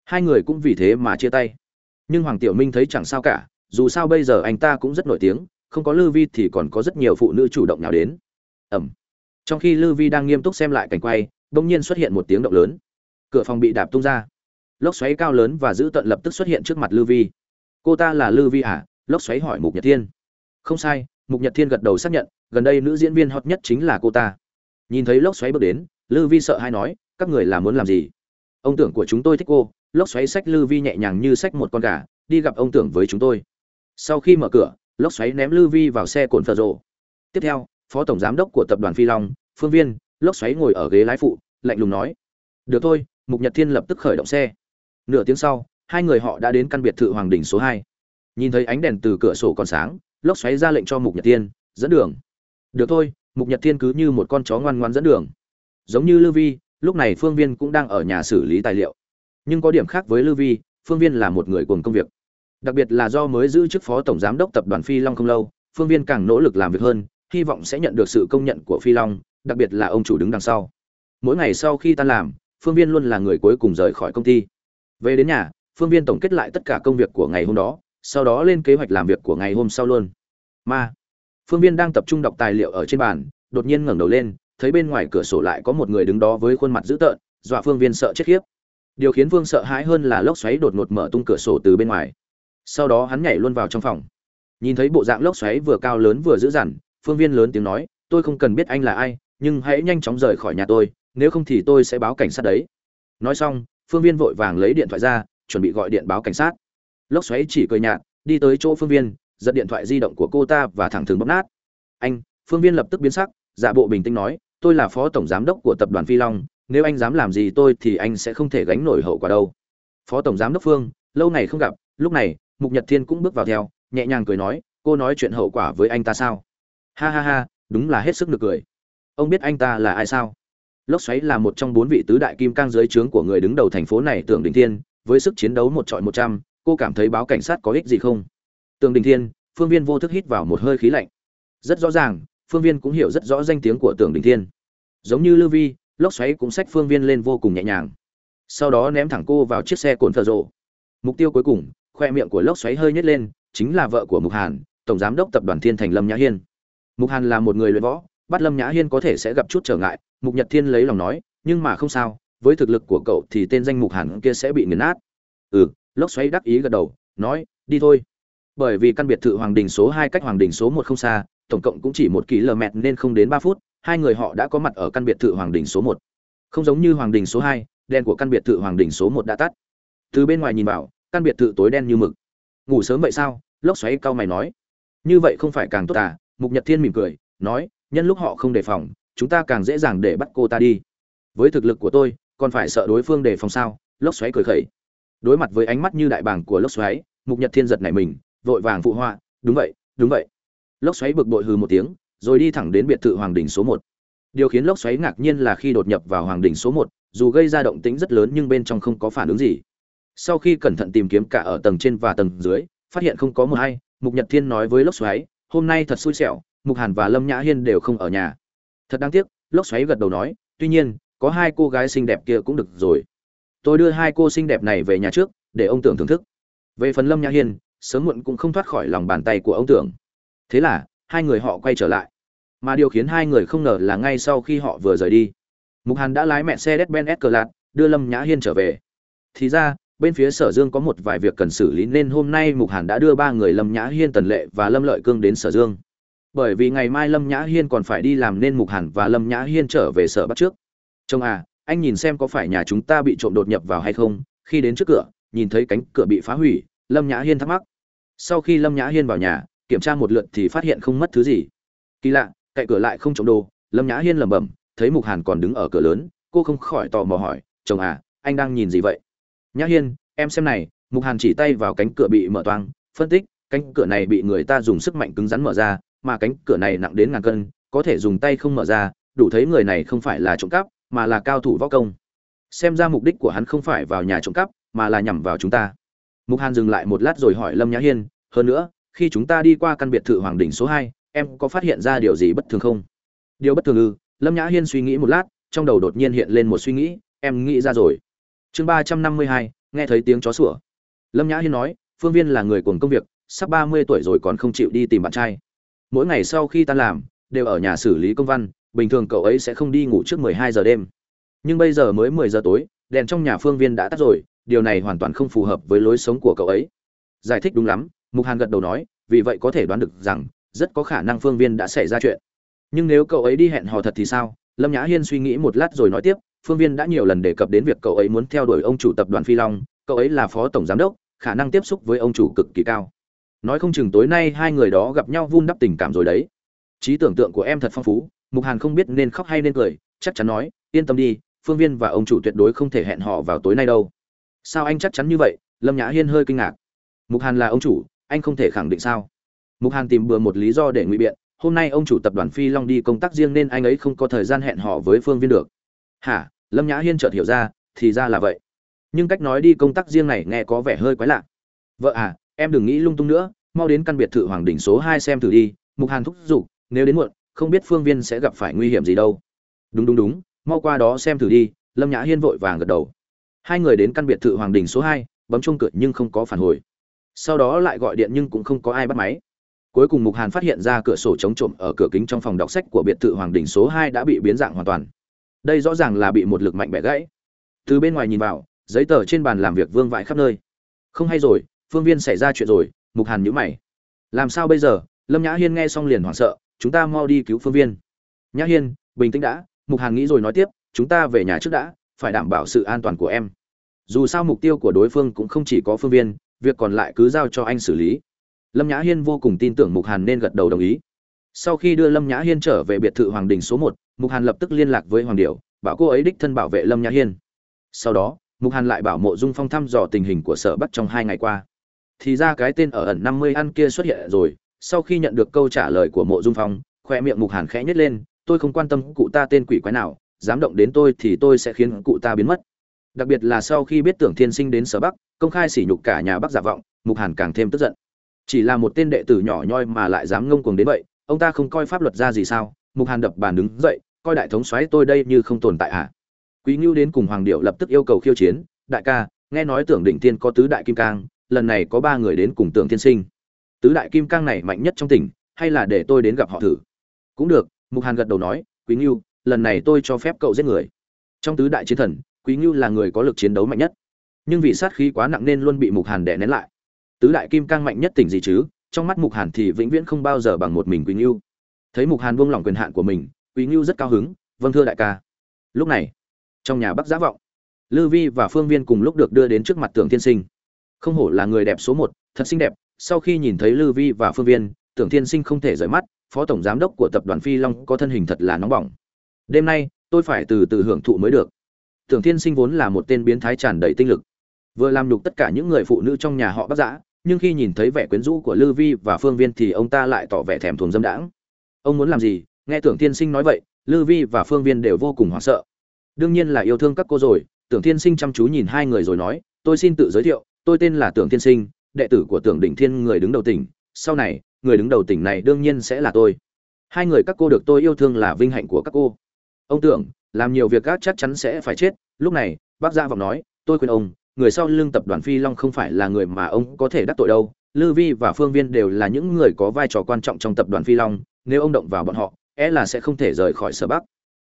Hai người cũng vì thế mà chia tay nhưng hoàng tiểu minh thấy chẳng sao cả, dù sao bây giờ anh ta cũng rất nổi tiếng, không có lư vi thì còn có rất nhiều phụ nữ chủ động nào đến. Ẩm. Trong khi lư vi đang nghiêm túc xem lại cảnh quay, bỗng nhiên xuất hiện một tiếng động lớn. Cửa phòng bị đạp tung ra. Lốc xoáy cao lớn và dữ tận lập tức xuất hiện trước mặt lư vi. Cô ta là lư vi à? Lốc xoáy hỏi mục nhật thiên. Không sai. Mục nhật thiên gật đầu xác nhận, gần đây nữ diễn viên hot nhất chính là cô ta. Nhìn thấy lốc xoáy bước đến lư vi sợ hay nói, các người là muốn làm gì? Ông tưởng của chúng tôi thích cô lốc xoáy sách lư vi nhẹ nhàng như sách một con gà, đi gặp ông tưởng với chúng tôi. Sau khi mở cửa, lốc xoáy ném lư vi vào xe cồn phở rộ. Tiếp theo, phó tổng giám đốc của tập đoàn phi long, phương viên, lốc xoáy ngồi ở ghế lái phụ, lạnh lùng nói, được thôi, mục nhật thiên lập tức khởi động xe. Nửa tiếng sau, hai người họ đã đến căn biệt thự hoàng đình số hai. Nhìn thấy ánh đèn từ cửa sổ còn sáng, lốc xoáy ra lệnh cho mục nhật thiên, dẫn đường. Được thôi, mục nhật thiên cứ như một con chó ngoan ngoan dẫn đường. Giống như lư vi, lúc này phương viên cũng đang ở nhà xử lý tài liệu nhưng có điểm khác với Lưu vi, phương viên là một người cùng công việc. Đặc biệt là do mới giữ chức phó tổng giám đốc tập đoàn phi long không lâu, phương viên càng nỗ lực làm việc hơn, hy vọng sẽ nhận được sự công nhận của phi long, đặc biệt là ông chủ đứng đằng sau. Mỗi ngày sau khi tan làm, phương viên luôn là người cuối cùng rời khỏi công ty. Về đến nhà, phương viên tổng kết lại tất cả công việc của ngày hôm đó, sau đó lên kế hoạch làm việc của ngày hôm sau luôn. Ma, phương viên đang tập trung đọc tài liệu ở trên bàn, đột nhiên ngẩng đầu lên, thấy bên ngoài cửa sổ lại có một người đứng đó với khuôn mặt dữ tợn, dọa phương viên sợ chết khiếp điều khiến vương sợ hãi hơn là lốc xoáy đột ngột mở tung cửa sổ từ bên ngoài. Sau đó hắn nhảy luôn vào trong phòng. Nhìn thấy bộ dạng lốc xoáy vừa cao lớn vừa dữ dằn, phương viên lớn tiếng nói, tôi không cần biết anh là ai, nhưng hãy nhanh chóng rời khỏi nhà tôi, nếu không thì tôi sẽ báo cảnh sát đấy. Nói xong, phương viên vội vàng lấy điện thoại ra, chuẩn bị gọi điện báo cảnh sát. Lốc xoáy chỉ cười nhạt, đi tới chỗ phương viên, giật điện thoại di động của cô ta và thẳng thừng bóp nát. Anh, phương viên lập tức biến sắc, giả bộ bình tĩnh nói, tôi là phó tổng giám đốc của tập đoàn phi long nếu anh dám làm gì tôi thì anh sẽ không thể gánh nổi hậu quả đâu. Phó tổng giám đốc phương, lâu ngày không gặp, lúc này, mục nhật thiên cũng bước vào theo, nhẹ nhàng cười nói, cô nói chuyện hậu quả với anh ta sao? Ha ha ha, đúng là hết sức nực cười. Ông biết anh ta là ai sao? Lốc xoáy là một trong bốn vị tứ đại kim cang dưới trướng của người đứng đầu thành phố này, tưởng đình thiên, với sức chiến đấu một trọi một trăm, cô cảm thấy báo cảnh sát có ích gì không? Tường đình thiên, phương viên vô thức hít vào một hơi khí lạnh. Rất rõ ràng, phương viên cũng hiểu rất rõ danh tiếng của tường đình thiên. Giống như Lưu vi lốc xoáy cũng xách phương viên lên vô cùng nhẹ nhàng. Sau đó ném thẳng cô vào chiếc xe cồn phờ rộ. Mục tiêu cuối cùng, khoe miệng của lốc xoáy hơi nhét lên, chính là vợ của mục hàn, tổng giám đốc tập đoàn thiên thành lâm nhã hiên. Mục hàn là một người luyện võ, bắt lâm nhã hiên có thể sẽ gặp chút trở ngại, mục nhật thiên lấy lòng nói, nhưng mà không sao, với thực lực của cậu thì tên danh mục hàn kia sẽ bị nghiền nát. Ừ lốc xoáy đắc ý gật đầu, nói, đi thôi. Bởi vì căn biệt thự hoàng đình số hai cách hoàng đình số một không xa, tổng cộng cũng chỉ một km nên không đến ba phút hai người họ đã có mặt ở căn biệt thự hoàng đình số một. Không giống như hoàng đình số hai đèn của căn biệt thự hoàng đình số một đã tắt. Từ bên ngoài nhìn vào, căn biệt thự tối đen như mực. Ngủ sớm vậy sao? Lốc xoáy cao mày nói. Như vậy không phải càng tốt à? Mục nhật thiên mỉm cười, nói, nhân lúc họ không đề phòng, chúng ta càng dễ dàng để bắt cô ta đi. Với thực lực của tôi, còn phải sợ đối phương đề phòng sao? Lốc xoáy cười khẩy. Đối mặt với ánh mắt như đại bàng của lốc xoáy, mục nhật thiên giật nảy mình, vội vàng phụ họa, đúng vậy đúng vậy. Lốc xoáy bực bội hừ một tiếng rồi đi thẳng đến biệt thự hoàng đỉnh số một. Điều khiến lốc xoáy ngạc nhiên là khi đột nhập vào hoàng đỉnh số một, dù gây ra động tĩnh rất lớn nhưng bên trong không có phản ứng gì. Sau khi cẩn thận tìm kiếm cả ở tầng trên và tầng dưới, phát hiện không có một ai mục nhật thiên nói với lốc xoáy, hôm nay thật xui xẻo, mục hàn và lâm nhã hiên đều không ở nhà. Thật đáng tiếc, lốc xoáy gật đầu nói, tuy nhiên, có hai cô gái xinh đẹp kia cũng được rồi. Tôi đưa hai cô xinh đẹp này về nhà trước, để ông tưởng thưởng thức. Về phần lâm nhã hiên, sớm muộn cũng không thoát khỏi lòng bàn tay của ông tưởng. Thế là, hai người họ quay trở lại mà điều khiến hai người không ngờ là ngay sau khi họ vừa rời đi, mục hàn đã lái mẹ xe đét ben s cờ lạt đưa lâm nhã hiên trở về. Thì ra, bên phía sở dương có một vài việc cần xử lý nên hôm nay mục hàn đã đưa ba người lâm nhã hiên, tần lệ và lâm lợi cương đến sở dương. Bởi vì ngày mai lâm nhã hiên còn phải đi làm nên mục hàn và lâm nhã hiên trở về sở bắt trước. Chồng à anh nhìn xem có phải nhà chúng ta bị trộm đột nhập vào hay không. Khi đến trước cửa, nhìn thấy cánh cửa bị phá hủy, lâm nhã hiên thắc mắc. Sau khi lâm nhã hiên vào nhà, kiểm tra một lượt thì phát hiện không mất thứ gì. Kỳ lạ cậy cửa lại không trộm đồ lâm nhã hiên lẩm bẩm, thấy mục hàn còn đứng ở cửa lớn, cô không khỏi tò mò hỏi, chồng à anh đang nhìn gì vậy? Nhã hiên, em xem này, mục hàn chỉ tay vào cánh cửa bị mở toang, phân tích, cánh cửa này bị người ta dùng sức mạnh cứng rắn mở ra, mà cánh cửa này nặng đến ngàn cân, có thể dùng tay không mở ra, đủ thấy người này không phải là trộm cắp, mà là cao thủ võ công. Xem ra mục đích của hắn không phải vào nhà trộm cắp, mà là nhằm vào chúng ta. Mục hàn dừng lại một lát rồi hỏi lâm nhã hiên, hơn nữa, khi chúng ta đi qua căn biệt thự hoàng đỉnh số hai em có phát hiện ra điều gì bất thường không? Điều bất thường ư? Lâm nhã hiên suy nghĩ một lát, trong đầu đột nhiên hiện lên một suy nghĩ, em nghĩ ra rồi. Chương ba trăm năm mươi hai, nghe thấy tiếng chó sủa. Lâm nhã hiên nói, phương viên là người cùng công việc, sắp ba mươi tuổi rồi còn không chịu đi tìm bạn trai. Mỗi ngày sau khi tan làm, đều ở nhà xử lý công văn, bình thường cậu ấy sẽ không đi ngủ trước mười hai giờ đêm. Nhưng bây giờ mới mười giờ tối, đèn trong nhà phương viên đã tắt rồi, điều này hoàn toàn không phù hợp với lối sống của cậu ấy. Giải thích đúng lắm, mục hàn gật đầu nói, vì vậy có thể đoán được rằng rất có khả năng phương viên đã xảy ra chuyện. Nhưng nếu cậu ấy đi hẹn hò thật thì sao? Lâm nhã hiên suy nghĩ một lát rồi nói tiếp, phương viên đã nhiều lần đề cập đến việc cậu ấy muốn theo đuổi ông chủ tập đoàn phi long, cậu ấy là phó tổng giám đốc, khả năng tiếp xúc với ông chủ cực kỳ cao. Nói không chừng tối nay hai người đó gặp nhau vun đắp tình cảm rồi đấy. Trí tưởng tượng của em thật phong phú, mục hàn không biết nên khóc hay nên cười, chắc chắn nói, yên tâm đi, phương viên và ông chủ tuyệt đối không thể hẹn họ vào tối nay đâu. Sao anh chắc chắn như vậy? Lâm nhã hiên hơi kinh ngạc. Mục hàn là ông chủ, anh không thể khẳng định sao? Mục hàn tìm bừa một lý do để ngụy biện, hôm nay ông chủ tập đoàn phi long đi công tác riêng nên anh ấy không có thời gian hẹn họ với phương viên được. Hả? Lâm nhã hiên chợt hiểu ra, thì ra là vậy. Nhưng cách nói đi công tác riêng này nghe có vẻ hơi quái lạ. Vợ à em đừng nghĩ lung tung nữa, mau đến căn biệt thự hoàng đỉnh số hai xem thử đi, mục hàn thúc giục, nếu đến muộn, không biết phương viên sẽ gặp phải nguy hiểm gì đâu. Đúng đúng đúng, mau qua đó xem thử đi, lâm nhã hiên vội vàng gật đầu. Hai người đến căn biệt thự hoàng đình số hai, bấm chung cửa nhưng không có phản hồi. Sau đó lại gọi điện nhưng cũng không có ai bắt máy cuối cùng mục hàn phát hiện ra cửa sổ chống trộm ở cửa kính trong phòng đọc sách của biệt thự hoàng đình số hai đã bị biến dạng hoàn toàn. Đây rõ ràng là bị một lực mạnh bẻ gãy. Từ bên ngoài nhìn vào, giấy tờ trên bàn làm việc vương vãi khắp nơi. Không hay rồi, phương viên xảy ra chuyện rồi, mục hàn nhữ mày. Làm sao bây giờ? Lâm nhã hiên nghe xong liền hoảng sợ, chúng ta mau đi cứu phương viên. Nhã hiên, bình tĩnh đã, mục hàn nghĩ rồi nói tiếp, chúng ta về nhà trước đã, phải đảm bảo sự an toàn của em. Dù sao mục tiêu của đối phương cũng không chỉ có phương viên, việc còn lại cứ giao cho anh xử lý lâm nhã hiên vô cùng tin tưởng mục hàn nên gật đầu đồng ý. Sau khi đưa lâm nhã hiên trở về biệt thự hoàng đình số một, mục hàn lập tức liên lạc với hoàng điệu bảo cô ấy đích thân bảo vệ lâm nhã hiên. Sau đó, mục hàn lại bảo mộ dung phong thăm dò tình hình của sở bắc trong hai ngày qua. Thì ra cái tên ở ẩn năm mươi ăn kia xuất hiện rồi, sau khi nhận được câu trả lời của mộ dung phong, khoe miệng mục hàn khẽ nhếch lên, tôi không quan tâm cụ ta tên quỷ quái nào, dám động đến tôi thì tôi sẽ khiến cụ ta biến mất. Đặc biệt là sau khi biết tưởng thiên sinh đến sở bắc, công khai sỉ nhục cả nhà bắc giả vọng, mục hàn càng thêm tức giận chỉ là một tên đệ tử nhỏ nhoi mà lại dám ngông cuồng đến vậy, ông ta không coi pháp luật ra gì sao? Mục hàn đập bàn đứng dậy, coi đại thống xoáy tôi đây như không tồn tại à? Quý ngưu đến cùng hoàng điệu lập tức yêu cầu khiêu chiến, đại ca, nghe nói tưởng định tiên có tứ đại kim cang, lần này có ba người đến cùng tưởng thiên sinh. Tứ đại kim cang này mạnh nhất trong tỉnh, hay là để tôi đến gặp họ thử? Cũng được, mục hàn gật đầu nói, quý ngưu, lần này tôi cho phép cậu giết người. Trong tứ đại chiến thần, quý ngưu là người có lực chiến đấu mạnh nhất. Nhưng vì sát khí quá nặng nên luôn bị mục hàn đè nén lại tứ đại kim cang mạnh nhất tỉnh gì chứ? Trong mắt mục hàn thì vĩnh viễn không bao giờ bằng một mình quý ngưu thấy mục hàn buông lỏng quyền hạn của mình quý ngưu rất cao hứng vâng thưa đại ca. Lúc này, trong nhà bắc giã vọng, lư vi và phương viên cùng lúc được đưa đến trước mặt tưởng thiên sinh. Không hổ là người đẹp số một, thật xinh đẹp, sau khi nhìn thấy lư vi và phương viên, tưởng thiên sinh không thể rời mắt, phó tổng giám đốc của tập đoàn phi long có thân hình thật là nóng bỏng. Đêm nay, tôi phải từ từ hưởng thụ mới được. Tưởng thiên sinh vốn là một tên biến thái tràn đầy tinh lực. Vừa làm nhục tất cả những người phụ nữ trong nhà họ bắc giã nhưng khi nhìn thấy vẻ quyến rũ của lư vi và phương viên thì ông ta lại tỏ vẻ thèm thuồng dâm đãng. Ông muốn làm gì? Nghe tưởng thiên sinh nói vậy, lư vi và phương viên đều vô cùng hoảng sợ. Đương nhiên là yêu thương các cô rồi, tưởng thiên sinh chăm chú nhìn hai người rồi nói, tôi xin tự giới thiệu, tôi tên là tưởng thiên sinh, đệ tử của tưởng đỉnh thiên, người đứng đầu tỉnh. Sau này, người đứng đầu tỉnh này đương nhiên sẽ là tôi. Hai người các cô được tôi yêu thương là vinh hạnh của các cô. Ông tưởng, làm nhiều việc gác chắc chắn sẽ phải chết. Lúc này, bác gia vọng nói, tôi khuyên ông người sau lưng tập đoàn phi long không phải là người mà ông có thể đắc tội đâu. Lư vi và phương viên đều là những người có vai trò quan trọng trong tập đoàn phi long. Nếu ông động vào bọn họ é e là sẽ không thể rời khỏi sở bắc.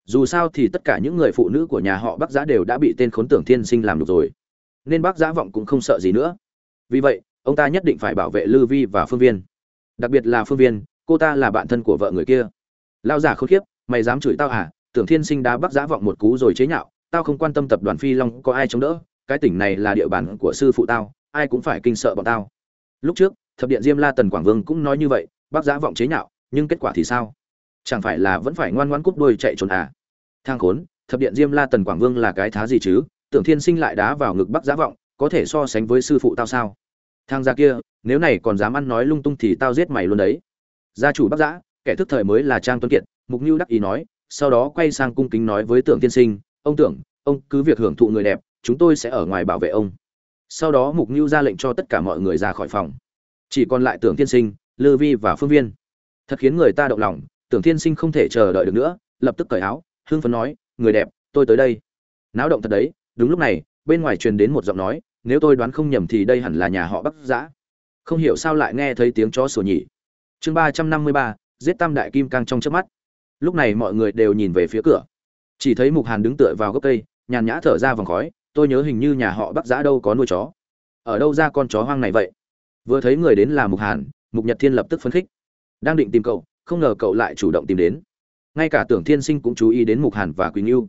Dù sao thì tất cả những người phụ nữ của nhà họ bắc giã đều đã bị tên khốn tưởng thiên sinh làm được rồi. Nên bác giã vọng cũng không sợ gì nữa. Vì vậy, ông ta nhất định phải bảo vệ lư vi và phương viên. Đặc biệt là phương viên, cô ta là bạn thân của vợ người kia. Lao giả khốn kiếp mày dám chửi tao à? tưởng thiên sinh đá bắc giã vọng một cú rồi chế nhạo. Tao không quan tâm tập đoàn phi long có ai chống đỡ cái tỉnh này là địa bàn của sư phụ tao, ai cũng phải kinh sợ bọn tao. Lúc trước, thập điện diêm la tần quảng vương cũng nói như vậy, bác giã vọng chế nhạo, nhưng kết quả thì sao? Chẳng phải là vẫn phải ngoan ngoãn cúp đuôi chạy trốn à? Thang khốn, thập điện diêm la tần quảng vương là cái thá gì chứ? Tưởng thiên sinh lại đá vào ngực bắc giã vọng, có thể so sánh với sư phụ tao sao? Thang gia kia, nếu này còn dám ăn nói lung tung thì tao giết mày luôn đấy. Gia chủ bắc giã, kẻ thức thời mới là trang tuấn kiệt, mục như đắc ý nói, sau đó quay sang cung kính nói với tưởng tiên sinh, ông tưởng, ông cứ việc hưởng thụ người đẹp chúng tôi sẽ ở ngoài bảo vệ ông. Sau đó mục như ra lệnh cho tất cả mọi người ra khỏi phòng. Chỉ còn lại tưởng tiên sinh, lư vi và phương viên. Thật khiến người ta động lòng, tưởng tiên sinh không thể chờ đợi được nữa, lập tức cởi áo hương phấn nói, người đẹp, tôi tới đây. Náo động thật đấy, đúng lúc này, bên ngoài truyền đến một giọng nói, nếu tôi đoán không nhầm thì đây hẳn là nhà họ bắc giã. Không hiểu sao lại nghe thấy tiếng chó sủa nhỉ. Chương ba trăm năm mươi ba, giết tam đại kim cang trong chớp mắt. Lúc này mọi người đều nhìn về phía cửa. Chỉ thấy mục hàn đứng tựa vào gốc cây, nhàn nhã thở ra vòng khói tôi nhớ hình như nhà họ bắc giã đâu có nuôi chó. Ở đâu ra con chó hoang này vậy? Vừa thấy người đến là mục hàn, mục nhật thiên lập tức phấn khích. Đang định tìm cậu, không ngờ cậu lại chủ động tìm đến. Ngay cả tưởng thiên sinh cũng chú ý đến mục hàn và quý ngưu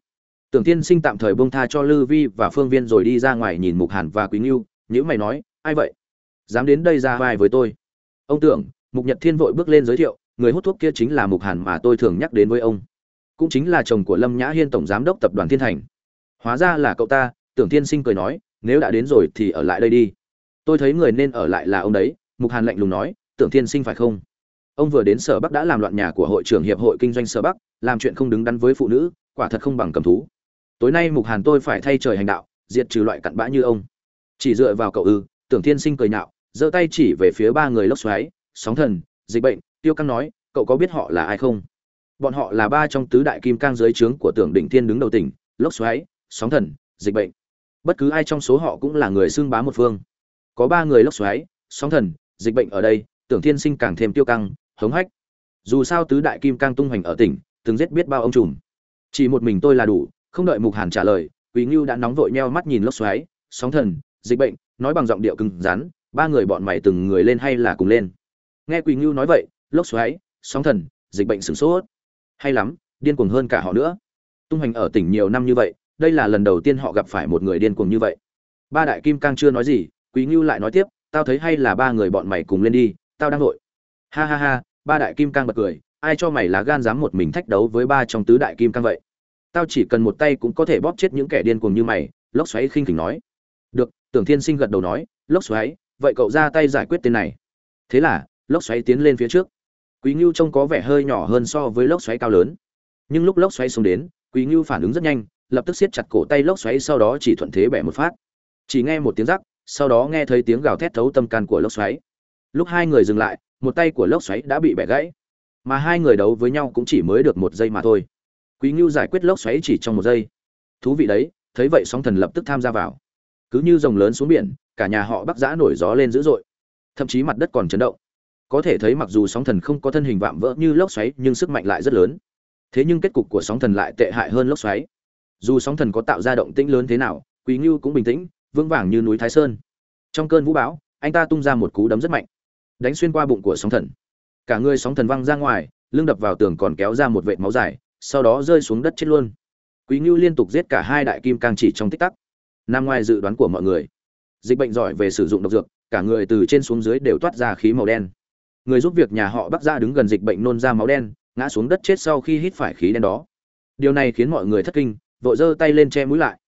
tưởng thiên sinh tạm thời bông tha cho lư vi và phương viên rồi đi ra ngoài nhìn mục hàn và quý ngưu nhữ mày nói, ai vậy? Dám đến đây ra vai với tôi? Ông tưởng, mục nhật thiên vội bước lên giới thiệu, người hút thuốc kia chính là mục hàn mà tôi thường nhắc đến với ông. Cũng chính là chồng của lâm nhã hiên tổng giám đốc tập đoàn thiên thành. Hóa ra là cậu ta tưởng thiên sinh cười nói, nếu đã đến rồi thì ở lại đây đi. Tôi thấy người nên ở lại là ông đấy, mục hàn lạnh lùng nói, tưởng thiên sinh phải không? Ông vừa đến sở bắc đã làm loạn nhà của hội trưởng hiệp hội kinh doanh sở bắc, làm chuyện không đứng đắn với phụ nữ, quả thật không bằng cầm thú. Tối nay mục hàn tôi phải thay trời hành đạo, diệt trừ loại cặn bã như ông. Chỉ dựa vào cậu ư? Tưởng thiên sinh cười nhạo, giơ tay chỉ về phía ba người lốc xoáy, sóng thần, dịch bệnh, tiêu căng nói, cậu có biết họ là ai không? Bọn họ là ba trong tứ đại kim cang dưới trướng của tưởng đỉnh thiên đứng đầu tỉnh, lốc xoáy, sóng thần, dịch bệnh bất cứ ai trong số họ cũng là người xưng bá một phương. Có ba người lốc xoáy, sóng thần, dịch bệnh ở đây, tưởng thiên sinh càng thêm tiêu căng, hống hách. Dù sao tứ đại kim cang tung hoành ở tỉnh, từng giết biết bao ông trùm. Chỉ một mình tôi là đủ, không đợi mục hàn trả lời quý ngưu đã nóng vội neo mắt nhìn lốc xoáy, sóng thần, dịch bệnh, nói bằng giọng điệu cứng rắn, ba người bọn mày từng người lên hay là cùng lên. Nghe Quý ngưu nói vậy, lốc xoáy, sóng thần, dịch bệnh sửng sốt. Hay lắm, điên cuồng hơn cả họ nữa. Tung hoành ở tỉnh nhiều năm như vậy đây là lần đầu tiên họ gặp phải một người điên cuồng như vậy. Ba đại kim cang chưa nói gì, quý ngưu lại nói tiếp, tao thấy hay là ba người bọn mày cùng lên đi, tao đang vội ha ha ha, ba đại kim cang bật cười, ai cho mày là gan dám một mình thách đấu với ba trong tứ đại kim cang vậy? Tao chỉ cần một tay cũng có thể bóp chết những kẻ điên cuồng như mày, lốc xoáy khinh khỉnh nói. Được, tưởng thiên sinh gật đầu nói, lốc xoáy, vậy cậu ra tay giải quyết tên này. Thế là, lốc xoáy tiến lên phía trước. Quý ngưu trông có vẻ hơi nhỏ hơn so với lốc xoáy cao lớn. Nhưng lúc lốc xoáy xuống đến, quý ngưu phản ứng rất nhanh lập tức siết chặt cổ tay lốc xoáy sau đó chỉ thuận thế bẻ một phát. Chỉ nghe một tiếng rắc, sau đó nghe thấy tiếng gào thét thấu tâm can của lốc xoáy. Lúc hai người dừng lại, một tay của lốc xoáy đã bị bẻ gãy. Mà hai người đấu với nhau cũng chỉ mới được một giây mà thôi. Quý ngưu giải quyết lốc xoáy chỉ trong một giây. Thú vị đấy, thấy vậy sóng thần lập tức tham gia vào. Cứ như rồng lớn xuống biển, cả nhà họ bắc giã nổi gió lên dữ dội. Thậm chí mặt đất còn chấn động. Có thể thấy mặc dù sóng thần không có thân hình vạm vỡ như lốc xoáy, nhưng sức mạnh lại rất lớn. Thế nhưng kết cục của sóng thần lại tệ hại hơn lốc xoáy dù sóng thần có tạo ra động tĩnh lớn thế nào, quý ngưu cũng bình tĩnh, vững vàng như núi thái sơn. Trong cơn vũ bão, anh ta tung ra một cú đấm rất mạnh, đánh xuyên qua bụng của sóng thần. Cả người sóng thần văng ra ngoài, lưng đập vào tường còn kéo ra một vệt máu dài, sau đó rơi xuống đất chết luôn. Quý ngưu liên tục giết cả hai đại kim cang chỉ trong tích tắc. Nằm ngoài dự đoán của mọi người, dịch bệnh giỏi về sử dụng độc dược, cả người từ trên xuống dưới đều toát ra khí màu đen. Người giúp việc nhà họ bắc ra đứng gần dịch bệnh nôn ra máu đen, ngã xuống đất chết sau khi hít phải khí đen đó. Điều này khiến mọi người thất kinh vội giơ tay lên che mũi lại.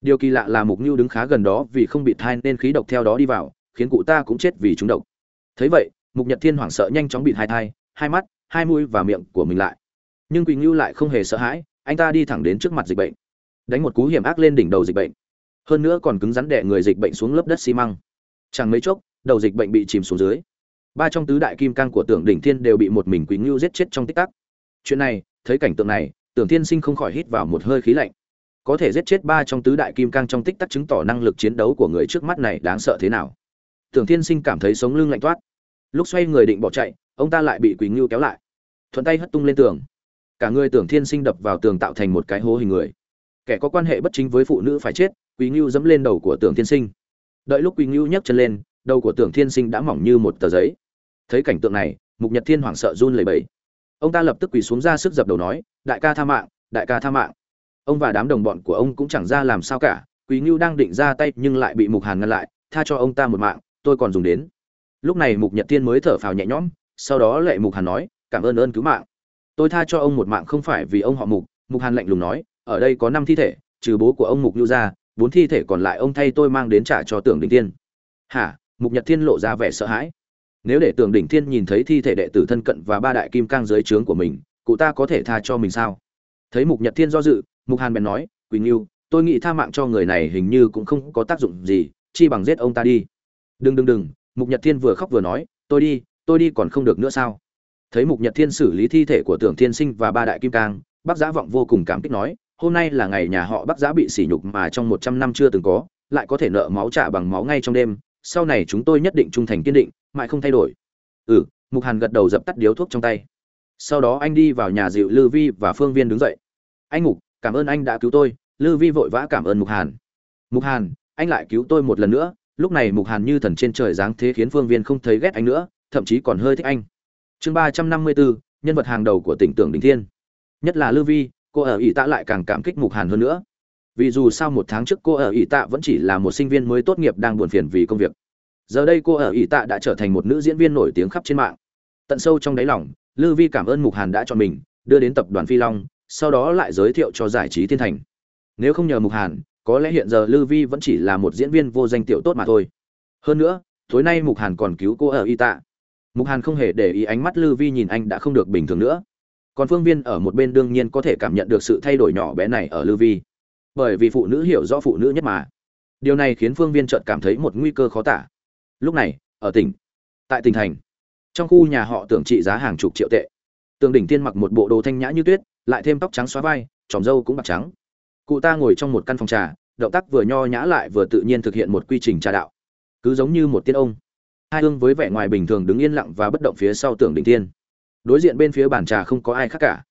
Điều kỳ lạ là mục nhu đứng khá gần đó vì không bị thai nên khí độc theo đó đi vào, khiến cụ ta cũng chết vì trúng độc. Thấy vậy, mục nhật thiên hoảng sợ nhanh chóng bị hai thai, hai mắt, hai mũi và miệng của mình lại. Nhưng quỳnh ngưu lại không hề sợ hãi, anh ta đi thẳng đến trước mặt dịch bệnh. Đánh một cú hiểm ác lên đỉnh đầu dịch bệnh. Hơn nữa còn cứng rắn đè người dịch bệnh xuống lớp đất xi măng. Chẳng mấy chốc, đầu dịch bệnh bị chìm xuống dưới. Ba trong tứ đại kim cang của tưởng đỉnh thiên đều bị một mình quý ngưu giết chết trong tích tắc. Chuyện này, thấy cảnh tượng này, tưởng thiên sinh không khỏi hít vào một hơi khí lạnh có thể giết chết ba trong tứ đại kim cang trong tích tắc chứng tỏ năng lực chiến đấu của người trước mắt này đáng sợ thế nào. Tưởng thiên sinh cảm thấy sống lưng lạnh toát. Lúc xoay người định bỏ chạy, ông ta lại bị Quỳnh ngưu kéo lại. Thuận tay hất tung lên tường. Cả người tưởng thiên sinh đập vào tường tạo thành một cái hố hình người. Kẻ có quan hệ bất chính với phụ nữ phải chết Quỳnh ngưu dẫm lên đầu của tưởng thiên sinh. Đợi lúc Quỳnh ngưu nhấc chân lên, đầu của tưởng thiên sinh đã mỏng như một tờ giấy. Thấy cảnh tượng này, mục nhật thiên hoảng sợ run lẩy bẩy. Ông ta lập tức quỳ xuống ra sức dập đầu nói, đại ca tha mạng, đại ca tha mạng ông và đám đồng bọn của ông cũng chẳng ra làm sao cả, quý ngưu đang định ra tay nhưng lại bị mục hàn ngăn lại, tha cho ông ta một mạng, tôi còn dùng đến. Lúc này mục nhật thiên mới thở phào nhẹ nhõm, sau đó lệ mục hàn nói, cảm ơn ơn cứu mạng. Tôi tha cho ông một mạng không phải vì ông họ mục. Mục hàn lạnh lùng nói, ở đây có năm thi thể, trừ bố của ông mục nhu ra, bốn thi thể còn lại ông thay tôi mang đến trả cho tưởng đỉnh thiên. Hả? Mục nhật thiên lộ ra vẻ sợ hãi. Nếu để tưởng đỉnh thiên nhìn thấy thi thể đệ tử thân cận và ba đại kim cang dưới trướng của mình, cụ ta có thể tha cho mình sao? Thấy mục nhật thiên do dự mục hàn bèn nói quỳnh yêu tôi nghĩ tha mạng cho người này hình như cũng không có tác dụng gì, chi bằng giết ông ta đi. Đừng đừng đừng, mục nhật thiên vừa khóc vừa nói, tôi đi tôi đi còn không được nữa sao? Thấy mục nhật thiên xử lý thi thể của tưởng thiên sinh và ba đại kim cang, bác giã vọng vô cùng cảm kích nói, hôm nay là ngày nhà họ bác giã bị sỉ nhục mà trong một trăm năm chưa từng có, lại có thể nợ máu trả bằng máu ngay trong đêm, sau này chúng tôi nhất định trung thành kiên định, mãi không thay đổi. Ừ mục hàn gật đầu dập tắt điếu thuốc trong tay. Sau đó anh đi vào nhà dịu lư vi và phương viên đứng dậy. Anh ngục cảm ơn anh đã cứu tôi, lư vi vội vã cảm ơn mục hàn. Mục hàn, anh lại cứu tôi một lần nữa, lúc này mục hàn như thần trên trời giáng thế khiến phương viên không thấy ghét anh nữa, thậm chí còn hơi thích anh. Chương ba trăm năm mươi bốn nhân vật hàng đầu của tỉnh tưởng đình thiên. Nhất là lư vi, cô ở ỷ tạ lại càng cảm kích mục hàn hơn nữa. Vì dù sao một tháng trước cô ở ỷ tạ vẫn chỉ là một sinh viên mới tốt nghiệp đang buồn phiền vì công việc. Giờ đây cô ở ỷ tạ đã trở thành một nữ diễn viên nổi tiếng khắp trên mạng. Tận sâu trong đáy lòng, lư vi cảm ơn mục hàn đã chọn mình, đưa đến tập đoàn phi long sau đó lại giới thiệu cho giải trí thiên thành. Nếu không nhờ mục hàn, có lẽ hiện giờ lư vi vẫn chỉ là một diễn viên vô danh tiểu tốt mà thôi. Hơn nữa, tối nay mục hàn còn cứu cô ở y tạ mục hàn không hề để ý ánh mắt lư vi nhìn anh đã không được bình thường nữa. Còn phương viên ở một bên đương nhiên có thể cảm nhận được sự thay đổi nhỏ bé này ở lư vi. Bởi vì phụ nữ hiểu rõ phụ nữ nhất mà. Điều này khiến phương viên chợt cảm thấy một nguy cơ khó tả. Lúc này, ở tỉnh, tại tỉnh thành, trong khu nhà họ tưởng trị giá hàng chục triệu tệ. Tường đỉnh tiên mặc một bộ đồ thanh nhã như tuyết lại thêm tóc trắng xóa vai, tròm râu cũng bạc trắng. Cụ ta ngồi trong một căn phòng trà, động tác vừa nho nhã lại vừa tự nhiên thực hiện một quy trình trà đạo. Cứ giống như một tiên ông. Hai hương với vẻ ngoài bình thường đứng yên lặng và bất động phía sau tưởng đỉnh thiên. Đối diện bên phía bàn trà không có ai khác cả.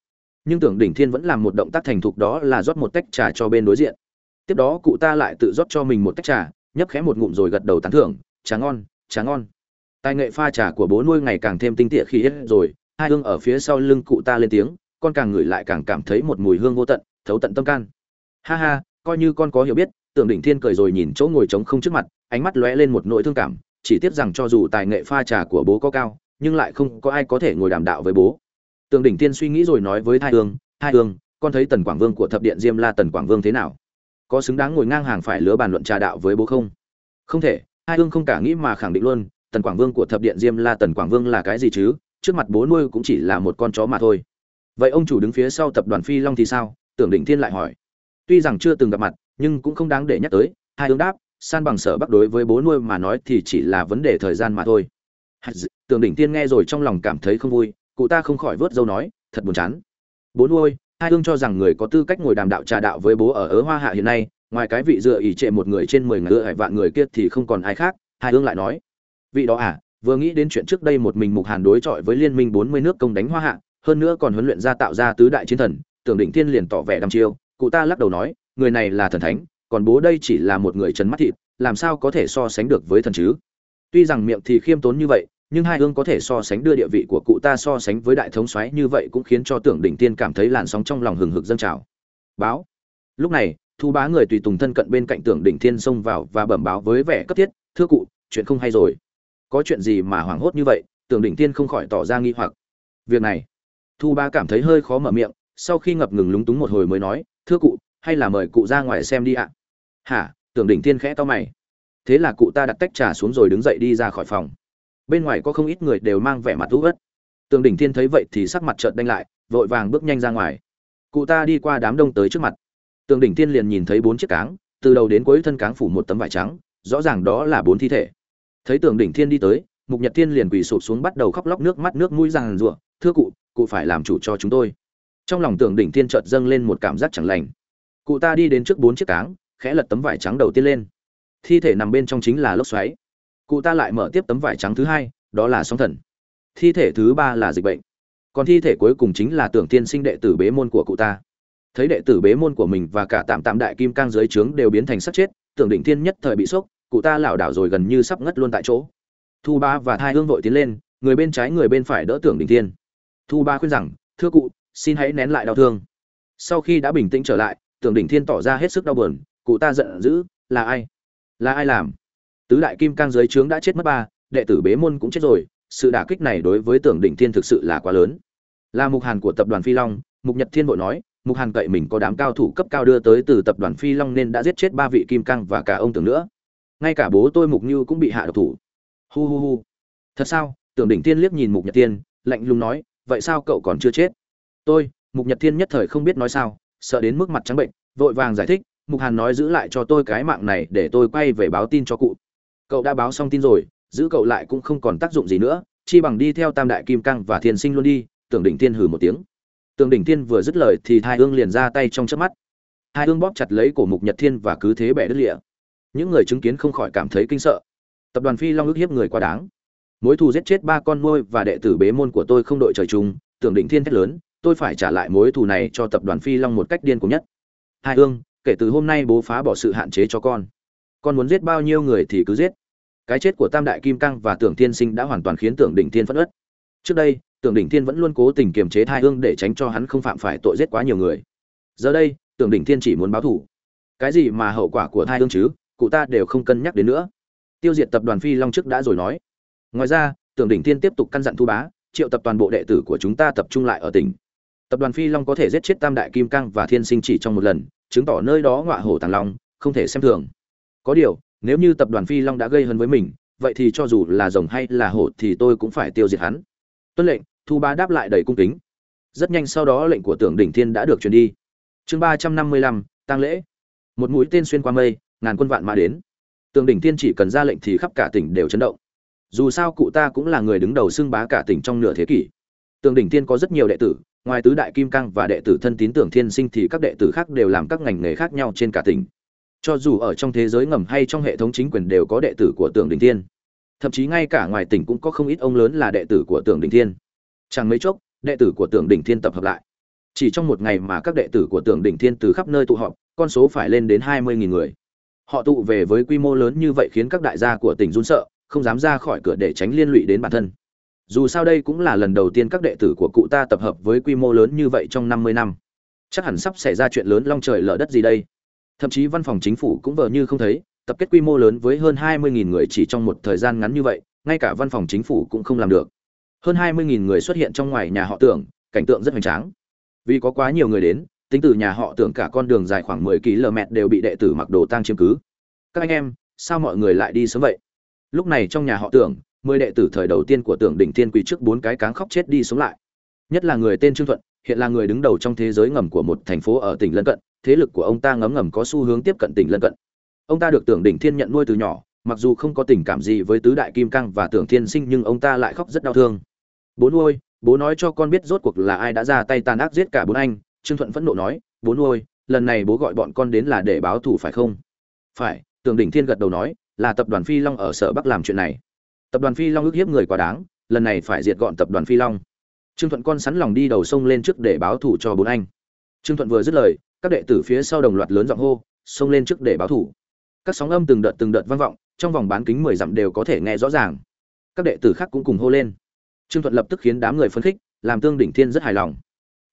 Nhưng tưởng đỉnh thiên vẫn làm một động tác thành thục đó là rót một tách trà cho bên đối diện. Tiếp đó cụ ta lại tự rót cho mình một tách trà, nhấp khẽ một ngụm rồi gật đầu tán thưởng, trà ngon trà ngon. Tài nghệ pha trà của bố nuôi ngày càng thêm tinh tịa khi hết rồi, hai hương ở phía sau lưng cụ ta lên tiếng con càng ngửi lại càng cảm thấy một mùi hương vô tận, thấu tận tâm can. Ha ha, coi như con có hiểu biết, tưởng đỉnh thiên cười rồi nhìn chỗ ngồi trống không trước mặt, ánh mắt lóe lên một nỗi thương cảm, chỉ tiếc rằng cho dù tài nghệ pha trà của bố có cao, nhưng lại không có ai có thể ngồi đàm đạo với bố. Tưởng đỉnh thiên suy nghĩ rồi nói với hai hương hai hương, con thấy tần quảng vương của thập điện diêm la tần quảng vương thế nào? Có xứng đáng ngồi ngang hàng phải lứa bàn luận trà đạo với bố không? Không thể hai hương không cả nghĩ mà khẳng định luôn, tần quảng vương của thập điện diêm la tần quảng vương là cái gì chứ? Trước mặt bố nuôi cũng chỉ là một con chó mà thôi vậy ông chủ đứng phía sau tập đoàn phi long thì sao? Tưởng đỉnh thiên lại hỏi. Tuy rằng chưa từng gặp mặt, nhưng cũng không đáng để nhắc tới. Hai ứng đáp, san bằng sở bắc đối với bố nuôi mà nói thì chỉ là vấn đề thời gian mà thôi. Tưởng đỉnh tiên nghe rồi trong lòng cảm thấy không vui, cụ ta không khỏi vớt dâu nói, thật buồn chán. Bố nuôi, hai ương cho rằng người có tư cách ngồi đàm đạo trà đạo với bố ở ớ hoa hạ hiện nay, ngoài cái vị dựa ỷ trệ một người trên mười ngựa hải vạn người kia thì không còn ai khác, hai ương lại nói. Vị đó à vừa nghĩ đến chuyện trước đây một mình mục hàn đối chọi với liên minh bốn mươi nước công đánh hoa hạ hơn nữa còn huấn luyện ra tạo ra tứ đại chiến thần, tưởng định thiên liền tỏ vẻ đăm chiêu. Cụ ta lắc đầu nói, người này là thần thánh, còn bố đây chỉ là một người trần mắt thịt, làm sao có thể so sánh được với thần chứ? Tuy rằng miệng thì khiêm tốn như vậy, nhưng hai ương có thể so sánh đưa địa vị của cụ ta so sánh với đại thống soái như vậy cũng khiến cho tưởng đỉnh tiên cảm thấy làn sóng trong lòng hừng hực dâng trào. Báo. Lúc này, thu bá người tùy tùng thân cận bên cạnh tưởng đỉnh thiên xông vào và bẩm báo với vẻ cấp thiết, thưa cụ, chuyện không hay rồi. Có chuyện gì mà hoảng hốt như vậy? Tưởng đỉnh tiên không khỏi tỏ ra nghi hoặc. Việc này thu Ba cảm thấy hơi khó mở miệng, sau khi ngập ngừng lúng túng một hồi mới nói, thưa cụ, hay là mời cụ ra ngoài xem đi ạ? Hả? Tưởng đỉnh tiên khẽ to mày. Thế là cụ ta đặt tách trà xuống rồi đứng dậy đi ra khỏi phòng. Bên ngoài có không ít người đều mang vẻ mặt thú ớt tường đỉnh thiên thấy vậy thì sắc mặt trợn đanh lại, vội vàng bước nhanh ra ngoài. Cụ ta đi qua đám đông tới trước mặt. Tường đỉnh thiên liền nhìn thấy bốn chiếc cáng, từ đầu đến cuối thân cáng phủ một tấm vải trắng, rõ ràng đó là bốn thi thể. Thấy tường đỉnh thiên đi tới, mục nhật thiên liền quỳ sụp xuống bắt đầu khóc lóc nước mắt nước mũi ràng rụa, thưa cụ cụ phải làm chủ cho chúng tôi. Trong lòng tường đỉnh thiên chợt dâng lên một cảm giác chẳng lành. Cụ ta đi đến trước bốn chiếc cáng, khẽ lật tấm vải trắng đầu tiên lên. Thi thể nằm bên trong chính là lốc xoáy. Cụ ta lại mở tiếp tấm vải trắng thứ hai, đó là sóng thần. Thi thể thứ ba là dịch bệnh. Còn thi thể cuối cùng chính là tưởng tiên sinh đệ tử bế môn của cụ ta. Thấy đệ tử bế môn của mình và cả tạm tạm đại kim cang dưới trướng đều biến thành sắc chết, tưởng định thiên nhất thời bị sốc, cụ ta lảo đảo rồi gần như sắp ngất luôn tại chỗ. Thu ba và thai hương vội tiến lên, người bên trái người bên phải đỡ tưởng định thiên thu ba khuyên rằng thưa cụ xin hãy nén lại đau thương. Sau khi đã bình tĩnh trở lại tưởng đỉnh thiên tỏ ra hết sức đau buồn cụ ta giận dữ là ai? Là ai làm? Tứ đại kim cang dưới trướng đã chết mất ba đệ tử bế môn cũng chết rồi sự đả kích này đối với tưởng đỉnh thiên thực sự là quá lớn. Là mục hàn của tập đoàn phi long mục nhật thiên vội nói mục hàn cậy mình có đám cao thủ cấp cao đưa tới từ tập đoàn phi long nên đã giết chết ba vị kim cang và cả ông tưởng nữa. Ngay cả bố tôi mục như cũng bị hạ độc thủ. Hu hu hu. Thật sao? Tưởng đỉnh Thiên liếc nhìn mục nhật Thiên, lạnh lùng nói vậy sao cậu còn chưa chết? Tôi, mục nhật thiên nhất thời không biết nói sao, sợ đến mức mặt trắng bệnh, vội vàng giải thích, mục hàn nói giữ lại cho tôi cái mạng này để tôi quay về báo tin cho cụ. Cậu đã báo xong tin rồi, giữ cậu lại cũng không còn tác dụng gì nữa, chi bằng đi theo tam đại kim cang và thiên sinh luôn đi, tưởng đỉnh thiên hừ một tiếng. Tưởng đỉnh thiên vừa dứt lời thì thai hương liền ra tay trong chớp mắt. Hai hương bóp chặt lấy cổ mục nhật thiên và cứ thế bẻ đứt lịa những người chứng kiến không khỏi cảm thấy kinh sợ. Tập đoàn phi long ước hiếp người quá đáng mối thù giết chết ba con nuôi và đệ tử bế môn của tôi không đội trời chung, tưởng định thiên thét lớn, tôi phải trả lại mối thù này cho tập đoàn phi long một cách điên cuồng nhất. Hai ương, kể từ hôm nay bố phá bỏ sự hạn chế cho con. Con muốn giết bao nhiêu người thì cứ giết. Cái chết của tam đại kim cang và tưởng tiên sinh đã hoàn toàn khiến tưởng đỉnh thiên phất ất trước đây, tưởng đỉnh thiên vẫn luôn cố tình kiềm chế thai hương để tránh cho hắn không phạm phải tội giết quá nhiều người. Giờ đây, tưởng đỉnh thiên chỉ muốn báo thủ cái gì mà hậu quả của thai hương chứ? Cụ ta đều không cân nhắc đến nữa. Tiêu diệt tập đoàn phi long trước đã rồi nói ngoài ra, tưởng đỉnh thiên tiếp tục căn dặn thu bá, triệu tập toàn bộ đệ tử của chúng ta tập trung lại ở tỉnh. Tập đoàn phi long có thể giết chết tam đại kim cang và thiên sinh chỉ trong một lần, chứng tỏ nơi đó ngọa hổ tàng long, không thể xem thường. Có điều, nếu như tập đoàn phi long đã gây hấn với mình, vậy thì cho dù là rồng hay là hổ thì tôi cũng phải tiêu diệt hắn. Tuân lệnh, thu bá đáp lại đầy cung kính. Rất nhanh sau đó lệnh của tưởng đỉnh thiên đã được truyền đi. Chương ba trăm năm mươi lăm tăng lễ. Một mũi tên xuyên qua mây, ngàn quân vạn mã đến. Tường đỉnh thiên chỉ cần ra lệnh thì khắp cả tỉnh đều chấn động dù sao cụ ta cũng là người đứng đầu xưng bá cả tỉnh trong nửa thế kỷ. Tường đỉnh thiên có rất nhiều đệ tử, ngoài tứ đại kim cang và đệ tử thân tín tưởng thiên sinh thì các đệ tử khác đều làm các ngành nghề khác nhau trên cả tỉnh. Cho dù ở trong thế giới ngầm hay trong hệ thống chính quyền đều có đệ tử của tưởng đỉnh thiên. Thậm chí ngay cả ngoài tỉnh cũng có không ít ông lớn là đệ tử của tưởng đỉnh thiên. Chẳng mấy chốc, đệ tử của tưởng đỉnh thiên tập hợp lại. Chỉ trong một ngày mà các đệ tử của tưởng đỉnh thiên từ khắp nơi tụ họp, con số phải lên đến hai mươi nghìn người. Họ tụ về với quy mô lớn như vậy khiến các đại gia của tỉnh run sợ không dám ra khỏi cửa để tránh liên lụy đến bản thân. Dù sao đây cũng là lần đầu tiên các đệ tử của cụ ta tập hợp với quy mô lớn như vậy trong năm mươi năm. Chắc hẳn sắp xảy ra chuyện lớn long trời lở đất gì đây. Thậm chí văn phòng chính phủ cũng vờ như không thấy, tập kết quy mô lớn với hơn hai mươi người chỉ trong một thời gian ngắn như vậy, ngay cả văn phòng chính phủ cũng không làm được. Hơn hai mươi người xuất hiện trong ngoài nhà họ tưởng, cảnh tượng rất hoành tráng. Vì có quá nhiều người đến, tính từ nhà họ tưởng cả con đường dài khoảng mười km đều bị đệ tử mặc đồ tang chiếm cứ. Các anh em, sao mọi người lại đi sớm vậy? Lúc này trong nhà họ tưởng, mười đệ tử thời đầu tiên của tưởng đỉnh thiên quỳ trước bốn cái cáng khóc chết đi sống lại. Nhất là người tên trương thuận, hiện là người đứng đầu trong thế giới ngầm của một thành phố ở tỉnh lân cận, thế lực của ông ta ngấm ngầm có xu hướng tiếp cận tỉnh lân cận. Ông ta được tưởng đỉnh thiên nhận nuôi từ nhỏ, mặc dù không có tình cảm gì với tứ đại kim cang và tưởng thiên sinh nhưng ông ta lại khóc rất đau thương. Bố nuôi, bố nói cho con biết rốt cuộc là ai đã ra tay tàn ác giết cả bốn anh. Trương thuận phẫn nộ nói, bố nuôi, lần này bố gọi bọn con đến là để báo thù phải không? Phải, tưởng đỉnh thiên gật đầu nói là tập đoàn phi long ở sở bắc làm chuyện này. Tập đoàn phi long ức hiếp người quá đáng, lần này phải diệt gọn tập đoàn phi long. Trương thuận con sắn lòng đi đầu sông lên trước để báo thù cho bốn anh. Trương thuận vừa dứt lời, các đệ tử phía sau đồng loạt lớn giọng hô xông lên trước để báo thù các sóng âm từng đợt từng đợt vang vọng, trong vòng bán kính mười dặm đều có thể nghe rõ ràng. Các đệ tử khác cũng cùng hô lên. Trương thuận lập tức khiến đám người phấn khích, làm tương đỉnh thiên rất hài lòng.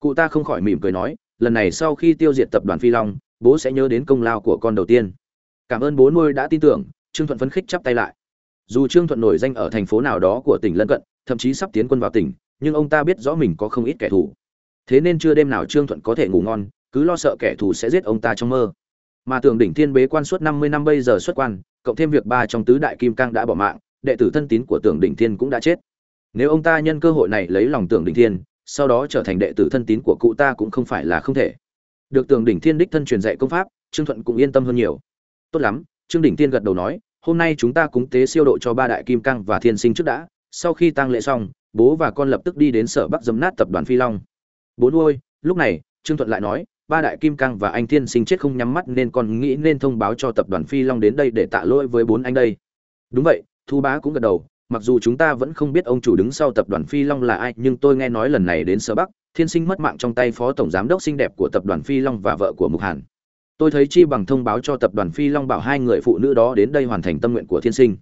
Cụ ta không khỏi mỉm cười nói, lần này sau khi tiêu diệt tập đoàn phi long, bố sẽ nhớ đến công lao của con đầu tiên. Cảm ơn bố nuôi đã tin tưởng trương thuận phấn khích chắp tay lại. Dù trương thuận nổi danh ở thành phố nào đó của tỉnh lân cận, thậm chí sắp tiến quân vào tỉnh, nhưng ông ta biết rõ mình có không ít kẻ thù. Thế nên chưa đêm nào trương thuận có thể ngủ ngon, cứ lo sợ kẻ thù sẽ giết ông ta trong mơ. Mà tưởng đỉnh thiên bế quan suốt năm mươi năm bây giờ xuất quan, cộng thêm việc ba trong tứ đại kim cang đã bỏ mạng, đệ tử thân tín của tưởng đỉnh thiên cũng đã chết. Nếu ông ta nhân cơ hội này lấy lòng tưởng đỉnh thiên, sau đó trở thành đệ tử thân tín của cụ ta cũng không phải là không thể. Được tưởng đỉnh thiên đích thân truyền dạy công pháp, trương thuận cũng yên tâm hơn nhiều. Tốt lắm trương đỉnh thiên gật đầu nói, hôm nay chúng ta cúng tế siêu độ cho ba đại kim cang và thiên sinh trước đã. Sau khi tang lễ xong, bố và con lập tức đi đến sở bắc dấm nát tập đoàn phi long. Bố nuôi lúc này, trương thuận lại nói, ba đại kim cang và anh thiên sinh chết không nhắm mắt nên con nghĩ nên thông báo cho tập đoàn phi long đến đây để tạ lỗi với bốn anh đây. Đúng vậy, thu bá cũng gật đầu, mặc dù chúng ta vẫn không biết ông chủ đứng sau tập đoàn phi long là ai, nhưng tôi nghe nói lần này đến sở bắc, thiên sinh mất mạng trong tay phó tổng giám đốc xinh đẹp của tập đoàn phi long và vợ của mục hàn tôi thấy chi bằng thông báo cho tập đoàn phi long bảo hai người phụ nữ đó đến đây hoàn thành tâm nguyện của thiên sinh.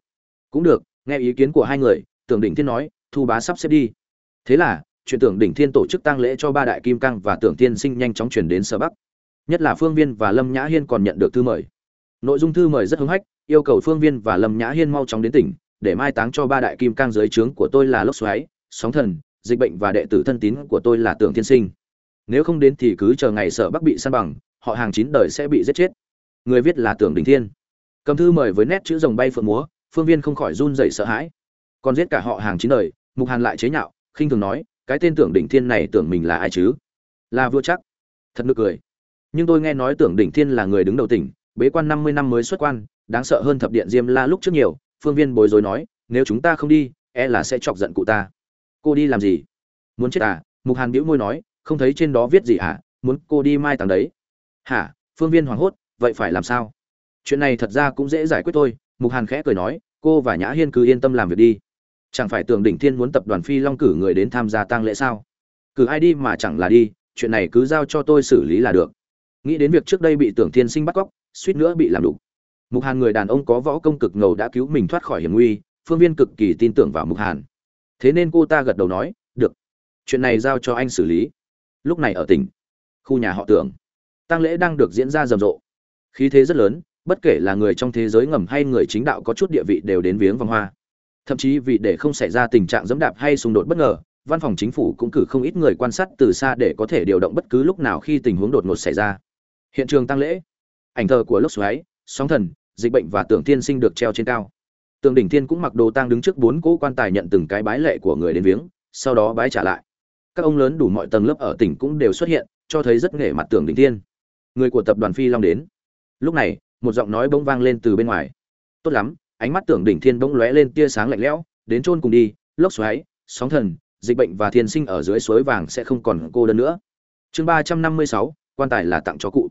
Cũng được, nghe ý kiến của hai người, tưởng đỉnh thiên nói, thu bá sắp xếp đi. Thế là, chuyện tưởng đỉnh thiên tổ chức tang lễ cho ba đại kim cang và tưởng tiên sinh nhanh chóng chuyển đến sở bắc. Nhất là phương viên và lâm nhã hiên còn nhận được thư mời. Nội dung thư mời rất hứng hách, yêu cầu phương viên và lâm nhã hiên mau chóng đến tỉnh, để mai táng cho ba đại kim cang dưới trướng của tôi là lốc xoáy, sóng thần, dịch bệnh và đệ tử thân tín của tôi là tưởng tiên sinh. Nếu không đến thì cứ chờ ngày sở bắc bị săn bằng họ hàng chín đời sẽ bị giết chết. Người viết là tưởng đình thiên. Cầm thư mời với nét chữ rồng bay phượng múa, phương viên không khỏi run rẩy sợ hãi. Còn giết cả họ hàng chín đời, mục hàn lại chế nhạo, khinh thường nói, cái tên tưởng đỉnh thiên này tưởng mình là ai chứ? Là vua chắc. Thật nực cười. Nhưng tôi nghe nói tưởng đỉnh thiên là người đứng đầu tỉnh, bế quan năm mươi năm mới xuất quan, đáng sợ hơn thập điện diêm la lúc trước nhiều, phương viên bối rối nói, nếu chúng ta không đi e là sẽ chọc giận cụ ta. Cô đi làm gì? Muốn chết à? Mục hàn bĩu môi nói, không thấy trên đó viết gì à? muốn cô đi mai tàng đấy hả? Phương viên hoảng hốt, vậy phải làm sao? Chuyện này thật ra cũng dễ giải quyết thôi, mục hàn khẽ cười nói, cô và nhã hiên cứ yên tâm làm việc đi. Chẳng phải tưởng đỉnh thiên muốn tập đoàn phi long cử người đến tham gia tang lễ sao? Cử ai đi mà chẳng là đi, chuyện này cứ giao cho tôi xử lý là được. Nghĩ đến việc trước đây bị tưởng thiên sinh bắt cóc, suýt nữa bị làm đục. Mục hàn người đàn ông có võ công cực ngầu đã cứu mình thoát khỏi hiểm nguy, phương viên cực kỳ tin tưởng vào mục hàn. Thế nên cô ta gật đầu nói, được, chuyện này giao cho anh xử lý. Lúc này ở tỉnh, khu nhà họ tưởng tăng lễ đang được diễn ra rầm rộ. Khí thế rất lớn, bất kể là người trong thế giới ngầm hay người chính đạo có chút địa vị đều đến viếng vòng hoa. Thậm chí vì để không xảy ra tình trạng dẫm đạp hay xung đột bất ngờ, văn phòng chính phủ cũng cử không ít người quan sát từ xa để có thể điều động bất cứ lúc nào khi tình huống đột ngột xảy ra. Hiện trường tăng lễ, ảnh thờ của lốc xoáy, sóng thần, dịch bệnh và tưởng tiên sinh được treo trên cao. Tường đỉnh thiên cũng mặc đồ tang đứng trước bốn cỗ quan tài nhận từng cái bái lệ của người đến viếng, sau đó bái trả lại. Các ông lớn đủ mọi tầng lớp ở tỉnh cũng đều xuất hiện, cho thấy rất nghệ mặt tưởng đỉnh thiên người của tập đoàn phi long đến. Lúc này, một giọng nói bỗng vang lên từ bên ngoài. Tốt lắm, ánh mắt tưởng đỉnh thiên bỗng lóe lên tia sáng lạnh lẽo, đến chôn cùng đi, lốc xoáy, sóng thần, dịch bệnh và thiên sinh ở dưới suối vàng sẽ không còn cô đơn nữa. Chương ba trăm năm mươi sáu, quan tài là tặng cho cụ.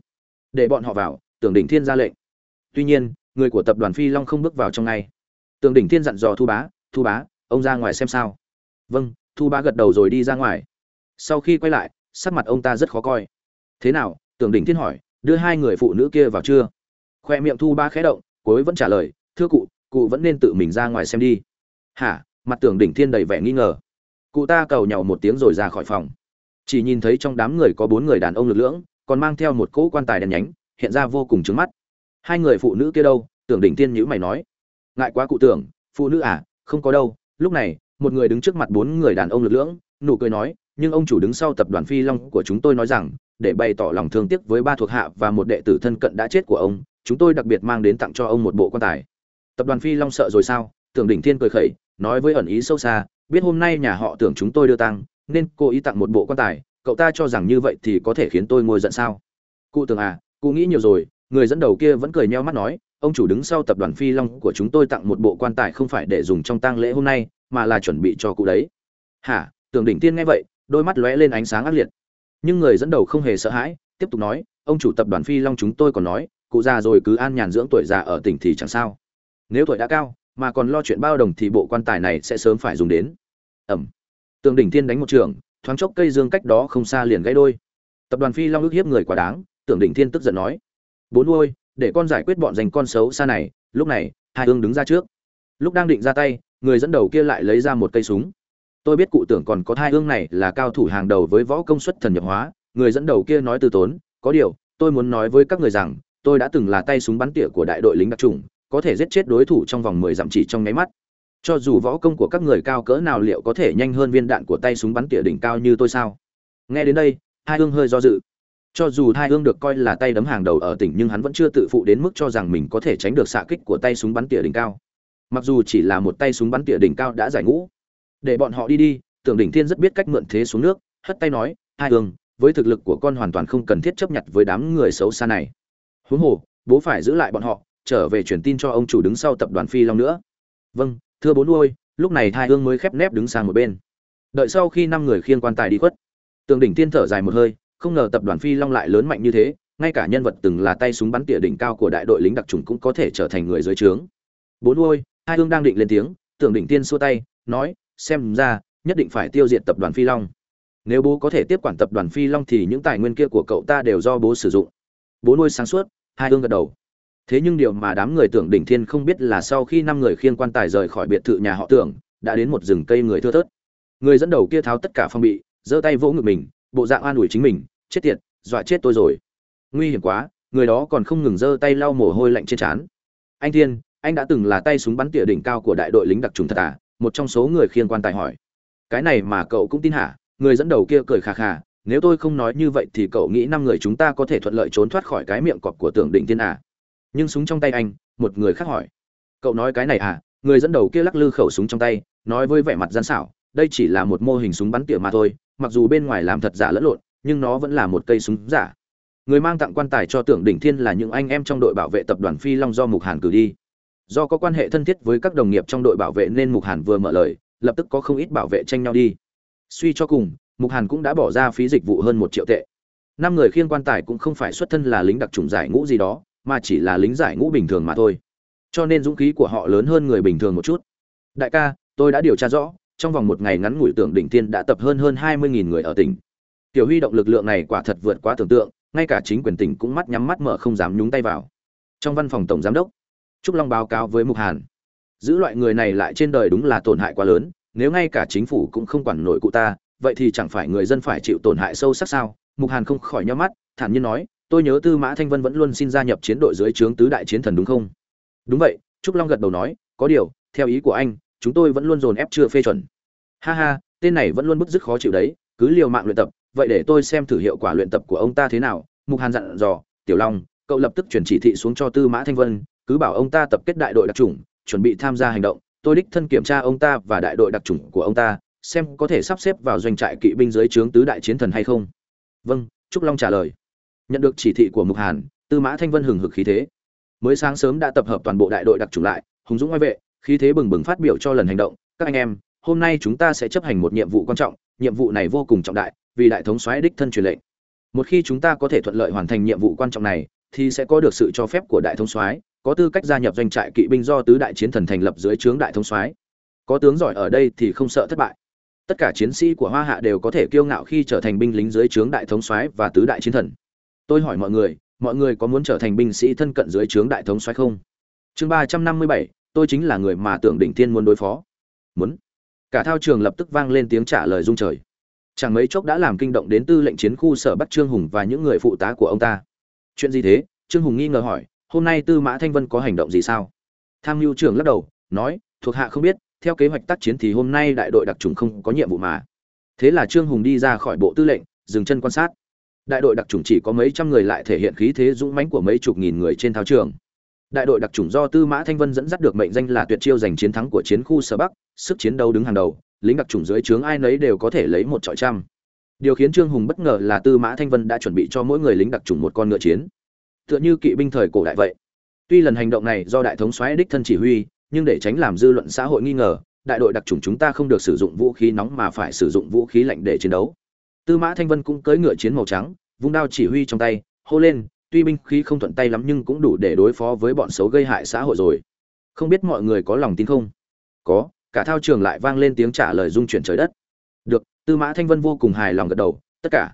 Để bọn họ vào, tưởng đỉnh thiên ra lệnh. Tuy nhiên, người của tập đoàn phi long không bước vào trong ngay. Tưởng đỉnh thiên dặn dò thu bá thu bá, ông ra ngoài xem sao. Vâng. Thu bá gật đầu rồi đi ra ngoài. Sau khi quay lại, sắc mặt ông ta rất khó coi. Thế nào tưởng đỉnh thiên hỏi, đưa hai người phụ nữ kia vào chưa? Khoe miệng thu ba khẽ động, cuối vẫn trả lời, thưa cụ cụ vẫn nên tự mình ra ngoài xem đi. Hả? Mặt tưởng đỉnh thiên đầy vẻ nghi ngờ. Cụ ta cầu nhau một tiếng rồi ra khỏi phòng. Chỉ nhìn thấy trong đám người có bốn người đàn ông lực lưỡng, còn mang theo một cỗ quan tài đèn nhánh, hiện ra vô cùng trứng mắt. Hai người phụ nữ kia đâu? Tưởng đỉnh thiên nhữ mày nói. Ngại quá cụ tưởng, phụ nữ à không có đâu. Lúc này, một người đứng trước mặt bốn người đàn ông lực lưỡng, nụ cười nói, nhưng ông chủ đứng sau tập đoàn phi long của chúng tôi nói rằng để bày tỏ lòng thương tiếc với ba thuộc hạ và một đệ tử thân cận đã chết của ông, chúng tôi đặc biệt mang đến tặng cho ông một bộ quan tài. Tập đoàn phi long sợ rồi sao? Tưởng đỉnh thiên cười khẩy, nói với ẩn ý sâu xa, biết hôm nay nhà họ tưởng chúng tôi đưa tăng nên cô ý tặng một bộ quan tài, cậu ta cho rằng như vậy thì có thể khiến tôi ngồi giận sao? Cụ tưởng à cụ nghĩ nhiều rồi, người dẫn đầu kia vẫn cười nheo mắt nói, ông chủ đứng sau tập đoàn phi long của chúng tôi tặng một bộ quan tài không phải để dùng trong tang lễ hôm nay, mà là chuẩn bị cho cụ đấy. Hả? Tưởng đỉnh tiên nghe vậy, đôi mắt lóe lên ánh sáng ác liệt nhưng người dẫn đầu không hề sợ hãi, tiếp tục nói, ông chủ tập đoàn phi long chúng tôi còn nói, cụ già rồi cứ an nhàn dưỡng tuổi già ở tỉnh thì chẳng sao. Nếu tuổi đã cao, mà còn lo chuyện bao đồng thì bộ quan tài này sẽ sớm phải dùng đến. Ẩm. Tường đỉnh thiên đánh một trường, thoáng chốc cây dương cách đó không xa liền gãy đôi. Tập đoàn phi long ước hiếp người quá đáng tưởng đỉnh thiên tức giận nói, bốn nuôi để con giải quyết bọn dành con xấu xa này, lúc này, hai hương đứng ra trước. Lúc đang định ra tay, người dẫn đầu kia lại lấy ra một cây súng tôi biết cụ tưởng còn có hai ương này là cao thủ hàng đầu với võ công suất thần nhập hóa, người dẫn đầu kia nói từ tốn, có điều, tôi muốn nói với các người rằng, tôi đã từng là tay súng bắn tỉa của đại đội lính đặc trùng, có thể giết chết đối thủ trong vòng mười dặm chỉ trong nháy mắt. Cho dù võ công của các người cao cỡ nào liệu có thể nhanh hơn viên đạn của tay súng bắn tỉa đỉnh cao như tôi sao? Nghe đến đây hai hương hơi do dự. Cho dù hai hương được coi là tay đấm hàng đầu ở tỉnh nhưng hắn vẫn chưa tự phụ đến mức cho rằng mình có thể tránh được xạ kích của tay súng bắn tỉa đỉnh cao. Mặc dù chỉ là một tay súng bắn tỉa đỉnh cao đã giải ngũ để bọn họ đi đi, tưởng đỉnh thiên rất biết cách mượn thế xuống nước, hất tay nói, hai hương, với thực lực của con hoàn toàn không cần thiết chấp nhận với đám người xấu xa này. Huống hồ, bố phải giữ lại bọn họ, trở về truyền tin cho ông chủ đứng sau tập đoàn phi long nữa. Vâng thưa bố nuôi, lúc này hai hương mới khép nép đứng sang một bên. Đợi sau khi năm người khiêng quan tài đi khuất. Tường đỉnh Thiên thở dài một hơi, không ngờ tập đoàn phi long lại lớn mạnh như thế, ngay cả nhân vật từng là tay súng bắn tỉa đỉnh cao của đại đội lính đặc trùng cũng có thể trở thành người dưới trướng. Bố nuôi, hai hương đang định lên tiếng tường đỉnh Thiên xua tay, nói xem ra, nhất định phải tiêu diệt tập đoàn phi long. Nếu bố có thể tiếp quản tập đoàn phi long thì những tài nguyên kia của cậu ta đều do bố sử dụng. Bố nuôi sáng suốt, hai hương gật đầu. Thế nhưng điều mà đám người tưởng đỉnh thiên không biết là sau khi năm người khiêng quan tài rời khỏi biệt thự nhà họ tưởng, đã đến một rừng cây người thưa thớt. Người dẫn đầu kia tháo tất cả phong bị, giơ tay vỗ ngực mình, bộ dạng an ủi chính mình, chết tiệt, dọa chết tôi rồi. Nguy hiểm quá, người đó còn không ngừng giơ tay lau mồ hôi lạnh trên trán. Anh thiên, anh đã từng là tay súng bắn tỉa đỉnh cao của đại đội lính đặc trùng thật à? Một trong số người khiêng quan tài hỏi. Cái này mà cậu cũng tin hả? Người dẫn đầu kia cười khà khà, nếu tôi không nói như vậy thì cậu nghĩ năm người chúng ta có thể thuận lợi trốn thoát khỏi cái miệng cọp của tưởng định thiên à? Nhưng súng trong tay anh, một người khác hỏi. Cậu nói cái này à? Người dẫn đầu kia lắc lư khẩu súng trong tay, nói với vẻ mặt gian xảo, đây chỉ là một mô hình súng bắn tỉa mà thôi, mặc dù bên ngoài làm thật giả lẫn lộn, nhưng nó vẫn là một cây súng giả. Người mang tặng quan tài cho tưởng đỉnh thiên là những anh em trong đội bảo vệ tập đoàn phi long do mục hàn cử đi do có quan hệ thân thiết với các đồng nghiệp trong đội bảo vệ nên mục hàn vừa mở lời, lập tức có không ít bảo vệ tranh nhau đi. Suy cho cùng, mục hàn cũng đã bỏ ra phí dịch vụ hơn một triệu tệ. Năm người khiêng quan tài cũng không phải xuất thân là lính đặc trùng giải ngũ gì đó, mà chỉ là lính giải ngũ bình thường mà thôi. Cho nên dũng khí của họ lớn hơn người bình thường một chút. Đại ca, tôi đã điều tra rõ, trong vòng một ngày ngắn ngủi tưởng đỉnh tiên đã tập hơn hơn hai mươi người ở tỉnh. Tiểu huy động lực lượng này quả thật vượt quá tưởng tượng, ngay cả chính quyền tỉnh cũng mắt nhắm mắt mở không dám nhúng tay vào. Trong văn phòng tổng giám đốc trúc long báo cáo với mục hàn. Giữ loại người này lại trên đời đúng là tổn hại quá lớn, nếu ngay cả chính phủ cũng không quản nổi cụ ta, vậy thì chẳng phải người dân phải chịu tổn hại sâu sắc sao? Mục hàn không khỏi nhíu mắt, thản nhiên nói, tôi nhớ tư mã thanh vân vẫn luôn xin gia nhập chiến đội dưới trướng tứ đại chiến thần đúng không? Đúng vậy, trúc long gật đầu nói, có điều, theo ý của anh, chúng tôi vẫn luôn dồn ép chưa phê chuẩn. Ha ha, tên này vẫn luôn bức dứt khó chịu đấy, cứ liều mạng luyện tập, vậy để tôi xem thử hiệu quả luyện tập của ông ta thế nào. Mục hàn dặn dò, tiểu long, cậu lập tức chuyển chỉ thị xuống cho tư mã thanh vân cứ bảo ông ta tập kết đại đội đặc trùng chuẩn bị tham gia hành động. Tôi đích thân kiểm tra ông ta và đại đội đặc trùng của ông ta, xem có thể sắp xếp vào doanh trại kỵ binh dưới trướng tứ đại chiến thần hay không. Vâng trúc long trả lời. Nhận được chỉ thị của mục hàn, tư mã thanh vân hừng hực khí thế. Mới sáng sớm đã tập hợp toàn bộ đại đội đặc trùng lại, hùng dũng ngoại vệ, khí thế bừng bừng phát biểu cho lần hành động. Các anh em, hôm nay chúng ta sẽ chấp hành một nhiệm vụ quan trọng, nhiệm vụ này vô cùng trọng đại, vì đại thống soái đích thân truyền lệnh. Một khi chúng ta có thể thuận lợi hoàn thành nhiệm vụ quan trọng này, thì sẽ có được sự cho phép của đại thống soái có tư cách gia nhập doanh trại kỵ binh do tứ đại chiến thần thành lập dưới trướng đại thống soái. Có tướng giỏi ở đây thì không sợ thất bại. Tất cả chiến sĩ của hoa hạ đều có thể kiêu ngạo khi trở thành binh lính dưới trướng đại thống soái và tứ đại chiến thần. Tôi hỏi mọi người mọi người có muốn trở thành binh sĩ thân cận dưới trướng đại thống soái không? Chương ba trăm năm mươi bảy, tôi chính là người mà tưởng đỉnh thiên muốn đối phó. Muốn. Cả thao trường lập tức vang lên tiếng trả lời rung trời. Chẳng mấy chốc đã làm kinh động đến tư lệnh chiến khu sở bắc trương hùng và những người phụ tá của ông ta. Chuyện gì thế? Trương hùng nghi ngờ hỏi hôm nay tư mã thanh vân có hành động gì sao? Tham mưu trưởng lắc đầu, nói, thuộc hạ không biết, theo kế hoạch tác chiến thì hôm nay đại đội đặc trùng không có nhiệm vụ mà. Thế là trương hùng đi ra khỏi bộ tư lệnh, dừng chân quan sát. Đại đội đặc trùng chỉ có mấy trăm người lại thể hiện khí thế dũng mãnh của mấy chục nghìn người trên thao trường. Đại đội đặc trùng do tư mã thanh vân dẫn dắt được mệnh danh là tuyệt chiêu giành chiến thắng của chiến khu sở bắc, sức chiến đấu đứng hàng đầu, lính đặc trùng dưới trướng ai nấy đều có thể lấy một trọi trăm. Điều khiến trương hùng bất ngờ là tư mã thanh vân đã chuẩn bị cho mỗi người lính đặc trùng một con ngựa chiến tựa như kỵ binh thời cổ đại vậy. Tuy lần hành động này do đại thống soái đích thân chỉ huy, nhưng để tránh làm dư luận xã hội nghi ngờ, đại đội đặc chủng chúng ta không được sử dụng vũ khí nóng mà phải sử dụng vũ khí lạnh để chiến đấu. Tư mã thanh vân cũng cưỡi ngựa chiến màu trắng, vung đao chỉ huy trong tay, hô lên, tuy binh khí không thuận tay lắm nhưng cũng đủ để đối phó với bọn xấu gây hại xã hội rồi. Không biết mọi người có lòng tin không? Có, cả thao trường lại vang lên tiếng trả lời dung chuyển trời đất. Được, tư mã thanh vân vô cùng hài lòng gật đầu, tất cả,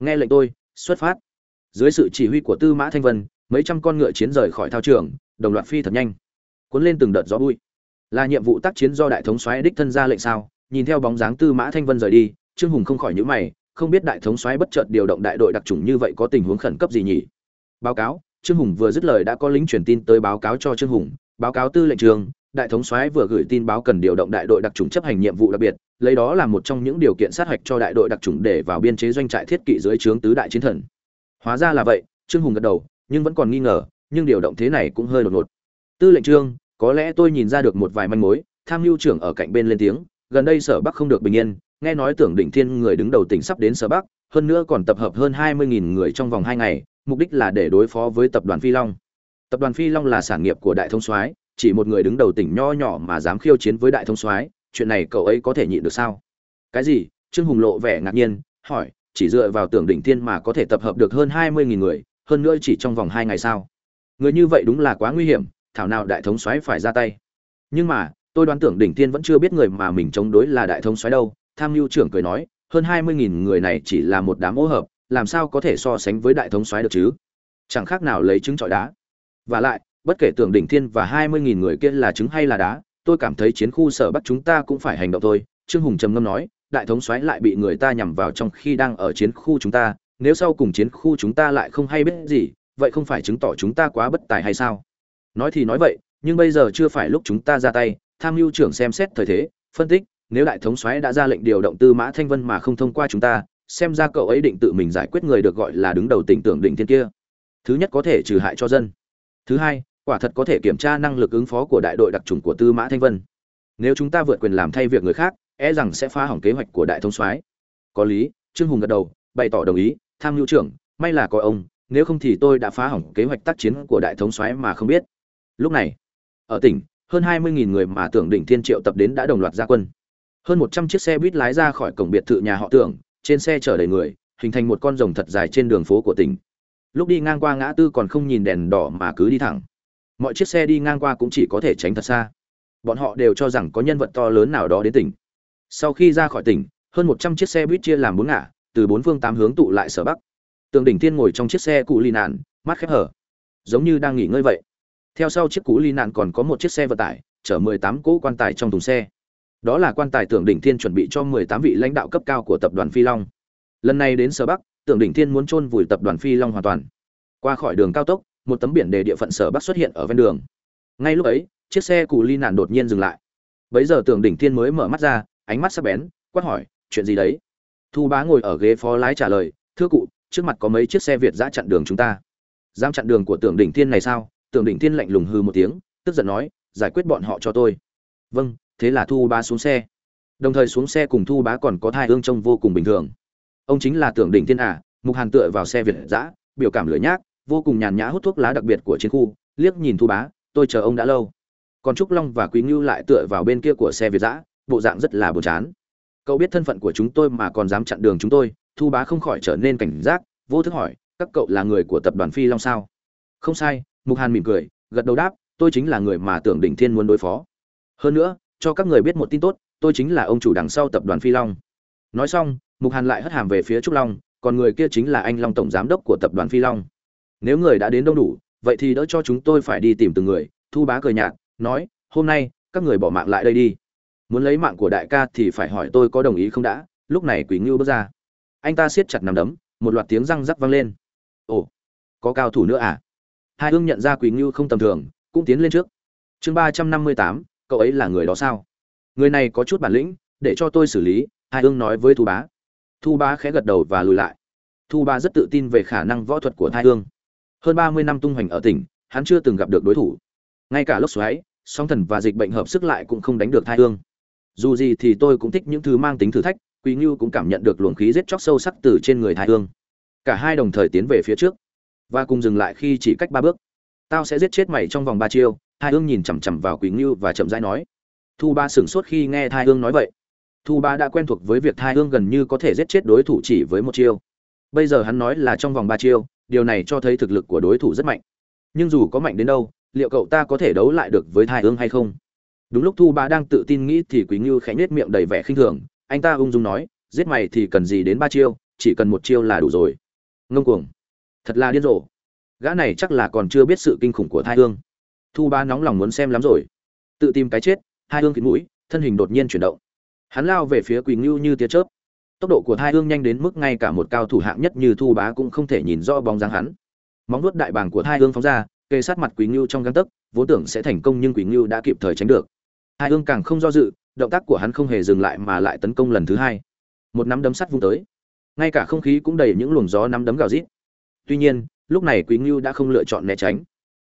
nghe lệnh tôi, xuất phát dưới sự chỉ huy của tư mã thanh vân, mấy trăm con ngựa chiến rời khỏi thao trường, đồng loạt phi thật nhanh. Cuốn lên từng đợt gió bụi. Là nhiệm vụ tác chiến do đại thống soái đích thân ra lệnh sao? Nhìn theo bóng dáng tư mã thanh vân rời đi, trương hùng không khỏi nhíu mày, không biết đại thống soái bất chợt điều động đại đội đặc trùng như vậy có tình huống khẩn cấp gì nhỉ? Báo cáo, trương hùng vừa dứt lời đã có lính truyền tin tới báo cáo cho trương hùng. Báo cáo tư lệnh trường, đại thống soái vừa gửi tin báo cần điều động đại đội đặc trùng chấp hành nhiệm vụ đặc biệt, lấy đó là một trong những điều kiện sát hạch cho đại đội đặc trùng để vào biên chế doanh trại thiết kỵ dưới trướng tứ đại chiến thần hóa ra là vậy, trương hùng gật đầu, nhưng vẫn còn nghi ngờ, nhưng điều động thế này cũng hơi đột ngột. Tư lệnh trương, có lẽ tôi nhìn ra được một vài manh mối, tham mưu trưởng ở cạnh bên lên tiếng, gần đây sở bắc không được bình yên, nghe nói tưởng định thiên người đứng đầu tỉnh sắp đến sở bắc, hơn nữa còn tập hợp hơn hai mươi nghìn người trong vòng hai ngày, mục đích là để đối phó với tập đoàn phi long. Tập đoàn phi long là sản nghiệp của đại thông soái, chỉ một người đứng đầu tỉnh nho nhỏ mà dám khiêu chiến với đại thông soái, chuyện này cậu ấy có thể nhịn được sao? Cái gì? Trương hùng lộ vẻ ngạc nhiên, hỏi chỉ dựa vào tưởng đỉnh thiên mà có thể tập hợp được hơn hai mươi nghìn người, hơn nữa chỉ trong vòng hai ngày sao? Người như vậy đúng là quá nguy hiểm, thảo nào đại thống soái phải ra tay. Nhưng mà, tôi đoán tưởng đỉnh thiên vẫn chưa biết người mà mình chống đối là đại thống soái đâu, tham mưu trưởng cười nói, hơn hai mươi nghìn người này chỉ là một đám ô hợp, làm sao có thể so sánh với đại thống soái được chứ? Chẳng khác nào lấy trứng trọi đá. Và lại, bất kể tưởng đỉnh thiên và hai mươi nghìn người kia là trứng hay là đá, tôi cảm thấy chiến khu sở bắc chúng ta cũng phải hành động thôi, trương hùng trầm ngâm nói đại thống soái lại bị người ta nhằm vào trong khi đang ở chiến khu chúng ta, nếu sau cùng chiến khu chúng ta lại không hay biết gì, vậy không phải chứng tỏ chúng ta quá bất tài hay sao? Nói thì nói vậy, nhưng bây giờ chưa phải lúc chúng ta ra tay, tham mưu trưởng xem xét thời thế, phân tích, nếu đại thống soái đã ra lệnh điều động tư mã thanh vân mà không thông qua chúng ta, xem ra cậu ấy định tự mình giải quyết người được gọi là đứng đầu tỉnh tưởng định thiên kia. Thứ nhất có thể trừ hại cho dân. Thứ hai, quả thật có thể kiểm tra năng lực ứng phó của đại đội đặc trùng của tư mã thanh vân. Nếu chúng ta vượt quyền làm thay việc người khác e rằng sẽ phá hỏng kế hoạch của đại thống soái. Có lý, trương hùng gật đầu, bày tỏ đồng ý, tham mưu trưởng, may là có ông, nếu không thì tôi đã phá hỏng kế hoạch tác chiến của đại thống soái mà không biết. Lúc này, ở tỉnh, hơn hai mươi nghìn người mà tưởng đỉnh thiên triệu tập đến đã đồng loạt ra quân. Hơn một trăm chiếc xe buýt lái ra khỏi cổng biệt thự nhà họ tưởng, trên xe chở đầy người, hình thành một con rồng thật dài trên đường phố của tỉnh. Lúc đi ngang qua ngã tư còn không nhìn đèn đỏ mà cứ đi thẳng. Mọi chiếc xe đi ngang qua cũng chỉ có thể tránh thật xa. Bọn họ đều cho rằng có nhân vật to lớn nào đó đến tỉnh sau khi ra khỏi tỉnh, hơn một trăm chiếc xe buýt chia làm bốn ngả, từ bốn phương tám hướng tụ lại sở bắc. Tường đỉnh thiên ngồi trong chiếc xe cụ ly nạn mắt khép hở giống như đang nghỉ ngơi vậy. Theo sau chiếc cũ ly nạn còn có một chiếc xe vận tải, chở mười tám cỗ quan tài trong thùng xe. Đó là quan tài tưởng đỉnh thiên chuẩn bị cho mười tám vị lãnh đạo cấp cao của tập đoàn phi long. Lần này đến sở bắc tưởng đỉnh thiên muốn chôn vùi tập đoàn phi long hoàn toàn. Qua khỏi đường cao tốc, một tấm biển đề địa phận sở bắc xuất hiện ở ven đường. Ngay lúc ấy, chiếc xe cù ly nạn đột nhiên dừng lại. Bấy giờ tưởng đỉnh thiên mới mở mắt ra ánh mắt sắc bén, quát hỏi, chuyện gì đấy? Thu bá ngồi ở ghế phó lái trả lời, thưa cụ, trước mặt có mấy chiếc xe việt giã chặn đường chúng ta. Dám chặn đường của tưởng đỉnh thiên này sao? Tưởng đỉnh thiên lạnh lùng hư một tiếng, tức giận nói, giải quyết bọn họ cho tôi. Vâng thế là thu bá xuống xe. Đồng thời xuống xe cùng thu bá còn có thai ương trông vô cùng bình thường. Ông chính là tưởng đỉnh thiên à mục hàn tựa vào xe việt giã biểu cảm lưỡi nhác, vô cùng nhàn nhã hút thuốc lá đặc biệt của chiến khu, liếc nhìn thu bá, tôi chờ ông đã lâu. Còn trúc long và quý ngưu lại tựa vào bên kia của xe việt giã bộ dạng rất là buồn chán. Cậu biết thân phận của chúng tôi mà còn dám chặn đường chúng tôi, thu bá không khỏi trở nên cảnh giác, vô thức hỏi, các cậu là người của tập đoàn phi long sao? Không sai, mục hàn mỉm cười, gật đầu đáp, tôi chính là người mà tưởng đỉnh thiên muốn đối phó. Hơn nữa, cho các người biết một tin tốt, tôi chính là ông chủ đằng sau tập đoàn phi long. Nói xong, mục hàn lại hất hàm về phía trúc long, còn người kia chính là anh long tổng giám đốc của tập đoàn phi long. Nếu người đã đến đông đủ, vậy thì đỡ cho chúng tôi phải đi tìm từng người, thu bá cười nhạt, nói, hôm nay, các người bỏ mạng lại đây đi muốn lấy mạng của đại ca thì phải hỏi tôi có đồng ý không đã. Lúc này quỷ ngưu bước ra. Anh ta siết chặt nằm đấm, một loạt tiếng răng rắc vang lên. Ồ, có cao thủ nữa à? Hai hương nhận ra quỷ ngưu không tầm thường, cũng tiến lên trước. Chương ba trăm năm mươi tám, cậu ấy là người đó sao? Người này có chút bản lĩnh, để cho tôi xử lý, hai hương nói với thu bá. Thu bá khẽ gật đầu và lùi lại. Thu bá rất tự tin về khả năng võ thuật của hai hương hơn ba mươi năm tung hoành ở tỉnh, hắn chưa từng gặp được đối thủ. Ngay cả lốc xoáy song thần và dịch bệnh hợp sức lại cũng không đánh được thai hương dù gì thì tôi cũng thích những thứ mang tính thử thách, quý ngưu cũng cảm nhận được luồng khí giết chóc sâu sắc từ trên người Thái hương. Cả hai đồng thời tiến về phía trước, và cùng dừng lại khi chỉ cách ba bước. Tao sẽ giết chết mày trong vòng ba chiêu hai hương nhìn chằm chằm vào quý ngưu và chậm rãi nói. Thu ba sửng sốt khi nghe Thái hương nói vậy. Thu ba đã quen thuộc với việc Thái hương gần như có thể giết chết đối thủ chỉ với một chiêu. Bây giờ hắn nói là trong vòng ba chiêu, điều này cho thấy thực lực của đối thủ rất mạnh. Nhưng dù có mạnh đến đâu, liệu cậu ta có thể đấu lại được với Thái hương hay không? Đúng lúc thu ba đang tự tin nghĩ thì quý ngưu khẽ nhếch miệng đầy vẻ khinh thường. Anh ta ung dung nói, giết mày thì cần gì đến ba chiêu, chỉ cần một chiêu là đủ rồi. Ngông cuồng. Thật là điên rồ. Gã này chắc là còn chưa biết sự kinh khủng của thai hương. Thu ba nóng lòng muốn xem lắm rồi. Tự tìm cái chết hai hương kín mũi, thân hình đột nhiên chuyển động. Hắn lao về phía quỳnh ngưu như tia chớp. Tốc độ của thai hương nhanh đến mức ngay cả một cao thủ hạng nhất như thu bá cũng không thể nhìn rõ bóng dáng hắn. Móng nuốt đại bàng của thai hương phóng ra kê sát mặt quý ngưu trong găng tấc, vốn tưởng sẽ thành công nhưng quý ngưu đã kịp thời tránh được hai ương càng không do dự, động tác của hắn không hề dừng lại mà lại tấn công lần thứ hai. Một nắm đấm sắt vung tới. Ngay cả không khí cũng đầy những luồng gió nắm đấm gào rít. Tuy nhiên, lúc này quý ngưu đã không lựa chọn né tránh.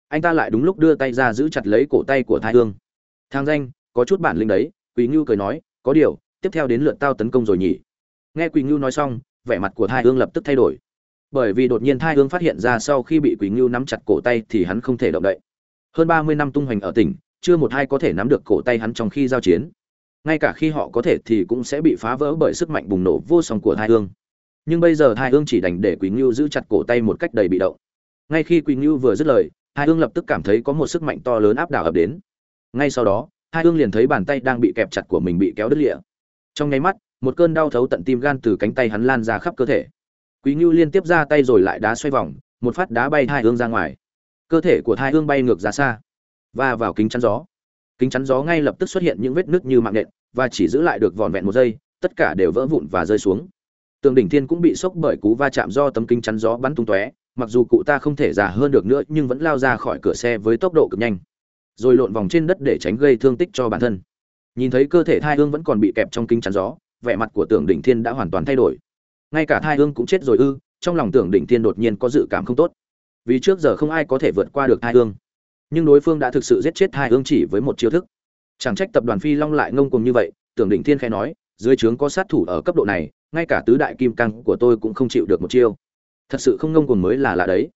Anh ta lại đúng lúc đưa tay ra giữ chặt lấy cổ tay của Thái hương. Thang danh, có chút bản lĩnh đấy, quý ngưu cười nói, có điều, tiếp theo đến lượt tao tấn công rồi nhỉ. Nghe quý ngưu nói xong, vẻ mặt của Thái hương lập tức thay đổi. Bởi vì đột nhiên Thái hương phát hiện ra sau khi bị quý ngưu nắm chặt cổ tay thì hắn không thể động đậy. Hơn ba mươi năm tung hoành ở tỉnh chưa một ai có thể nắm được cổ tay hắn trong khi giao chiến. Ngay cả khi họ có thể thì cũng sẽ bị phá vỡ bởi sức mạnh bùng nổ vô song của thai hương. Nhưng bây giờ thai hương chỉ đành để quý ngưu giữ chặt cổ tay một cách đầy bị động. Ngay khi quý ngưu vừa dứt lời hai hương lập tức cảm thấy có một sức mạnh to lớn áp đảo ập đến. Ngay sau đó hai hương liền thấy bàn tay đang bị kẹp chặt của mình bị kéo đứt lịa trong nháy mắt, một cơn đau thấu tận tim gan từ cánh tay hắn lan ra khắp cơ thể. Quý ngưu liên tiếp ra tay rồi lại đá xoay vòng, một phát đá bay hai hương ra ngoài. Cơ thể của hai hương bay ngược ra xa và vào kính chắn gió. Kính chắn gió ngay lập tức xuất hiện những vết nứt như mạng nện và chỉ giữ lại được vòn vẹn một giây, tất cả đều vỡ vụn và rơi xuống. Tường đỉnh thiên cũng bị sốc bởi cú va chạm do tấm kính chắn gió bắn tung tóe, mặc dù cụ ta không thể già hơn được nữa nhưng vẫn lao ra khỏi cửa xe với tốc độ cực nhanh, rồi lộn vòng trên đất để tránh gây thương tích cho bản thân. Nhìn thấy cơ thể thai hương vẫn còn bị kẹp trong kính chắn gió, vẻ mặt của tưởng đỉnh thiên đã hoàn toàn thay đổi. Ngay cả thai hương cũng chết rồi ư, trong lòng tưởng đỉnh thiên đột nhiên có dự cảm không tốt. Vì trước giờ không ai có thể vượt qua được thai hương nhưng đối phương đã thực sự giết chết hai, hương chỉ với một chiêu thức. Chẳng trách tập đoàn phi long lại ngông cuồng như vậy tưởng đỉnh thiên khai nói dưới trướng có sát thủ ở cấp độ này ngay cả tứ đại kim căng của tôi cũng không chịu được một chiêu. Thật sự không ngông cuồng mới là lạ đấy.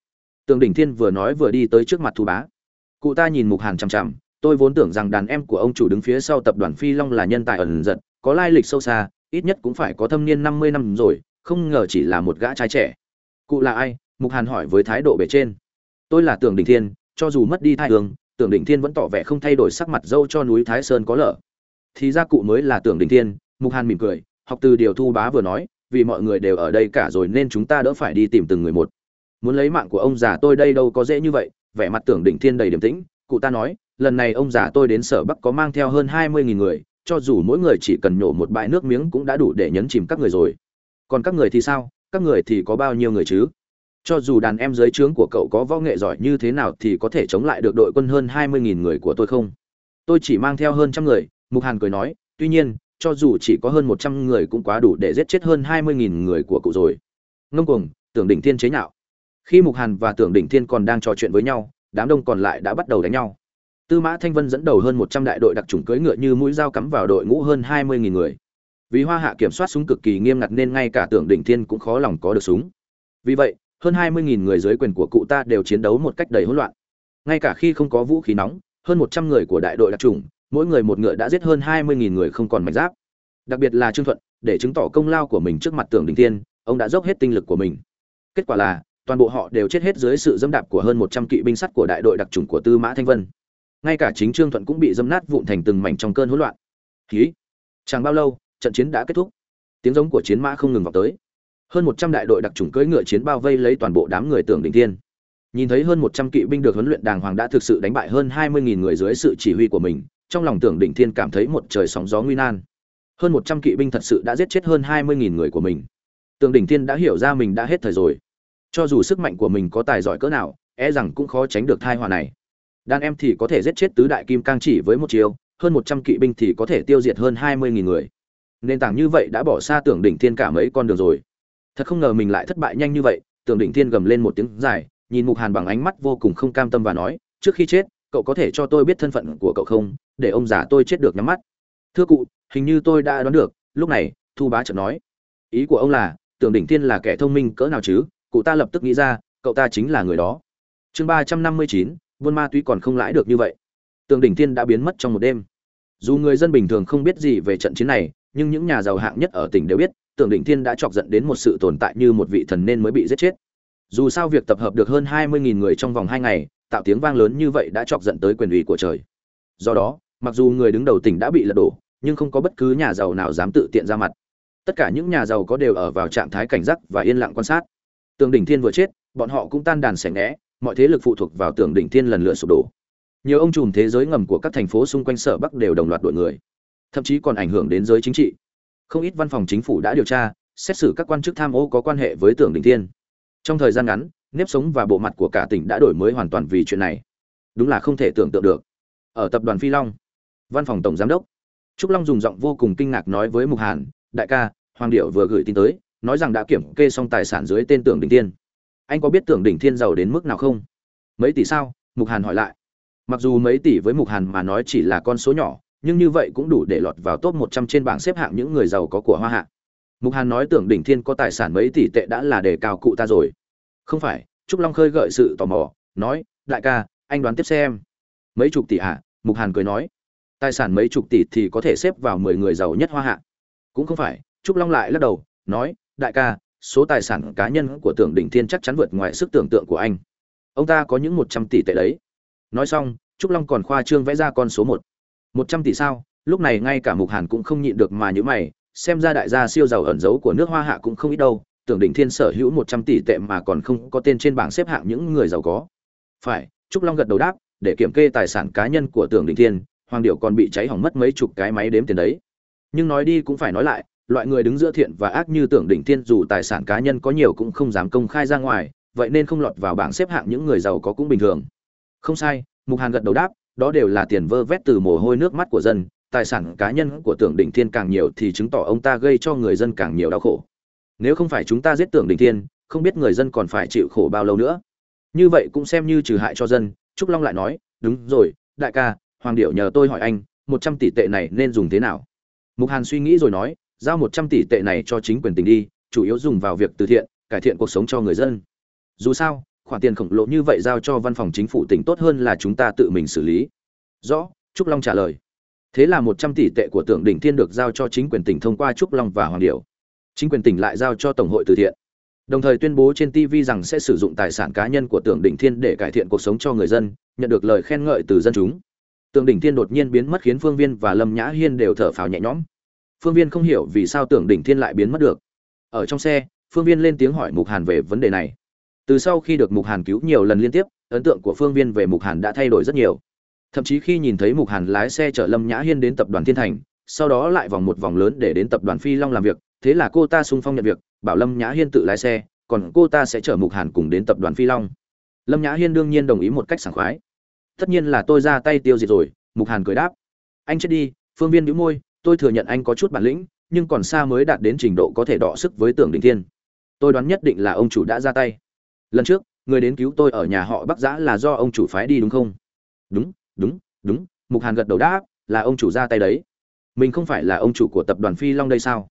Tưởng đỉnh thiên vừa nói vừa đi tới trước mặt thu bá. Cụ ta nhìn mục hàn chằm chằm tôi vốn tưởng rằng đàn em của ông chủ đứng phía sau tập đoàn phi long là nhân tài ẩn giật có lai lịch sâu xa ít nhất cũng phải có thâm niên năm mươi năm rồi không ngờ chỉ là một gã trai trẻ. Cụ là ai? Mục hàn hỏi với thái độ bề trên. Tôi là tưởng đình thiên cho dù mất đi thai hương, tưởng đình thiên vẫn tỏ vẻ không thay đổi sắc mặt dâu cho núi thái sơn có lở. Thì ra cụ mới là tưởng đình thiên, mục hàn mỉm cười, học từ điều thu bá vừa nói, vì mọi người đều ở đây cả rồi nên chúng ta đỡ phải đi tìm từng người một. Muốn lấy mạng của ông già tôi đây đâu có dễ như vậy, vẻ mặt tưởng đình thiên đầy điềm tĩnh, cụ ta nói, lần này ông già tôi đến sở bắc có mang theo hơn hai mươi nghìn người, cho dù mỗi người chỉ cần nhổ một bãi nước miếng cũng đã đủ để nhấn chìm các người rồi. Còn các người thì sao? Các người thì có bao nhiêu người chứ? Cho dù đàn em dưới trướng của cậu có võ nghệ giỏi như thế nào thì có thể chống lại được đội quân hơn hai mươi nghìn người của tôi không? Tôi chỉ mang theo hơn trăm người, mục hàn cười nói, tuy nhiên, cho dù chỉ có hơn một trăm người cũng quá đủ để giết chết hơn hai mươi nghìn người của cậu rồi. Ngông cuồng, tưởng đỉnh thiên chế nhạo. Khi mục hàn và tưởng đỉnh thiên còn đang trò chuyện với nhau, đám đông còn lại đã bắt đầu đánh nhau. Tư mã thanh vân dẫn đầu hơn một trăm đại đội đặc trùng cưỡi ngựa như mũi dao cắm vào đội ngũ hơn hai mươi nghìn người. Vì hoa hạ kiểm soát súng cực kỳ nghiêm ngặt nên ngay cả tưởng đỉnh thiên cũng khó lòng có được súng. Vì vậy hơn hai mươi nghìn người dưới quyền của cụ ta đều chiến đấu một cách đầy hỗn loạn. Ngay cả khi không có vũ khí nóng, hơn một trăm người của đại đội đặc trùng, mỗi người một ngựa đã giết hơn hai mươi nghìn người không còn mảnh giáp. Đặc biệt là trương thuận, để chứng tỏ công lao của mình trước mặt tưởng đỉnh thiên, ông đã dốc hết tinh lực của mình. Kết quả là, toàn bộ họ đều chết hết dưới sự dẫm đạp của hơn một trăm kỵ binh sắt của đại đội đặc trùng của tư mã thanh vân. Ngay cả chính trương thuận cũng bị dẫm nát vụn thành từng mảnh trong cơn hỗn loạn. Khí chẳng bao lâu, trận chiến đã kết thúc. Tiếng giống của chiến mã không ngừng vào tới hơn một trăm đại đội đặc trùng cưỡi ngựa chiến bao vây lấy toàn bộ đám người tưởng đỉnh thiên. Nhìn thấy hơn một trăm kỵ binh được huấn luyện đàng hoàng đã thực sự đánh bại hơn hai mươi nghìn người dưới sự chỉ huy của mình, trong lòng tưởng đỉnh thiên cảm thấy một trời sóng gió nguy nan. Hơn một trăm kỵ binh thật sự đã giết chết hơn hai mươi nghìn người của mình. Tưởng đỉnh thiên đã hiểu ra mình đã hết thời rồi. Cho dù sức mạnh của mình có tài giỏi cỡ nào e rằng cũng khó tránh được thai họa này. Đàn em thì có thể giết chết tứ đại kim cang chỉ với một chiều hơn một trăm kỵ binh thì có thể tiêu diệt hơn hai mươi nghìn người. Nền tảng như vậy đã bỏ xa tưởng đỉnh thiên cả mấy con đường rồi thật không ngờ mình lại thất bại nhanh như vậy tưởng đỉnh thiên gầm lên một tiếng dài, nhìn mục hàn bằng ánh mắt vô cùng không cam tâm và nói, trước khi chết, cậu có thể cho tôi biết thân phận của cậu không? Để ông già tôi chết được nhắm mắt. Thưa cụ, hình như tôi đã đoán được. Lúc này, thu bá chợt nói, ý của ông là tưởng đỉnh thiên là kẻ thông minh cỡ nào chứ? Cụ ta lập tức nghĩ ra, cậu ta chính là người đó. Chương ba trăm năm mươi chín, buôn ma túy còn không lãi được như vậy. Tường đỉnh thiên đã biến mất trong một đêm. Dù người dân bình thường không biết gì về trận chiến này, nhưng những nhà giàu hạng nhất ở tỉnh đều biết Tưởng đỉnh thiên đã chọc giận đến một sự tồn tại như một vị thần nên mới bị giết chết. Dù sao việc tập hợp được hơn hai mươi nghìn người trong vòng hai ngày tạo tiếng vang lớn như vậy đã chọc giận tới quyền ủy của trời. Do đó mặc dù người đứng đầu tỉnh đã bị lật đổ nhưng không có bất cứ nhà giàu nào dám tự tiện ra mặt. Tất cả những nhà giàu có đều ở vào trạng thái cảnh giác và yên lặng quan sát. Tường đỉnh thiên vừa chết bọn họ cũng tan đàn xẻ né, mọi thế lực phụ thuộc vào tường đỉnh thiên lần lượt sụp đổ. Nhiều ông trùm thế giới ngầm của các thành phố xung quanh sở bắc đều đồng loạt đội người. Thậm chí còn ảnh hưởng đến giới chính trị không ít văn phòng chính phủ đã điều tra, xét xử các quan chức tham ô có quan hệ với tưởng đỉnh thiên. Trong thời gian ngắn, nếp sống và bộ mặt của cả tỉnh đã đổi mới hoàn toàn vì chuyện này. Đúng là không thể tưởng tượng được. Ở tập đoàn phi long, văn phòng tổng giám đốc, trúc long dùng giọng vô cùng kinh ngạc nói với mục hàn, đại ca, hoàng điệu vừa gửi tin tới, nói rằng đã kiểm kê xong tài sản dưới tên tưởng đỉnh thiên. Anh có biết tưởng đỉnh thiên giàu đến mức nào không? Mấy tỷ sao? Mục hàn hỏi lại. Mặc dù mấy tỷ với mục hàn mà nói chỉ là con số nhỏ nhưng như vậy cũng đủ để lọt vào top một trăm trên bảng xếp hạng những người giàu có của hoa hạ. Mục hàn nói tưởng đỉnh thiên có tài sản mấy tỷ tệ đã là đề cao cụ ta rồi. Không phải, trúc long khơi gợi sự tò mò, nói, đại ca, anh đoán tiếp xem. Mấy chục tỷ hả? à? mục hàn cười nói. Tài sản mấy chục tỷ thì có thể xếp vào mười người giàu nhất hoa hạ. Cũng không phải. Trúc long lại lắc đầu, nói, đại ca, số tài sản cá nhân của tưởng đỉnh thiên chắc chắn vượt ngoài sức tưởng tượng của anh. Ông ta có những một trăm tỷ tệ đấy. Nói xong, trúc long còn khoa trương vẽ ra con số một một trăm tỷ sao? Lúc này ngay cả mục hàn cũng không nhịn được mà nhữ mày, xem ra đại gia siêu giàu ẩn giấu của nước hoa hạ cũng không ít đâu, tưởng đỉnh thiên sở hữu một trăm tỷ tệ mà còn không có tên trên bảng xếp hạng những người giàu có. Phải, trúc long gật đầu đáp, để kiểm kê tài sản cá nhân của tưởng đỉnh thiên, hoàng điệu còn bị cháy hỏng mất mấy chục cái máy đếm tiền đấy. Nhưng nói đi cũng phải nói lại, loại người đứng giữa thiện và ác như tưởng đỉnh thiên dù tài sản cá nhân có nhiều cũng không dám công khai ra ngoài, vậy nên không lọt vào bảng xếp hạng những người giàu có cũng bình thường. Không sai, mục hàn gật đầu đáp đó đều là tiền vơ vét từ mồ hôi nước mắt của dân, tài sản cá nhân của tưởng đỉnh thiên càng nhiều thì chứng tỏ ông ta gây cho người dân càng nhiều đau khổ. Nếu không phải chúng ta giết tưởng đình thiên, không biết người dân còn phải chịu khổ bao lâu nữa. Như vậy cũng xem như trừ hại cho dân, trúc long lại nói, đúng rồi, đại ca, hoàng điệu nhờ tôi hỏi anh, một trăm tỷ tệ này nên dùng thế nào? Mục hàn suy nghĩ rồi nói, giao một trăm tỷ tệ này cho chính quyền tỉnh đi, chủ yếu dùng vào việc từ thiện, cải thiện cuộc sống cho người dân. Dù sao khoản tiền khổng lồ như vậy giao cho văn phòng chính phủ tỉnh tốt hơn là chúng ta tự mình xử lý. Rõ, trúc long trả lời. Thế là một trăm tỷ tệ của tưởng đỉnh thiên được giao cho chính quyền tỉnh thông qua trúc long và hoàng điểu. Chính quyền tỉnh lại giao cho tổng hội từ thiện. Đồng thời tuyên bố trên tv rằng sẽ sử dụng tài sản cá nhân của tưởng đỉnh thiên để cải thiện cuộc sống cho người dân, nhận được lời khen ngợi từ dân chúng. Tưởng đỉnh thiên đột nhiên biến mất khiến phương viên và lâm nhã hiên đều thở phào nhẹ nhõm. Phương viên không hiểu vì sao tưởng đỉnh thiên lại biến mất được. Ở trong xe, phương viên lên tiếng hỏi mục hàn về vấn đề này từ sau khi được mục hàn cứu nhiều lần liên tiếp, ấn tượng của phương viên về mục hàn đã thay đổi rất nhiều. Thậm chí khi nhìn thấy mục hàn lái xe chở lâm nhã hiên đến tập đoàn thiên thành, sau đó lại vòng một vòng lớn để đến tập đoàn phi long làm việc, thế là cô ta sung phong nhận việc, bảo lâm nhã hiên tự lái xe, còn cô ta sẽ chở mục hàn cùng đến tập đoàn phi long. Lâm nhã hiên đương nhiên đồng ý một cách sảng khoái. Tất nhiên là tôi ra tay tiêu diệt rồi, mục hàn cười đáp. Anh chết đi, phương viên đĩu môi, tôi thừa nhận anh có chút bản lĩnh, nhưng còn xa mới đạt đến trình độ có thể đọ sức với tưởng đình thiên. Tôi đoán nhất định là ông chủ đã ra tay lần trước, người đến cứu tôi ở nhà họ bắc giã là do ông chủ phái đi đúng không? Đúng đúng đúng, mục hàn gật đầu đáp, là ông chủ ra tay đấy. Mình không phải là ông chủ của tập đoàn phi long đây sao?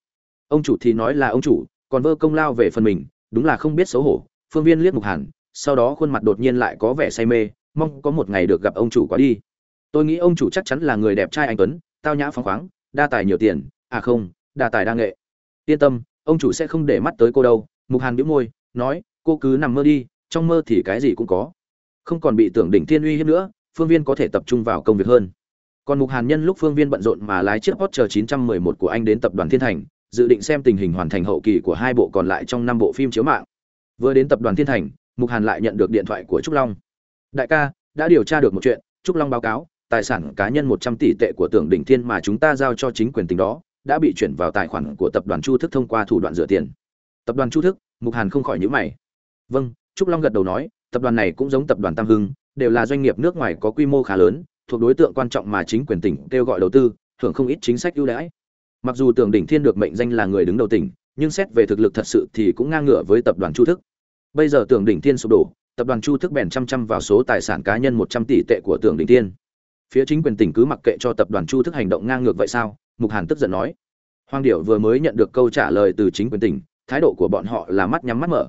Ông chủ thì nói là ông chủ, còn vơ công lao về phần mình, đúng là không biết xấu hổ. Phương viên liếc mục hàn, sau đó khuôn mặt đột nhiên lại có vẻ say mê, mong có một ngày được gặp ông chủ quá đi. Tôi nghĩ ông chủ chắc chắn là người đẹp trai anh tuấn, tao nhã phóng khoáng, đa tài nhiều tiền à không, đa tài đa nghệ. Yên tâm, ông chủ sẽ không để mắt tới cô đâu. Mục hàn bĩu môi, nói cô cứ nằm mơ đi, trong mơ thì cái gì cũng có. Không còn bị tưởng đỉnh thiên uy hiếp nữa, phương viên có thể tập trung vào công việc hơn. Còn mục hàn nhân lúc phương viên bận rộn mà lái chiếc hot chờ 911 của anh đến tập đoàn thiên thành, dự định xem tình hình hoàn thành hậu kỳ của hai bộ còn lại trong năm bộ phim chiếu mạng. Vừa đến tập đoàn thiên thành, mục hàn lại nhận được điện thoại của trúc long. Đại ca, đã điều tra được một chuyện, trúc long báo cáo, tài sản cá nhân một trăm tỷ tệ của tưởng đỉnh thiên mà chúng ta giao cho chính quyền tỉnh đó, đã bị chuyển vào tài khoản của tập đoàn chu thức thông qua thủ đoạn rửa tiền. Tập đoàn chu thức, mục hàn không khỏi nhữ mày vâng trúc long gật đầu nói, tập đoàn này cũng giống tập đoàn tam hưng, đều là doanh nghiệp nước ngoài có quy mô khá lớn, thuộc đối tượng quan trọng mà chính quyền tỉnh kêu gọi đầu tư, hưởng không ít chính sách ưu đãi. Mặc dù tưởng đỉnh thiên được mệnh danh là người đứng đầu tỉnh, nhưng xét về thực lực thật sự thì cũng ngang ngửa với tập đoàn chu thức. Bây giờ tưởng đỉnh thiên sụp đổ, tập đoàn chu thức bèn chăm chăm vào số tài sản cá nhân một trăm tỷ tệ của tưởng đỉnh thiên. Phía chính quyền tỉnh cứ mặc kệ cho tập đoàn chu thức hành động ngang ngược vậy sao? Mục hàn tức giận nói. Hoàng điệu vừa mới nhận được câu trả lời từ chính quyền tỉnh, thái độ của bọn họ là mắt nhắm mắt mở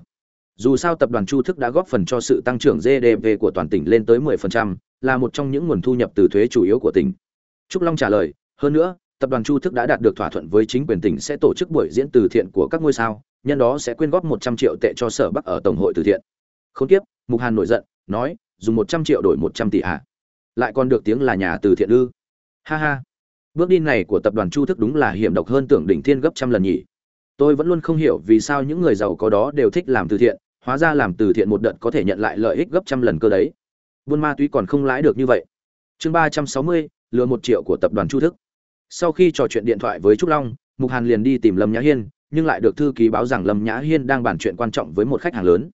dù sao tập đoàn chu thức đã góp phần cho sự tăng trưởng gdp của toàn tỉnh lên tới 10%, là một trong những nguồn thu nhập từ thuế chủ yếu của tỉnh. Trúc long trả lời hơn nữa tập đoàn chu thức đã đạt được thỏa thuận với chính quyền tỉnh sẽ tổ chức buổi diễn từ thiện của các ngôi sao nhân đó sẽ quyên góp 100 triệu tệ cho sở bắc ở tổng hội từ thiện. Không tiếp mục hàn nổi giận nói dùng 100 triệu đổi 100 tỷ à lại còn được tiếng là nhà từ thiện ư? Ha ha. Bước đi này của tập đoàn chu thức đúng là hiểm độc hơn tưởng đỉnh thiên gấp trăm lần nhỉ. Tôi vẫn luôn không hiểu vì sao những người giàu có đó đều thích làm từ thiện hóa ra làm từ thiện một đợt có thể nhận lại lợi ích gấp trăm lần cơ đấy. Buôn ma túy còn không lãi được như vậy. Chương ba trăm sáu mươi, lừa một triệu của tập đoàn chu thức. Sau khi trò chuyện điện thoại với trúc long, mục hàn liền đi tìm lâm nhã hiên, nhưng lại được thư ký báo rằng lâm nhã hiên đang bàn chuyện quan trọng với một khách hàng lớn.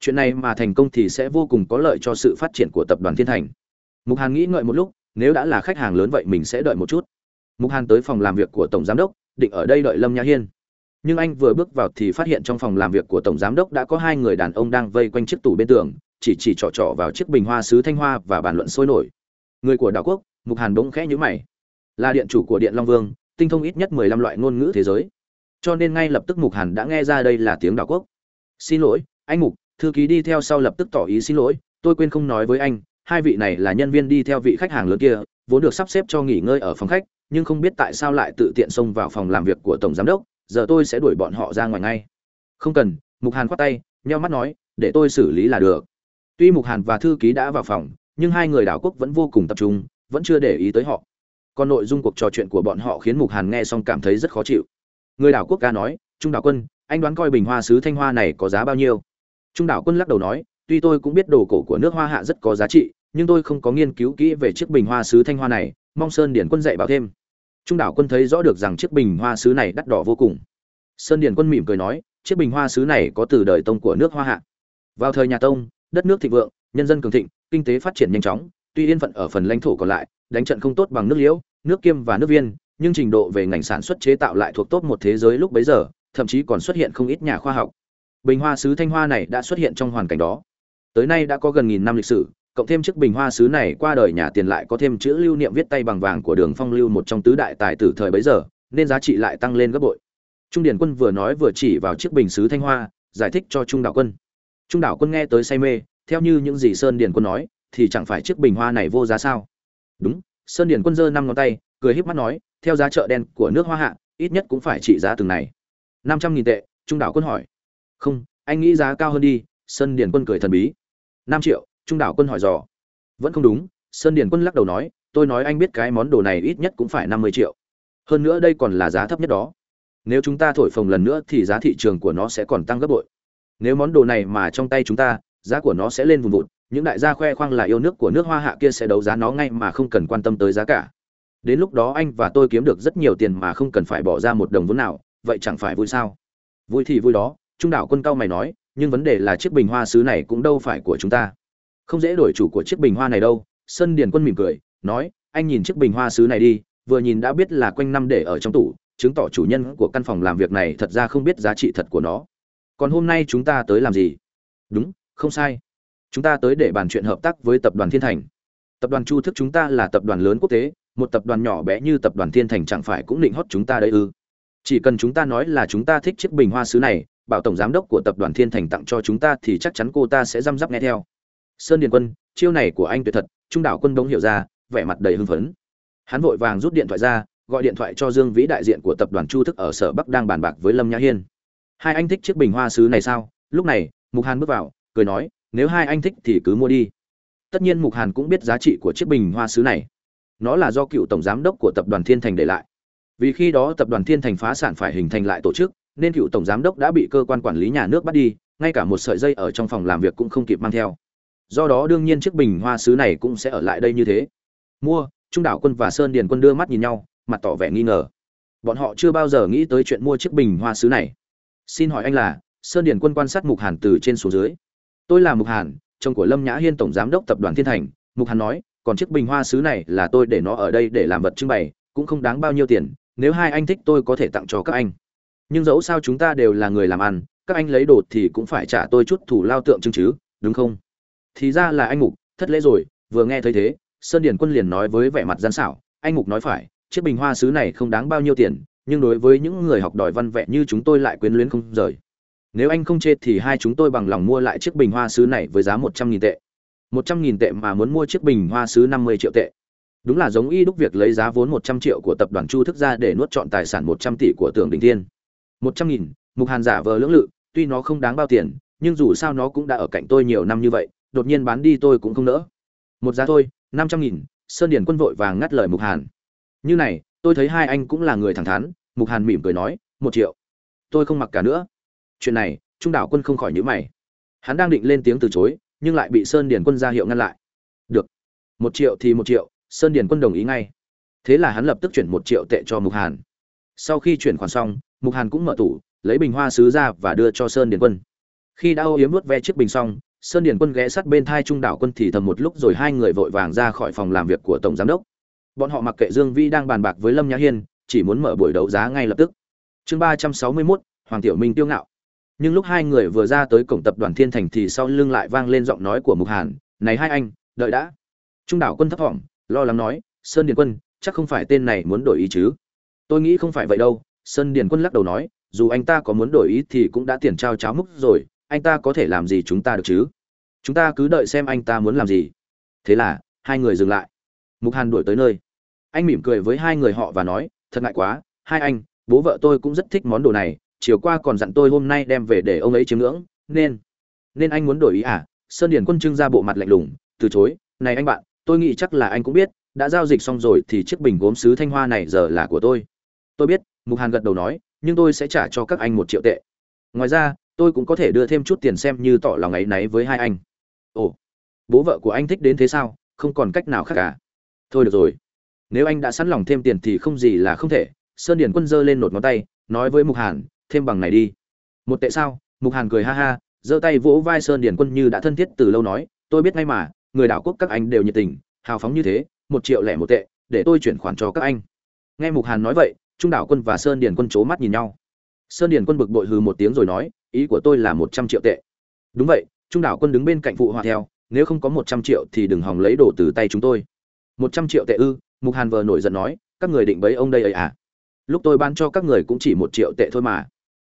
Chuyện này mà thành công thì sẽ vô cùng có lợi cho sự phát triển của tập đoàn thiên thành. Mục hàn nghĩ ngợi một lúc, nếu đã là khách hàng lớn vậy mình sẽ đợi một chút. Mục hàn tới phòng làm việc của tổng giám đốc, định ở đây đợi lâm nhã hiên nhưng anh vừa bước vào thì phát hiện trong phòng làm việc của tổng giám đốc đã có hai người đàn ông đang vây quanh chiếc tủ bên tường, chỉ chỉ trỏ trỏ vào chiếc bình hoa sứ thanh hoa và bàn luận sôi nổi. Người của đảo quốc, mục hàn bỗng khẽ nhữ mày. Là điện chủ của điện long vương, tinh thông ít nhất mười lăm loại ngôn ngữ thế giới. Cho nên ngay lập tức mục hàn đã nghe ra đây là tiếng đảo quốc. Xin lỗi, anh mục, thư ký đi theo sau lập tức tỏ ý xin lỗi, tôi quên không nói với anh, hai vị này là nhân viên đi theo vị khách hàng lớn kia, vốn được sắp xếp cho nghỉ ngơi ở phòng khách, nhưng không biết tại sao lại tự tiện xông vào phòng làm việc của tổng giám đốc giờ tôi sẽ đuổi bọn họ ra ngoài ngay. Không cần, mục hàn khoát tay, nheo mắt nói, để tôi xử lý là được. Tuy mục hàn và thư ký đã vào phòng, nhưng hai người đảo quốc vẫn vô cùng tập trung, vẫn chưa để ý tới họ. Còn nội dung cuộc trò chuyện của bọn họ khiến mục hàn nghe xong cảm thấy rất khó chịu. Người đảo quốc ca nói, trung đảo quân, anh đoán coi bình hoa sứ thanh hoa này có giá bao nhiêu? Trung đảo quân lắc đầu nói, tuy tôi cũng biết đồ cổ của nước hoa hạ rất có giá trị, nhưng tôi không có nghiên cứu kỹ về chiếc bình hoa sứ thanh hoa này, mong sơn điển quân dạy bảo thêm trung đảo quân thấy rõ được rằng chiếc bình hoa sứ này đắt đỏ vô cùng. Sơn điền quân mỉm cười nói, chiếc bình hoa sứ này có từ đời tông của nước hoa hạ. Vào thời nhà tông, đất nước thịnh vượng, nhân dân cường thịnh, kinh tế phát triển nhanh chóng, tuy yên phận ở phần lãnh thổ còn lại, đánh trận không tốt bằng nước liễu, nước kiêm và nước viên, nhưng trình độ về ngành sản xuất chế tạo lại thuộc tốt một thế giới lúc bấy giờ, thậm chí còn xuất hiện không ít nhà khoa học. Bình hoa sứ thanh hoa này đã xuất hiện trong hoàn cảnh đó. Tới nay đã có gần nghìn năm lịch sử cộng thêm chiếc bình hoa sứ này qua đời nhà tiền lại có thêm chữ lưu niệm viết tay bằng vàng của đường phong lưu một trong tứ đại tài tử thời bấy giờ, nên giá trị lại tăng lên gấp bội. Trung điển quân vừa nói vừa chỉ vào chiếc bình sứ thanh hoa, giải thích cho trung đạo quân. Trung đạo quân nghe tới say mê, theo như những gì sơn điển quân nói, thì chẳng phải chiếc bình hoa này vô giá sao? Đúng, sơn điển quân giơ năm ngón tay, cười híp mắt nói, theo giá chợ đen của nước hoa hạ, ít nhất cũng phải trị giá từng này. Năm trăm nghìn tệ, trung đạo quân hỏi. Không, anh nghĩ giá cao hơn đi, sơn điển quân cười thần bí. Năm triệu trung đảo quân hỏi dò. Vẫn không đúng, sơn Điền quân lắc đầu nói, tôi nói anh biết cái món đồ này ít nhất cũng phải năm mươi triệu. Hơn nữa đây còn là giá thấp nhất đó. Nếu chúng ta thổi phồng lần nữa thì giá thị trường của nó sẽ còn tăng gấp bội. Nếu món đồ này mà trong tay chúng ta, giá của nó sẽ lên vùng vụt, những đại gia khoe khoang là yêu nước của nước hoa hạ kia sẽ đấu giá nó ngay mà không cần quan tâm tới giá cả. Đến lúc đó anh và tôi kiếm được rất nhiều tiền mà không cần phải bỏ ra một đồng vốn nào, vậy chẳng phải vui sao? Vui thì vui đó, trung đảo quân cao mày nói, nhưng vấn đề là chiếc bình hoa sứ này cũng đâu phải của chúng ta không dễ đổi chủ của chiếc bình hoa này đâu. Sơn điền quân mỉm cười, nói, anh nhìn chiếc bình hoa sứ này đi, vừa nhìn đã biết là quanh năm để ở trong tủ, chứng tỏ chủ nhân của căn phòng làm việc này thật ra không biết giá trị thật của nó. Còn hôm nay chúng ta tới làm gì? Đúng, không sai. Chúng ta tới để bàn chuyện hợp tác với tập đoàn thiên thành. Tập đoàn chu thức chúng ta là tập đoàn lớn quốc tế, một tập đoàn nhỏ bé như tập đoàn thiên thành chẳng phải cũng định hót chúng ta đấy ư? Chỉ cần chúng ta nói là chúng ta thích chiếc bình hoa sứ này, bảo tổng giám đốc của tập đoàn thiên thành tặng cho chúng ta thì chắc chắn cô ta sẽ răm rắp nghe theo sơn điền quân, chiêu này của anh tuyệt thật, trung đảo quân đông hiểu ra, vẻ mặt đầy hưng phấn. Hắn vội vàng rút điện thoại ra, gọi điện thoại cho dương vĩ đại diện của tập đoàn chu thức ở sở bắc đang bàn bạc với lâm nhã hiên. Hai anh thích chiếc bình hoa sứ này sao? Lúc này, mục hàn bước vào, cười nói, nếu hai anh thích thì cứ mua đi. Tất nhiên mục hàn cũng biết giá trị của chiếc bình hoa sứ này. Nó là do cựu tổng giám đốc của tập đoàn thiên thành để lại. Vì khi đó tập đoàn thiên thành phá sản phải hình thành lại tổ chức, nên cựu tổng giám đốc đã bị cơ quan quản lý nhà nước bắt đi, ngay cả một sợi dây ở trong phòng làm việc cũng không kịp mang theo do đó đương nhiên chiếc bình hoa sứ này cũng sẽ ở lại đây như thế. Mua, trung đảo quân và sơn điền quân đưa mắt nhìn nhau, mặt tỏ vẻ nghi ngờ. Bọn họ chưa bao giờ nghĩ tới chuyện mua chiếc bình hoa sứ này. Xin hỏi anh là, sơn điền quân quan sát mục hàn từ trên xuống dưới. Tôi là mục hàn, chồng của lâm nhã hiên tổng giám đốc tập đoàn thiên thành. Mục hàn nói, còn chiếc bình hoa sứ này là tôi để nó ở đây để làm vật trưng bày, cũng không đáng bao nhiêu tiền, nếu hai anh thích tôi có thể tặng cho các anh. Nhưng dẫu sao chúng ta đều là người làm ăn, các anh lấy đồ thì cũng phải trả tôi chút thủ lao tượng trưng chứ, đúng không? Thì ra là anh Ngục, thất lễ rồi vừa nghe thấy thế sơn Điền quân liền nói với vẻ mặt gian xảo anh Ngục nói phải chiếc bình hoa sứ này không đáng bao nhiêu tiền nhưng đối với những người học đòi văn vẽ như chúng tôi lại quyến luyến không rời. Nếu anh không chê thì hai chúng tôi bằng lòng mua lại chiếc bình hoa sứ này với giá một trăm nghìn tệ. Một trăm nghìn tệ mà muốn mua chiếc bình hoa sứ năm mươi triệu tệ. Đúng là giống y đúc việc lấy giá vốn một trăm triệu của tập đoàn chu thức ra để nuốt trọn tài sản một trăm tỷ của tưởng đình thiên. Một trăm nghìn mục hàn giả vờ lưỡng lự tuy nó không đáng bao tiền nhưng dù sao nó cũng đã ở cạnh tôi nhiều năm như vậy đột nhiên bán đi tôi cũng không nỡ. Một giá thôi, năm trăm nghìn, sơn điển quân vội vàng ngắt lời mục hàn. Như này, tôi thấy hai anh cũng là người thẳng thắn, mục hàn mỉm cười nói, một triệu. Tôi không mặc cả nữa. Chuyện này, trung đảo quân không khỏi nhữ mày. Hắn đang định lên tiếng từ chối, nhưng lại bị sơn điển quân ra hiệu ngăn lại. Được. Một triệu thì một triệu, sơn điển quân đồng ý ngay. Thế là hắn lập tức chuyển một triệu tệ cho mục hàn. Sau khi chuyển khoản xong, mục hàn cũng mở tủ, lấy bình hoa sứ ra và đưa cho sơn điển quân. Khi đã ô yếm vớt ve chiếc bình xong sơn Điền quân ghé sát bên thai trung đảo quân thì thầm một lúc rồi hai người vội vàng ra khỏi phòng làm việc của tổng giám đốc. Bọn họ mặc kệ dương vi đang bàn bạc với lâm nhã hiên, chỉ muốn mở buổi đấu giá ngay lập tức. Chương ba trăm sáu mươi mốt, hoàng tiểu minh tiêu ngạo. Nhưng lúc hai người vừa ra tới cổng tập đoàn thiên thành thì sau lưng lại vang lên giọng nói của mục hàn, này hai anh, đợi đã. Trung đảo quân thấp thỏm, lo lắng nói, sơn điền quân, chắc không phải tên này muốn đổi ý chứ? Tôi nghĩ không phải vậy đâu, sơn điền quân lắc đầu nói, dù anh ta có muốn đổi ý thì cũng đã tiền trao cháo múc rồi anh ta có thể làm gì chúng ta được chứ? Chúng ta cứ đợi xem anh ta muốn làm gì. Thế là, hai người dừng lại. Mục hàn đuổi tới nơi. Anh mỉm cười với hai người họ và nói, thật ngại quá, hai anh, bố vợ tôi cũng rất thích món đồ này, chiều qua còn dặn tôi hôm nay đem về để ông ấy chiếm ngưỡng, nên nên anh muốn đổi ý à? Sơn điển quân trưng ra bộ mặt lạnh lùng, từ chối, này anh bạn, tôi nghĩ chắc là anh cũng biết, đã giao dịch xong rồi thì chiếc bình gốm sứ thanh hoa này giờ là của tôi. Tôi biết, mục hàn gật đầu nói, nhưng tôi sẽ trả cho các anh một triệu tệ. Ngoài ra tôi cũng có thể đưa thêm chút tiền xem như tỏ lòng ấy náy với hai anh. Ồ, bố vợ của anh thích đến thế sao? Không còn cách nào khác cả. Thôi được rồi. Nếu anh đã sẵn lòng thêm tiền thì không gì là không thể. Sơn điển quân giơ lên nột ngón tay, nói với mục hàn, thêm bằng này đi. Một tệ sao? Mục hàn cười ha ha, giơ tay vỗ vai sơn điển quân như đã thân thiết từ lâu nói, tôi biết ngay mà, người đảo quốc các anh đều nhiệt tình, hào phóng như thế, một triệu lẻ một tệ, để tôi chuyển khoản cho các anh. Nghe mục hàn nói vậy, trung đảo quân và sơn điển quân c mắt nhìn nhau sơn điền quân bực bội hừ một tiếng rồi nói, ý của tôi là một trăm triệu tệ. Đúng vậy, trung đảo quân đứng bên cạnh phụ họa theo, nếu không có một trăm triệu thì đừng hòng lấy đồ từ tay chúng tôi. Một trăm triệu tệ ư, mục hàn vờ nổi giận nói, các người định bấy ông đây ấy à? Lúc tôi ban cho các người cũng chỉ một triệu tệ thôi mà.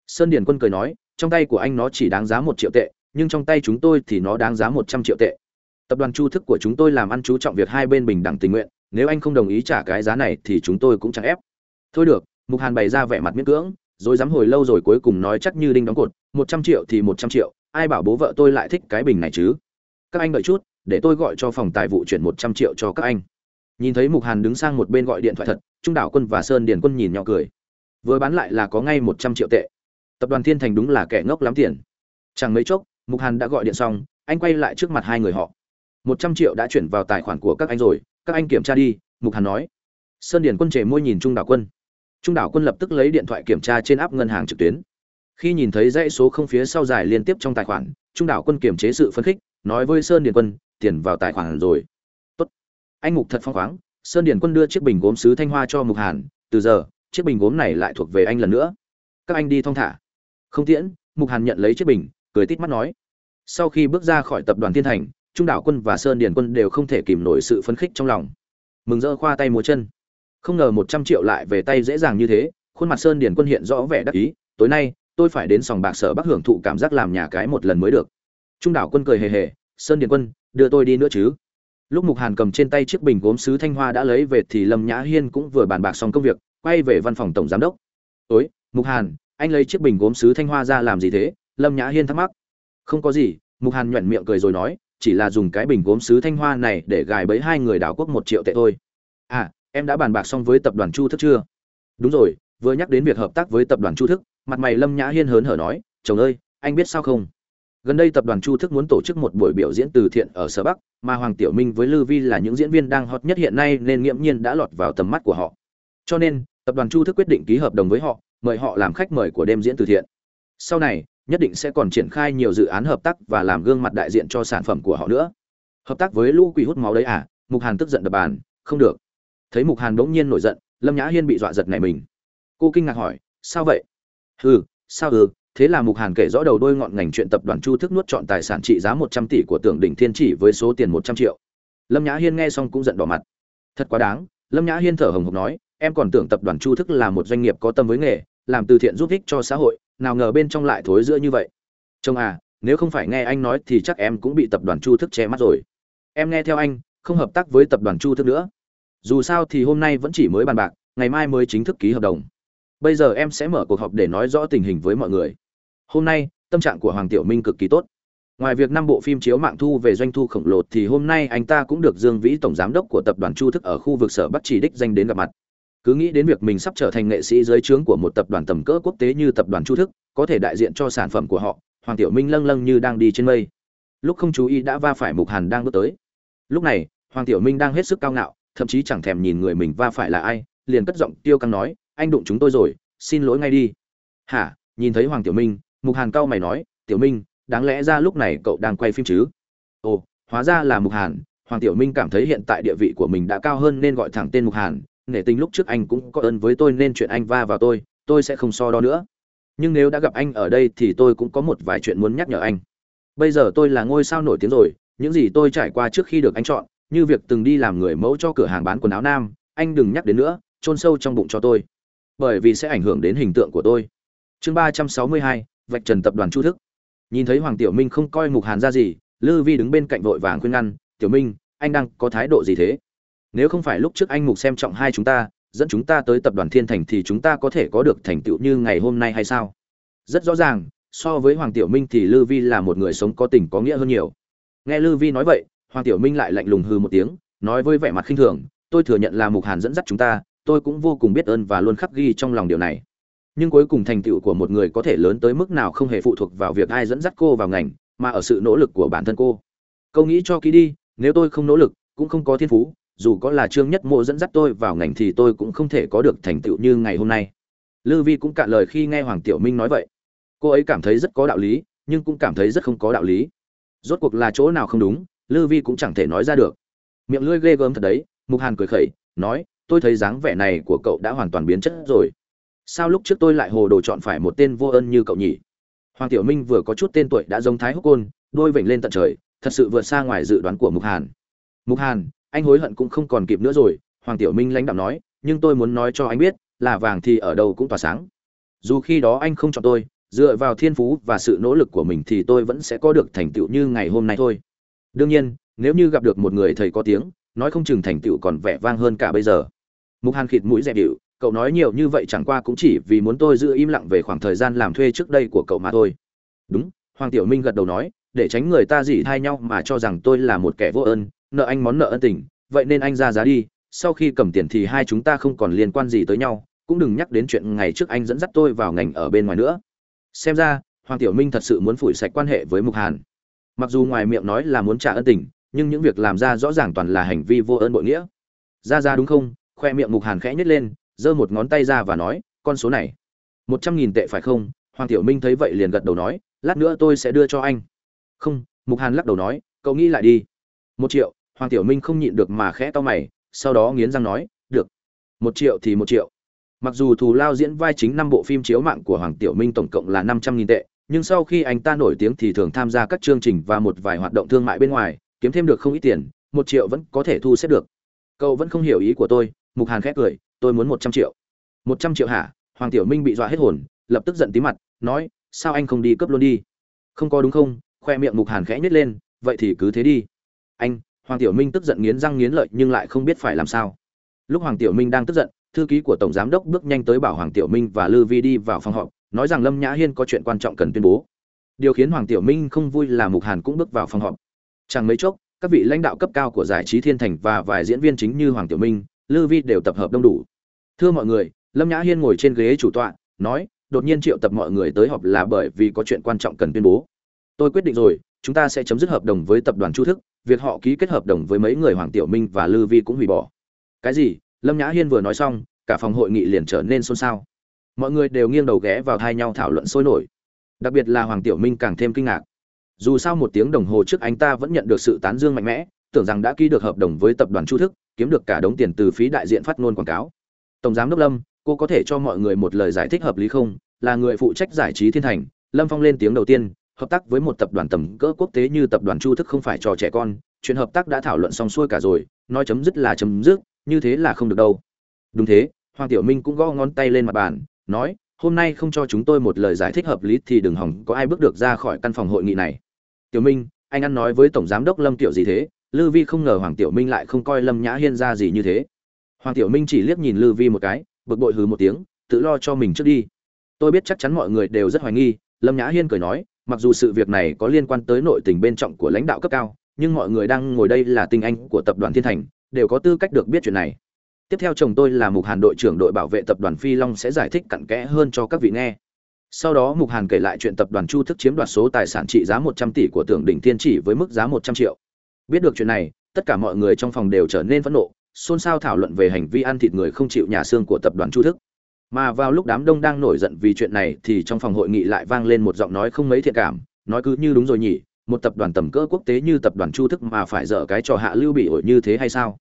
Sơn điền quân cười nói, trong tay của anh nó chỉ đáng giá một triệu tệ, nhưng trong tay chúng tôi thì nó đáng giá một trăm triệu tệ. Tập đoàn chu thức của chúng tôi làm ăn chú trọng việc hai bên bình đẳng tình nguyện, nếu anh không đồng ý trả cái giá này thì chúng tôi cũng chẳng ép. Thôi được, mục hàn bày ra vẻ mặt miễn cưỡng rồi dám hồi lâu rồi cuối cùng nói chắc như đinh đóng cột, một trăm triệu thì một trăm triệu, ai bảo bố vợ tôi lại thích cái bình này chứ? Các anh đợi chút, để tôi gọi cho phòng tài vụ chuyển một trăm triệu cho các anh. Nhìn thấy mục hàn đứng sang một bên gọi điện thoại thật, trung đảo quân và sơn điền quân nhìn nhỏ cười. Vừa bán lại là có ngay một trăm triệu tệ. Tập đoàn thiên thành đúng là kẻ ngốc lắm tiền. Chẳng mấy chốc, mục hàn đã gọi điện xong, anh quay lại trước mặt hai người họ. Một trăm triệu đã chuyển vào tài khoản của các anh rồi, các anh kiểm tra đi, mục hàn nói. Sơn điền quân trề môi nhìn trung đảo quân trung đảo quân lập tức lấy điện thoại kiểm tra trên app ngân hàng trực tuyến. Khi nhìn thấy dãy số không phía sau dài liên tiếp trong tài khoản, trung đảo quân kiềm chế sự phấn khích, nói với sơn điền quân, tiền vào tài khoản rồi. Tốt. Anh mục thật phong khoáng, sơn điền quân đưa chiếc bình gốm sứ thanh hoa cho mục hàn, từ giờ, chiếc bình gốm này lại thuộc về anh lần nữa. Các anh đi thong thả. Không tiễn, mục hàn nhận lấy chiếc bình, cười tít mắt nói, sau khi bước ra khỏi tập đoàn thiên thành, trung đảo quân và sơn điền quân đều không thể kìm nổi sự phấn khích trong lòng. Mừng rỡ khoa tay múa chân không ngờ một trăm triệu lại về tay dễ dàng như thế, khuôn mặt sơn điền quân hiện rõ vẻ đắc ý, tối nay, tôi phải đến sòng bạc sở bắc hưởng thụ cảm giác làm nhà cái một lần mới được. Trung đảo quân cười hề hề, sơn điền quân, đưa tôi đi nữa chứ. Lúc mục hàn cầm trên tay chiếc bình gốm sứ thanh hoa đã lấy về thì lâm nhã hiên cũng vừa bàn bạc xong công việc, quay về văn phòng tổng giám đốc. Ối mục hàn, anh lấy chiếc bình gốm sứ thanh hoa ra làm gì thế? Lâm nhã hiên thắc mắc. Không có gì, mục hàn nhoẻn miệng cười rồi nói, chỉ là dùng cái bình gốm sứ thanh hoa này để gài bẫy hai người đảo quốc một triệu tệ thôi. À em đã bàn bạc xong với tập đoàn chu thức chưa? Đúng rồi, vừa nhắc đến việc hợp tác với tập đoàn chu thức, mặt mày lâm nhã hiên hớn hở nói, chồng ơi, anh biết sao không? Gần đây tập đoàn chu thức muốn tổ chức một buổi biểu diễn từ thiện ở sở bắc, mà hoàng tiểu minh với lư vi là những diễn viên đang hot nhất hiện nay nên nghiễm nhiên đã lọt vào tầm mắt của họ. Cho nên, tập đoàn chu thức quyết định ký hợp đồng với họ, mời họ làm khách mời của đêm diễn từ thiện. Sau này, nhất định sẽ còn triển khai nhiều dự án hợp tác và làm gương mặt đại diện cho sản phẩm của họ nữa. Hợp tác với lũ quỷ hút máu đấy à? Mục hàn tức giận đập bàn, không được thấy mục hàn bỗng nhiên nổi giận, lâm nhã hiên bị dọa giật này mình. Cô kinh ngạc hỏi, sao vậy? Ừ sao ừ thế là mục hàn kể rõ đầu đôi ngọn ngành chuyện tập đoàn chu thức nuốt chọn tài sản trị giá một trăm tỷ của tưởng đỉnh thiên chỉ với số tiền một trăm triệu. Lâm nhã hiên nghe xong cũng giận đỏ mặt. Thật quá đáng. Lâm nhã hiên thở hồng hộc nói, em còn tưởng tập đoàn chu thức là một doanh nghiệp có tâm với nghề, làm từ thiện giúp ích cho xã hội, nào ngờ bên trong lại thối giữa như vậy. Chồng à nếu không phải nghe anh nói thì chắc em cũng bị tập đoàn chu thức che mắt rồi. Em nghe theo anh, không hợp tác với tập đoàn chu thức nữa dù sao thì hôm nay vẫn chỉ mới bàn bạc, ngày mai mới chính thức ký hợp đồng. Bây giờ em sẽ mở cuộc họp để nói rõ tình hình với mọi người. Hôm nay, tâm trạng của hoàng tiểu minh cực kỳ tốt. Ngoài việc năm bộ phim chiếu mạng thu về doanh thu khổng lồ thì hôm nay anh ta cũng được dương vĩ tổng giám đốc của tập đoàn chu thức ở khu vực sở bắc chỉ đích danh đến gặp mặt. Cứ nghĩ đến việc mình sắp trở thành nghệ sĩ dưới trướng của một tập đoàn tầm cỡ quốc tế như tập đoàn chu thức, có thể đại diện cho sản phẩm của họ, hoàng tiểu minh lâng lâng như đang đi trên mây. Lúc không chú ý đã va phải mục hàn đang bước tới. Lúc này, hoàng tiểu minh đang hết sức cao ngạo thậm chí chẳng thèm nhìn người mình va phải là ai, liền cất giọng tiêu căng nói, anh đụng chúng tôi rồi, xin lỗi ngay đi. Hả? Nhìn thấy hoàng tiểu minh? Mục hàn cao mày nói, tiểu minh, đáng lẽ ra lúc này cậu đang quay phim chứ? Ồ, hóa ra là mục hàn. Hoàng tiểu minh cảm thấy hiện tại địa vị của mình đã cao hơn nên gọi thẳng tên mục hàn, nể tình lúc trước anh cũng có ơn với tôi nên chuyện anh va vào tôi tôi sẽ không so đo nữa. Nhưng nếu đã gặp anh ở đây thì tôi cũng có một vài chuyện muốn nhắc nhở anh. Bây giờ tôi là ngôi sao nổi tiếng rồi, những gì tôi trải qua trước khi được anh chọn như việc từng đi làm người mẫu cho cửa hàng bán quần áo nam, anh đừng nhắc đến nữa, chôn sâu trong bụng cho tôi. Bởi vì sẽ ảnh hưởng đến hình tượng của tôi. Chương ba trăm sáu mươi hai, vạch trần tập đoàn chu thức. Nhìn thấy hoàng tiểu minh không coi mục hàn ra gì, lư vi đứng bên cạnh vội vàng khuyên ngăn, tiểu minh, anh đang có thái độ gì thế? Nếu không phải lúc trước anh mục xem trọng hai chúng ta, dẫn chúng ta tới tập đoàn thiên thành thì chúng ta có thể có được thành tựu như ngày hôm nay hay sao? Rất rõ ràng, so với hoàng tiểu minh thì lư vi là một người sống có tình có nghĩa hơn nhiều. Nghe lư vi nói vậy hoàng tiểu minh lại lạnh lùng hư một tiếng, nói với vẻ mặt khinh thường, tôi thừa nhận là mục hàn dẫn dắt chúng ta, tôi cũng vô cùng biết ơn và luôn khắc ghi trong lòng điều này. Nhưng cuối cùng thành tựu của một người có thể lớn tới mức nào không hề phụ thuộc vào việc ai dẫn dắt cô vào ngành, mà ở sự nỗ lực của bản thân cô. Câu nghĩ cho kỹ đi, nếu tôi không nỗ lực, cũng không có thiên phú, dù có là trương nhất mộ dẫn dắt tôi vào ngành thì tôi cũng không thể có được thành tựu như ngày hôm nay. Lư vi cũng cạn lời khi nghe hoàng tiểu minh nói vậy. Cô ấy cảm thấy rất có đạo lý, nhưng cũng cảm thấy rất không có đạo lý. Rốt cuộc là chỗ nào không đúng lư vi cũng chẳng thể nói ra được. Miệng lưỡi ghê gớm thật đấy, mục hàn cười khẩy, nói, tôi thấy dáng vẻ này của cậu đã hoàn toàn biến chất rồi. Sao lúc trước tôi lại hồ đồ chọn phải một tên vô ơn như cậu nhỉ? Hoàng tiểu minh vừa có chút tên tuổi đã giống thái húc côn, đôi vểnh lên tận trời, thật sự vượt xa ngoài dự đoán của mục hàn. Mục hàn, anh hối hận cũng không còn kịp nữa rồi, hoàng tiểu minh lãnh đạo nói, nhưng tôi muốn nói cho anh biết, là vàng thì ở đâu cũng tỏa sáng. Dù khi đó anh không chọn tôi, dựa vào thiên phú và sự nỗ lực của mình thì tôi vẫn sẽ có được thành tựu như ngày hôm nay thôi đương nhiên, nếu như gặp được một người thầy có tiếng, nói không chừng thành tựu còn vẻ vang hơn cả bây giờ. Mục hàn khịt mũi dẹp điệu, cậu nói nhiều như vậy chẳng qua cũng chỉ vì muốn tôi giữ im lặng về khoảng thời gian làm thuê trước đây của cậu mà thôi. Đúng, hoàng tiểu minh gật đầu nói, để tránh người ta dỉ thai nhau mà cho rằng tôi là một kẻ vô ơn, nợ anh món nợ ân tình, vậy nên anh ra giá đi, sau khi cầm tiền thì hai chúng ta không còn liên quan gì tới nhau, cũng đừng nhắc đến chuyện ngày trước anh dẫn dắt tôi vào ngành ở bên ngoài nữa. Xem ra, hoàng tiểu minh thật sự muốn phủi sạch quan hệ với mục hàn mặc dù ngoài miệng nói là muốn trả ân tình, nhưng những việc làm ra rõ ràng toàn là hành vi vô ơn bội nghĩa. Ra ra đúng không? Khoe miệng mục hàn khẽ nhất lên, giơ một ngón tay ra và nói, con số này, một trăm nghìn tệ phải không? Hoàng tiểu minh thấy vậy liền gật đầu nói, lát nữa tôi sẽ đưa cho anh. Không, mục hàn lắc đầu nói, cậu nghĩ lại đi. Một triệu. Hoàng tiểu minh không nhịn được mà khẽ to mày, sau đó nghiến răng nói, được. Một triệu thì một triệu. Mặc dù thù lao diễn vai chính năm bộ phim chiếu mạng của hoàng tiểu minh tổng cộng là năm trăm nghìn tệ nhưng sau khi anh ta nổi tiếng thì thường tham gia các chương trình và một vài hoạt động thương mại bên ngoài, kiếm thêm được không ít tiền, một triệu vẫn có thể thu xếp được. Cậu vẫn không hiểu ý của tôi, mục hàn khét cười, tôi muốn một trăm triệu. Một trăm triệu hả? Hoàng tiểu minh bị dọa hết hồn, lập tức giận tí mặt, nói, sao anh không đi cướp luôn đi? Không có đúng không? Khoe miệng mục hàn khẽ nhét lên, vậy thì cứ thế đi. Anh, hoàng tiểu minh tức giận nghiến răng nghiến lợi nhưng lại không biết phải làm sao. Lúc hoàng tiểu minh đang tức giận, thư ký của tổng giám đốc bước nhanh tới bảo hoàng tiểu minh và lư vi đi vào phòng họp nói rằng lâm nhã hiên có chuyện quan trọng cần tuyên bố. Điều khiến hoàng tiểu minh không vui là mục hàn cũng bước vào phòng họp. Chẳng mấy chốc, các vị lãnh đạo cấp cao của giải trí thiên thành và vài diễn viên chính như hoàng tiểu minh, lư vi đều tập hợp đông đủ. Thưa mọi người, lâm nhã hiên ngồi trên ghế chủ tọa, nói, đột nhiên triệu tập mọi người tới họp là bởi vì có chuyện quan trọng cần tuyên bố. Tôi quyết định rồi, chúng ta sẽ chấm dứt hợp đồng với tập đoàn chu thức, việc họ ký kết hợp đồng với mấy người hoàng tiểu minh và lư vi cũng hủy bỏ. Cái gì? Lâm nhã hiên vừa nói xong, cả phòng hội nghị liền trở nên xôn xao mọi người đều nghiêng đầu ghé vào thai nhau thảo luận sôi nổi. Đặc biệt là hoàng tiểu minh càng thêm kinh ngạc. Dù sao một tiếng đồng hồ trước anh ta vẫn nhận được sự tán dương mạnh mẽ, tưởng rằng đã ký được hợp đồng với tập đoàn chu thức, kiếm được cả đống tiền từ phí đại diện phát ngôn quảng cáo. Tổng giám đốc lâm, cô có thể cho mọi người một lời giải thích hợp lý không? Là người phụ trách giải trí thiên thành, lâm phong lên tiếng đầu tiên, hợp tác với một tập đoàn tầm cỡ quốc tế như tập đoàn chu thức không phải trò trẻ con, chuyện hợp tác đã thảo luận xong xuôi cả rồi, nói chấm dứt là chấm dứt, như thế là không được đâu. Đúng thế, hoàng tiểu minh cũng gõ ngón tay lên mặt bàn nói, hôm nay không cho chúng tôi một lời giải thích hợp lý thì đừng hỏng, có ai bước được ra khỏi căn phòng hội nghị này? Tiểu minh, anh ăn nói với tổng giám đốc lâm tiểu gì thế? Lư vi không ngờ hoàng tiểu minh lại không coi lâm nhã hiên ra gì như thế. Hoàng tiểu minh chỉ liếc nhìn lư vi một cái, bực bội hừ một tiếng, tự lo cho mình trước đi. Tôi biết chắc chắn mọi người đều rất hoài nghi, lâm nhã hiên cười nói, mặc dù sự việc này có liên quan tới nội tình bên trọng của lãnh đạo cấp cao, nhưng mọi người đang ngồi đây là tinh anh của tập đoàn thiên thành, đều có tư cách được biết chuyện này tiếp theo chồng tôi là mục hàn đội trưởng đội bảo vệ tập đoàn phi long sẽ giải thích cặn kẽ hơn cho các vị nghe. Sau đó mục hàn kể lại chuyện tập đoàn chu thức chiếm đoạt số tài sản trị giá một trăm tỷ của tưởng đỉnh thiên chỉ với mức giá một trăm triệu. Biết được chuyện này, tất cả mọi người trong phòng đều trở nên phẫn nộ, xôn xao thảo luận về hành vi ăn thịt người không chịu nhà xương của tập đoàn chu thức. Mà vào lúc đám đông đang nổi giận vì chuyện này thì trong phòng hội nghị lại vang lên một giọng nói không mấy thiện cảm, nói cứ như đúng rồi nhỉ, một tập đoàn tầm cỡ quốc tế như tập đoàn chu thức mà phải dở cái trò hạ lưu bị ổi như thế hay sao?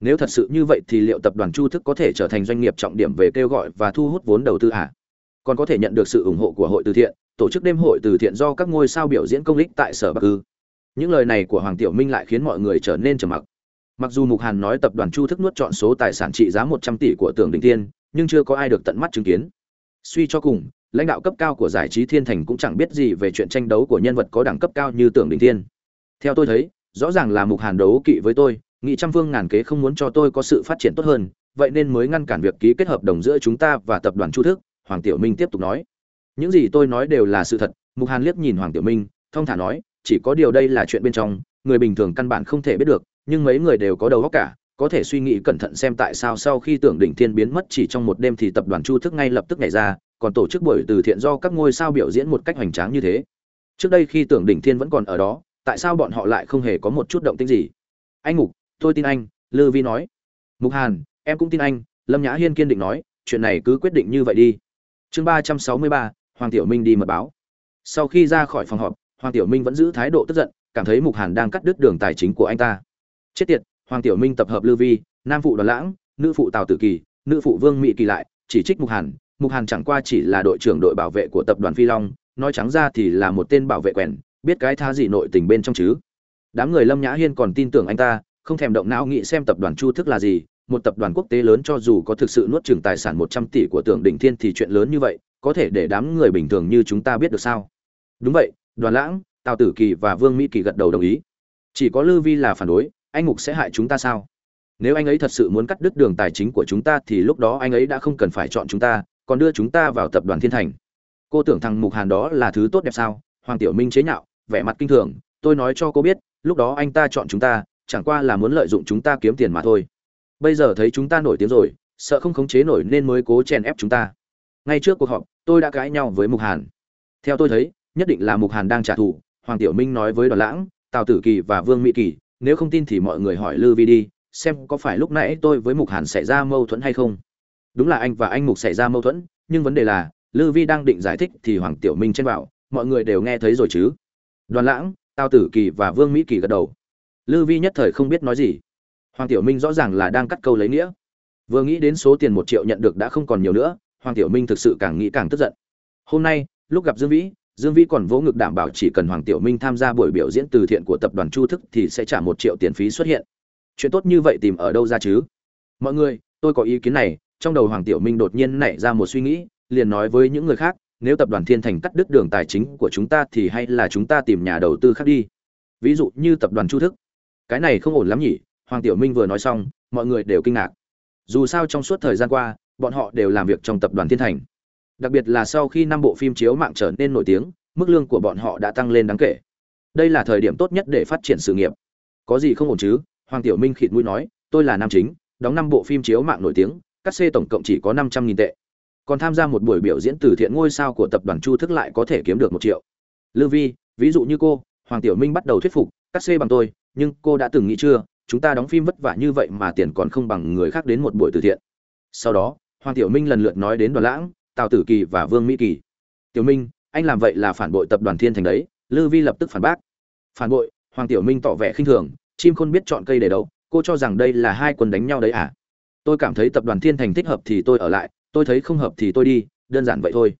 Nếu thật sự như vậy thì liệu tập đoàn chu thức có thể trở thành doanh nghiệp trọng điểm về kêu gọi và thu hút vốn đầu tư à? còn có thể nhận được sự ủng hộ của hội từ thiện, tổ chức đêm hội từ thiện do các ngôi sao biểu diễn công lích tại sở bắc ư. Những lời này của hoàng tiểu minh lại khiến mọi người trở nên trầm mặc. Mặc dù mục hàn nói tập đoàn chu thức nuốt chọn số tài sản trị giá một trăm tỷ của tưởng đình tiên nhưng chưa có ai được tận mắt chứng kiến. Suy cho cùng, lãnh đạo cấp cao của giải trí thiên thành cũng chẳng biết gì về chuyện tranh đấu của nhân vật có đẳng cấp cao như tưởng đình thiên. Theo tôi thấy, rõ ràng là mục hàn đấu kỵ với tôi nghị trăm phương ngàn kế không muốn cho tôi có sự phát triển tốt hơn, vậy nên mới ngăn cản việc ký kết hợp đồng giữa chúng ta và tập đoàn chu thức, hoàng tiểu minh tiếp tục nói. Những gì tôi nói đều là sự thật, mục hàn liếc nhìn hoàng tiểu minh, thong thả nói, chỉ có điều đây là chuyện bên trong, người bình thường căn bản không thể biết được, nhưng mấy người đều có đầu óc cả, có thể suy nghĩ cẩn thận xem tại sao sau khi tưởng đỉnh thiên biến mất chỉ trong một đêm thì tập đoàn chu thức ngay lập tức nhảy ra, còn tổ chức buổi từ thiện do các ngôi sao biểu diễn một cách hoành tráng như thế. Trước đây khi tưởng đỉnh thiên vẫn còn ở đó, tại sao bọn họ lại không hề có một chút động tĩnh gì? Anh ngục tôi tin anh, lư vi nói. Mục hàn, em cũng tin anh, lâm nhã hiên kiên định nói, chuyện này cứ quyết định như vậy đi. Chương ba trăm sáu mươi ba, hoàng tiểu minh đi mật báo. Sau khi ra khỏi phòng họp, hoàng tiểu minh vẫn giữ thái độ tức giận, cảm thấy mục hàn đang cắt đứt đường tài chính của anh ta. Chết tiệt, hoàng tiểu minh tập hợp lư vi, nam phụ đoàn lãng, nữ phụ tào tử kỳ, nữ phụ vương mỹ kỳ lại, chỉ trích mục hàn. Mục hàn chẳng qua chỉ là đội trưởng đội bảo vệ của tập đoàn phi long, nói trắng ra thì là một tên bảo vệ quèn, biết cái tha gì nội tình bên trong chứ. Đám người lâm nhã hiên còn tin tưởng anh ta không thèm động não nghĩ xem tập đoàn chu thức là gì, một tập đoàn quốc tế lớn cho dù có thực sự nuốt chửng tài sản một trăm tỷ của tưởng đỉnh thiên thì chuyện lớn như vậy, có thể để đám người bình thường như chúng ta biết được sao? Đúng vậy, đoàn lãng, tào tử kỳ và vương mỹ kỳ gật đầu đồng ý. Chỉ có lư vi là phản đối, anh Ngục sẽ hại chúng ta sao? Nếu anh ấy thật sự muốn cắt đứt đường tài chính của chúng ta thì lúc đó anh ấy đã không cần phải chọn chúng ta, còn đưa chúng ta vào tập đoàn thiên thành. Cô tưởng thằng mục hàn đó là thứ tốt đẹp sao? Hoàng tiểu minh chế nhạo, vẻ mặt kinh thường, tôi nói cho cô biết, lúc đó anh ta chọn chúng ta chẳng qua là muốn lợi dụng chúng ta kiếm tiền mà thôi. Bây giờ thấy chúng ta nổi tiếng rồi, sợ không khống chế nổi nên mới cố chèn ép chúng ta. Ngay trước cuộc họp, tôi đã cãi nhau với mục hàn. Theo tôi thấy, nhất định là mục hàn đang trả thù, hoàng tiểu minh nói với đoàn lãng, tào tử kỳ và vương mỹ kỳ, nếu không tin thì mọi người hỏi lư vi đi, xem có phải lúc nãy tôi với mục hàn xảy ra mâu thuẫn hay không. Đúng là anh và anh mục xảy ra mâu thuẫn, nhưng vấn đề là lư vi đang định giải thích thì hoàng tiểu minh chen vào, mọi người đều nghe thấy rồi chứ. Đoàn lãng, tào tử kỳ và vương mỹ kỳ gật đầu lư vi nhất thời không biết nói gì. Hoàng tiểu minh rõ ràng là đang cắt câu lấy nghĩa. Vừa nghĩ đến số tiền một triệu nhận được đã không còn nhiều nữa, hoàng tiểu minh thực sự càng nghĩ càng tức giận. Hôm nay, lúc gặp dương vĩ dương vĩ còn vỗ ngực đảm bảo chỉ cần hoàng tiểu minh tham gia buổi biểu diễn từ thiện của tập đoàn chu thức thì sẽ trả một triệu tiền phí xuất hiện. Chuyện tốt như vậy tìm ở đâu ra chứ? Mọi người, tôi có ý kiến này. Trong đầu hoàng tiểu minh đột nhiên nảy ra một suy nghĩ, liền nói với những người khác, nếu tập đoàn thiên thành cắt đứt đường tài chính của chúng ta thì hay là chúng ta tìm nhà đầu tư khác đi. Ví dụ như tập đoàn chu thức cái này không ổn lắm nhỉ, hoàng tiểu minh vừa nói xong, mọi người đều kinh ngạc. Dù sao trong suốt thời gian qua, bọn họ đều làm việc trong tập đoàn thiên thành. Đặc biệt là sau khi năm bộ phim chiếu mạng trở nên nổi tiếng, mức lương của bọn họ đã tăng lên đáng kể. Đây là thời điểm tốt nhất để phát triển sự nghiệp. Có gì không ổn chứ? Hoàng tiểu minh khịt mũi nói, tôi là nam chính, đóng năm bộ phim chiếu mạng nổi tiếng, cắt xê tổng cộng chỉ có năm trăm nghìn tệ. Còn tham gia một buổi biểu diễn từ thiện ngôi sao của tập đoàn chu thức lại có thể kiếm được một triệu. Lư vi, ví dụ như cô, hoàng tiểu minh bắt đầu thuyết phục, cắt xê bằng tôi nhưng cô đã từng nghĩ chưa, chúng ta đóng phim vất vả như vậy mà tiền còn không bằng người khác đến một buổi từ thiện. Sau đó, hoàng tiểu minh lần lượt nói đến đoàn lãng, tào tử kỳ và vương mỹ kỳ. Tiểu minh, anh làm vậy là phản bội tập đoàn thiên thành đấy, lư vi lập tức phản bác. Phản bội? Hoàng tiểu minh tỏ vẻ khinh thường. Chim khôn biết chọn cây để đấu cô cho rằng đây là hai quân đánh nhau đấy à? Tôi cảm thấy tập đoàn thiên thành thích hợp thì tôi ở lại, tôi thấy không hợp thì tôi đi, đơn giản vậy thôi.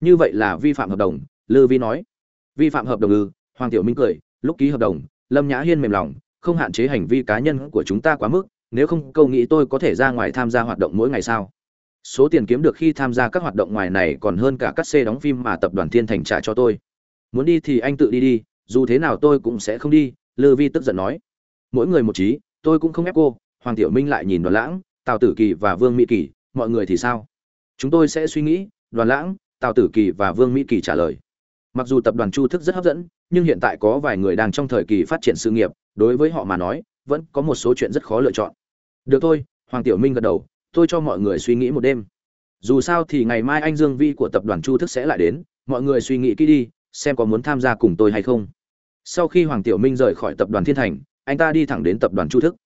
Như vậy là vi phạm hợp đồng, lư vi nói. Vi phạm hợp đồng ư? Hoàng tiểu minh cười. Lúc ký hợp đồng lâm nhã hiên mềm lòng, không hạn chế hành vi cá nhân của chúng ta quá mức, nếu không, câu nghĩ tôi có thể ra ngoài tham gia hoạt động mỗi ngày sao? Số tiền kiếm được khi tham gia các hoạt động ngoài này còn hơn cả các xe đóng phim mà tập đoàn thiên thành trả cho tôi. Muốn đi thì anh tự đi đi, dù thế nào tôi cũng sẽ không đi, lư vi tức giận nói. Mỗi người một trí, tôi cũng không ép cô, hoàng tiểu minh lại nhìn đoàn lãng, tào tử kỳ và vương mỹ kỳ, mọi người thì sao? Chúng tôi sẽ suy nghĩ, đoàn lãng, tào tử kỳ và vương mỹ kỳ trả lời mặc dù tập đoàn chu thức rất hấp dẫn, nhưng hiện tại có vài người đang trong thời kỳ phát triển sự nghiệp, đối với họ mà nói, vẫn có một số chuyện rất khó lựa chọn. Được thôi, hoàng tiểu minh gật đầu, tôi cho mọi người suy nghĩ một đêm. Dù sao thì ngày mai anh dương vi của tập đoàn chu thức sẽ lại đến, mọi người suy nghĩ kỹ đi, xem có muốn tham gia cùng tôi hay không. Sau khi hoàng tiểu minh rời khỏi tập đoàn thiên thành, anh ta đi thẳng đến tập đoàn chu thức.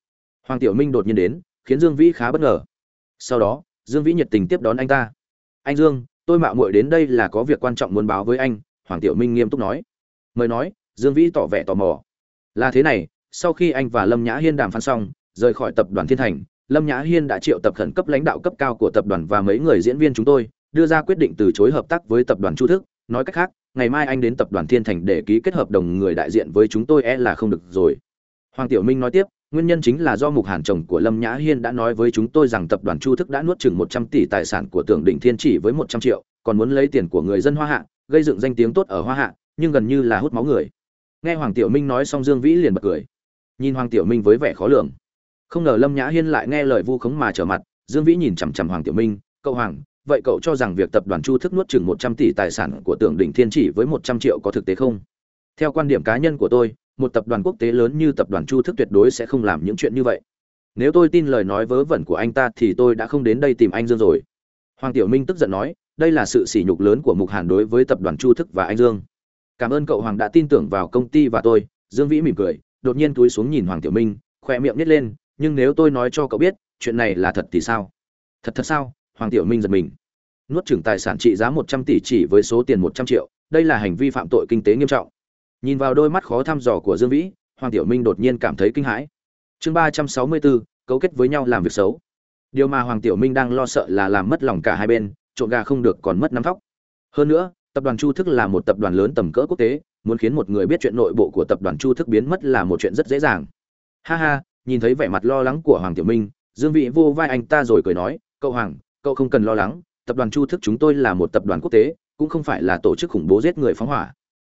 Hoàng tiểu minh đột nhiên đến, khiến dương vĩ khá bất ngờ. Sau đó, dương vĩ nhiệt tình tiếp đón anh ta. Anh dương, tôi mạo muội đến đây là có việc quan trọng muốn báo với anh hoàng tiểu minh nghiêm túc nói. Mời nói, dương vĩ tỏ vẻ tò mò. Là thế này, sau khi anh và lâm nhã hiên đàm phán xong, rời khỏi tập đoàn thiên thành, lâm nhã hiên đã triệu tập khẩn cấp lãnh đạo cấp cao của tập đoàn và mấy người diễn viên chúng tôi, đưa ra quyết định từ chối hợp tác với tập đoàn chu thức. Nói cách khác, ngày mai anh đến tập đoàn thiên thành để ký kết hợp đồng người đại diện với chúng tôi e là không được rồi. Hoàng tiểu minh nói tiếp, nguyên nhân chính là do mục hàn chồng của lâm nhã hiên đã nói với chúng tôi rằng tập đoàn chu thức đã nuốt chừng một trăm tỷ tài sản của tưởng định thiên chỉ với một trăm triệu, còn muốn lấy tiền của người dân hoa hạ gây dựng danh tiếng tốt ở hoa hạ, nhưng gần như là hút máu người. Nghe hoàng tiểu minh nói xong dương vĩ liền bật cười. Nhìn hoàng tiểu minh với vẻ khó lường. Không ngờ lâm nhã hiên lại nghe lời vu khống mà trở mặt, dương vĩ nhìn chằm chằm hoàng tiểu minh, cậu hoàng, vậy cậu cho rằng việc tập đoàn chu thức nuốt chừng một trăm tỷ tài sản của tưởng đỉnh thiên chỉ với một trăm triệu có thực tế không? Theo quan điểm cá nhân của tôi, một tập đoàn quốc tế lớn như tập đoàn chu thức tuyệt đối sẽ không làm những chuyện như vậy. Nếu tôi tin lời nói vớ vẩn của anh ta thì tôi đã không đến đây tìm anh dương rồi. Hoàng tiểu minh tức giận nói đây là sự sỉ nhục lớn của mục hàn đối với tập đoàn chu thức và anh dương. Cảm ơn cậu hoàng đã tin tưởng vào công ty và tôi, dương vĩ mỉm cười, đột nhiên túi xuống nhìn hoàng tiểu minh khoe miệng nít lên, nhưng nếu tôi nói cho cậu biết, chuyện này là thật thì sao? Thật thật sao? Hoàng tiểu minh giật mình. Nuốt chửng tài sản trị giá một trăm tỷ chỉ với số tiền một trăm triệu, đây là hành vi phạm tội kinh tế nghiêm trọng. Nhìn vào đôi mắt khó thăm dò của dương vĩ, hoàng tiểu minh đột nhiên cảm thấy kinh hãi. Chương ba trăm sáu mươi bốn cấu kết với nhau làm việc xấu. Điều mà hoàng tiểu minh đang lo sợ là làm mất lòng cả hai bên trộn gà không được còn mất năm phóc hơn nữa, tập đoàn chu thức là một tập đoàn lớn tầm cỡ quốc tế, muốn khiến một người biết chuyện nội bộ của tập đoàn chu thức biến mất là một chuyện rất dễ dàng. Ha ha, nhìn thấy vẻ mặt lo lắng của hoàng tiểu minh, dương vị vô vai anh ta rồi cười nói, cậu hoàng, cậu không cần lo lắng, tập đoàn chu thức chúng tôi là một tập đoàn quốc tế, cũng không phải là tổ chức khủng bố giết người phóng hỏa.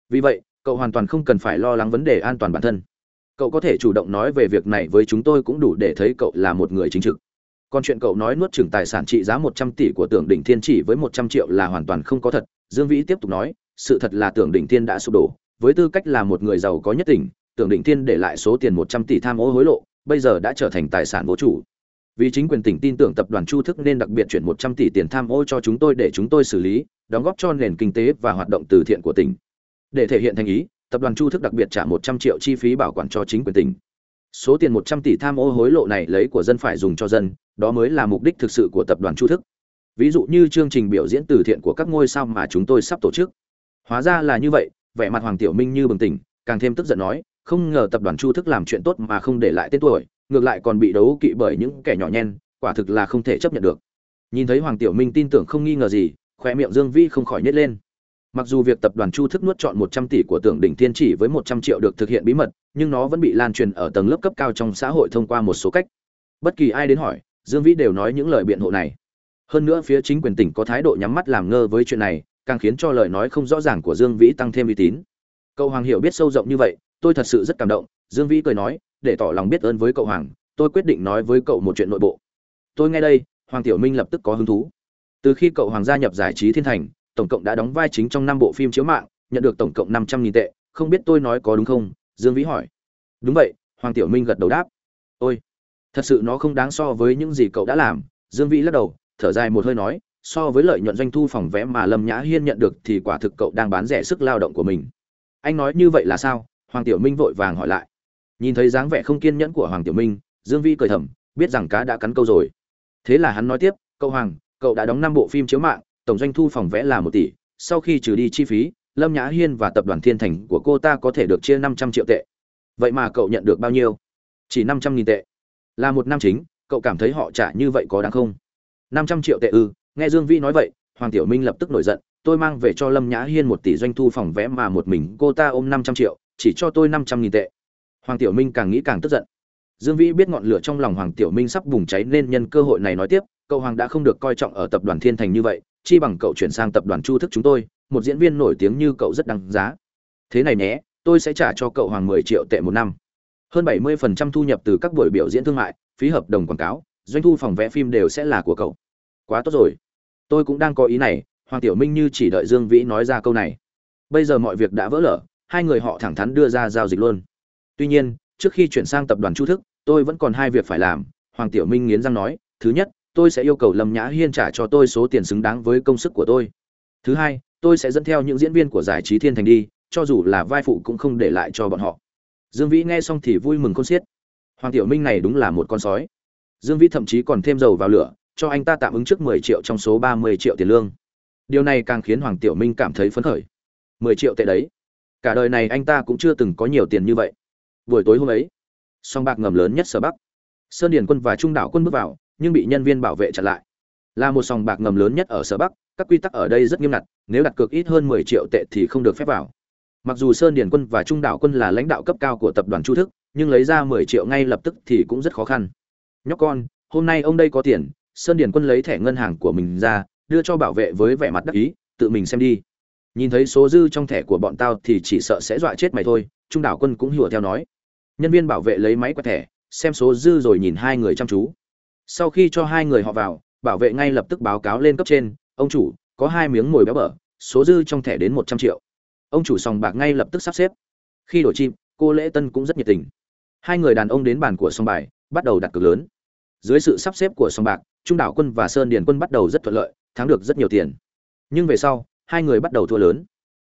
Vì vậy, cậu hoàn toàn không cần phải lo lắng vấn đề an toàn bản thân. Cậu có thể chủ động nói về việc này với chúng tôi cũng đủ để thấy cậu là một người chính trực còn chuyện cậu nói nuốt chửng tài sản trị giá một trăm tỷ của tưởng đỉnh thiên chỉ với một trăm triệu là hoàn toàn không có thật. Dương vĩ tiếp tục nói, sự thật là tưởng đỉnh thiên đã sụp đổ. Với tư cách là một người giàu có nhất tỉnh, tưởng đỉnh thiên để lại số tiền một trăm tỷ tham ô hối lộ, bây giờ đã trở thành tài sản vô chủ. Vì chính quyền tỉnh tin tưởng tập đoàn chu thức nên đặc biệt chuyển một trăm tỷ tiền tham ô cho chúng tôi để chúng tôi xử lý, đóng góp cho nền kinh tế và hoạt động từ thiện của tỉnh. Để thể hiện thành ý, tập đoàn chu thức đặc biệt trả một trăm triệu chi phí bảo quản cho chính quyền tỉnh số tiền một trăm tỷ tham ô hối lộ này lấy của dân phải dùng cho dân, đó mới là mục đích thực sự của tập đoàn chu thức. Ví dụ như chương trình biểu diễn từ thiện của các ngôi sao mà chúng tôi sắp tổ chức. Hóa ra là như vậy, vẻ mặt hoàng tiểu minh như bừng tỉnh, càng thêm tức giận nói, không ngờ tập đoàn chu thức làm chuyện tốt mà không để lại tên tuổi, ngược lại còn bị đấu kỵ bởi những kẻ nhỏ nhen, quả thực là không thể chấp nhận được. Nhìn thấy hoàng tiểu minh tin tưởng không nghi ngờ gì khoe miệng dương vi không khỏi nhét lên mặc dù việc tập đoàn chu thức nuốt chọn một trăm tỷ của tưởng đỉnh thiên chỉ với một trăm triệu được thực hiện bí mật, nhưng nó vẫn bị lan truyền ở tầng lớp cấp cao trong xã hội thông qua một số cách. Bất kỳ ai đến hỏi, dương vĩ đều nói những lời biện hộ này. Hơn nữa phía chính quyền tỉnh có thái độ nhắm mắt làm ngơ với chuyện này, càng khiến cho lời nói không rõ ràng của dương vĩ tăng thêm uy tín. Cậu hoàng hiểu biết sâu rộng như vậy, tôi thật sự rất cảm động, dương vĩ cười nói, để tỏ lòng biết ơn với cậu hoàng, tôi quyết định nói với cậu một chuyện nội bộ. Tôi nghe đây, hoàng tiểu minh lập tức có hứng thú. Từ khi cậu hoàng gia nhập giải trí thiên thành tổng cộng đã đóng vai chính trong năm bộ phim chiếu mạng, nhận được tổng cộng năm trăm nghìn tệ, không biết tôi nói có đúng không? Dương vĩ hỏi. Đúng vậy, hoàng tiểu minh gật đầu đáp. Ôi, thật sự nó không đáng so với những gì cậu đã làm. Dương vĩ lắc đầu, thở dài một hơi nói, so với lợi nhuận doanh thu phòng vé mà lâm nhã hiên nhận được thì quả thực cậu đang bán rẻ sức lao động của mình. Anh nói như vậy là sao? Hoàng tiểu minh vội vàng hỏi lại. Nhìn thấy dáng vẻ không kiên nhẫn của hoàng tiểu minh, dương vĩ cười thầm, biết rằng cá đã cắn câu rồi. Thế là hắn nói tiếp, cậu hoàng, cậu đã đóng năm bộ phim chiếu mạng tổng doanh thu phòng vẽ là một tỷ, sau khi trừ đi chi phí, lâm nhã hiên và tập đoàn thiên thành của cô ta có thể được chia năm trăm triệu tệ. Vậy mà cậu nhận được bao nhiêu? Chỉ năm trăm nghìn tệ. Là một năm chính, cậu cảm thấy họ trả như vậy có đáng không? năm trăm triệu tệ ư? Nghe dương vĩ nói vậy, hoàng tiểu minh lập tức nổi giận, tôi mang về cho lâm nhã hiên một tỷ doanh thu phòng vẽ mà một mình cô ta ôm năm trăm triệu, chỉ cho tôi năm trăm nghìn tệ. Hoàng tiểu minh càng nghĩ càng tức giận. Dương vĩ biết ngọn lửa trong lòng hoàng tiểu minh sắp bùng cháy nên nhân cơ hội này nói tiếp, cậu hoàng đã không được coi trọng ở tập đoàn thiên thành như vậy chi bằng cậu chuyển sang tập đoàn chu thức chúng tôi, một diễn viên nổi tiếng như cậu rất đáng giá. Thế này nhé, tôi sẽ trả cho cậu hoàng mười triệu tệ một năm. Hơn bảy mươi phần trăm thu nhập từ các buổi biểu diễn thương mại, phí hợp đồng quảng cáo, doanh thu phòng vẽ phim đều sẽ là của cậu. Quá tốt rồi. Tôi cũng đang có ý này, hoàng tiểu minh như chỉ đợi dương vĩ nói ra câu này. Bây giờ mọi việc đã vỡ lở, hai người họ thẳng thắn đưa ra giao dịch luôn. Tuy nhiên, trước khi chuyển sang tập đoàn chu thức, tôi vẫn còn hai việc phải làm, hoàng tiểu minh nghiến răng nói, thứ nhất tôi sẽ yêu cầu lâm nhã hiên trả cho tôi số tiền xứng đáng với công sức của tôi. Thứ hai, tôi sẽ dẫn theo những diễn viên của giải trí thiên thành đi, cho dù là vai phụ cũng không để lại cho bọn họ. Dương vĩ nghe xong thì vui mừng con xiết. Hoàng tiểu minh này đúng là một con sói. Dương vĩ thậm chí còn thêm dầu vào lửa, cho anh ta tạm ứng trước mười triệu trong số ba mươi triệu tiền lương. Điều này càng khiến hoàng tiểu minh cảm thấy phấn khởi. mười triệu tệ đấy. Cả đời này anh ta cũng chưa từng có nhiều tiền như vậy. Buổi tối hôm ấy, song bạc ngầm lớn nhất sở bắc. Sơn điền quân và trung đảo quân bước vào nhưng bị nhân viên bảo vệ chặn lại. Là một sòng bạc ngầm lớn nhất ở sở bắc, các quy tắc ở đây rất nghiêm ngặt, nếu đặt cược ít hơn 10 triệu tệ thì không được phép vào. Mặc dù sơn điền quân và trung đảo quân là lãnh đạo cấp cao của tập đoàn chu thức, nhưng lấy ra 10 triệu ngay lập tức thì cũng rất khó khăn. Nhóc con, hôm nay ông đây có tiền, sơn điền quân lấy thẻ ngân hàng của mình ra, đưa cho bảo vệ với vẻ mặt đắc ý, tự mình xem đi. Nhìn thấy số dư trong thẻ của bọn tao thì chỉ sợ sẽ dọa chết mày thôi, trung đảo quân cũng hùa theo nói. Nhân viên bảo vệ lấy máy quẹt thẻ, xem số dư rồi nhìn hai người chăm chú sau khi cho hai người họ vào, bảo vệ ngay lập tức báo cáo lên cấp trên, ông chủ, có hai miếng mồi béo bở, số dư trong thẻ đến một trăm triệu. Ông chủ sòng bạc ngay lập tức sắp xếp. Khi đổi chim cô lễ tân cũng rất nhiệt tình. Hai người đàn ông đến bàn của sòng bài, bắt đầu đặt cược lớn. Dưới sự sắp xếp của sòng bạc, trung đảo quân và sơn điền quân bắt đầu rất thuận lợi, thắng được rất nhiều tiền. Nhưng về sau, hai người bắt đầu thua lớn.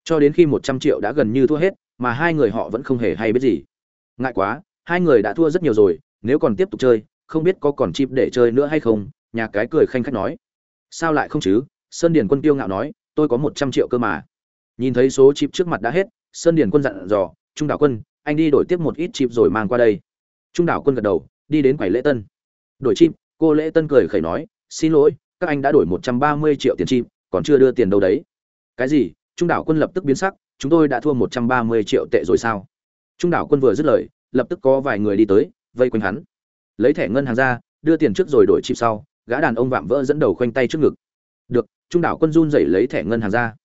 Cho đến khi một trăm triệu đã gần như thua hết, mà hai người họ vẫn không hề hay biết gì. Ngại quá, hai người đã thua rất nhiều rồi, nếu còn tiếp tục chơi không biết có còn chip để chơi nữa hay không nhà cái cười khanh khách nói. Sao lại không chứ? Sơn điền quân tiêu ngạo nói tôi có một trăm triệu cơ mà. Nhìn thấy số chip trước mặt đã hết sơn điền quân dặn dò trung đảo quân anh đi đổi tiếp một ít chip rồi mang qua đây. Trung đảo quân gật đầu đi đến quầy lễ tân. Đổi chip cô lễ tân cười khẩy nói xin lỗi các anh đã đổi một trăm ba mươi triệu tiền chip, còn chưa đưa tiền đâu đấy. Cái gì? Trung đảo quân lập tức biến sắc chúng tôi đã thua một trăm ba mươi triệu tệ rồi sao? Trung đảo quân vừa dứt lời lập tức có vài người đi tới vây quanh hắn lấy thẻ ngân hàng ra, đưa tiền trước rồi đổi chip sau, gã đàn ông vạm vỡ dẫn đầu khoanh tay trước ngực. Được, trung đảo quân run dậy lấy thẻ ngân hàng ra.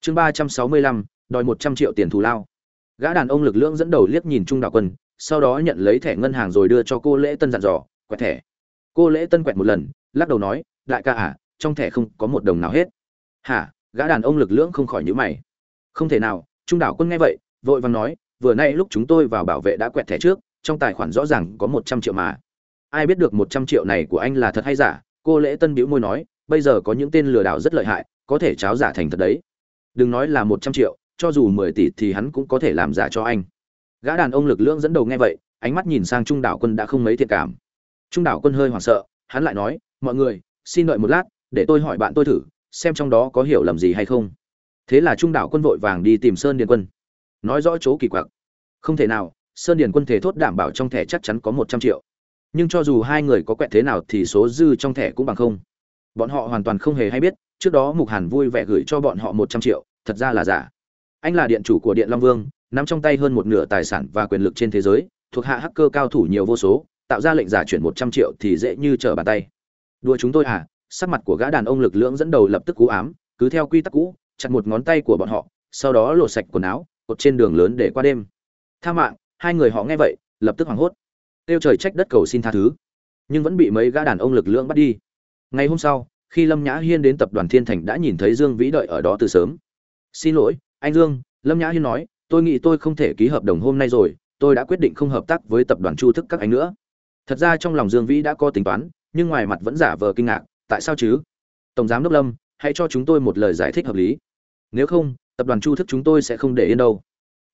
Chương ba trăm sáu mươi lăm, đòi một trăm triệu tiền thù lao. Gã đàn ông lực lượng dẫn đầu liếc nhìn trung đảo quân, sau đó nhận lấy thẻ ngân hàng rồi đưa cho cô lễ tân dặn dò, quẹt thẻ. Cô lễ tân quẹt một lần, lắc đầu nói, đại ca à trong thẻ không có một đồng nào hết. Hả? Gã đàn ông lực lượng không khỏi nhữ mày. Không thể nào, trung đảo quân nghe vậy, vội vàng nói, vừa nay lúc chúng tôi vào bảo vệ đã quẹt thẻ trước, trong tài khoản rõ ràng có một trăm triệu mà ai biết được một trăm triệu này của anh là thật hay giả, cô lễ tân bĩu môi nói, bây giờ có những tên lừa đảo rất lợi hại, có thể cháo giả thành thật đấy. Đừng nói là một trăm triệu, cho dù mười tỷ thì hắn cũng có thể làm giả cho anh. Gã đàn ông lực lượng dẫn đầu nghe vậy, ánh mắt nhìn sang trung đảo quân đã không mấy thiện cảm. Trung đảo quân hơi hoảng sợ, hắn lại nói, mọi người, xin đợi một lát, để tôi hỏi bạn tôi thử, xem trong đó có hiểu lầm gì hay không. Thế là trung đảo quân vội vàng đi tìm sơn điền quân. Nói rõ chỗ kỳ quặc. Không thể nào, sơn điền quân thể thốt đảm bảo trong thẻ chắc chắn có một trăm triệu nhưng cho dù hai người có quẹt thế nào thì số dư trong thẻ cũng bằng không. Bọn họ hoàn toàn không hề hay biết, trước đó mục hàn vui vẻ gửi cho bọn họ một trăm triệu, thật ra là giả. Anh là điện chủ của điện long vương, nắm trong tay hơn một nửa tài sản và quyền lực trên thế giới, thuộc hạ hacker cao thủ nhiều vô số, tạo ra lệnh giả chuyển một trăm triệu thì dễ như trở bàn tay. Đùa chúng tôi à sắc mặt của gã đàn ông lực lượng dẫn đầu lập tức cú ám, cứ theo quy tắc cũ, chặt một ngón tay của bọn họ, sau đó lột sạch quần áo, cột trên đường lớn để qua đêm. Tha mạng, hai người họ nghe vậy, lập tức hoảng hốt kêu trời trách đất cầu xin tha thứ. Nhưng vẫn bị mấy gã đàn ông lực lượng bắt đi. Ngày hôm sau, khi lâm nhã hiên đến tập đoàn thiên thành đã nhìn thấy dương vĩ đợi ở đó từ sớm. Xin lỗi, anh dương, lâm nhã hiên nói, tôi nghĩ tôi không thể ký hợp đồng hôm nay rồi, tôi đã quyết định không hợp tác với tập đoàn chu thức các anh nữa. Thật ra trong lòng dương vĩ đã có tính toán, nhưng ngoài mặt vẫn giả vờ kinh ngạc, tại sao chứ? Tổng giám đốc lâm, hãy cho chúng tôi một lời giải thích hợp lý. Nếu không, tập đoàn chu thức chúng tôi sẽ không để yên đâu.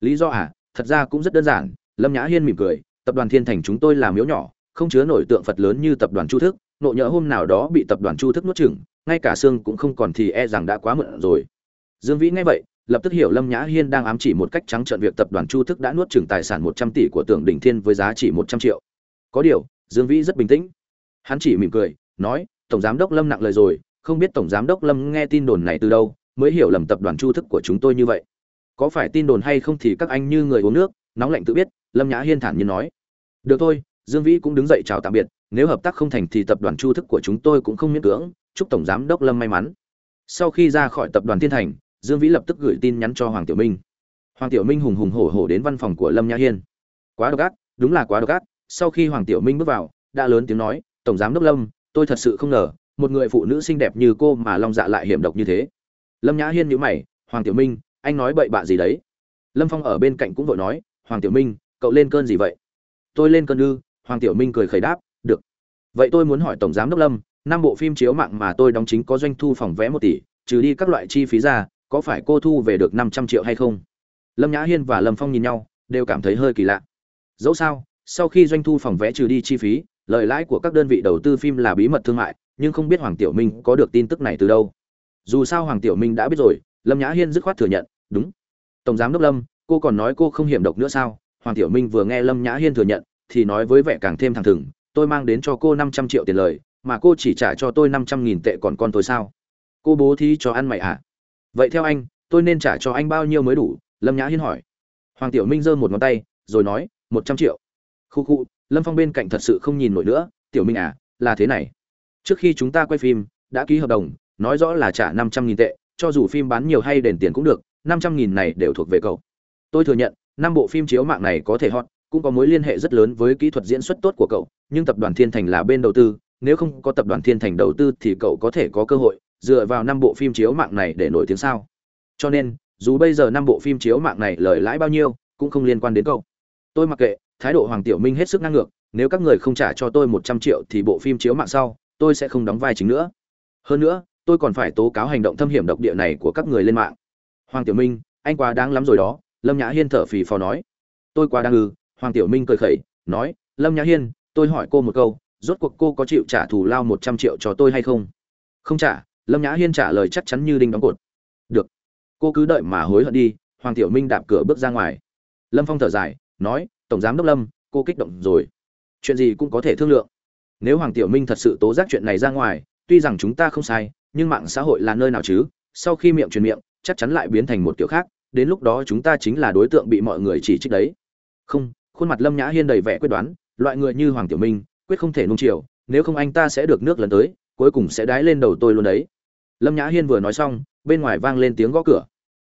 Lý do à? Thật ra cũng rất đơn giản, lâm nhã hiên mỉm cười tập đoàn thiên thành chúng tôi là miếu nhỏ, không chứa nổi tượng phật lớn như tập đoàn chu thức, nộ nhỡ hôm nào đó bị tập đoàn chu thức nuốt chửng, ngay cả xương cũng không còn thì e rằng đã quá muộn rồi. Dương vĩ nghe vậy, lập tức hiểu lâm nhã hiên đang ám chỉ một cách trắng trợn việc tập đoàn chu thức đã nuốt chửng tài sản một trăm tỷ của tưởng đỉnh thiên với giá trị một trăm triệu. Có điều, dương vĩ rất bình tĩnh. Hắn chỉ mỉm cười, nói, tổng giám đốc lâm nặng lời rồi, không biết tổng giám đốc lâm nghe tin đồn này từ đâu, mới hiểu lầm tập đoàn chu thức của chúng tôi như vậy. Có phải tin đồn hay không thì các anh như người uống nước, nóng lạnh tự biết lâm nhã hiên thản nhiên nói. Được thôi, dương vĩ cũng đứng dậy chào tạm biệt, nếu hợp tác không thành thì tập đoàn chu thức của chúng tôi cũng không miễn cưỡng, chúc tổng giám đốc lâm may mắn. Sau khi ra khỏi tập đoàn thiên thành, dương vĩ lập tức gửi tin nhắn cho hoàng tiểu minh. Hoàng tiểu minh hùng hùng hổ hổ đến văn phòng của lâm nhã hiên. Quá độc ác, đúng là quá độc ác. Sau khi hoàng tiểu minh bước vào, đã lớn tiếng nói, tổng giám đốc lâm, tôi thật sự không ngờ, một người phụ nữ xinh đẹp như cô mà long dạ lại hiểm độc như thế. Lâm nhã hiên nhíu mày, hoàng tiểu minh, anh nói bậy bạ gì đấy? Lâm phong ở bên cạnh cũng vội nói, hoàng tiểu minh cậu lên cơn gì vậy? Tôi lên cơn ư, hoàng tiểu minh cười khẩy đáp, được. Vậy tôi muốn hỏi tổng giám đốc lâm, năm bộ phim chiếu mạng mà tôi đóng chính có doanh thu phòng vé một tỷ, trừ đi các loại chi phí ra, có phải cô thu về được năm trăm triệu hay không? Lâm nhã hiên và lâm phong nhìn nhau, đều cảm thấy hơi kỳ lạ. Dẫu sao, sau khi doanh thu phòng vé trừ đi chi phí lợi lãi của các đơn vị đầu tư phim là bí mật thương mại, nhưng không biết hoàng tiểu minh có được tin tức này từ đâu. Dù sao hoàng tiểu minh đã biết rồi, lâm nhã hiên dứt khoát thừa nhận, đúng. Tổng giám đốc lâm, cô còn nói cô không hiểm độc nữa sao? Hoàng tiểu minh vừa nghe lâm nhã hiên thừa nhận, thì nói với vẻ càng thêm thẳng thừng, tôi mang đến cho cô năm trăm triệu tiền lời, mà cô chỉ trả cho tôi năm trăm nghìn tệ còn con tôi sao? Cô bố thí cho ăn mày à? Vậy theo anh, tôi nên trả cho anh bao nhiêu mới đủ? Lâm nhã hiên hỏi. Hoàng tiểu minh giơ một ngón tay, rồi nói, một trăm triệu. Khu khu, lâm phong bên cạnh thật sự không nhìn nổi nữa, tiểu minh à là thế này. Trước khi chúng ta quay phim, đã ký hợp đồng, nói rõ là trả năm trăm nghìn tệ, cho dù phim bán nhiều hay đền tiền cũng được, năm trăm nghìn này đều thuộc về cậu. Tôi thừa nhận năm bộ phim chiếu mạng này có thể hot, cũng có mối liên hệ rất lớn với kỹ thuật diễn xuất tốt của cậu, nhưng tập đoàn thiên thành là bên đầu tư, nếu không có tập đoàn thiên thành đầu tư thì cậu có thể có cơ hội dựa vào năm bộ phim chiếu mạng này để nổi tiếng sao? Cho nên, dù bây giờ năm bộ phim chiếu mạng này lời lãi bao nhiêu, cũng không liên quan đến cậu. Tôi mặc kệ, thái độ hoàng tiểu minh hết sức ngang ngược, nếu các người không trả cho tôi một trăm triệu thì bộ phim chiếu mạng sau, tôi sẽ không đóng vai chính nữa. Hơn nữa, tôi còn phải tố cáo hành động thâm hiểm độc địa này của các người lên mạng. Hoàng tiểu minh, anh quá đáng lắm rồi đó lâm nhã hiên thở phì phò nói. Tôi quá đang ư, hoàng tiểu minh cười khẩy, nói, lâm nhã hiên, tôi hỏi cô một câu, rốt cuộc cô có chịu trả thù lao một trăm triệu cho tôi hay không? Không trả. Lâm nhã hiên trả lời chắc chắn như đinh đóng cột. Được. Cô cứ đợi mà hối hận đi. Hoàng tiểu minh đạp cửa bước ra ngoài. Lâm phong thở dài, nói, tổng giám đốc lâm, cô kích động rồi. Chuyện gì cũng có thể thương lượng. Nếu hoàng tiểu minh thật sự tố giác chuyện này ra ngoài, tuy rằng chúng ta không sai, nhưng mạng xã hội là nơi nào chứ? Sau khi miệng truyền miệng, chắc chắn lại biến thành một kiểu khác đến lúc đó chúng ta chính là đối tượng bị mọi người chỉ trích đấy. Không, khuôn mặt lâm nhã hiên đầy vẻ quyết đoán, loại người như hoàng tiểu minh, quyết không thể nung chiều, nếu không anh ta sẽ được nước lần tới, cuối cùng sẽ đái lên đầu tôi luôn đấy. Lâm nhã hiên vừa nói xong, bên ngoài vang lên tiếng gõ cửa.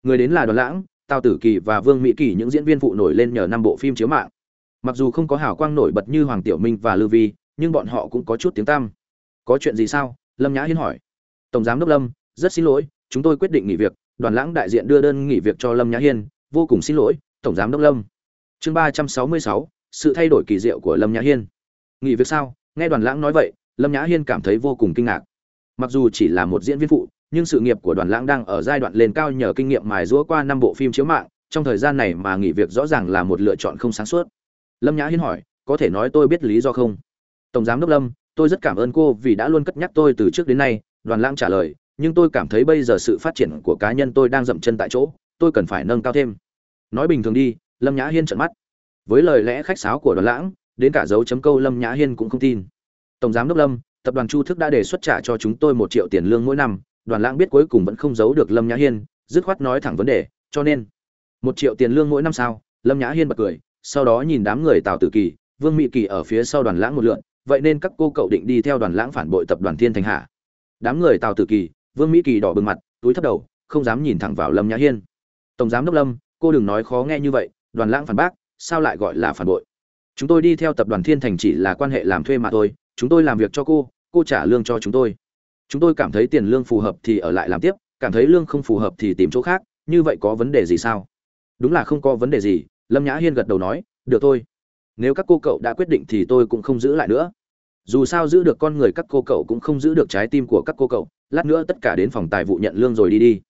Người đến là đoàn lãng, tào tử kỳ và vương mỹ kỳ những diễn viên phụ nổi lên nhờ năm bộ phim chiếu mạng. Mặc dù không có hào quang nổi bật như hoàng tiểu minh và lưu vi, nhưng bọn họ cũng có chút tiếng tăm. Có chuyện gì sao? Lâm nhã hiên hỏi. Tổng giám đốc lâm, rất xin lỗi, chúng tôi quyết định nghỉ việc đoàn lãng đại diện đưa đơn nghỉ việc cho lâm nhã hiên, vô cùng xin lỗi, tổng giám đốc lâm. Chương ba trăm sáu mươi sáu, sự thay đổi kỳ diệu của lâm nhã hiên. Nghỉ việc sao? Nghe đoàn lãng nói vậy, lâm nhã hiên cảm thấy vô cùng kinh ngạc. Mặc dù chỉ là một diễn viên phụ, nhưng sự nghiệp của đoàn lãng đang ở giai đoạn lên cao nhờ kinh nghiệm mài rũa qua năm bộ phim chiếu mạng, trong thời gian này mà nghỉ việc rõ ràng là một lựa chọn không sáng suốt. Lâm nhã hiên hỏi, có thể nói tôi biết lý do không? Tổng giám đốc lâm, tôi rất cảm ơn cô vì đã luôn cất nhắc tôi từ trước đến nay, đoàn lãng trả lời nhưng tôi cảm thấy bây giờ sự phát triển của cá nhân tôi đang dậm chân tại chỗ, tôi cần phải nâng cao thêm. Nói bình thường đi, lâm nhã hiên trợn mắt. Với lời lẽ khách sáo của đoàn lãng, đến cả dấu chấm câu lâm nhã hiên cũng không tin. Tổng giám đốc lâm, tập đoàn chu thức đã đề xuất trả cho chúng tôi một triệu tiền lương mỗi năm, đoàn lãng biết cuối cùng vẫn không giấu được lâm nhã hiên, dứt khoát nói thẳng vấn đề, cho nên, một triệu tiền lương mỗi năm sao? Lâm nhã hiên bật cười, sau đó nhìn đám người tào tử kỳ, vương mỹ kỳ ở phía sau đoàn lãng một lượn, vậy nên các cô cậu định đi theo đoàn lãng phản bội tập đoàn thiên thành hạ. Đám người tào tử kỳ vương mỹ kỳ đỏ bừng mặt, túi thấp đầu, không dám nhìn thẳng vào lâm nhã hiên. Tổng giám đốc lâm, cô đừng nói khó nghe như vậy, đoàn lãng phản bác, sao lại gọi là phản bội? Chúng tôi đi theo tập đoàn thiên thành chỉ là quan hệ làm thuê mà thôi, chúng tôi làm việc cho cô cô trả lương cho chúng tôi. Chúng tôi cảm thấy tiền lương phù hợp thì ở lại làm tiếp, cảm thấy lương không phù hợp thì tìm chỗ khác, như vậy có vấn đề gì sao? Đúng là không có vấn đề gì, lâm nhã hiên gật đầu nói, được thôi. Nếu các cô cậu đã quyết định thì tôi cũng không giữ lại nữa dù sao giữ được con người các cô cậu cũng không giữ được trái tim của các cô cậu, lát nữa tất cả đến phòng tài vụ nhận lương rồi đi đi.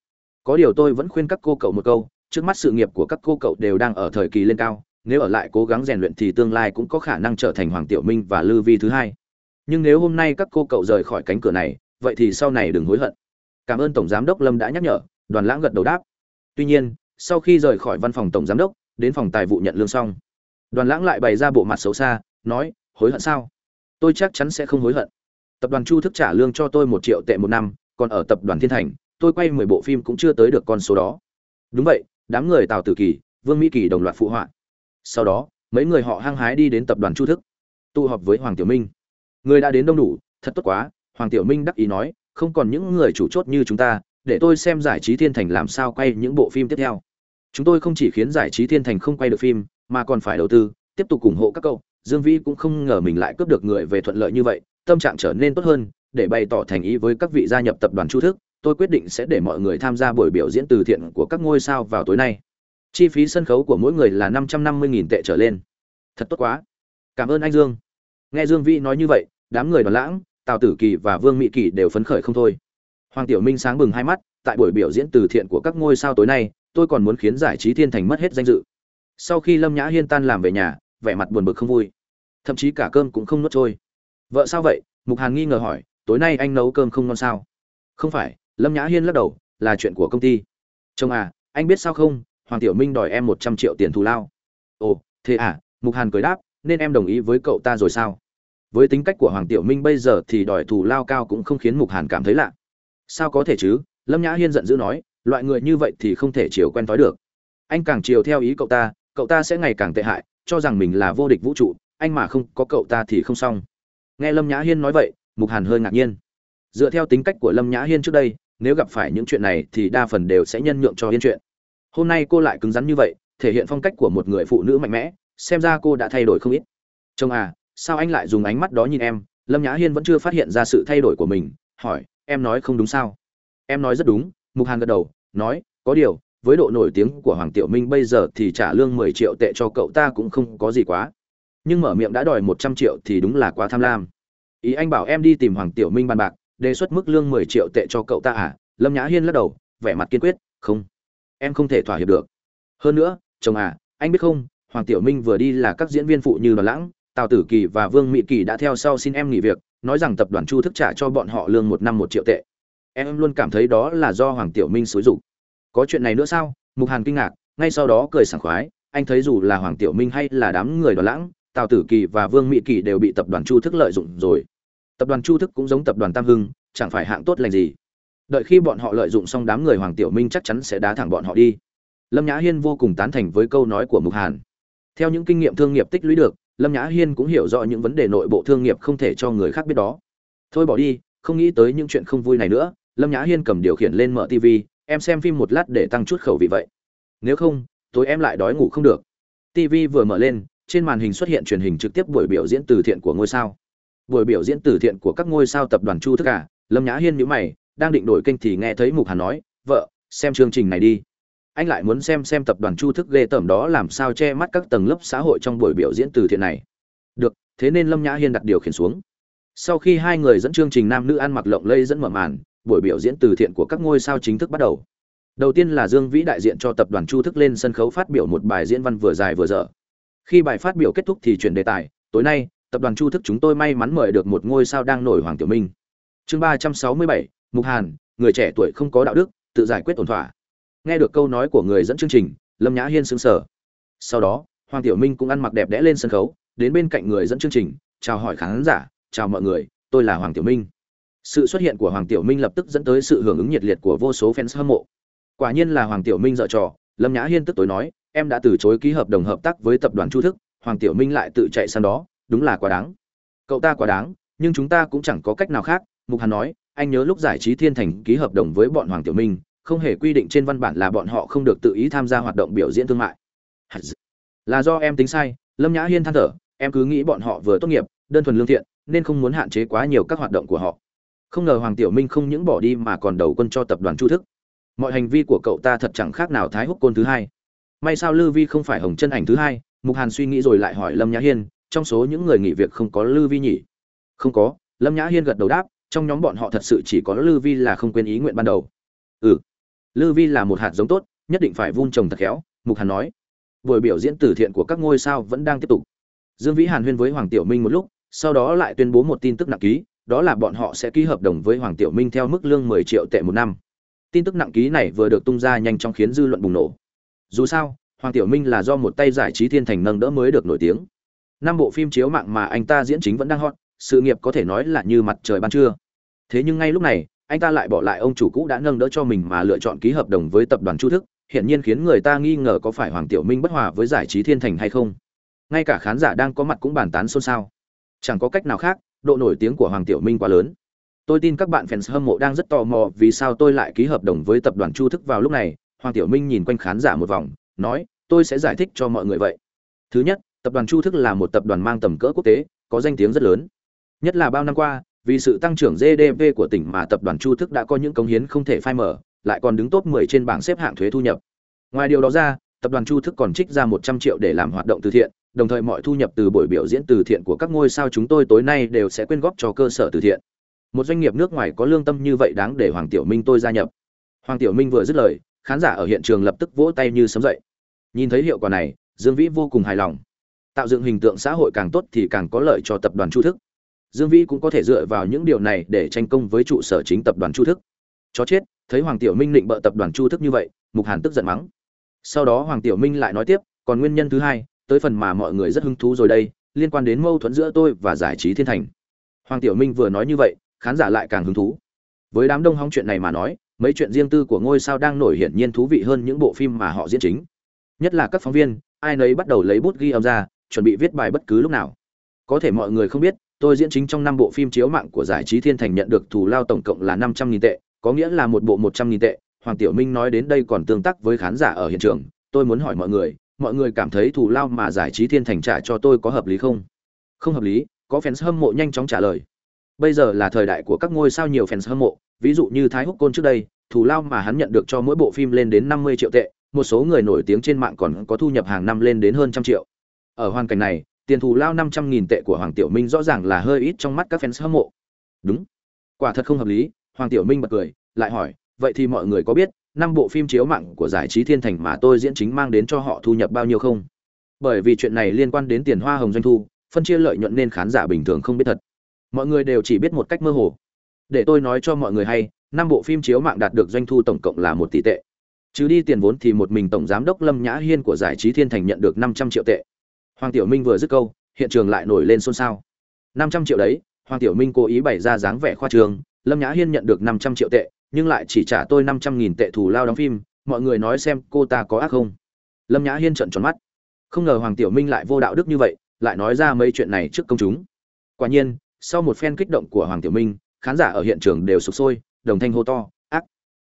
Có điều tôi vẫn khuyên các cô cậu một câu, trước mắt sự nghiệp của các cô cậu đều đang ở thời kỳ lên cao, nếu ở lại cố gắng rèn luyện thì tương lai cũng có khả năng trở thành hoàng tiểu minh và lư vi thứ hai. Nhưng nếu hôm nay các cô cậu rời khỏi cánh cửa này, vậy thì sau này đừng hối hận. Cảm ơn tổng giám đốc lâm đã nhắc nhở, đoàn lãng gật đầu đáp. Tuy nhiên, sau khi rời khỏi văn phòng tổng giám đốc, đến phòng tài vụ nhận lương xong, đoàn lãng lại bày ra bộ mặt xấu xa, nói, hối hận sao? Tôi chắc chắn sẽ không hối hận. Tập đoàn chu thức trả lương cho tôi một triệu tệ một năm, còn ở tập đoàn thiên thành, tôi quay mười bộ phim cũng chưa tới được con số đó. Đúng vậy, đám người tào tử kỳ, vương mỹ kỳ đồng loạt phụ họa. Sau đó, mấy người họ hăng hái đi đến tập đoàn chu thức, tụ họp với hoàng tiểu minh. Người đã đến đông đủ, thật tốt quá, hoàng tiểu minh đắc ý nói, không còn những người chủ chốt như chúng ta, để tôi xem giải trí thiên thành làm sao quay những bộ phim tiếp theo. Chúng tôi không chỉ khiến giải trí thiên thành không quay được phim, mà còn phải đầu tư, tiếp tục ủng hộ các cậu dương vĩ cũng không ngờ mình lại cướp được người về thuận lợi như vậy, tâm trạng trở nên tốt hơn, để bày tỏ thành ý với các vị gia nhập tập đoàn chu thức, tôi quyết định sẽ để mọi người tham gia buổi biểu diễn từ thiện của các ngôi sao vào tối nay. Chi phí sân khấu của mỗi người là năm trăm năm mươi nghìn tệ trở lên. Thật tốt quá. Cảm ơn anh dương. Nghe dương vĩ nói như vậy, đám người đoàn lãng, tào tử kỳ và vương Mị kỳ đều phấn khởi không thôi. Hoàng tiểu minh sáng bừng hai mắt, tại buổi biểu diễn từ thiện của các ngôi sao tối nay, tôi còn muốn khiến giải trí thiên thành mất hết danh dự. Sau khi lâm nhã hiên tan làm về nhà, vẻ mặt buồn bực không vui thậm chí cả cơm cũng không nuốt trôi. Vợ sao vậy? Mục hàn nghi ngờ hỏi, tối nay anh nấu cơm không ngon sao? Không phải, lâm nhã hiên lắc đầu, là chuyện của công ty. Chồng à anh biết sao không? Hoàng tiểu minh đòi em một trăm triệu tiền thù lao. Ồ, thế à? Mục hàn cười đáp, nên em đồng ý với cậu ta rồi sao? Với tính cách của hoàng tiểu minh bây giờ thì đòi thù lao cao cũng không khiến mục hàn cảm thấy lạ. Sao có thể chứ? Lâm nhã hiên giận dữ nói, loại người như vậy thì không thể chiều quen thói được. Anh càng chiều theo ý cậu ta cậu ta sẽ ngày càng tệ hại, cho rằng mình là vô địch vũ trụ anh mà không có cậu ta thì không xong. Nghe lâm nhã hiên nói vậy, mục hàn hơi ngạc nhiên. Dựa theo tính cách của lâm nhã hiên trước đây, nếu gặp phải những chuyện này thì đa phần đều sẽ nhân nhượng cho hiên chuyện. Hôm nay cô lại cứng rắn như vậy, thể hiện phong cách của một người phụ nữ mạnh mẽ, xem ra cô đã thay đổi không ít. Chồng à sao anh lại dùng ánh mắt đó nhìn em? Lâm nhã hiên vẫn chưa phát hiện ra sự thay đổi của mình, hỏi, em nói không đúng sao? Em nói rất đúng, mục hàn gật đầu, nói, có điều, với độ nổi tiếng của hoàng tiểu minh bây giờ thì trả lương mười triệu tệ cho cậu ta cũng không có gì quá nhưng mở miệng đã đòi một trăm triệu thì đúng là quá tham lam. Ý anh bảo em đi tìm hoàng tiểu minh bàn bạc, đề xuất mức lương mười triệu tệ cho cậu ta à? Lâm nhã hiên lắc đầu, vẻ mặt kiên quyết, không. Em không thể thỏa hiệp được. Hơn nữa, chồng à anh biết không, hoàng tiểu minh vừa đi là các diễn viên phụ như đoàn lãng, tào tử kỳ và vương mỹ kỳ đã theo sau xin em nghỉ việc, nói rằng tập đoàn chu thức trả cho bọn họ lương một năm một triệu tệ. Em luôn cảm thấy đó là do hoàng tiểu minh xúi dục. Có chuyện này nữa sao? Mục hàn kinh ngạc, ngay sau đó cười sảng khoái, anh thấy dù là hoàng tiểu minh hay là đám người đoàn lãng tào tử kỳ và vương mỹ kỳ đều bị tập đoàn chu thức lợi dụng rồi. Tập đoàn chu thức cũng giống tập đoàn tam hưng, chẳng phải hạng tốt lành gì. Đợi khi bọn họ lợi dụng xong đám người hoàng tiểu minh chắc chắn sẽ đá thẳng bọn họ đi. Lâm nhã hiên vô cùng tán thành với câu nói của mục hàn. Theo những kinh nghiệm thương nghiệp tích lũy được, lâm nhã hiên cũng hiểu rõ những vấn đề nội bộ thương nghiệp không thể cho người khác biết đó. Thôi bỏ đi, không nghĩ tới những chuyện không vui này nữa, lâm nhã hiên cầm điều khiển lên mở tv em xem phim một lát để tăng chút khẩu vị vậy. Nếu không, tối em lại đói ngủ không được. Tv vừa mở lên trên màn hình xuất hiện truyền hình trực tiếp buổi biểu diễn từ thiện của ngôi sao. Buổi biểu diễn từ thiện của các ngôi sao tập đoàn chu thức cả à? lâm nhã hiên nhíu mày, đang định đổi kênh thì nghe thấy mục hàn nói, vợ, xem chương trình này đi. Anh lại muốn xem xem tập đoàn chu thức ghê tởm đó làm sao che mắt các tầng lớp xã hội trong buổi biểu diễn từ thiện này. Được, thế nên lâm nhã hiên đặt điều khiển xuống. Sau khi hai người dẫn chương trình nam nữ ăn mặc lộng lây dẫn mở màn, buổi biểu diễn từ thiện của các ngôi sao chính thức bắt đầu. Đầu tiên là dương vĩ đại diện cho tập đoàn chu thức lên sân khấu phát biểu một bài diễn văn vừa dài vừa dở khi bài phát biểu kết thúc thì chuyển đề tài, tối nay, tập đoàn chu thức chúng tôi may mắn mời được một ngôi sao đang nổi hoàng tiểu minh. Chương ba trăm sáu mươi bảy, mục hàn, người trẻ tuổi không có đạo đức, tự giải quyết ổn thỏa. Nghe được câu nói của người dẫn chương trình, lâm nhã hiên sững sờ. Sau đó, hoàng tiểu minh cũng ăn mặc đẹp đẽ lên sân khấu, đến bên cạnh người dẫn chương trình, chào hỏi khán giả, chào mọi người, tôi là hoàng tiểu minh. Sự xuất hiện của hoàng tiểu minh lập tức dẫn tới sự hưởng ứng nhiệt liệt của vô số fans hâm mộ. Quả nhiên là hoàng tiểu minh dợ trò, lâm nhã hiên tức tối nói em đã từ chối ký hợp đồng hợp tác với tập đoàn chu thức, hoàng tiểu minh lại tự chạy sang đó, đúng là quá đáng. Cậu ta quá đáng, nhưng chúng ta cũng chẳng có cách nào khác, mục hàn nói, anh nhớ lúc giải trí thiên thành ký hợp đồng với bọn hoàng tiểu minh, không hề quy định trên văn bản là bọn họ không được tự ý tham gia hoạt động biểu diễn thương mại. Là do em tính sai, lâm nhã hiên than thở, em cứ nghĩ bọn họ vừa tốt nghiệp, đơn thuần lương thiện, nên không muốn hạn chế quá nhiều các hoạt động của họ. Không ngờ hoàng tiểu minh không những bỏ đi mà còn đầu quân cho tập đoàn chu thức. Mọi hành vi của cậu ta thật chẳng khác nào thái húc côn thứ hai may sao lư vi không phải hồng chân ảnh thứ hai, mục hàn suy nghĩ rồi lại hỏi lâm nhã hiên, trong số những người nghỉ việc không có lư vi nhỉ? Không có, lâm nhã hiên gật đầu đáp, trong nhóm bọn họ thật sự chỉ có lư vi là không quên ý nguyện ban đầu. Ừ lư vi là một hạt giống tốt, nhất định phải vun trồng thật khéo, mục hàn nói. Buổi biểu diễn từ thiện của các ngôi sao vẫn đang tiếp tục. Dương vĩ hàn huyên với hoàng tiểu minh một lúc, sau đó lại tuyên bố một tin tức nặng ký, đó là bọn họ sẽ ký hợp đồng với hoàng tiểu minh theo mức lương 10 triệu tệ một năm. Tin tức nặng ký này vừa được tung ra nhanh chóng khiến dư luận bùng nổ dù sao, hoàng tiểu minh là do một tay giải trí thiên thành nâng đỡ mới được nổi tiếng. Năm bộ phim chiếu mạng mà anh ta diễn chính vẫn đang hot, sự nghiệp có thể nói là như mặt trời ban trưa. Thế nhưng ngay lúc này, anh ta lại bỏ lại ông chủ cũ đã nâng đỡ cho mình mà lựa chọn ký hợp đồng với tập đoàn chu thức hiện nhiên khiến người ta nghi ngờ có phải hoàng tiểu minh bất hòa với giải trí thiên thành hay không. Ngay cả khán giả đang có mặt cũng bàn tán xôn xao. Chẳng có cách nào khác, độ nổi tiếng của hoàng tiểu minh quá lớn. Tôi tin các bạn fans hâm mộ đang rất tò mò vì sao tôi lại ký hợp đồng với tập đoàn chu thức vào lúc này hoàng tiểu minh nhìn quanh khán giả một vòng, nói, tôi sẽ giải thích cho mọi người vậy. Thứ nhất, tập đoàn chu thức là một tập đoàn mang tầm cỡ quốc tế, có danh tiếng rất lớn. Nhất là bao năm qua, vì sự tăng trưởng gdp của tỉnh mà tập đoàn chu thức đã có những công hiến không thể phai mở lại còn đứng top 10 trên bảng xếp hạng thuế thu nhập. Ngoài điều đó ra, tập đoàn chu thức còn trích ra 100 triệu để làm hoạt động từ thiện, đồng thời mọi thu nhập từ buổi biểu diễn từ thiện của các ngôi sao chúng tôi tối nay đều sẽ quyên góp cho cơ sở từ thiện. Một doanh nghiệp nước ngoài có lương tâm như vậy đáng để hoàng tiểu minh tôi gia nhập. Hoàng tiểu minh vừa dứt lời khán giả ở hiện trường lập tức vỗ tay như sấm dậy. Nhìn thấy hiệu quả này, dương vĩ vô cùng hài lòng. Tạo dựng hình tượng xã hội càng tốt thì càng có lợi cho tập đoàn chu thức. Dương vĩ cũng có thể dựa vào những điều này để tranh công với trụ sở chính tập đoàn chu thức. Chó chết, thấy hoàng tiểu minh định bợ tập đoàn chu thức như vậy, mục hàn tức giận mắng. Sau đó hoàng tiểu minh lại nói tiếp, còn nguyên nhân thứ hai, tới phần mà mọi người rất hứng thú rồi đây, liên quan đến mâu thuẫn giữa tôi và giải trí thiên thành. Hoàng tiểu minh vừa nói như vậy, khán giả lại càng hứng thú. Với đám đông hóng chuyện này mà nói mấy chuyện riêng tư của ngôi sao đang nổi hiển nhiên thú vị hơn những bộ phim mà họ diễn chính. Nhất là các phóng viên, ai nấy bắt đầu lấy bút ghi âm ra, chuẩn bị viết bài bất cứ lúc nào. Có thể mọi người không biết, tôi diễn chính trong năm bộ phim chiếu mạng của giải trí thiên thành nhận được thù lao tổng cộng là năm trăm nghìn tệ, có nghĩa là một bộ một trăm nghìn tệ. Hoàng tiểu minh nói đến đây còn tương tác với khán giả ở hiện trường. Tôi muốn hỏi mọi người mọi người cảm thấy thù lao mà giải trí thiên thành trả cho tôi có hợp lý không? Không hợp lý, có fans hâm mộ nhanh chóng trả lời. Bây giờ là thời đại của các ngôi sao nhiều fans hâm mộ ví dụ như thái húc côn trước đây, thù lao mà hắn nhận được cho mỗi bộ phim lên đến năm mươi triệu tệ, một số người nổi tiếng trên mạng còn có thu nhập hàng năm lên đến hơn trăm triệu. Ở hoàn cảnh này, tiền thù lao năm trăm nghìn tệ của hoàng tiểu minh rõ ràng là hơi ít trong mắt các fans hâm mộ. Đúng. Quả thật không hợp lý, hoàng tiểu minh bật cười, lại hỏi, vậy thì mọi người có biết năm bộ phim chiếu mạng của giải trí thiên thành mà tôi diễn chính mang đến cho họ thu nhập bao nhiêu không? Bởi vì chuyện này liên quan đến tiền hoa hồng doanh thu, phân chia lợi nhuận nên khán giả bình thường không biết thật. Mọi người đều chỉ biết một cách mơ hồ để tôi nói cho mọi người hay, năm bộ phim chiếu mạng đạt được doanh thu tổng cộng là một tỷ tệ. Chứ đi tiền vốn thì một mình tổng giám đốc lâm nhã hiên của giải trí thiên thành nhận được năm trăm triệu tệ. Hoàng tiểu minh vừa dứt câu, hiện trường lại nổi lên xôn xao. Năm trăm triệu đấy, hoàng tiểu minh cố ý bày ra dáng vẻ khoa trường, lâm nhã hiên nhận được năm trăm triệu tệ, nhưng lại chỉ trả tôi năm trăm nghìn tệ thù lao đóng phim, mọi người nói xem cô ta có ác không? Lâm nhã hiên trợn tròn mắt. Không ngờ hoàng tiểu minh lại vô đạo đức như vậy, lại nói ra mấy chuyện này trước công chúng. Quả nhiên, sau một phen kích động của hoàng tiểu minh khán giả ở hiện trường đều sụp sôi, đồng thanh hô to, ác!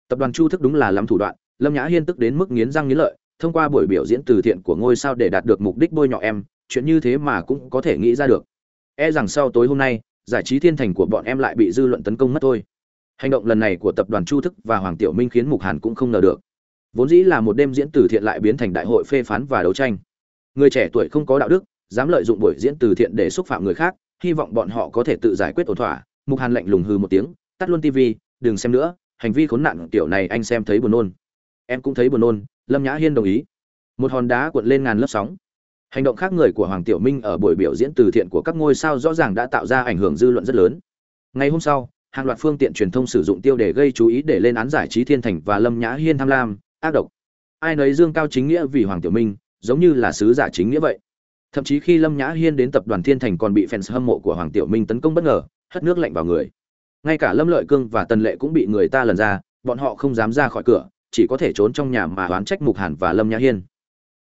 Tập đoàn chu thức đúng là lắm thủ đoạn, lâm nhã hiên tức đến mức nghiến răng nghiến lợi, thông qua buổi biểu diễn từ thiện của ngôi sao để đạt được mục đích bôi nhọ em, chuyện như thế mà cũng có thể nghĩ ra được. E rằng sau tối hôm nay, giải trí thiên thành của bọn em lại bị dư luận tấn công mất thôi. Hành động lần này của tập đoàn chu thức và hoàng tiểu minh khiến mục hàn cũng không ngờ được. Vốn dĩ là một đêm diễn từ thiện lại biến thành đại hội phê phán và đấu tranh. Người trẻ tuổi không có đạo đức, dám lợi dụng buổi diễn từ thiện để xúc phạm người khác, hy vọng bọn họ có thể tự giải quyết ổn thỏa mục hàn lạnh lùng hư một tiếng, tắt luôn tv đừng xem nữa, hành vi khốn nạn kiểu này anh xem thấy buồn nôn. Em cũng thấy buồn nôn, lâm nhã hiên đồng ý. Một hòn đá cuộn lên ngàn lớp sóng. Hành động khác người của hoàng tiểu minh ở buổi biểu diễn từ thiện của các ngôi sao rõ ràng đã tạo ra ảnh hưởng dư luận rất lớn. Ngày hôm sau, hàng loạt phương tiện truyền thông sử dụng tiêu đề gây chú ý để lên án giải trí thiên thành và lâm nhã hiên tham lam, ác độc. Ai nấy dương cao chính nghĩa vì hoàng tiểu minh, giống như là sứ giả chính nghĩa vậy. Thậm chí khi lâm nhã hiên đến tập đoàn thiên thành còn bị fans hâm mộ của hoàng tiểu minh tấn công bất ngờ hất nước lạnh vào người. Ngay cả lâm lợi cương và tần lệ cũng bị người ta lần ra, bọn họ không dám ra khỏi cửa, chỉ có thể trốn trong nhà mà oán trách mục hàn và lâm nhã hiên.